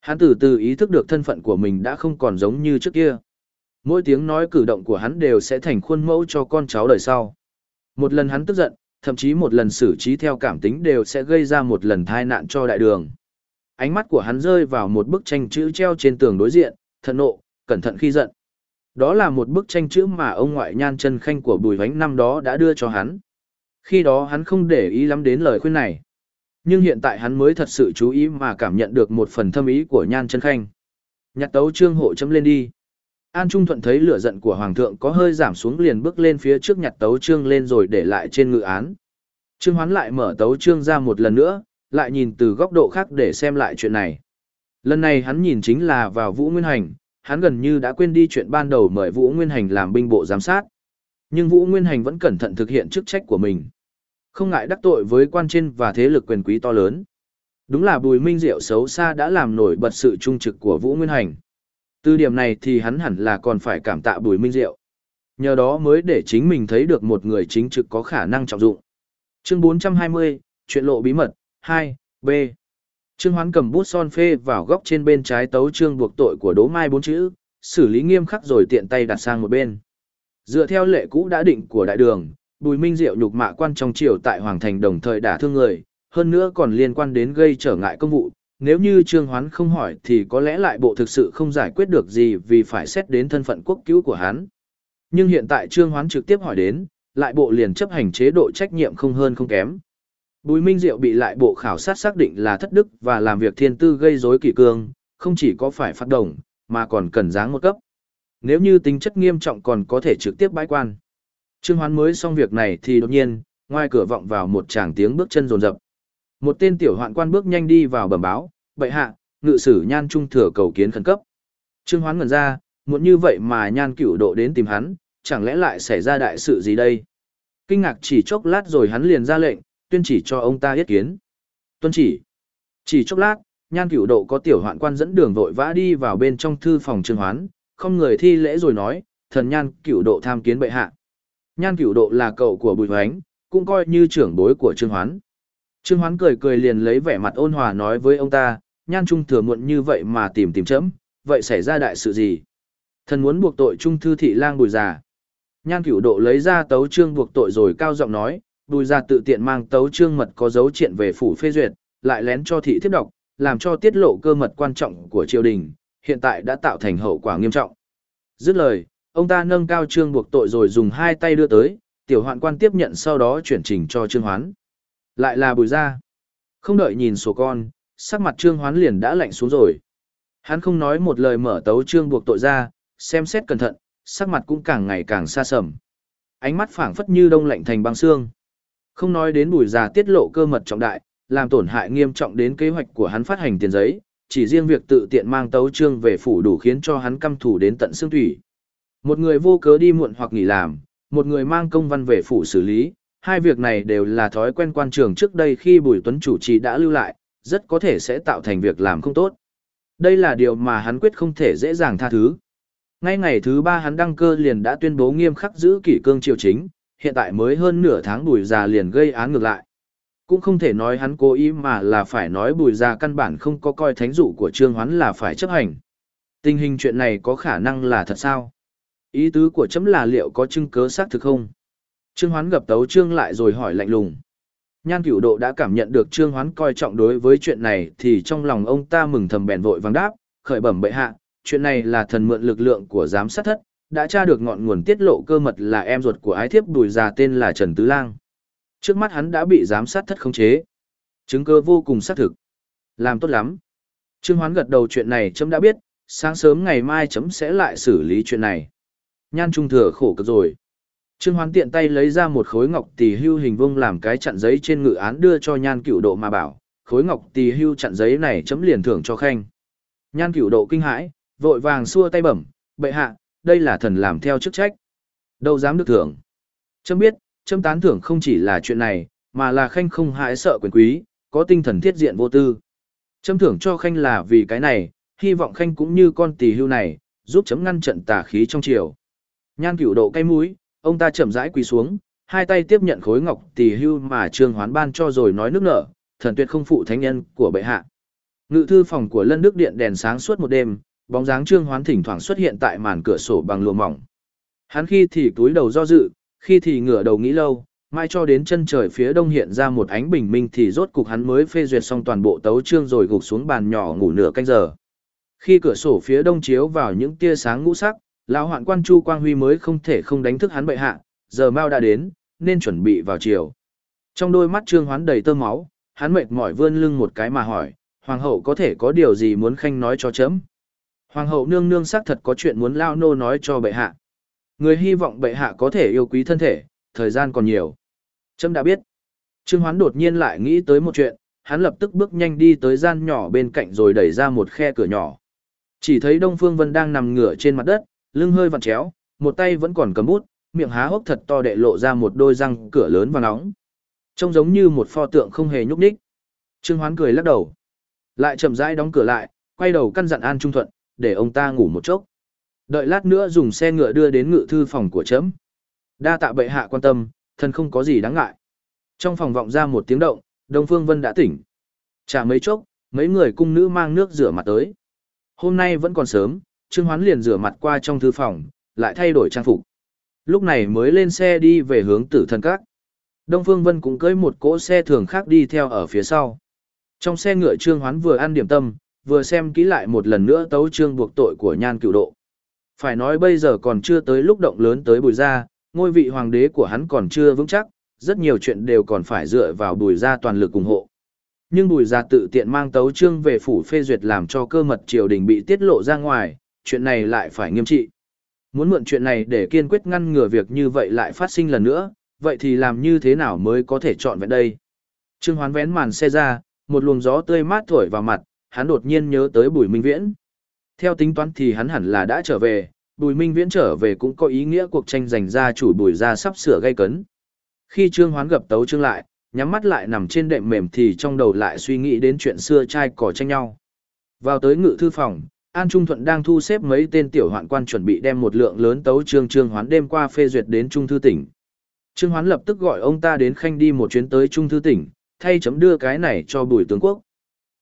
Hắn từ từ ý thức được thân phận của mình đã không còn giống như trước kia. Mỗi tiếng nói cử động của hắn đều sẽ thành khuôn mẫu cho con cháu đời sau. Một lần hắn tức giận, thậm chí một lần xử trí theo cảm tính đều sẽ gây ra một lần tai nạn cho đại đường. Ánh mắt của hắn rơi vào một bức tranh chữ treo trên tường đối diện, thận nộ, cẩn thận khi giận. Đó là một bức tranh chữ mà ông ngoại nhan chân khanh của bùi vánh năm đó đã đưa cho hắn. Khi đó hắn không để ý lắm đến lời khuyên này. Nhưng hiện tại hắn mới thật sự chú ý mà cảm nhận được một phần thâm ý của nhan chân khanh. Nhặt tấu trương hộ chấm lên đi. An Trung Thuận thấy lửa giận của Hoàng thượng có hơi giảm xuống liền bước lên phía trước nhặt tấu trương lên rồi để lại trên ngự án. Trương Hoán lại mở tấu trương ra một lần nữa, lại nhìn từ góc độ khác để xem lại chuyện này. Lần này hắn nhìn chính là vào Vũ Nguyên Hành, hắn gần như đã quên đi chuyện ban đầu mời Vũ Nguyên Hành làm binh bộ giám sát. Nhưng Vũ Nguyên Hành vẫn cẩn thận thực hiện chức trách của mình. Không ngại đắc tội với quan trên và thế lực quyền quý to lớn. Đúng là Bùi Minh Diệu xấu xa đã làm nổi bật sự trung trực của Vũ Nguyên Hành. Từ điểm này thì hắn hẳn là còn phải cảm tạ Bùi Minh Diệu. Nhờ đó mới để chính mình thấy được một người chính trực có khả năng trọng dụng. Chương 420, chuyện lộ bí mật, 2, B. Trương Hoán cầm bút son phê vào góc trên bên trái tấu trương buộc tội của Đỗ Mai bốn chữ, xử lý nghiêm khắc rồi tiện tay đặt sang một bên. Dựa theo lệ cũ đã định của đại đường, Bùi Minh Diệu nhục mạ quan trong triều tại Hoàng Thành đồng thời đả thương người, hơn nữa còn liên quan đến gây trở ngại công vụ. Nếu như Trương Hoán không hỏi thì có lẽ lại bộ thực sự không giải quyết được gì vì phải xét đến thân phận quốc cứu của hắn. Nhưng hiện tại Trương Hoán trực tiếp hỏi đến, lại bộ liền chấp hành chế độ trách nhiệm không hơn không kém. Bùi Minh Diệu bị lại bộ khảo sát xác định là thất đức và làm việc thiên tư gây rối kỷ cương, không chỉ có phải phát đồng, mà còn cần giáng một cấp. Nếu như tính chất nghiêm trọng còn có thể trực tiếp bãi quan. Trương Hoán mới xong việc này thì đột nhiên, ngoài cửa vọng vào một tràng tiếng bước chân rồn rập. Một tên tiểu hoạn quan bước nhanh đi vào bẩm báo, bệ hạ, ngự sử nhan trung thừa cầu kiến khẩn cấp. Trương Hoán ngẩn ra, muốn như vậy mà nhan cửu độ đến tìm hắn, chẳng lẽ lại xảy ra đại sự gì đây? Kinh ngạc chỉ chốc lát rồi hắn liền ra lệnh, tuyên chỉ cho ông ta yết kiến. Tuân chỉ. Chỉ chốc lát, nhan cửu độ có tiểu hoạn quan dẫn đường vội vã đi vào bên trong thư phòng trương hoán, không người thi lễ rồi nói, thần nhan cửu độ tham kiến bệ hạ. Nhan cửu độ là cậu của bùi hoánh, cũng coi như trưởng bối của trương hoán. Trương hoán cười cười liền lấy vẻ mặt ôn hòa nói với ông ta, nhan trung thừa muộn như vậy mà tìm tìm chấm, vậy xảy ra đại sự gì? Thần muốn buộc tội trung thư thị lang bùi già. Nhan cửu độ lấy ra tấu trương buộc tội rồi cao giọng nói, bùi Già tự tiện mang tấu trương mật có dấu chuyện về phủ phê duyệt, lại lén cho thị thiếp đọc, làm cho tiết lộ cơ mật quan trọng của triều đình, hiện tại đã tạo thành hậu quả nghiêm trọng. Dứt lời, ông ta nâng cao trương buộc tội rồi dùng hai tay đưa tới, tiểu hoạn quan tiếp nhận sau đó chuyển trình cho trương hoán. Lại là bùi ra. Không đợi nhìn sổ con, sắc mặt trương hoán liền đã lạnh xuống rồi. Hắn không nói một lời mở tấu trương buộc tội ra, xem xét cẩn thận, sắc mặt cũng càng ngày càng xa sầm. Ánh mắt phảng phất như đông lạnh thành băng xương. Không nói đến bùi già tiết lộ cơ mật trọng đại, làm tổn hại nghiêm trọng đến kế hoạch của hắn phát hành tiền giấy, chỉ riêng việc tự tiện mang tấu trương về phủ đủ khiến cho hắn căm thù đến tận xương thủy. Một người vô cớ đi muộn hoặc nghỉ làm, một người mang công văn về phủ xử lý, hai việc này đều là thói quen quan trường trước đây khi Bùi Tuấn chủ trì đã lưu lại, rất có thể sẽ tạo thành việc làm không tốt. Đây là điều mà hắn quyết không thể dễ dàng tha thứ. Ngay ngày thứ ba hắn đăng cơ liền đã tuyên bố nghiêm khắc giữ kỷ cương triều chính, hiện tại mới hơn nửa tháng bùi già liền gây án ngược lại. Cũng không thể nói hắn cố ý mà là phải nói bùi già căn bản không có coi thánh dụ của trương hoán là phải chấp hành. Tình hình chuyện này có khả năng là thật sao? Ý tứ của chấm là liệu có chứng cớ xác thực không? Trương hoán gập tấu trương lại rồi hỏi lạnh lùng. Nhan cửu độ đã cảm nhận được trương hoán coi trọng đối với chuyện này thì trong lòng ông ta mừng thầm bèn vội vàng đáp, khởi bẩm bệ hạ, chuyện này là thần mượn lực lượng của giám sát thất, đã tra được ngọn nguồn tiết lộ cơ mật là em ruột của ái thiếp đùi già tên là Trần Tứ Lang. Trước mắt hắn đã bị giám sát thất khống chế. Chứng cơ vô cùng xác thực. Làm tốt lắm. Trương Hoán gật đầu chuyện này chấm đã biết, sáng sớm ngày mai chấm sẽ lại xử lý chuyện này. Nhan Trung Thừa khổ cực rồi. Trương Hoán tiện tay lấy ra một khối ngọc tỳ hưu hình vuông làm cái chặn giấy trên ngự án đưa cho Nhan Cựu Độ mà bảo, khối ngọc tỳ hưu chặn giấy này chấm liền thưởng cho khanh. Nhan Cựu Độ kinh hãi, vội vàng xua tay bẩm, bệ hạ, đây là thần làm theo chức trách. Đâu dám được thưởng. Chấm biết, chấm tán thưởng không chỉ là chuyện này, mà là khanh không hãi sợ quyền quý, có tinh thần thiết diện vô tư. Chấm thưởng cho khanh là vì cái này, hy vọng khanh cũng như con tỷ hưu này, giúp chấm ngăn trận tà khí trong triều. Nhan cửu độ cay mũi, ông ta chậm rãi quỳ xuống, hai tay tiếp nhận khối ngọc tỷ hưu mà trương hoán ban cho rồi nói nước nở, thần tuyệt không phụ thánh nhân của bệ hạ. Ngự thư phòng của Lân Đức Điện đèn sáng suốt một đêm, bóng dáng trương hoán thỉnh thoảng xuất hiện tại màn cửa sổ bằng lụa mỏng. Hắn khi thì túi đầu do dự, khi thì ngửa đầu nghĩ lâu, mai cho đến chân trời phía đông hiện ra một ánh bình minh thì rốt cục hắn mới phê duyệt xong toàn bộ tấu chương rồi gục xuống bàn nhỏ ngủ nửa canh giờ. Khi cửa sổ phía đông chiếu vào những tia sáng ngũ sắc, lão hoạn quan Chu Quang Huy mới không thể không đánh thức hắn bệ hạ, giờ mau đã đến, nên chuẩn bị vào chiều. Trong đôi mắt Trương Hoán đầy tơ máu, hắn mệt mỏi vươn lưng một cái mà hỏi, hoàng hậu có thể có điều gì muốn khanh nói cho chấm. Hoàng hậu nương nương xác thật có chuyện muốn lao nô nói cho bệ hạ. Người hy vọng bệ hạ có thể yêu quý thân thể, thời gian còn nhiều. Trâm đã biết. Trương Hoán đột nhiên lại nghĩ tới một chuyện, hắn lập tức bước nhanh đi tới gian nhỏ bên cạnh rồi đẩy ra một khe cửa nhỏ. Chỉ thấy Đông Phương Vân đang nằm ngửa trên mặt đất, lưng hơi vặn chéo, một tay vẫn còn cầm bút, miệng há hốc thật to đệ lộ ra một đôi răng cửa lớn và nóng. Trông giống như một pho tượng không hề nhúc nhích. Trương Hoán cười lắc đầu. Lại chậm rãi đóng cửa lại, quay đầu căn dặn An Trung Thuận, để ông ta ngủ một chốc. Đợi lát nữa dùng xe ngựa đưa đến ngự thư phòng của chấm. Đa tạ bệ hạ quan tâm, thân không có gì đáng ngại. Trong phòng vọng ra một tiếng động, Đông Phương Vân đã tỉnh. Chả mấy chốc, mấy người cung nữ mang nước rửa mặt tới. Hôm nay vẫn còn sớm, Trương Hoán liền rửa mặt qua trong thư phòng, lại thay đổi trang phục. Lúc này mới lên xe đi về hướng tử thần các. Đông Phương Vân cũng cưỡi một cỗ xe thường khác đi theo ở phía sau. Trong xe ngựa Trương Hoán vừa ăn điểm tâm, vừa xem kỹ lại một lần nữa tấu trương buộc tội của nhan cựu độ. Phải nói bây giờ còn chưa tới lúc động lớn tới bùi gia, ngôi vị hoàng đế của hắn còn chưa vững chắc, rất nhiều chuyện đều còn phải dựa vào bùi gia toàn lực ủng hộ. Nhưng bùi gia tự tiện mang tấu trương về phủ phê duyệt làm cho cơ mật triều đình bị tiết lộ ra ngoài, chuyện này lại phải nghiêm trị. Muốn mượn chuyện này để kiên quyết ngăn ngừa việc như vậy lại phát sinh lần nữa, vậy thì làm như thế nào mới có thể chọn vẹn đây? Trương Hoán vén màn xe ra, một luồng gió tươi mát thổi vào mặt, hắn đột nhiên nhớ tới Bùi Minh Viễn. Theo tính toán thì hắn hẳn là đã trở về, Bùi Minh Viễn trở về cũng có ý nghĩa cuộc tranh giành gia chủ Bùi gia sắp sửa gây cấn. Khi Trương Hoán gặp Tấu Trương lại, nhắm mắt lại nằm trên đệm mềm thì trong đầu lại suy nghĩ đến chuyện xưa trai cỏ tranh nhau. Vào tới ngự thư phòng, An Trung Thuận đang thu xếp mấy tên tiểu hoạn quan chuẩn bị đem một lượng lớn tấu trương Trương Hoán đêm qua phê duyệt đến Trung thư tỉnh. Trương Hoán lập tức gọi ông ta đến khanh đi một chuyến tới Trung thư tỉnh, thay chấm đưa cái này cho Bùi tướng quốc.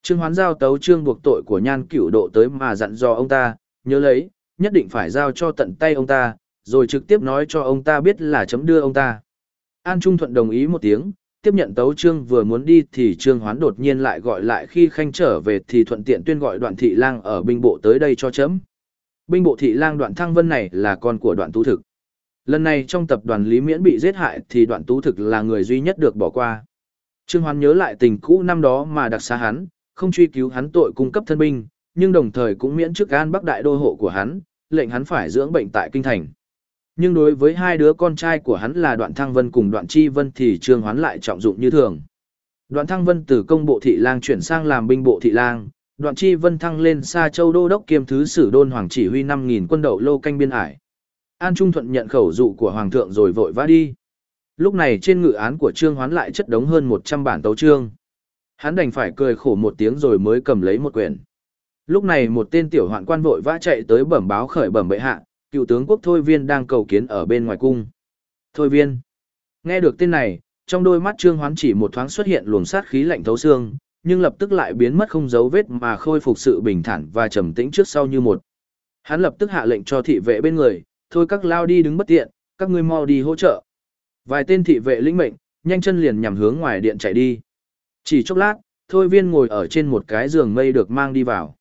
Trương Hoán giao tấu trương buộc tội của Nhan Cửu Độ tới mà dặn dò ông ta, nhớ lấy, nhất định phải giao cho tận tay ông ta, rồi trực tiếp nói cho ông ta biết là chấm đưa ông ta. An Trung Thuận đồng ý một tiếng, tiếp nhận tấu trương vừa muốn đi thì trương hoán đột nhiên lại gọi lại khi khanh trở về thì thuận tiện tuyên gọi đoạn thị lang ở binh bộ tới đây cho chấm. Binh bộ thị lang đoạn thăng vân này là con của đoạn tú thực. Lần này trong tập đoàn Lý Miễn bị giết hại thì đoạn tú thực là người duy nhất được bỏ qua. Trương Hoán nhớ lại tình cũ năm đó mà đặc xá hắn, không truy cứu hắn tội cung cấp thân binh, nhưng đồng thời cũng miễn chức an bắc đại đô hộ của hắn, lệnh hắn phải dưỡng bệnh tại kinh thành. Nhưng đối với hai đứa con trai của hắn là Đoạn Thăng Vân cùng Đoạn Chi Vân thì Trương Hoán lại trọng dụng như thường. Đoạn Thăng Vân từ công bộ thị lang chuyển sang làm binh bộ thị lang, Đoạn Chi Vân thăng lên Sa Châu đô đốc kiêm thứ sử đôn hoàng chỉ huy 5000 quân đậu lô canh biên ải. An Trung Thuận nhận khẩu dụ của hoàng thượng rồi vội vã đi. Lúc này trên ngự án của Trương Hoán lại chất đống hơn 100 bản tấu chương. Hắn đành phải cười khổ một tiếng rồi mới cầm lấy một quyển. Lúc này một tên tiểu hoạn quan vội vã chạy tới bẩm báo khởi bẩm bệ hạ, cựu tướng quốc Thôi Viên đang cầu kiến ở bên ngoài cung. Thôi Viên. Nghe được tên này, trong đôi mắt Trương Hoán chỉ một thoáng xuất hiện luồng sát khí lạnh thấu xương, nhưng lập tức lại biến mất không dấu vết mà khôi phục sự bình thản và trầm tĩnh trước sau như một. Hắn lập tức hạ lệnh cho thị vệ bên người, thôi các lao đi đứng bất tiện, các ngươi mau đi hỗ trợ. Vài tên thị vệ lĩnh mệnh, nhanh chân liền nhằm hướng ngoài điện chạy đi. Chỉ chốc lát, Thôi Viên ngồi ở trên một cái giường mây được mang đi vào.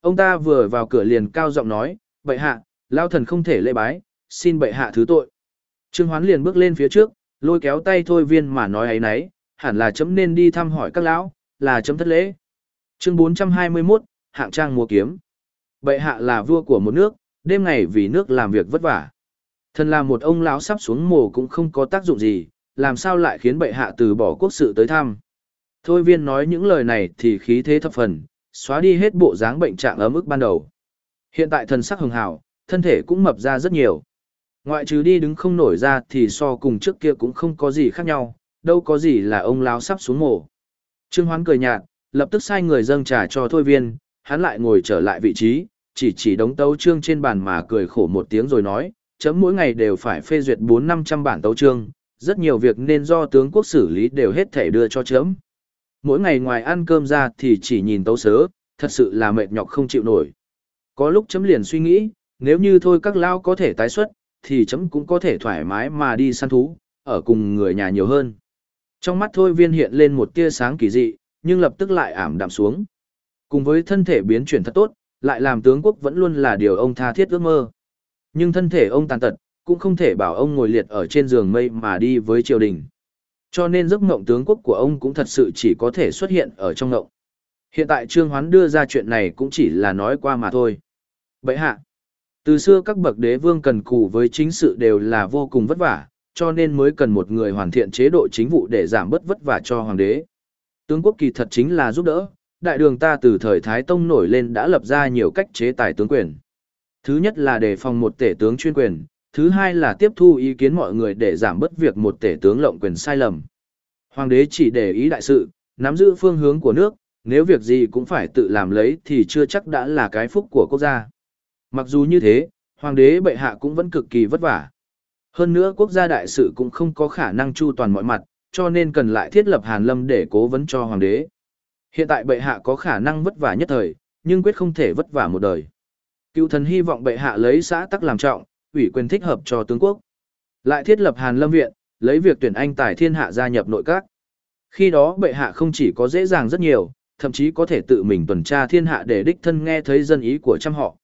Ông ta vừa vào cửa liền cao giọng nói, vậy hạ, lao thần không thể lễ bái, xin bệ hạ thứ tội. Trương Hoán liền bước lên phía trước, lôi kéo tay thôi viên mà nói ấy nấy, hẳn là chấm nên đi thăm hỏi các lão, là chấm thất lễ. Chương 421, hạng trang mua kiếm. Bệ hạ là vua của một nước, đêm ngày vì nước làm việc vất vả. Thần là một ông lão sắp xuống mồ cũng không có tác dụng gì, làm sao lại khiến bệ hạ từ bỏ quốc sự tới thăm. Thôi viên nói những lời này thì khí thế thập phần, xóa đi hết bộ dáng bệnh trạng ấm ức ban đầu. Hiện tại thần sắc hường hào, thân thể cũng mập ra rất nhiều. Ngoại trừ đi đứng không nổi ra thì so cùng trước kia cũng không có gì khác nhau, đâu có gì là ông lão sắp xuống mổ. Trương Hoán cười nhạt, lập tức sai người dâng trà cho Thôi Viên, hắn lại ngồi trở lại vị trí, chỉ chỉ đống tấu trương trên bàn mà cười khổ một tiếng rồi nói, chấm mỗi ngày đều phải phê duyệt 4-500 bản tấu chương, rất nhiều việc nên do tướng quốc xử lý đều hết thể đưa cho chấm. Mỗi ngày ngoài ăn cơm ra thì chỉ nhìn tấu sớ, thật sự là mệt nhọc không chịu nổi. Có lúc chấm liền suy nghĩ, nếu như thôi các lao có thể tái xuất, thì chấm cũng có thể thoải mái mà đi săn thú, ở cùng người nhà nhiều hơn. Trong mắt thôi viên hiện lên một tia sáng kỳ dị, nhưng lập tức lại ảm đạm xuống. Cùng với thân thể biến chuyển thật tốt, lại làm tướng quốc vẫn luôn là điều ông tha thiết ước mơ. Nhưng thân thể ông tàn tật, cũng không thể bảo ông ngồi liệt ở trên giường mây mà đi với triều đình. Cho nên giấc mộng tướng quốc của ông cũng thật sự chỉ có thể xuất hiện ở trong mộng. Hiện tại Trương Hoán đưa ra chuyện này cũng chỉ là nói qua mà thôi. Bậy hạ, từ xưa các bậc đế vương cần cù với chính sự đều là vô cùng vất vả, cho nên mới cần một người hoàn thiện chế độ chính vụ để giảm bớt vất vả cho hoàng đế. Tướng quốc kỳ thật chính là giúp đỡ, đại đường ta từ thời Thái Tông nổi lên đã lập ra nhiều cách chế tài tướng quyền. Thứ nhất là đề phòng một tể tướng chuyên quyền, thứ hai là tiếp thu ý kiến mọi người để giảm bớt việc một tể tướng lộng quyền sai lầm. Hoàng đế chỉ để ý đại sự, nắm giữ phương hướng của nước, nếu việc gì cũng phải tự làm lấy thì chưa chắc đã là cái phúc của quốc gia. Mặc dù như thế, hoàng đế bệ hạ cũng vẫn cực kỳ vất vả. Hơn nữa quốc gia đại sự cũng không có khả năng chu toàn mọi mặt, cho nên cần lại thiết lập Hàn Lâm để cố vấn cho hoàng đế. Hiện tại bệ hạ có khả năng vất vả nhất thời, nhưng quyết không thể vất vả một đời. Cựu thần hy vọng bệ hạ lấy xã tắc làm trọng, ủy quyền thích hợp cho tướng quốc. Lại thiết lập Hàn Lâm viện, lấy việc tuyển anh tài thiên hạ gia nhập nội các. Khi đó bệ hạ không chỉ có dễ dàng rất nhiều, thậm chí có thể tự mình tuần tra thiên hạ để đích thân nghe thấy dân ý của trăm họ.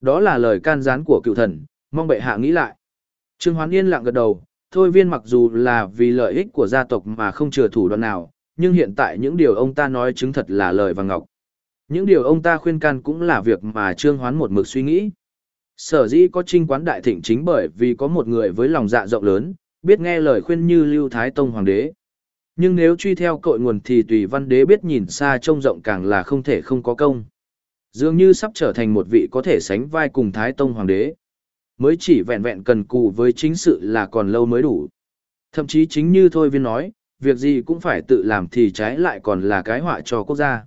Đó là lời can gián của cựu thần, mong bệ hạ nghĩ lại. Trương Hoán Yên lặng gật đầu, thôi viên mặc dù là vì lợi ích của gia tộc mà không chừa thủ đoạn nào, nhưng hiện tại những điều ông ta nói chứng thật là lời và ngọc. Những điều ông ta khuyên can cũng là việc mà Trương Hoán một mực suy nghĩ. Sở dĩ có trinh quán đại thịnh chính bởi vì có một người với lòng dạ rộng lớn, biết nghe lời khuyên như Lưu Thái Tông Hoàng đế. Nhưng nếu truy theo cội nguồn thì tùy văn đế biết nhìn xa trông rộng càng là không thể không có công. Dường như sắp trở thành một vị có thể sánh vai cùng Thái Tông Hoàng đế. Mới chỉ vẹn vẹn cần cù với chính sự là còn lâu mới đủ. Thậm chí chính như Thôi Viên nói, việc gì cũng phải tự làm thì trái lại còn là cái họa cho quốc gia.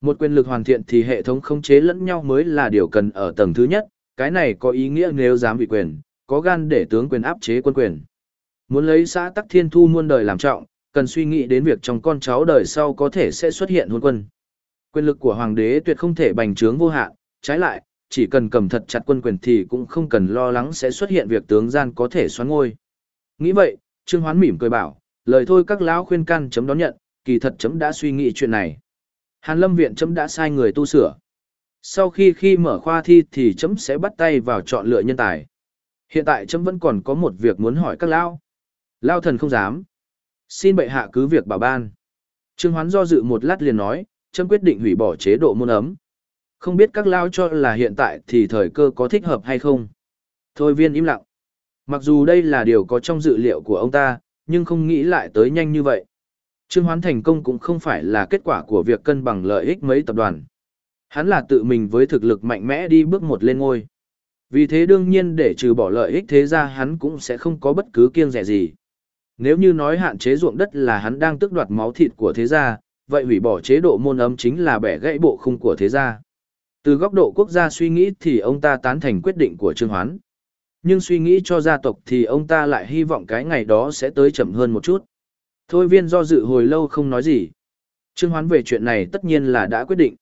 Một quyền lực hoàn thiện thì hệ thống khống chế lẫn nhau mới là điều cần ở tầng thứ nhất, cái này có ý nghĩa nếu dám bị quyền, có gan để tướng quyền áp chế quân quyền. Muốn lấy xã tắc thiên thu muôn đời làm trọng, cần suy nghĩ đến việc trong con cháu đời sau có thể sẽ xuất hiện hôn quân. Quyền lực của hoàng đế tuyệt không thể bành trướng vô hạn, trái lại, chỉ cần cầm thật chặt quân quyền thì cũng không cần lo lắng sẽ xuất hiện việc tướng gian có thể xoán ngôi. Nghĩ vậy, Trương Hoán mỉm cười bảo, lời thôi các lão khuyên can chấm đón nhận, kỳ thật chấm đã suy nghĩ chuyện này. Hàn Lâm viện chấm đã sai người tu sửa. Sau khi khi mở khoa thi thì chấm sẽ bắt tay vào chọn lựa nhân tài. Hiện tại chấm vẫn còn có một việc muốn hỏi các lão. Lao thần không dám. Xin bệ hạ cứ việc bảo ban. Trương Hoán do dự một lát liền nói, chấm quyết định hủy bỏ chế độ môn ấm. Không biết các lao cho là hiện tại thì thời cơ có thích hợp hay không. Thôi viên im lặng. Mặc dù đây là điều có trong dự liệu của ông ta, nhưng không nghĩ lại tới nhanh như vậy. Trương Hoán thành công cũng không phải là kết quả của việc cân bằng lợi ích mấy tập đoàn. Hắn là tự mình với thực lực mạnh mẽ đi bước một lên ngôi. Vì thế đương nhiên để trừ bỏ lợi ích thế ra hắn cũng sẽ không có bất cứ kiêng rẻ gì. Nếu như nói hạn chế ruộng đất là hắn đang tước đoạt máu thịt của thế gia, vậy hủy bỏ chế độ môn ấm chính là bẻ gãy bộ khung của thế gia. Từ góc độ quốc gia suy nghĩ thì ông ta tán thành quyết định của Trương Hoán. Nhưng suy nghĩ cho gia tộc thì ông ta lại hy vọng cái ngày đó sẽ tới chậm hơn một chút. Thôi viên do dự hồi lâu không nói gì. Trương Hoán về chuyện này tất nhiên là đã quyết định.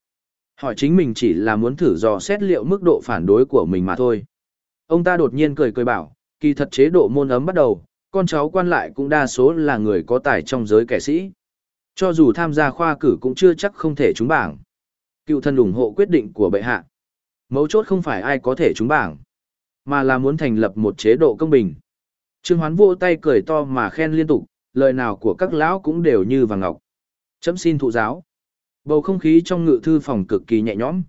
Hỏi chính mình chỉ là muốn thử dò xét liệu mức độ phản đối của mình mà thôi. Ông ta đột nhiên cười cười bảo, kỳ thật chế độ môn ấm bắt đầu, con cháu quan lại cũng đa số là người có tài trong giới kẻ sĩ. Cho dù tham gia khoa cử cũng chưa chắc không thể trúng bảng. Cựu thân ủng hộ quyết định của bệ hạ. Mấu chốt không phải ai có thể trúng bảng, mà là muốn thành lập một chế độ công bình. Trương Hoán vỗ tay cười to mà khen liên tục, lời nào của các lão cũng đều như vàng ngọc. Chấm xin thụ giáo. Bầu không khí trong ngự thư phòng cực kỳ nhẹ nhõm.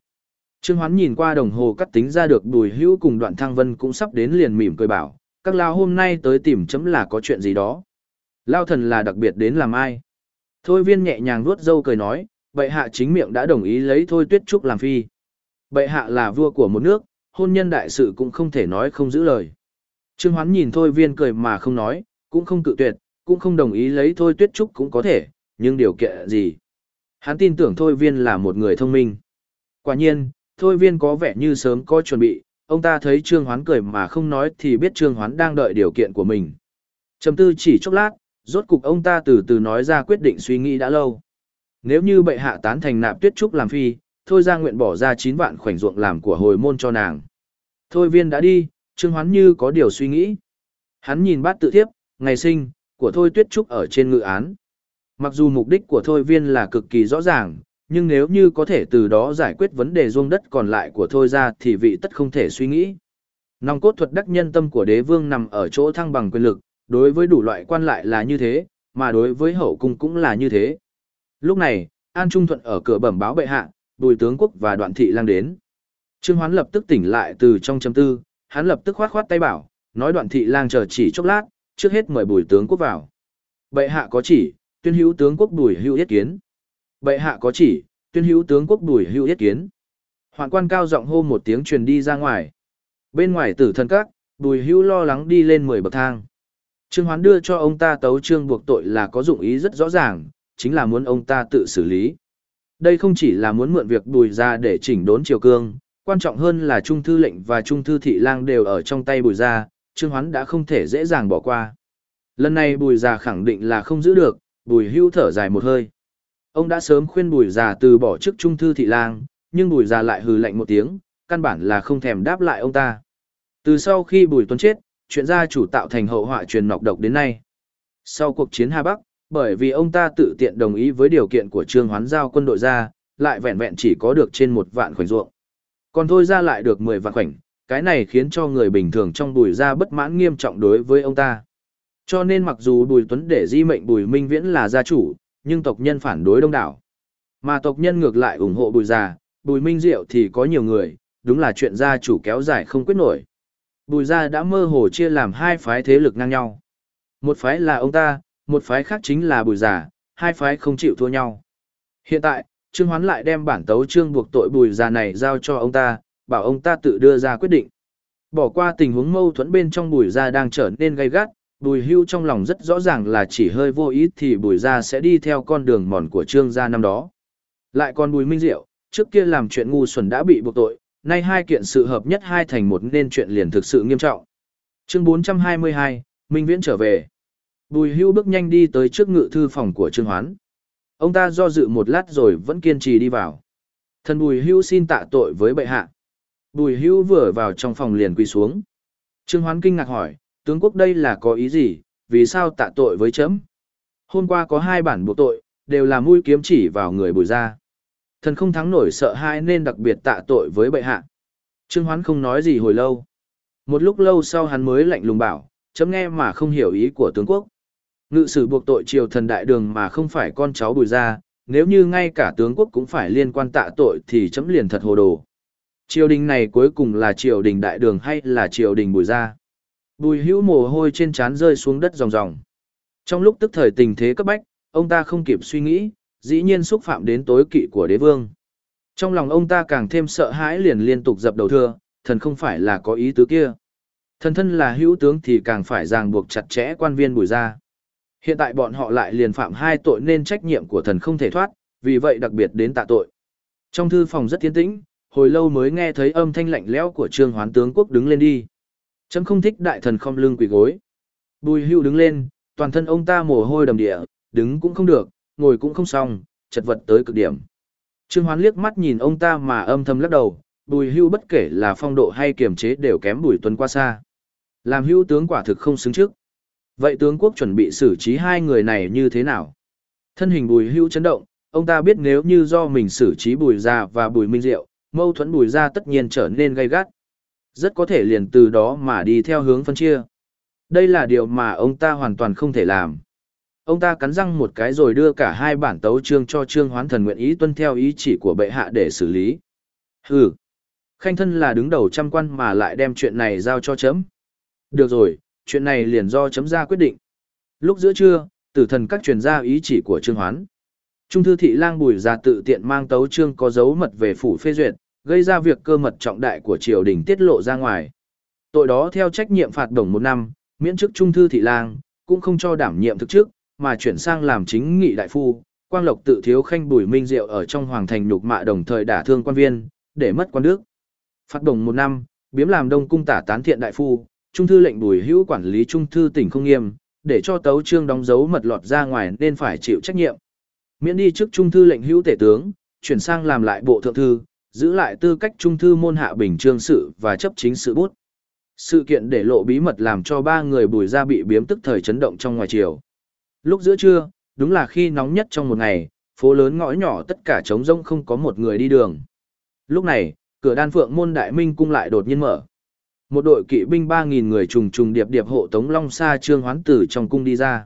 Trương Hoán nhìn qua đồng hồ cắt tính ra được Bùi Hữu cùng Đoạn Thăng Vân cũng sắp đến liền mỉm cười bảo, các lão hôm nay tới tìm chấm là có chuyện gì đó. Lao thần là đặc biệt đến làm ai? Thôi viên nhẹ nhàng vuốt dâu cười nói, bệ hạ chính miệng đã đồng ý lấy thôi tuyết trúc làm phi. Bệ hạ là vua của một nước, hôn nhân đại sự cũng không thể nói không giữ lời. Trương Hoán nhìn thôi viên cười mà không nói, cũng không cự tuyệt, cũng không đồng ý lấy thôi tuyết trúc cũng có thể, nhưng điều kiện gì? Hắn tin tưởng thôi viên là một người thông minh. Quả nhiên, thôi viên có vẻ như sớm có chuẩn bị, ông ta thấy Trương Hoán cười mà không nói thì biết Trương Hoán đang đợi điều kiện của mình. Trầm tư chỉ chốc lát, rốt cục ông ta từ từ nói ra quyết định suy nghĩ đã lâu. Nếu như bệ hạ tán thành nạp tuyết trúc làm phi, thôi ra nguyện bỏ ra 9 vạn khoảnh ruộng làm của hồi môn cho nàng. Thôi viên đã đi, Trương Hoán như có điều suy nghĩ. Hắn nhìn bát tự thiếp, ngày sinh, của Thôi Tuyết Trúc ở trên ngự án. Mặc dù mục đích của Thôi Viên là cực kỳ rõ ràng, nhưng nếu như có thể từ đó giải quyết vấn đề ruông đất còn lại của Thôi ra thì vị tất không thể suy nghĩ. Nòng cốt thuật đắc nhân tâm của đế vương nằm ở chỗ thăng bằng quyền lực, đối với đủ loại quan lại là như thế, mà đối với hậu cung cũng là như thế. Lúc này, An Trung Thuận ở cửa bẩm báo bệ hạ, bùi tướng quốc và đoạn thị lang đến. Trương Hoán lập tức tỉnh lại từ trong chấm tư, hắn lập tức khoát khoát tay bảo, nói đoạn thị lang chờ chỉ chốc lát, trước hết mời bùi tướng quốc vào. Bệ hạ có chỉ, tuyên hữu tướng quốc bùi hữu yết kiến. Bệ hạ có chỉ, tuyên hữu tướng quốc bùi hữu yết kiến. Hoạn quan cao giọng hô một tiếng truyền đi ra ngoài. Bên ngoài tử thần các, bùi hữu lo lắng đi lên 10 bậc thang. Trương Hoán đưa cho ông ta tấu trương buộc tội là có dụng ý rất rõ ràng, chính là muốn ông ta tự xử lý. Đây không chỉ là muốn mượn việc bùi ra để chỉnh đốn triều cương, quan trọng hơn là trung thư lệnh và trung thư thị lang đều ở trong tay bùi ra, Trương Hoán đã không thể dễ dàng bỏ qua. Lần này bùi già khẳng định là không giữ được, bùi hưu thở dài một hơi. Ông đã sớm khuyên bùi già từ bỏ chức trung thư thị lang, nhưng bùi già lại hừ lạnh một tiếng, căn bản là không thèm đáp lại ông ta. Từ sau khi bùi tuấn chết, chuyện gia chủ tạo thành hậu họa truyền nọc độc đến nay. Sau cuộc chiến Hà Bắc, bởi vì ông ta tự tiện đồng ý với điều kiện của Trương Hoán giao quân đội ra, lại vẹn vẹn chỉ có được trên một vạn khoảnh ruộng. Còn thôi ra lại được 10 vạn khoảnh, cái này khiến cho người bình thường trong bùi ra bất mãn nghiêm trọng đối với ông ta. Cho nên mặc dù bùi tuấn để di mệnh bùi minh viễn là gia chủ, nhưng tộc nhân phản đối đông đảo. Mà tộc nhân ngược lại ủng hộ bùi già, bùi minh diệu thì có nhiều người, đúng là chuyện gia chủ kéo dài không quyết nổi. Bùi gia đã mơ hồ chia làm hai phái thế lực ngang nhau. Một phái là ông ta, một phái khác chính là bùi giả, hai phái không chịu thua nhau. Hiện tại, Trương Hoán lại đem bản tấu trương buộc tội bùi già này giao cho ông ta, bảo ông ta tự đưa ra quyết định. Bỏ qua tình huống mâu thuẫn bên trong bùi gia đang trở nên gay gắt, bùi hưu trong lòng rất rõ ràng là chỉ hơi vô ý thì bùi gia sẽ đi theo con đường mòn của trương gia năm đó. Lại còn bùi minh diệu, trước kia làm chuyện ngu xuẩn đã bị buộc tội, nay hai kiện sự hợp nhất hai thành một nên chuyện liền thực sự nghiêm trọng. Chương 422, Minh Viễn trở về. Bùi hưu bước nhanh đi tới trước ngự thư phòng của Trương Hoán. Ông ta do dự một lát rồi vẫn kiên trì đi vào. Thần bùi hưu xin tạ tội với bệ hạ. Bùi hưu vừa vào trong phòng liền quỳ xuống. Trương Hoán kinh ngạc hỏi, tướng quốc đây là có ý gì, vì sao tạ tội với chấm? Hôm qua có hai bản buộc tội, đều là mũi kiếm chỉ vào người bùi ra. Thần không thắng nổi sợ hãi nên đặc biệt tạ tội với bệ hạ. Trương Hoán không nói gì hồi lâu. Một lúc lâu sau hắn mới lạnh lùng bảo, chấm nghe mà không hiểu ý của tướng quốc. Ngự sử buộc tội triều thần đại đường mà không phải con cháu bùi ra, nếu như ngay cả tướng quốc cũng phải liên quan tạ tội thì chấm liền thật hồ đồ. Triều đình này cuối cùng là triều đình đại đường hay là triều đình bùi ra? Bùi hữu mồ hôi trên trán rơi xuống đất ròng ròng. Trong lúc tức thời tình thế cấp bách, ông ta không kịp suy nghĩ, dĩ nhiên xúc phạm đến tối kỵ của đế vương. Trong lòng ông ta càng thêm sợ hãi liền liên tục dập đầu thưa, thần không phải là có ý tứ kia. Thần thân là hữu tướng thì càng phải ràng buộc chặt chẽ quan viên bùi ra. Hiện tại bọn họ lại liền phạm hai tội nên trách nhiệm của thần không thể thoát, vì vậy đặc biệt đến tạ tội. Trong thư phòng rất tiến tĩnh, hồi lâu mới nghe thấy âm thanh lạnh lẽo của trương hoán tướng quốc đứng lên đi. Chấm không thích đại thần không lưng quỳ gối. Bùi hưu đứng lên, toàn thân ông ta mồ hôi đầm địa, đứng cũng không được, ngồi cũng không xong, chật vật tới cực điểm. Trương hoán liếc mắt nhìn ông ta mà âm thầm lắc đầu, bùi hưu bất kể là phong độ hay kiềm chế đều kém bùi tuấn qua xa. Làm hưu tướng quả thực không xứng trước. Vậy tướng quốc chuẩn bị xử trí hai người này như thế nào? Thân hình bùi hưu chấn động, ông ta biết nếu như do mình xử trí bùi gia và bùi minh diệu, mâu thuẫn bùi gia tất nhiên trở nên gay gắt. Rất có thể liền từ đó mà đi theo hướng phân chia. Đây là điều mà ông ta hoàn toàn không thể làm. Ông ta cắn răng một cái rồi đưa cả hai bản tấu chương cho Trương Hoán Thần nguyện ý tuân theo ý chỉ của bệ hạ để xử lý. Hừ. Khanh thân là đứng đầu trăm quan mà lại đem chuyện này giao cho chấm. Được rồi, chuyện này liền do chấm ra quyết định. Lúc giữa trưa, tử thần các truyền ra ý chỉ của Trương Hoán. Trung thư thị lang bùi ra tự tiện mang tấu trương có dấu mật về phủ phê duyệt, gây ra việc cơ mật trọng đại của triều đình tiết lộ ra ngoài. Tội đó theo trách nhiệm phạt đồng một năm, miễn chức trung thư thị lang, cũng không cho đảm nhiệm thực chức, mà chuyển sang làm chính nghị đại phu. Quang Lộc tự thiếu khanh bùi minh diệu ở trong hoàng thành nhục mạ đồng thời đả thương quan viên, để mất quan đức. phát đồng một năm, biếm làm đông cung tả tán thiện đại phu, trung thư lệnh bùi hữu quản lý trung thư tỉnh không nghiêm, để cho tấu trương đóng dấu mật lọt ra ngoài nên phải chịu trách nhiệm. Miễn đi trước trung thư lệnh hữu tể tướng, chuyển sang làm lại bộ thượng thư, giữ lại tư cách trung thư môn hạ bình trương sự và chấp chính sự bút. Sự kiện để lộ bí mật làm cho ba người bùi ra bị biếm tức thời chấn động trong ngoài chiều. Lúc giữa trưa, đúng là khi nóng nhất trong một ngày, phố lớn ngõ nhỏ tất cả trống rông không có một người đi đường. Lúc này, cửa đan phượng môn đại minh cung lại đột nhiên mở. Một đội kỵ binh 3.000 người trùng trùng điệp điệp hộ tống long xa trương hoán tử trong cung đi ra.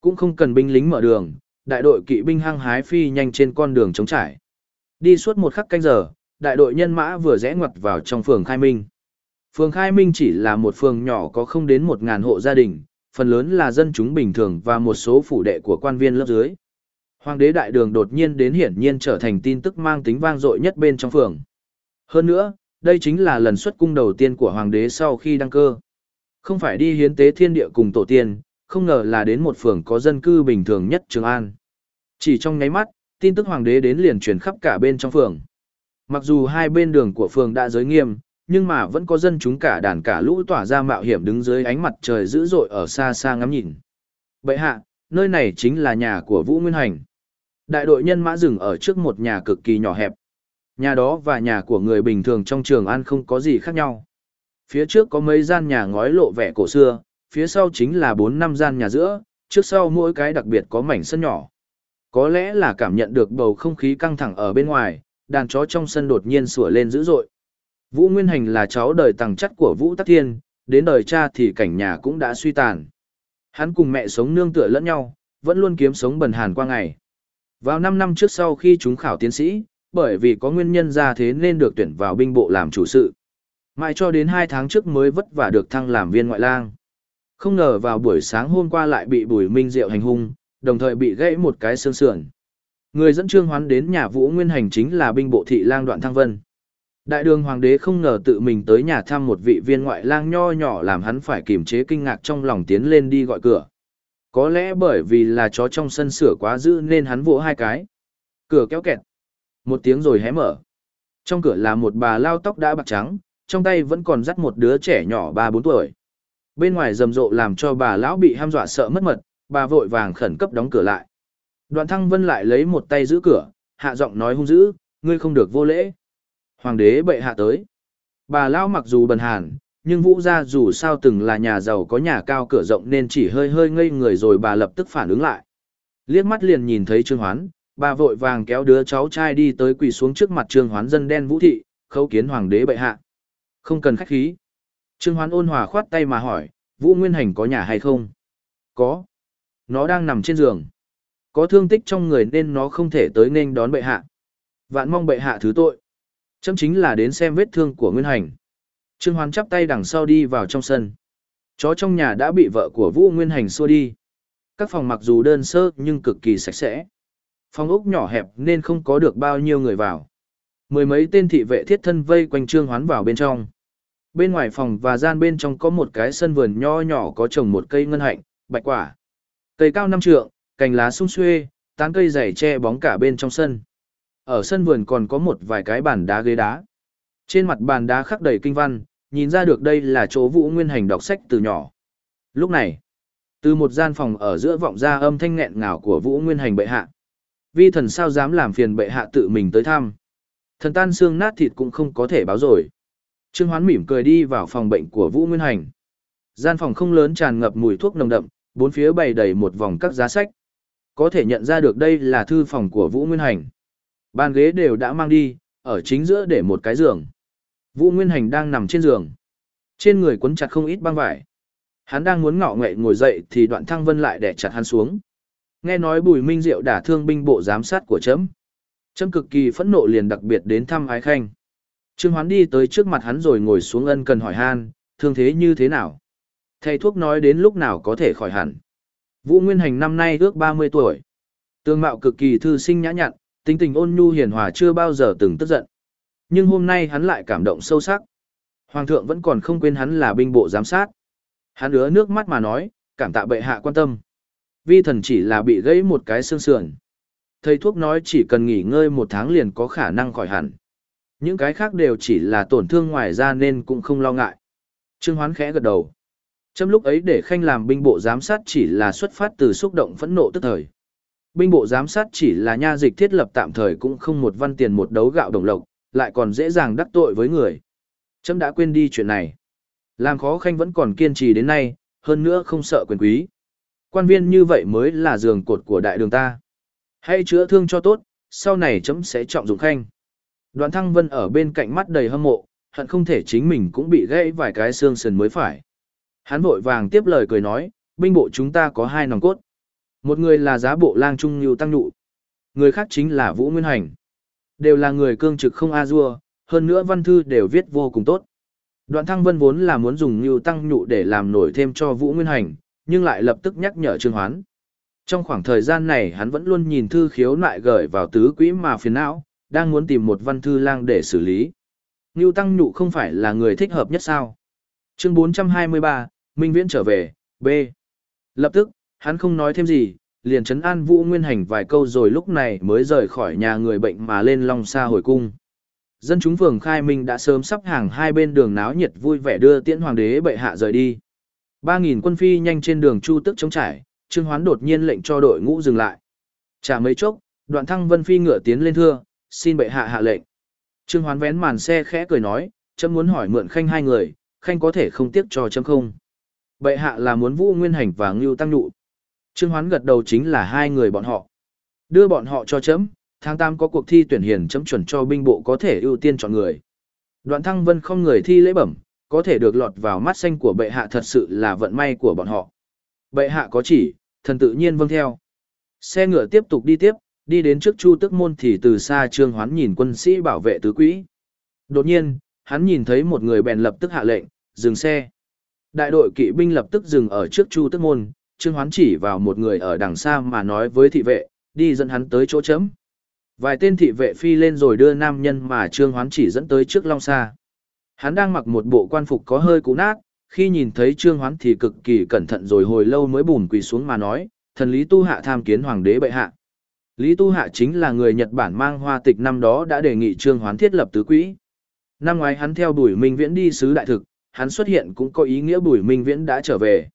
Cũng không cần binh lính mở đường, đại đội kỵ binh hăng hái phi nhanh trên con đường chống trải. Đi suốt một khắc canh giờ, đại đội nhân mã vừa rẽ ngoặt vào trong phường Khai Minh. Phường Khai Minh chỉ là một phường nhỏ có không đến 1.000 hộ gia đình, phần lớn là dân chúng bình thường và một số phủ đệ của quan viên lớp dưới. Hoàng đế đại đường đột nhiên đến hiển nhiên trở thành tin tức mang tính vang dội nhất bên trong phường. Hơn nữa, đây chính là lần xuất cung đầu tiên của hoàng đế sau khi đăng cơ. Không phải đi hiến tế thiên địa cùng tổ tiên, không ngờ là đến một phường có dân cư bình thường nhất Trường An. Chỉ trong nháy mắt, tin tức hoàng đế đến liền truyền khắp cả bên trong phường. Mặc dù hai bên đường của phường đã giới nghiêm, nhưng mà vẫn có dân chúng cả đàn cả lũ tỏa ra mạo hiểm đứng dưới ánh mặt trời dữ dội ở xa xa ngắm nhìn. Bậy hạ, nơi này chính là nhà của Vũ Nguyên Hành. Đại đội nhân mã dừng ở trước một nhà cực kỳ nhỏ hẹp. Nhà đó và nhà của người bình thường trong trường An không có gì khác nhau. Phía trước có mấy gian nhà ngói lộ vẻ cổ xưa, phía sau chính là 4 năm gian nhà giữa, trước sau mỗi cái đặc biệt có mảnh sân nhỏ. Có lẽ là cảm nhận được bầu không khí căng thẳng ở bên ngoài, đàn chó trong sân đột nhiên sủa lên dữ dội. Vũ Nguyên Hành là cháu đời tàng chất của Vũ Tắc Thiên, đến đời cha thì cảnh nhà cũng đã suy tàn. Hắn cùng mẹ sống nương tựa lẫn nhau, vẫn luôn kiếm sống bần hàn qua ngày. Vào 5 năm trước sau khi chúng khảo tiến sĩ, bởi vì có nguyên nhân ra thế nên được tuyển vào binh bộ làm chủ sự. Mãi cho đến 2 tháng trước mới vất vả được thăng làm viên ngoại lang. Không ngờ vào buổi sáng hôm qua lại bị Bùi Minh Diệu hành hung, đồng thời bị gãy một cái xương sườn. Người dẫn Trương Hoán đến nhà Vũ Nguyên Hành chính là binh bộ thị lang Đoạn Thăng Vân. Đại đường hoàng đế không ngờ tự mình tới nhà thăm một vị viên ngoại lang nho nhỏ làm hắn phải kiềm chế kinh ngạc trong lòng tiến lên đi gọi cửa. Có lẽ bởi vì là chó trong sân sửa quá dữ nên hắn vỗ hai cái. Cửa kéo kẹt. Một tiếng rồi hé mở. Trong cửa là một bà lao tóc đã bạc trắng, trong tay vẫn còn dắt một đứa trẻ nhỏ ba bốn tuổi. Bên ngoài rầm rộ làm cho bà lão bị ham dọa sợ mất mật, bà vội vàng khẩn cấp đóng cửa lại. Đoạn thăng vân lại lấy một tay giữ cửa, hạ giọng nói hung dữ, ngươi không được vô lễ. Hoàng đế bệ hạ tới. Bà lão mặc dù bần hàn, nhưng vũ gia dù sao từng là nhà giàu có nhà cao cửa rộng nên chỉ hơi hơi ngây người rồi bà lập tức phản ứng lại. Liếc mắt liền nhìn thấy Trương Hoán, bà vội vàng kéo đứa cháu trai đi tới quỳ xuống trước mặt Trương Hoán dân đen vũ thị, khấu kiến hoàng đế bệ hạ. Không cần khách khí. Trương Hoán ôn hòa khoát tay mà hỏi, Vũ Nguyên Hành có nhà hay không? Có. Nó đang nằm trên giường. Có thương tích trong người nên nó không thể tới nên đón bệ hạ. Vạn mong bệ hạ thứ tội. Chấm chính là đến xem vết thương của Nguyên Hành. Trương Hoán chắp tay đằng sau đi vào trong sân. Chó trong nhà đã bị vợ của Vũ Nguyên Hành xua đi. Các phòng mặc dù đơn sơ nhưng cực kỳ sạch sẽ. Phòng ốc nhỏ hẹp nên không có được bao nhiêu người vào. Mười mấy tên thị vệ thiết thân vây quanh Trương Hoán vào bên trong. Bên ngoài phòng và gian bên trong có một cái sân vườn nho nhỏ có trồng một cây ngân hạnh, bạch quả. Cây cao năm trượng, cành lá sung xuê, tán cây dày che bóng cả bên trong sân. Ở sân vườn còn có một vài cái bàn đá ghế đá. Trên mặt bàn đá khắc đầy kinh văn, nhìn ra được đây là chỗ Vũ Nguyên Hành đọc sách từ nhỏ. Lúc này, từ một gian phòng ở giữa vọng ra âm thanh nghẹn ngào của Vũ Nguyên Hành bệ hạ. Vi thần sao dám làm phiền bệ hạ tự mình tới thăm. Thần tan xương nát thịt cũng không có thể báo rồi. Trương Hoán mỉm cười đi vào phòng bệnh của Vũ Nguyên Hành. Gian phòng không lớn tràn ngập mùi thuốc nồng đậm, bốn phía bày đầy một vòng các giá sách. Có thể nhận ra được đây là thư phòng của Vũ Nguyên Hành. Bàn ghế đều đã mang đi, ở chính giữa để một cái giường. Vũ Nguyên Hành đang nằm trên giường. Trên người quấn chặt không ít băng vải. Hắn đang muốn ngọ nghệ ngồi dậy thì đoạn thăng vân lại đè chặt hắn xuống. Nghe nói Bùi Minh Diệu đả thương binh bộ giám sát của chấm. Chấm cực kỳ phẫn nộ liền đặc biệt đến thăm Ái Khanh. Trương Hoán đi tới trước mặt hắn rồi ngồi xuống ân cần hỏi han, thương thế như thế nào? Thầy thuốc nói đến lúc nào có thể khỏi hẳn. Vũ Nguyên Hành năm nay ước 30 tuổi. Tương mạo cực kỳ thư sinh nhã nhặn, tính tình ôn nhu hiền hòa chưa bao giờ từng tức giận. Nhưng hôm nay hắn lại cảm động sâu sắc. Hoàng thượng vẫn còn không quên hắn là binh bộ giám sát. Hắn ứa nước mắt mà nói, cảm tạ bệ hạ quan tâm. Vi thần chỉ là bị gãy một cái xương sườn. Thầy thuốc nói chỉ cần nghỉ ngơi một tháng liền có khả năng khỏi hẳn. Những cái khác đều chỉ là tổn thương ngoài ra nên cũng không lo ngại. Trương Hoán khẽ gật đầu. Trong lúc ấy để khanh làm binh bộ giám sát chỉ là xuất phát từ xúc động phẫn nộ tức thời. Binh bộ giám sát chỉ là nha dịch thiết lập tạm thời cũng không một văn tiền một đấu gạo đồng lộc, lại còn dễ dàng đắc tội với người. Trâm đã quên đi chuyện này. Làm khó khanh vẫn còn kiên trì đến nay, hơn nữa không sợ quyền quý. Quan viên như vậy mới là giường cột của đại đường ta. Hãy chữa thương cho tốt, sau này chấm sẽ trọng dụng khanh. Đoàn thăng vân ở bên cạnh mắt đầy hâm mộ, hận không thể chính mình cũng bị gãy vài cái xương sườn mới phải. Hắn vội vàng tiếp lời cười nói, binh bộ chúng ta có hai nòng cốt. Một người là giá bộ lang trung như tăng nhụ. Người khác chính là Vũ Nguyên Hành. Đều là người cương trực không a dua, hơn nữa văn thư đều viết vô cùng tốt. Đoạn thăng vân vốn là muốn dùng như tăng nhụ để làm nổi thêm cho Vũ Nguyên Hành, nhưng lại lập tức nhắc nhở Trương Hoán. Trong khoảng thời gian này hắn vẫn luôn nhìn thư khiếu nại gửi vào tứ quỹ mà phiền não, đang muốn tìm một văn thư lang để xử lý. Ngưu Tăng Nhụ không phải là người thích hợp nhất sao? Chương 423, Minh Viễn trở về, B. Lập tức, hắn không nói thêm gì, liền chấn an Vũ Nguyên Hành vài câu rồi lúc này mới rời khỏi nhà người bệnh mà lên Long Sa hồi cung. Dân chúng phường Khai Minh đã sớm sắp hàng hai bên đường náo nhiệt vui vẻ đưa tiễn hoàng đế bệ hạ rời đi. Ba nghìn quân phi nhanh trên đường Chu Tức chống trải, Trương Hoán đột nhiên lệnh cho đội ngũ dừng lại. Chả mấy chốc, đoạn thăng vân phi ngựa tiến lên thưa, xin bệ hạ hạ lệnh. Trương Hoán vén màn xe khẽ cười nói, chấm muốn hỏi mượn khanh hai người, khanh có thể không tiếc cho chấm không. Bệ hạ là muốn vũ nguyên hành và ngưu tăng nụ. Trương Hoán gật đầu chính là hai người bọn họ. Đưa bọn họ cho chấm, tháng 8 có cuộc thi tuyển hiền chấm chuẩn cho binh bộ có thể ưu tiên chọn người. Đoạn thăng vân không người thi lễ bẩm, có thể được lọt vào mắt xanh của bệ hạ thật sự là vận may của bọn họ. Bệ hạ có chỉ, thần tự nhiên vâng theo. Xe ngựa tiếp tục đi tiếp, đi đến trước Chu Tức Môn thì từ xa Trương Hoán nhìn quân sĩ bảo vệ tứ quỹ. Đột nhiên, hắn nhìn thấy một người bèn lập tức hạ lệnh, dừng xe. Đại đội kỵ binh lập tức dừng ở trước Chu Tức Môn, Trương Hoán chỉ vào một người ở đằng xa mà nói với thị vệ, đi dẫn hắn tới chỗ chấm. Vài tên thị vệ phi lên rồi đưa nam nhân mà Trương Hoán chỉ dẫn tới trước Long Sa. Hắn đang mặc một bộ quan phục có hơi cũ nát, khi nhìn thấy Trương Hoán thì cực kỳ cẩn thận rồi hồi lâu mới bùn quỳ xuống mà nói, thần Lý Tu Hạ tham kiến hoàng đế bệ hạ. Lý Tu Hạ chính là người Nhật Bản mang hoa tịch năm đó đã đề nghị Trương Hoán thiết lập tứ quỹ. Năm ngoái hắn theo Bùi Minh Viễn đi sứ đại thực, hắn xuất hiện cũng có ý nghĩa Bùi Minh Viễn đã trở về.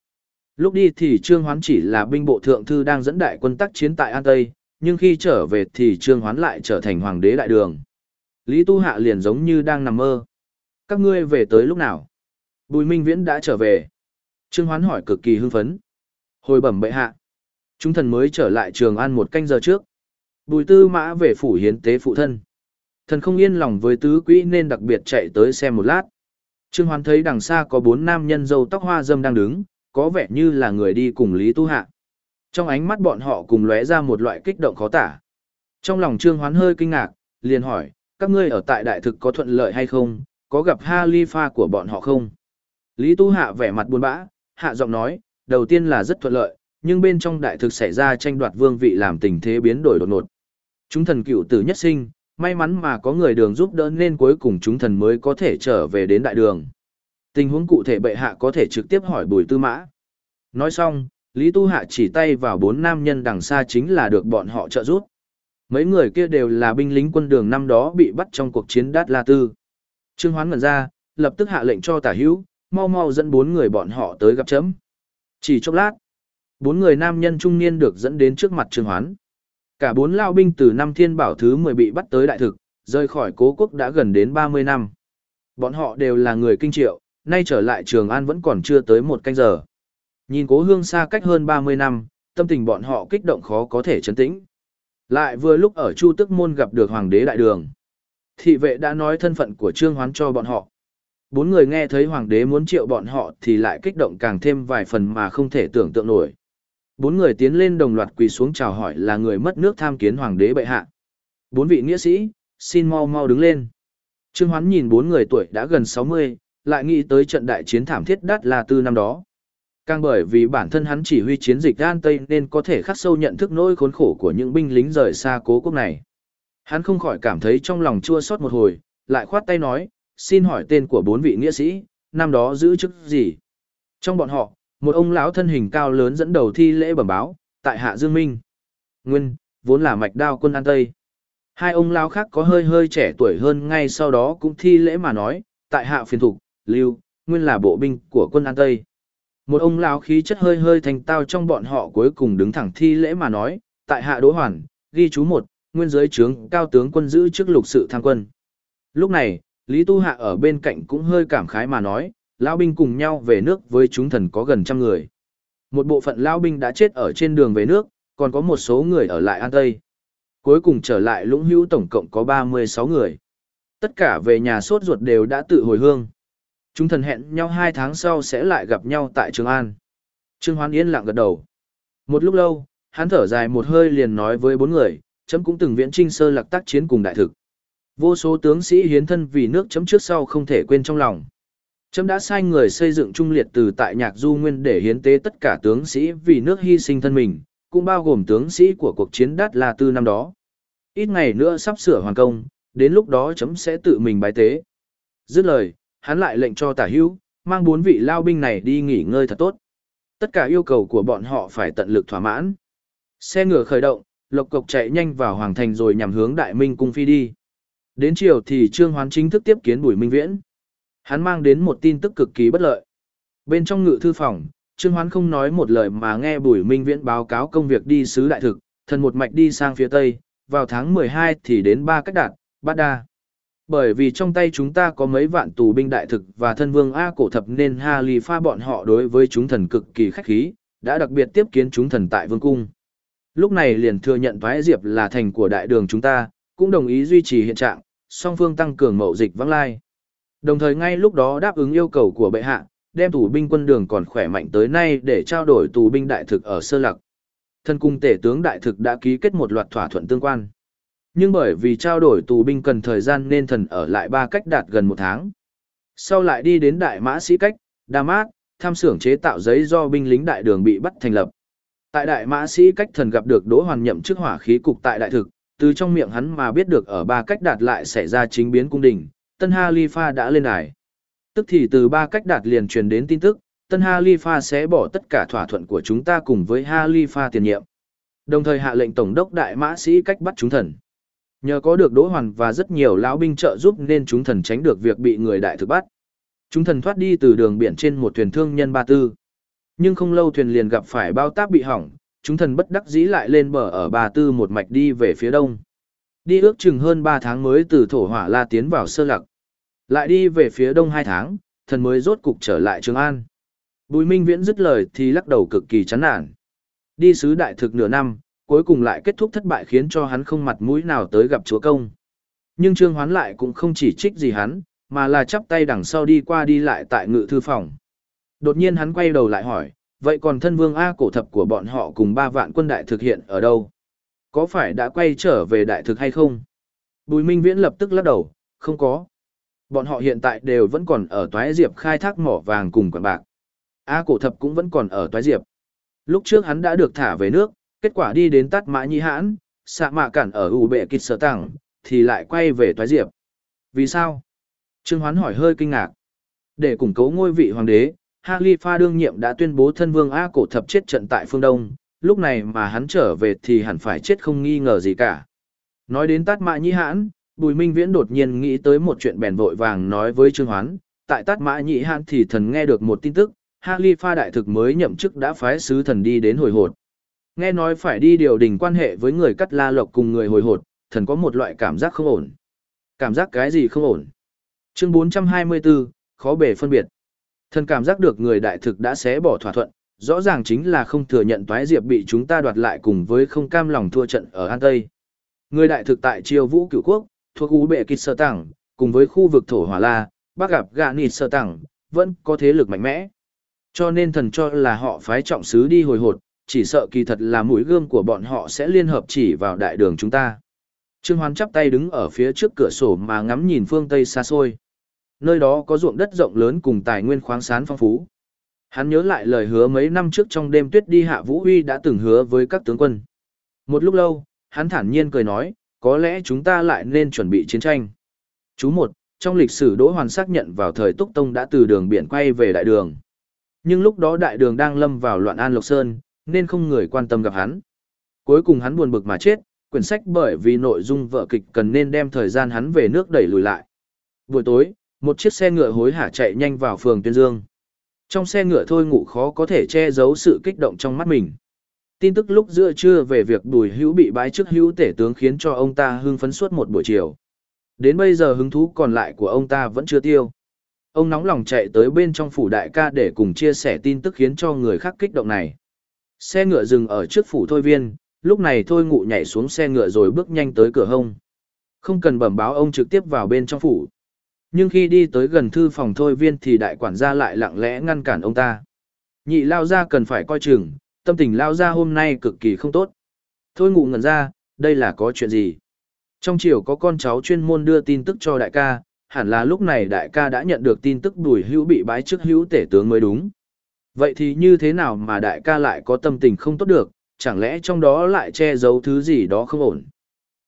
Lúc đi thì Trương Hoán chỉ là binh bộ thượng thư đang dẫn đại quân tác chiến tại An Tây, nhưng khi trở về thì Trương Hoán lại trở thành hoàng đế đại đường. Lý Tu Hạ liền giống như đang nằm mơ. Các ngươi về tới lúc nào? Bùi Minh Viễn đã trở về. Trương Hoán hỏi cực kỳ hưng phấn. Hồi bẩm bệ hạ. Chúng thần mới trở lại trường an một canh giờ trước. Bùi tư mã về phủ hiến tế phụ thân. Thần không yên lòng với tứ quỹ nên đặc biệt chạy tới xem một lát. Trương Hoán thấy đằng xa có bốn nam nhân dâu tóc hoa dâm đang đứng, có vẻ như là người đi cùng Lý Tu Hạ. Trong ánh mắt bọn họ cùng lóe ra một loại kích động khó tả. Trong lòng Trương Hoán hơi kinh ngạc, liền hỏi, các ngươi ở tại đại thực có thuận lợi hay không, có gặp Ha Li Pha của bọn họ không? Lý Tu Hạ vẻ mặt buồn bã, hạ giọng nói, đầu tiên là rất thuận lợi, nhưng bên trong đại thực xảy ra tranh đoạt vương vị làm tình thế biến đổi đột ngột. Chúng thần cựu tử nhất sinh, may mắn mà có người đường giúp đỡ nên cuối cùng chúng thần mới có thể trở về đến đại đường. Tình huống cụ thể bệ hạ có thể trực tiếp hỏi bùi tư mã. Nói xong, Lý Tu Hạ chỉ tay vào bốn nam nhân đằng xa chính là được bọn họ trợ giúp. Mấy người kia đều là binh lính quân đường năm đó bị bắt trong cuộc chiến Đát La Tư. Trương Hoán ngẩn ra, lập tức hạ lệnh cho tả hữu, mau mau dẫn bốn người bọn họ tới gặp chấm. Chỉ chốc lát, bốn người nam nhân trung niên được dẫn đến trước mặt Trương Hoán. Cả bốn lao binh từ năm thiên bảo thứ 10 bị bắt tới đại thực, rời khỏi cố quốc đã gần đến 30 năm. Bọn họ đều là người kinh triệu, nay trở lại Trường An vẫn còn chưa tới một canh giờ. Nhìn cố hương xa cách hơn 30 năm, tâm tình bọn họ kích động khó có thể chấn tĩnh. Lại vừa lúc ở Chu Tức Môn gặp được Hoàng đế Đại Đường. Thị vệ đã nói thân phận của Trương Hoán cho bọn họ. Bốn người nghe thấy Hoàng đế muốn triệu bọn họ thì lại kích động càng thêm vài phần mà không thể tưởng tượng nổi. Bốn người tiến lên đồng loạt quỳ xuống chào hỏi là người mất nước tham kiến Hoàng đế bệ hạ. Bốn vị nghĩa sĩ, xin mau mau đứng lên. Trương Hoán nhìn bốn người tuổi đã gần 60, lại nghĩ tới trận đại chiến thảm thiết đắt là tư năm đó. Càng bởi vì bản thân hắn chỉ huy chiến dịch An Tây nên có thể khắc sâu nhận thức nỗi khốn khổ của những binh lính rời xa cố quốc này. Hắn không khỏi cảm thấy trong lòng chua xót một hồi, lại khoát tay nói, xin hỏi tên của bốn vị nghĩa sĩ, năm đó giữ chức gì? Trong bọn họ, một ông lão thân hình cao lớn dẫn đầu thi lễ bẩm báo, tại Hạ Dương Minh. Nguyên, vốn là mạch đao quân An Tây. Hai ông lão khác có hơi hơi trẻ tuổi hơn ngay sau đó cũng thi lễ mà nói, tại hạ phiền thục, lưu, nguyên là bộ binh của quân An Tây. Một ông lão khí chất hơi hơi thành tao trong bọn họ cuối cùng đứng thẳng thi lễ mà nói, tại hạ Đỗ Hoàn, ghi chú một, nguyên giới trướng cao tướng quân giữ trước lục sự tham quân. Lúc này, Lý Tu Hạ ở bên cạnh cũng hơi cảm khái mà nói, lão binh cùng nhau về nước với chúng thần có gần trăm người. Một bộ phận lão binh đã chết ở trên đường về nước, còn có một số người ở lại An Tây. Cuối cùng trở lại lũng hữu tổng cộng có 36 người. Tất cả về nhà sốt ruột đều đã tự hồi hương. Chúng thần hẹn nhau hai tháng sau sẽ lại gặp nhau tại Trường An. Trương Hoán yên lặng gật đầu. Một lúc lâu, hắn thở dài một hơi liền nói với bốn người, chấm cũng từng viễn trinh sơ lạc tác chiến cùng đại thực. Vô số tướng sĩ hiến thân vì nước chấm trước sau không thể quên trong lòng. Chấm đã sai người xây dựng trung liệt từ tại nhạc du nguyên để hiến tế tất cả tướng sĩ vì nước hy sinh thân mình, cũng bao gồm tướng sĩ của cuộc chiến đắt là tư năm đó. Ít ngày nữa sắp sửa hoàn công, đến lúc đó chấm sẽ tự mình bái tế. Dứt lời, hắn lại lệnh cho tả hữu, mang bốn vị lao binh này đi nghỉ ngơi thật tốt. Tất cả yêu cầu của bọn họ phải tận lực thỏa mãn. Xe ngựa khởi động, lộc cộc chạy nhanh vào hoàng thành rồi nhằm hướng đại minh cung phi đi. Đến chiều thì Trương Hoán chính thức tiếp kiến Bùi Minh Viễn. Hắn mang đến một tin tức cực kỳ bất lợi. Bên trong ngự thư phòng, Trương Hoán không nói một lời mà nghe Bùi Minh Viễn báo cáo công việc đi sứ đại thực, thần một mạch đi sang phía tây, vào tháng 12 thì đến ba cách đạt, bát đa. Bởi vì trong tay chúng ta có mấy vạn tù binh đại thực và thân vương A cổ thập nên Ha Ly pha bọn họ đối với chúng thần cực kỳ khách khí, đã đặc biệt tiếp kiến chúng thần tại vương cung. Lúc này liền thừa nhận Thoái Diệp là thành của đại đường chúng ta, cũng đồng ý duy trì hiện trạng, song phương tăng cường mậu dịch vắng lai. Đồng thời ngay lúc đó đáp ứng yêu cầu của bệ hạ, đem tù binh quân đường còn khỏe mạnh tới nay để trao đổi tù binh đại thực ở Sơ Lạc. Thân cung tể tướng đại thực đã ký kết một loạt thỏa thuận tương quan. Nhưng bởi vì trao đổi tù binh cần thời gian nên thần ở lại ba cách đạt gần một tháng. Sau lại đi đến đại mã sĩ cách, Đa Mát, tham xưởng chế tạo giấy do binh lính đại đường bị bắt thành lập. Tại đại mã sĩ cách thần gặp được Đỗ Hoàn nhậm chức hỏa khí cục tại đại thực, từ trong miệng hắn mà biết được ở ba cách đạt lại xảy ra chính biến cung đình, Tân Ha Li Pha đã lên đài. Tức thì từ ba cách đạt liền truyền đến tin tức, Tân Ha Li Pha sẽ bỏ tất cả thỏa thuận của chúng ta cùng với Ha Li Pha tiền nhiệm. Đồng thời hạ lệnh tổng đốc đại mã sĩ cách bắt chúng thần. Nhờ có được Đỗ Hoàn và rất nhiều lão binh trợ giúp nên chúng thần tránh được việc bị người đại thực bắt. Chúng thần thoát đi từ đường biển trên một thuyền thương nhân ba tư. Nhưng không lâu thuyền liền gặp phải bao tác bị hỏng, chúng thần bất đắc dĩ lại lên bờ ở ba tư một mạch đi về phía đông. Đi ước chừng hơn 3 tháng mới từ thổ hỏa la tiến vào sơ lặc. Lại đi về phía đông 2 tháng, thần mới rốt cục trở lại Trường An. Bùi Minh Viễn dứt lời thì lắc đầu cực kỳ chán nản. Đi sứ đại thực nửa năm, cuối cùng lại kết thúc thất bại khiến cho hắn không mặt mũi nào tới gặp chúa công. Nhưng Trương Hoán lại cũng không chỉ trích gì hắn, mà là chắp tay đằng sau đi qua đi lại tại ngự thư phòng. Đột nhiên hắn quay đầu lại hỏi, vậy còn thân vương A cổ thập của bọn họ cùng ba vạn quân đại thực hiện ở đâu? Có phải đã quay trở về đại thực hay không? Bùi Minh Viễn lập tức lắc đầu, không có. Bọn họ hiện tại đều vẫn còn ở Toái Diệp khai thác mỏ vàng cùng quản bạc. A cổ thập cũng vẫn còn ở Toái Diệp. Lúc trước hắn đã được thả về nước, kết quả đi đến tắt mã Nhĩ hãn, xạ mạ cản ở ủ bệ kịch sở Tẳng, thì lại quay về Toái Diệp. Vì sao? Trương Hoán hỏi hơi kinh ngạc. Để củng cố ngôi vị hoàng đế, Halifa đương nhiệm đã tuyên bố thân vương A cổ thập chết trận tại phương Đông, lúc này mà hắn trở về thì hẳn phải chết không nghi ngờ gì cả. Nói đến Tát Mã Nhĩ Hãn, Bùi Minh Viễn đột nhiên nghĩ tới một chuyện bèn vội vàng nói với Trương Hoán, tại Tát Mã Nhĩ Hãn thì thần nghe được một tin tức, Halifa đại thực mới nhậm chức đã phái sứ thần đi đến hồi hột. Nghe nói phải đi điều đình quan hệ với người cắt la lộc cùng người hồi hột, thần có một loại cảm giác không ổn. Cảm giác cái gì không ổn? Chương 424, khó bể phân biệt. Thần cảm giác được người đại thực đã xé bỏ thỏa thuận, rõ ràng chính là không thừa nhận toái diệp bị chúng ta đoạt lại cùng với không cam lòng thua trận ở An Tây. Người đại thực tại triều vũ cửu quốc, thuộc ú bệ kịch sơ tảng, cùng với khu vực thổ hỏa la, bác gặp gạ nịt sơ tảng, vẫn có thế lực mạnh mẽ. Cho nên thần cho là họ phái trọng sứ đi hồi hột, chỉ sợ kỳ thật là mũi gươm của bọn họ sẽ liên hợp chỉ vào đại đường chúng ta. Trương Hoán chắp tay đứng ở phía trước cửa sổ mà ngắm nhìn phương Tây xa xôi. Nơi đó có ruộng đất rộng lớn cùng tài nguyên khoáng sản phong phú. Hắn nhớ lại lời hứa mấy năm trước trong đêm tuyết đi hạ Vũ Uy đã từng hứa với các tướng quân. Một lúc lâu, hắn thản nhiên cười nói, có lẽ chúng ta lại nên chuẩn bị chiến tranh. Chú một, trong lịch sử Đỗ Hoàn xác nhận vào thời Túc Tông đã từ đường biển quay về đại đường. Nhưng lúc đó đại đường đang lâm vào loạn an Lộc Sơn, nên không người quan tâm gặp hắn. Cuối cùng hắn buồn bực mà chết, quyển sách bởi vì nội dung vở kịch cần nên đem thời gian hắn về nước đẩy lùi lại. Buổi tối, một chiếc xe ngựa hối hả chạy nhanh vào phường Tuyên Dương. Trong xe ngựa thôi ngủ khó có thể che giấu sự kích động trong mắt mình. Tin tức lúc giữa trưa về việc Bùi Hữu bị bãi chức hữu tể tướng khiến cho ông ta hưng phấn suốt một buổi chiều. Đến bây giờ hứng thú còn lại của ông ta vẫn chưa tiêu. Ông nóng lòng chạy tới bên trong phủ đại ca để cùng chia sẻ tin tức khiến cho người khác kích động này. Xe ngựa dừng ở trước phủ thôi viên, lúc này thôi ngụ nhảy xuống xe ngựa rồi bước nhanh tới cửa hông. Không cần bẩm báo ông trực tiếp vào bên trong phủ. Nhưng khi đi tới gần thư phòng thôi viên thì đại quản gia lại lặng lẽ ngăn cản ông ta. Nhị lao ra cần phải coi chừng, tâm tình lao ra hôm nay cực kỳ không tốt. Thôi ngụ ngẩn ra, đây là có chuyện gì? Trong chiều có con cháu chuyên môn đưa tin tức cho đại ca, hẳn là lúc này đại ca đã nhận được tin tức đùi hữu bị bái chức hữu tể tướng mới đúng. Vậy thì như thế nào mà đại ca lại có tâm tình không tốt được, chẳng lẽ trong đó lại che giấu thứ gì đó không ổn?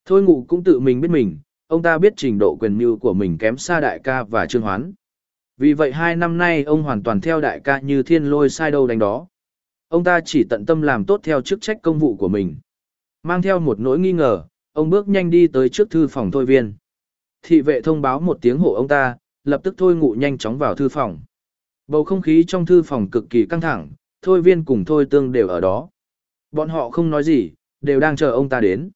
Thôi ngụ cũng tự mình biết mình, ông ta biết trình độ quyền mưu của mình kém xa đại ca và trương hoán. Vì vậy hai năm nay ông hoàn toàn theo đại ca như thiên lôi sai đâu đánh đó. Ông ta chỉ tận tâm làm tốt theo chức trách công vụ của mình. Mang theo một nỗi nghi ngờ, ông bước nhanh đi tới trước thư phòng thôi viên. Thị vệ thông báo một tiếng hộ ông ta, lập tức thôi ngụ nhanh chóng vào thư phòng. Bầu không khí trong thư phòng cực kỳ căng thẳng, thôi viên cùng thôi tương đều ở đó. Bọn họ không nói gì, đều đang chờ ông ta đến.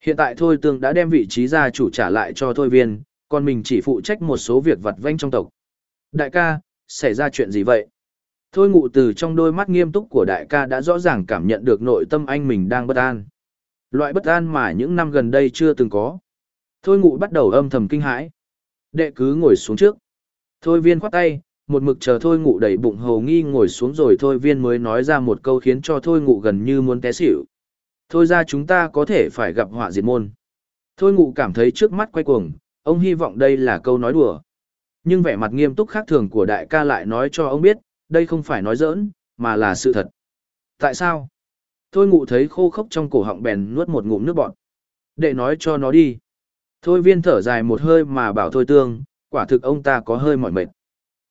Hiện tại thôi tương đã đem vị trí gia chủ trả lại cho thôi viên, còn mình chỉ phụ trách một số việc vặt vanh trong tộc. Đại ca, xảy ra chuyện gì vậy? Thôi ngụ từ trong đôi mắt nghiêm túc của đại ca đã rõ ràng cảm nhận được nội tâm anh mình đang bất an. Loại bất an mà những năm gần đây chưa từng có. Thôi ngụ bắt đầu âm thầm kinh hãi. Đệ cứ ngồi xuống trước. Thôi viên khoát tay, một mực chờ thôi ngủ đầy bụng hầu nghi ngồi xuống rồi thôi viên mới nói ra một câu khiến cho thôi ngủ gần như muốn té xỉu. Thôi ra chúng ta có thể phải gặp họa diệt môn. Thôi ngủ cảm thấy trước mắt quay cuồng, ông hy vọng đây là câu nói đùa. Nhưng vẻ mặt nghiêm túc khác thường của đại ca lại nói cho ông biết, đây không phải nói dỡn mà là sự thật. Tại sao? Thôi ngụ thấy khô khốc trong cổ họng bèn nuốt một ngụm nước bọt. Để nói cho nó đi. Thôi viên thở dài một hơi mà bảo thôi tương, quả thực ông ta có hơi mỏi mệt.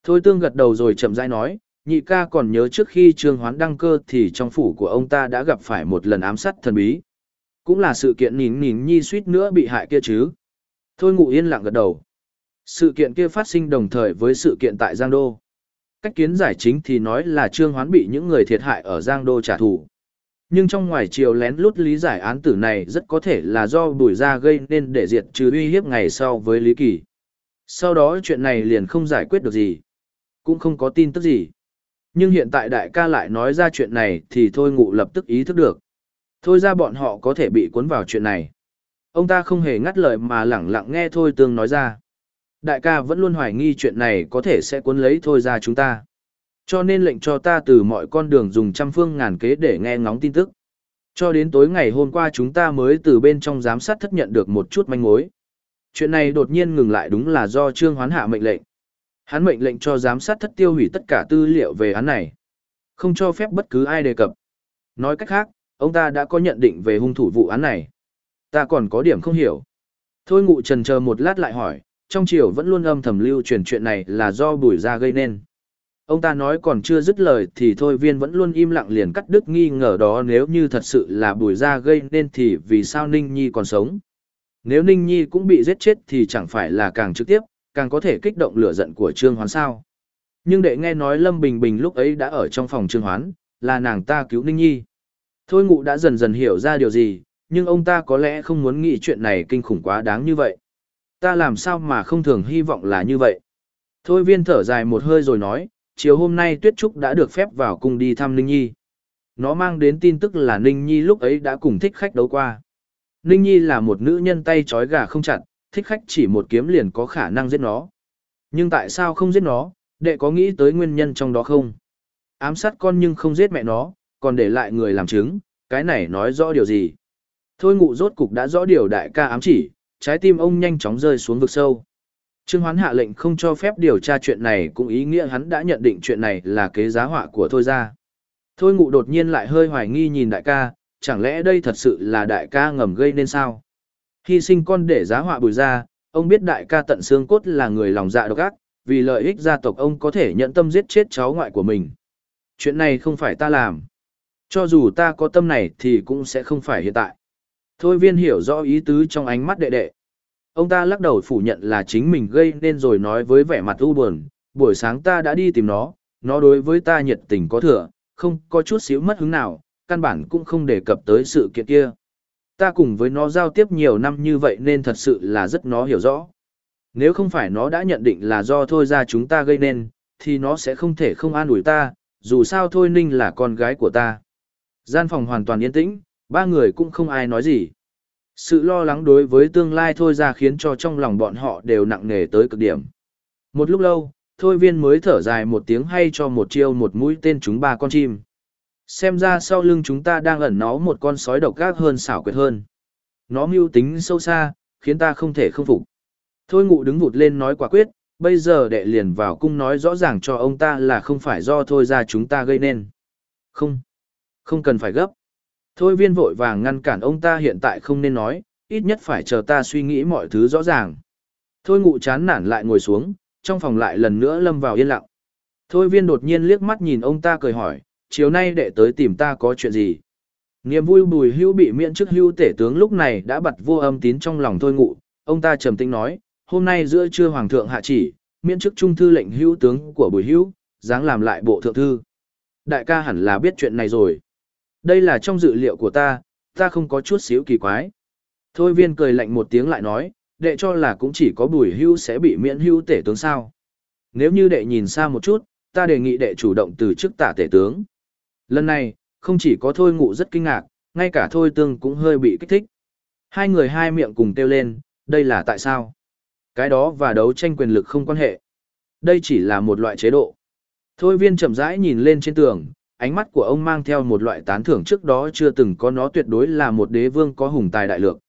Thôi tương gật đầu rồi chậm rãi nói, nhị ca còn nhớ trước khi trương hoán đăng cơ thì trong phủ của ông ta đã gặp phải một lần ám sát thần bí. Cũng là sự kiện nín nín nhi suýt nữa bị hại kia chứ. Thôi ngụ yên lặng gật đầu. Sự kiện kia phát sinh đồng thời với sự kiện tại Giang Đô. Cách kiến giải chính thì nói là trương hoán bị những người thiệt hại ở Giang Đô trả thù. Nhưng trong ngoài chiều lén lút lý giải án tử này rất có thể là do bùi ra gây nên để diệt trừ uy hiếp ngày sau với Lý Kỳ. Sau đó chuyện này liền không giải quyết được gì. Cũng không có tin tức gì. Nhưng hiện tại đại ca lại nói ra chuyện này thì thôi ngụ lập tức ý thức được. Thôi ra bọn họ có thể bị cuốn vào chuyện này. Ông ta không hề ngắt lời mà lẳng lặng nghe thôi tương nói ra. Đại ca vẫn luôn hoài nghi chuyện này có thể sẽ cuốn lấy thôi ra chúng ta. Cho nên lệnh cho ta từ mọi con đường dùng trăm phương ngàn kế để nghe ngóng tin tức. Cho đến tối ngày hôm qua chúng ta mới từ bên trong giám sát thất nhận được một chút manh mối. Chuyện này đột nhiên ngừng lại đúng là do Trương Hoán hạ mệnh lệnh. Hắn mệnh lệnh cho giám sát thất tiêu hủy tất cả tư liệu về án này. Không cho phép bất cứ ai đề cập. Nói cách khác, ông ta đã có nhận định về hung thủ vụ án này. Ta còn có điểm không hiểu. Thôi ngụ trần chờ một lát lại hỏi, trong triều vẫn luôn âm thầm lưu truyền chuyện này là do bùi Gia gây nên. Ông ta nói còn chưa dứt lời thì thôi viên vẫn luôn im lặng liền cắt đứt nghi ngờ đó nếu như thật sự là bùi Gia gây nên thì vì sao Ninh Nhi còn sống. Nếu Ninh Nhi cũng bị giết chết thì chẳng phải là càng trực tiếp, càng có thể kích động lửa giận của Trương Hoán sao. Nhưng đệ nghe nói Lâm Bình Bình lúc ấy đã ở trong phòng Trương Hoán, là nàng ta cứu Ninh Nhi. Thôi ngụ đã dần dần hiểu ra điều gì, nhưng ông ta có lẽ không muốn nghĩ chuyện này kinh khủng quá đáng như vậy. Ta làm sao mà không thường hy vọng là như vậy. Thôi viên thở dài một hơi rồi nói, chiều hôm nay Tuyết Trúc đã được phép vào cung đi thăm Ninh Nhi. Nó mang đến tin tức là Ninh Nhi lúc ấy đã cùng thích khách đấu qua. Ninh Nhi là một nữ nhân tay trói gà không chặt, thích khách chỉ một kiếm liền có khả năng giết nó. Nhưng tại sao không giết nó, đệ có nghĩ tới nguyên nhân trong đó không? Ám sát con nhưng không giết mẹ nó, còn để lại người làm chứng, cái này nói rõ điều gì? Thôi ngụ rốt cục đã rõ điều đại ca ám chỉ, trái tim ông nhanh chóng rơi xuống vực sâu. Trương Hoán hạ lệnh không cho phép điều tra chuyện này cũng ý nghĩa hắn đã nhận định chuyện này là kế giá họa của Thôi ra. Thôi ngụ đột nhiên lại hơi hoài nghi nhìn đại ca, chẳng lẽ đây thật sự là đại ca ngầm gây nên sao? Hy sinh con để giá họa bùi ra, ông biết đại ca tận xương cốt là người lòng dạ độc ác, vì lợi ích gia tộc ông có thể nhận tâm giết chết cháu ngoại của mình. Chuyện này không phải ta làm. Cho dù ta có tâm này thì cũng sẽ không phải hiện tại. Thôi viên hiểu rõ ý tứ trong ánh mắt đệ đệ. Ông ta lắc đầu phủ nhận là chính mình gây nên rồi nói với vẻ mặt u buồn, buổi sáng ta đã đi tìm nó, nó đối với ta nhiệt tình có thừa, không có chút xíu mất hứng nào, căn bản cũng không đề cập tới sự kiện kia. Ta cùng với nó giao tiếp nhiều năm như vậy nên thật sự là rất nó hiểu rõ. Nếu không phải nó đã nhận định là do thôi ra chúng ta gây nên, thì nó sẽ không thể không an ủi ta, dù sao thôi ninh là con gái của ta. Gian phòng hoàn toàn yên tĩnh, ba người cũng không ai nói gì. Sự lo lắng đối với tương lai thôi ra khiến cho trong lòng bọn họ đều nặng nề tới cực điểm. Một lúc lâu, thôi viên mới thở dài một tiếng hay cho một chiêu một mũi tên chúng ba con chim. Xem ra sau lưng chúng ta đang ẩn nó một con sói độc gác hơn xảo quyệt hơn. Nó mưu tính sâu xa, khiến ta không thể không phục. Thôi ngụ đứng vụt lên nói quả quyết, bây giờ đệ liền vào cung nói rõ ràng cho ông ta là không phải do thôi ra chúng ta gây nên. Không, không cần phải gấp. Thôi viên vội vàng ngăn cản ông ta hiện tại không nên nói, ít nhất phải chờ ta suy nghĩ mọi thứ rõ ràng. Thôi ngụ chán nản lại ngồi xuống, trong phòng lại lần nữa lâm vào yên lặng. Thôi viên đột nhiên liếc mắt nhìn ông ta cười hỏi, chiều nay đệ tới tìm ta có chuyện gì? Niềm vui bùi hưu bị miễn chức hưu tể tướng lúc này đã bật vô âm tín trong lòng thôi ngụ, ông ta trầm tĩnh nói, hôm nay giữa trưa hoàng thượng hạ chỉ, miễn chức trung thư lệnh hưu tướng của bùi hưu, dáng làm lại bộ thượng thư. Đại ca hẳn là biết chuyện này rồi. Đây là trong dự liệu của ta, ta không có chút xíu kỳ quái. Thôi viên cười lạnh một tiếng lại nói, đệ cho là cũng chỉ có bùi hưu sẽ bị miễn hưu tể tướng sao. Nếu như đệ nhìn xa một chút, ta đề nghị đệ chủ động từ chức tả tể tướng. Lần này, không chỉ có thôi ngụ rất kinh ngạc, ngay cả thôi tương cũng hơi bị kích thích. Hai người hai miệng cùng kêu lên, đây là tại sao? Cái đó và đấu tranh quyền lực không quan hệ. Đây chỉ là một loại chế độ. Thôi viên chậm rãi nhìn lên trên tường, ánh mắt của ông mang theo một loại tán thưởng trước đó chưa từng có nó tuyệt đối là một đế vương có hùng tài đại lược.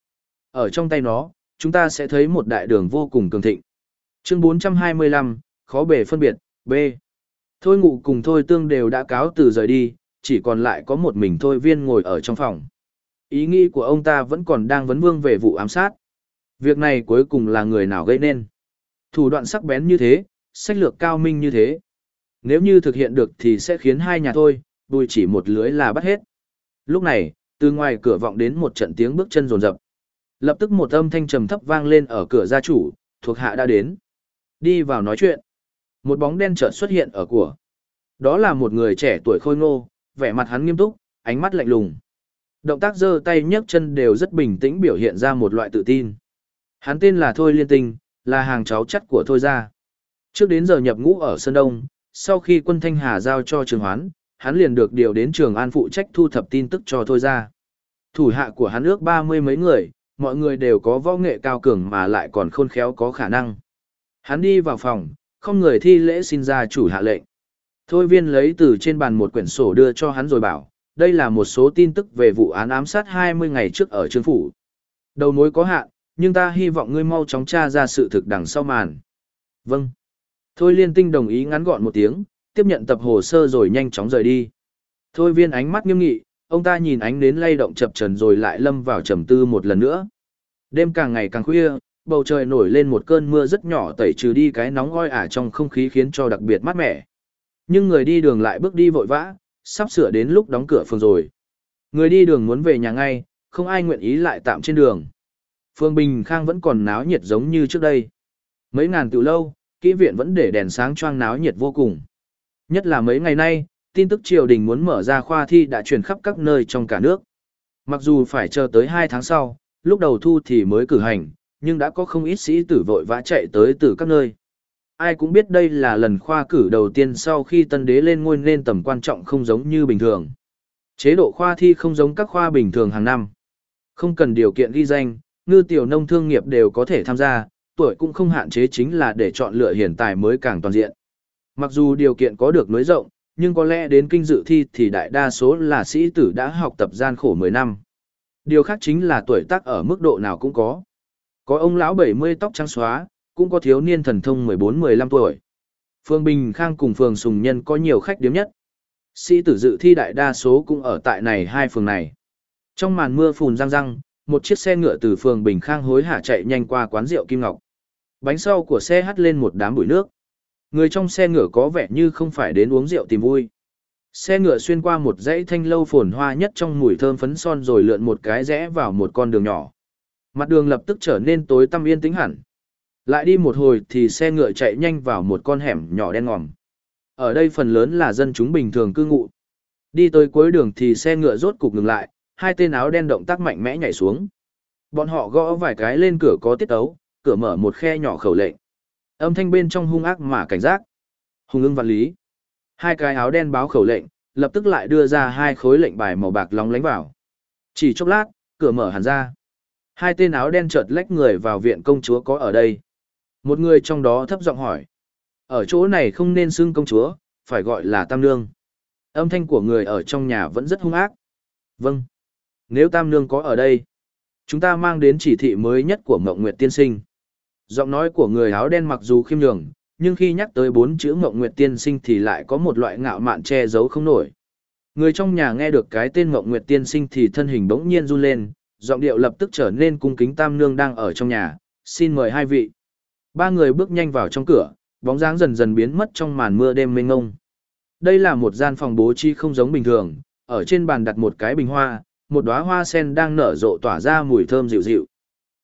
Ở trong tay nó, chúng ta sẽ thấy một đại đường vô cùng cường thịnh. Chương 425, khó bề phân biệt, B. Thôi ngụ cùng thôi tương đều đã cáo từ rời đi, chỉ còn lại có một mình thôi viên ngồi ở trong phòng. Ý nghĩ của ông ta vẫn còn đang vấn vương về vụ ám sát. Việc này cuối cùng là người nào gây nên. Thủ đoạn sắc bén như thế, sách lược cao minh như thế. Nếu như thực hiện được thì sẽ khiến hai nhà thôi, đùi chỉ một lưới là bắt hết. Lúc này, từ ngoài cửa vọng đến một trận tiếng bước chân rồn rập. Lập tức một âm thanh trầm thấp vang lên ở cửa gia chủ, thuộc hạ đã đến. Đi vào nói chuyện. Một bóng đen chợt xuất hiện ở của. Đó là một người trẻ tuổi khôi ngô, vẻ mặt hắn nghiêm túc, ánh mắt lạnh lùng. Động tác giơ tay nhấc chân đều rất bình tĩnh biểu hiện ra một loại tự tin. Hắn tên là Thôi Liên Tinh, là hàng cháu chắt của Thôi gia. Trước đến giờ nhập ngũ ở Sơn Đông, sau khi quân Thanh Hà giao cho Trường Hoán, hắn liền được điều đến Trường An phụ trách thu thập tin tức cho Thôi gia. Thủ hạ của hắn ước ba mươi mấy người, mọi người đều có võ nghệ cao cường mà lại còn khôn khéo có khả năng. Hắn đi vào phòng, không người thi lễ xin ra chủ hạ lệnh. Thôi viên lấy từ trên bàn một quyển sổ đưa cho hắn rồi bảo, đây là một số tin tức về vụ án ám sát 20 ngày trước ở Trương Phủ. Đầu mối có hạn, nhưng ta hy vọng ngươi mau chóng tra ra sự thực đằng sau màn. Vâng. Thôi liên tinh đồng ý ngắn gọn một tiếng, tiếp nhận tập hồ sơ rồi nhanh chóng rời đi. Thôi viên ánh mắt nghiêm nghị, ông ta nhìn ánh đến lay động chập trần rồi lại lâm vào trầm tư một lần nữa. Đêm càng ngày càng khuya, bầu trời nổi lên một cơn mưa rất nhỏ tẩy trừ đi cái nóng oi ả trong không khí khiến cho đặc biệt mát mẻ. Nhưng người đi đường lại bước đi vội vã, sắp sửa đến lúc đóng cửa phường rồi. Người đi đường muốn về nhà ngay, không ai nguyện ý lại tạm trên đường. Phương Bình Khang vẫn còn náo nhiệt giống như trước đây. Mấy ngàn tự lâu, kỹ viện vẫn để đèn sáng choang náo nhiệt vô cùng. Nhất là mấy ngày nay, tin tức triều đình muốn mở ra khoa thi đã truyền khắp các nơi trong cả nước. Mặc dù phải chờ tới 2 tháng sau, lúc đầu thu thì mới cử hành, nhưng đã có không ít sĩ tử vội vã chạy tới từ các nơi. Ai cũng biết đây là lần khoa cử đầu tiên sau khi tân đế lên ngôi nên tầm quan trọng không giống như bình thường. Chế độ khoa thi không giống các khoa bình thường hàng năm. Không cần điều kiện ghi danh, ngư tiểu nông thương nghiệp đều có thể tham gia, tuổi cũng không hạn chế chính là để chọn lựa hiện tài mới càng toàn diện. Mặc dù điều kiện có được nối rộng, nhưng có lẽ đến kinh dự thi thì đại đa số là sĩ tử đã học tập gian khổ 10 năm. Điều khác chính là tuổi tác ở mức độ nào cũng có. Có ông lão 70 tóc trắng xóa, cũng có thiếu niên thần thông 14-15 tuổi. Phương Bình Khang cùng phường Sùng Nhân có nhiều khách điếm nhất. Sĩ tử dự thi đại đa số cũng ở tại này hai phường này. Trong màn mưa phùn răng răng, một chiếc xe ngựa từ phường Bình Khang hối hả chạy nhanh qua quán rượu Kim Ngọc. Bánh sau của xe hắt lên một đám bụi nước. Người trong xe ngựa có vẻ như không phải đến uống rượu tìm vui. Xe ngựa xuyên qua một dãy thanh lâu phồn hoa nhất trong mùi thơm phấn son rồi lượn một cái rẽ vào một con đường nhỏ. Mặt đường lập tức trở nên tối tăm yên tĩnh hẳn. Lại đi một hồi thì xe ngựa chạy nhanh vào một con hẻm nhỏ đen ngòm. Ở đây phần lớn là dân chúng bình thường cư ngụ. Đi tới cuối đường thì xe ngựa rốt cục ngừng lại, hai tên áo đen động tác mạnh mẽ nhảy xuống. Bọn họ gõ vài cái lên cửa có tiết ấu, cửa mở một khe nhỏ khẩu lệnh. Âm thanh bên trong hung ác mà cảnh giác. Hùng ưng văn lý. Hai cái áo đen báo khẩu lệnh, lập tức lại đưa ra hai khối lệnh bài màu bạc lóng lánh vào. Chỉ chốc lát, cửa mở hẳn ra. Hai tên áo đen chợt lách người vào viện công chúa có ở đây. Một người trong đó thấp giọng hỏi. Ở chỗ này không nên xưng công chúa, phải gọi là tam nương. Âm thanh của người ở trong nhà vẫn rất hung ác. Vâng. Nếu tam nương có ở đây, chúng ta mang đến chỉ thị mới nhất của Mộng Nguyệt Tiên Sinh. Giọng nói của người áo đen mặc dù khiêm nhường, nhưng khi nhắc tới bốn chữ Mộng Nguyệt Tiên Sinh thì lại có một loại ngạo mạn che giấu không nổi. Người trong nhà nghe được cái tên Mộng Nguyệt Tiên Sinh thì thân hình bỗng nhiên run lên, giọng điệu lập tức trở nên cung kính tam nương đang ở trong nhà, xin mời hai vị. Ba người bước nhanh vào trong cửa, bóng dáng dần dần biến mất trong màn mưa đêm mênh ngông. Đây là một gian phòng bố trí không giống bình thường, ở trên bàn đặt một cái bình hoa, một đóa hoa sen đang nở rộ tỏa ra mùi thơm dịu dịu.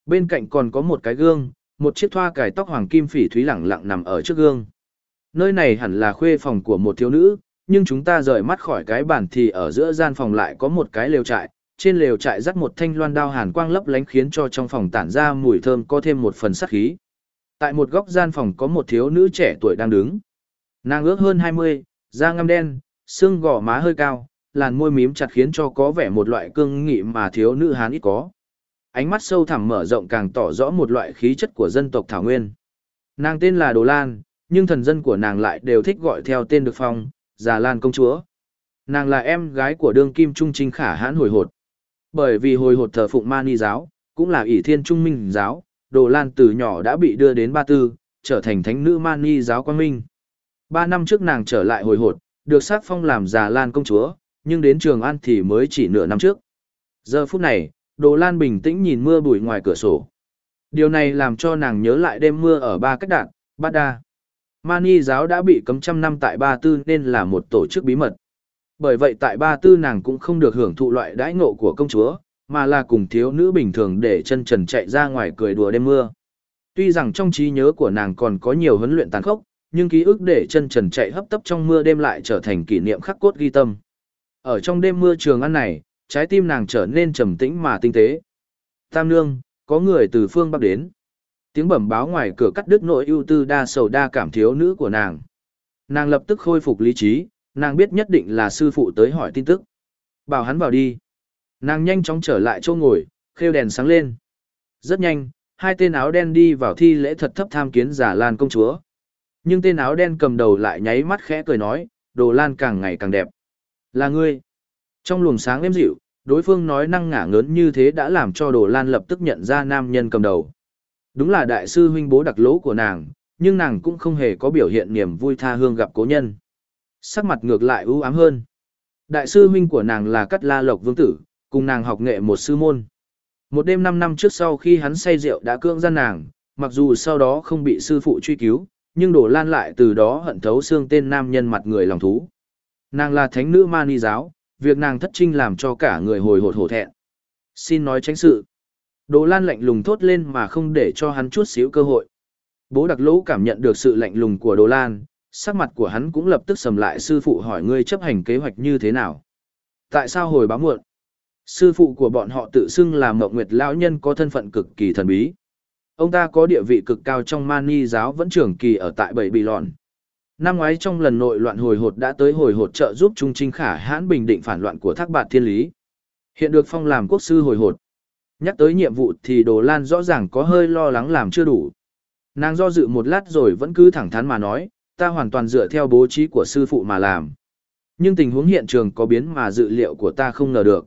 Bên cạnh còn có một cái gương, một chiếc thoa cài tóc hoàng kim phỉ thúy lẳng lặng nằm ở trước gương. Nơi này hẳn là khuê phòng của một thiếu nữ, nhưng chúng ta rời mắt khỏi cái bàn thì ở giữa gian phòng lại có một cái lều trại, trên lều trại dắt một thanh loan đao hàn quang lấp lánh khiến cho trong phòng tản ra mùi thơm có thêm một phần sắc khí. Tại một góc gian phòng có một thiếu nữ trẻ tuổi đang đứng. Nàng ước hơn 20, da ngăm đen, xương gò má hơi cao, làn môi mím chặt khiến cho có vẻ một loại cương nghị mà thiếu nữ hán ít có. Ánh mắt sâu thẳm mở rộng càng tỏ rõ một loại khí chất của dân tộc Thảo Nguyên. Nàng tên là Đồ Lan, nhưng thần dân của nàng lại đều thích gọi theo tên được phong, Già Lan công chúa. Nàng là em gái của đương kim trung trinh khả hãn hồi hột. Bởi vì hồi hột thờ phụng Mani giáo, cũng là ỷ thiên trung minh giáo, Đồ Lan từ nhỏ đã bị đưa đến Ba Tư, trở thành thánh nữ Mani giáo quang minh. Ba năm trước nàng trở lại hồi hột, được sắc phong làm Già Lan công chúa, nhưng đến Trường An thì mới chỉ nửa năm trước. Giờ phút này, Đồ Lan bình tĩnh nhìn mưa bụi ngoài cửa sổ. Điều này làm cho nàng nhớ lại đêm mưa ở ba cách đạn, Bát Đa. Mani giáo đã bị cấm trăm năm tại Ba Tư nên là một tổ chức bí mật. Bởi vậy tại Ba Tư nàng cũng không được hưởng thụ loại đãi ngộ của công chúa, mà là cùng thiếu nữ bình thường để chân trần chạy ra ngoài cười đùa đêm mưa. Tuy rằng trong trí nhớ của nàng còn có nhiều huấn luyện tàn khốc, nhưng ký ức để chân trần chạy hấp tấp trong mưa đêm lại trở thành kỷ niệm khắc cốt ghi tâm. Ở trong đêm mưa trường ăn này, trái tim nàng trở nên trầm tĩnh mà tinh tế. Tam nương, có người từ phương bắc đến. Tiếng bẩm báo ngoài cửa cắt đứt nội ưu tư đa sầu đa cảm thiếu nữ của nàng. Nàng lập tức khôi phục lý trí, nàng biết nhất định là sư phụ tới hỏi tin tức. Bảo hắn vào đi. Nàng nhanh chóng trở lại chỗ ngồi, khêu đèn sáng lên. Rất nhanh, hai tên áo đen đi vào thi lễ thật thấp tham kiến giả Lan công chúa. Nhưng tên áo đen cầm đầu lại nháy mắt khẽ cười nói, đồ Lan càng ngày càng đẹp. Là ngươi. Trong luồng sáng êm dịu, đối phương nói năng ngả ngớn như thế đã làm cho Đồ Lan lập tức nhận ra nam nhân cầm đầu. Đúng là đại sư huynh bố đặc lỗ của nàng, nhưng nàng cũng không hề có biểu hiện niềm vui tha hương gặp cố nhân. Sắc mặt ngược lại ưu ám hơn. Đại sư huynh của nàng là Cắt La Lộc Vương Tử, cùng nàng học nghệ một sư môn. Một đêm 5 năm trước sau khi hắn say rượu đã cưỡng gian nàng, mặc dù sau đó không bị sư phụ truy cứu, nhưng đổ Lan lại từ đó hận thấu xương tên nam nhân mặt người lòng thú. Nàng là thánh nữ Mani giáo, việc nàng thất trinh làm cho cả người hồi hột hổ thẹn. Xin nói tránh sự. Đồ Lan lạnh lùng thốt lên mà không để cho hắn chút xíu cơ hội. Bố đặc lỗ cảm nhận được sự lạnh lùng của Đồ Lan, sắc mặt của hắn cũng lập tức sầm lại sư phụ hỏi ngươi chấp hành kế hoạch như thế nào. Tại sao hồi báo muộn? Sư phụ của bọn họ tự xưng là Mộng Nguyệt lão nhân có thân phận cực kỳ thần bí. Ông ta có địa vị cực cao trong Mani giáo vẫn trưởng kỳ ở tại Bảy Bì Lòn. Năm ngoái trong lần nội loạn hồi hột đã tới hồi hột trợ giúp Trung Trinh Khả hãn bình định phản loạn của Thác Bạt Thiên Lý. Hiện được phong làm quốc sư hồi hột. Nhắc tới nhiệm vụ thì Đồ Lan rõ ràng có hơi lo lắng làm chưa đủ. Nàng do dự một lát rồi vẫn cứ thẳng thắn mà nói, ta hoàn toàn dựa theo bố trí của sư phụ mà làm. Nhưng tình huống hiện trường có biến mà dự liệu của ta không ngờ được.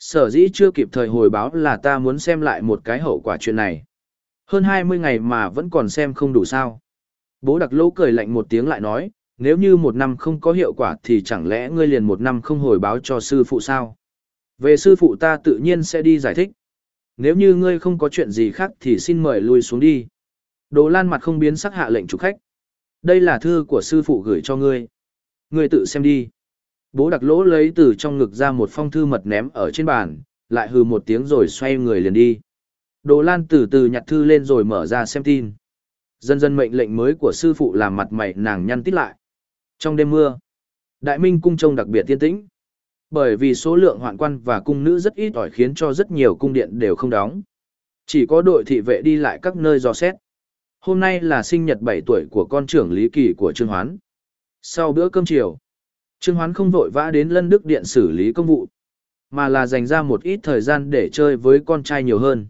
Sở dĩ chưa kịp thời hồi báo là ta muốn xem lại một cái hậu quả chuyện này. Hơn 20 ngày mà vẫn còn xem không đủ sao. Bố đặc lỗ cười lạnh một tiếng lại nói, nếu như một năm không có hiệu quả thì chẳng lẽ ngươi liền một năm không hồi báo cho sư phụ sao? Về sư phụ ta tự nhiên sẽ đi giải thích. Nếu như ngươi không có chuyện gì khác thì xin mời lui xuống đi. Đồ lan mặt không biến sắc hạ lệnh chủ khách. Đây là thư của sư phụ gửi cho ngươi. Ngươi tự xem đi. Bố đặc lỗ lấy từ trong ngực ra một phong thư mật ném ở trên bàn, lại hừ một tiếng rồi xoay người liền đi. Đồ Lan từ từ nhặt thư lên rồi mở ra xem tin. Dần dần mệnh lệnh mới của sư phụ làm mặt mày nàng nhăn tít lại. Trong đêm mưa, Đại Minh cung trông đặc biệt tiên tĩnh. Bởi vì số lượng hoạn quan và cung nữ rất ít ỏi khiến cho rất nhiều cung điện đều không đóng. Chỉ có đội thị vệ đi lại các nơi dò xét. Hôm nay là sinh nhật 7 tuổi của con trưởng Lý Kỳ của Trương Hoán. Sau bữa cơm chiều, Trương Hoán không vội vã đến Lân Đức Điện xử lý công vụ, mà là dành ra một ít thời gian để chơi với con trai nhiều hơn.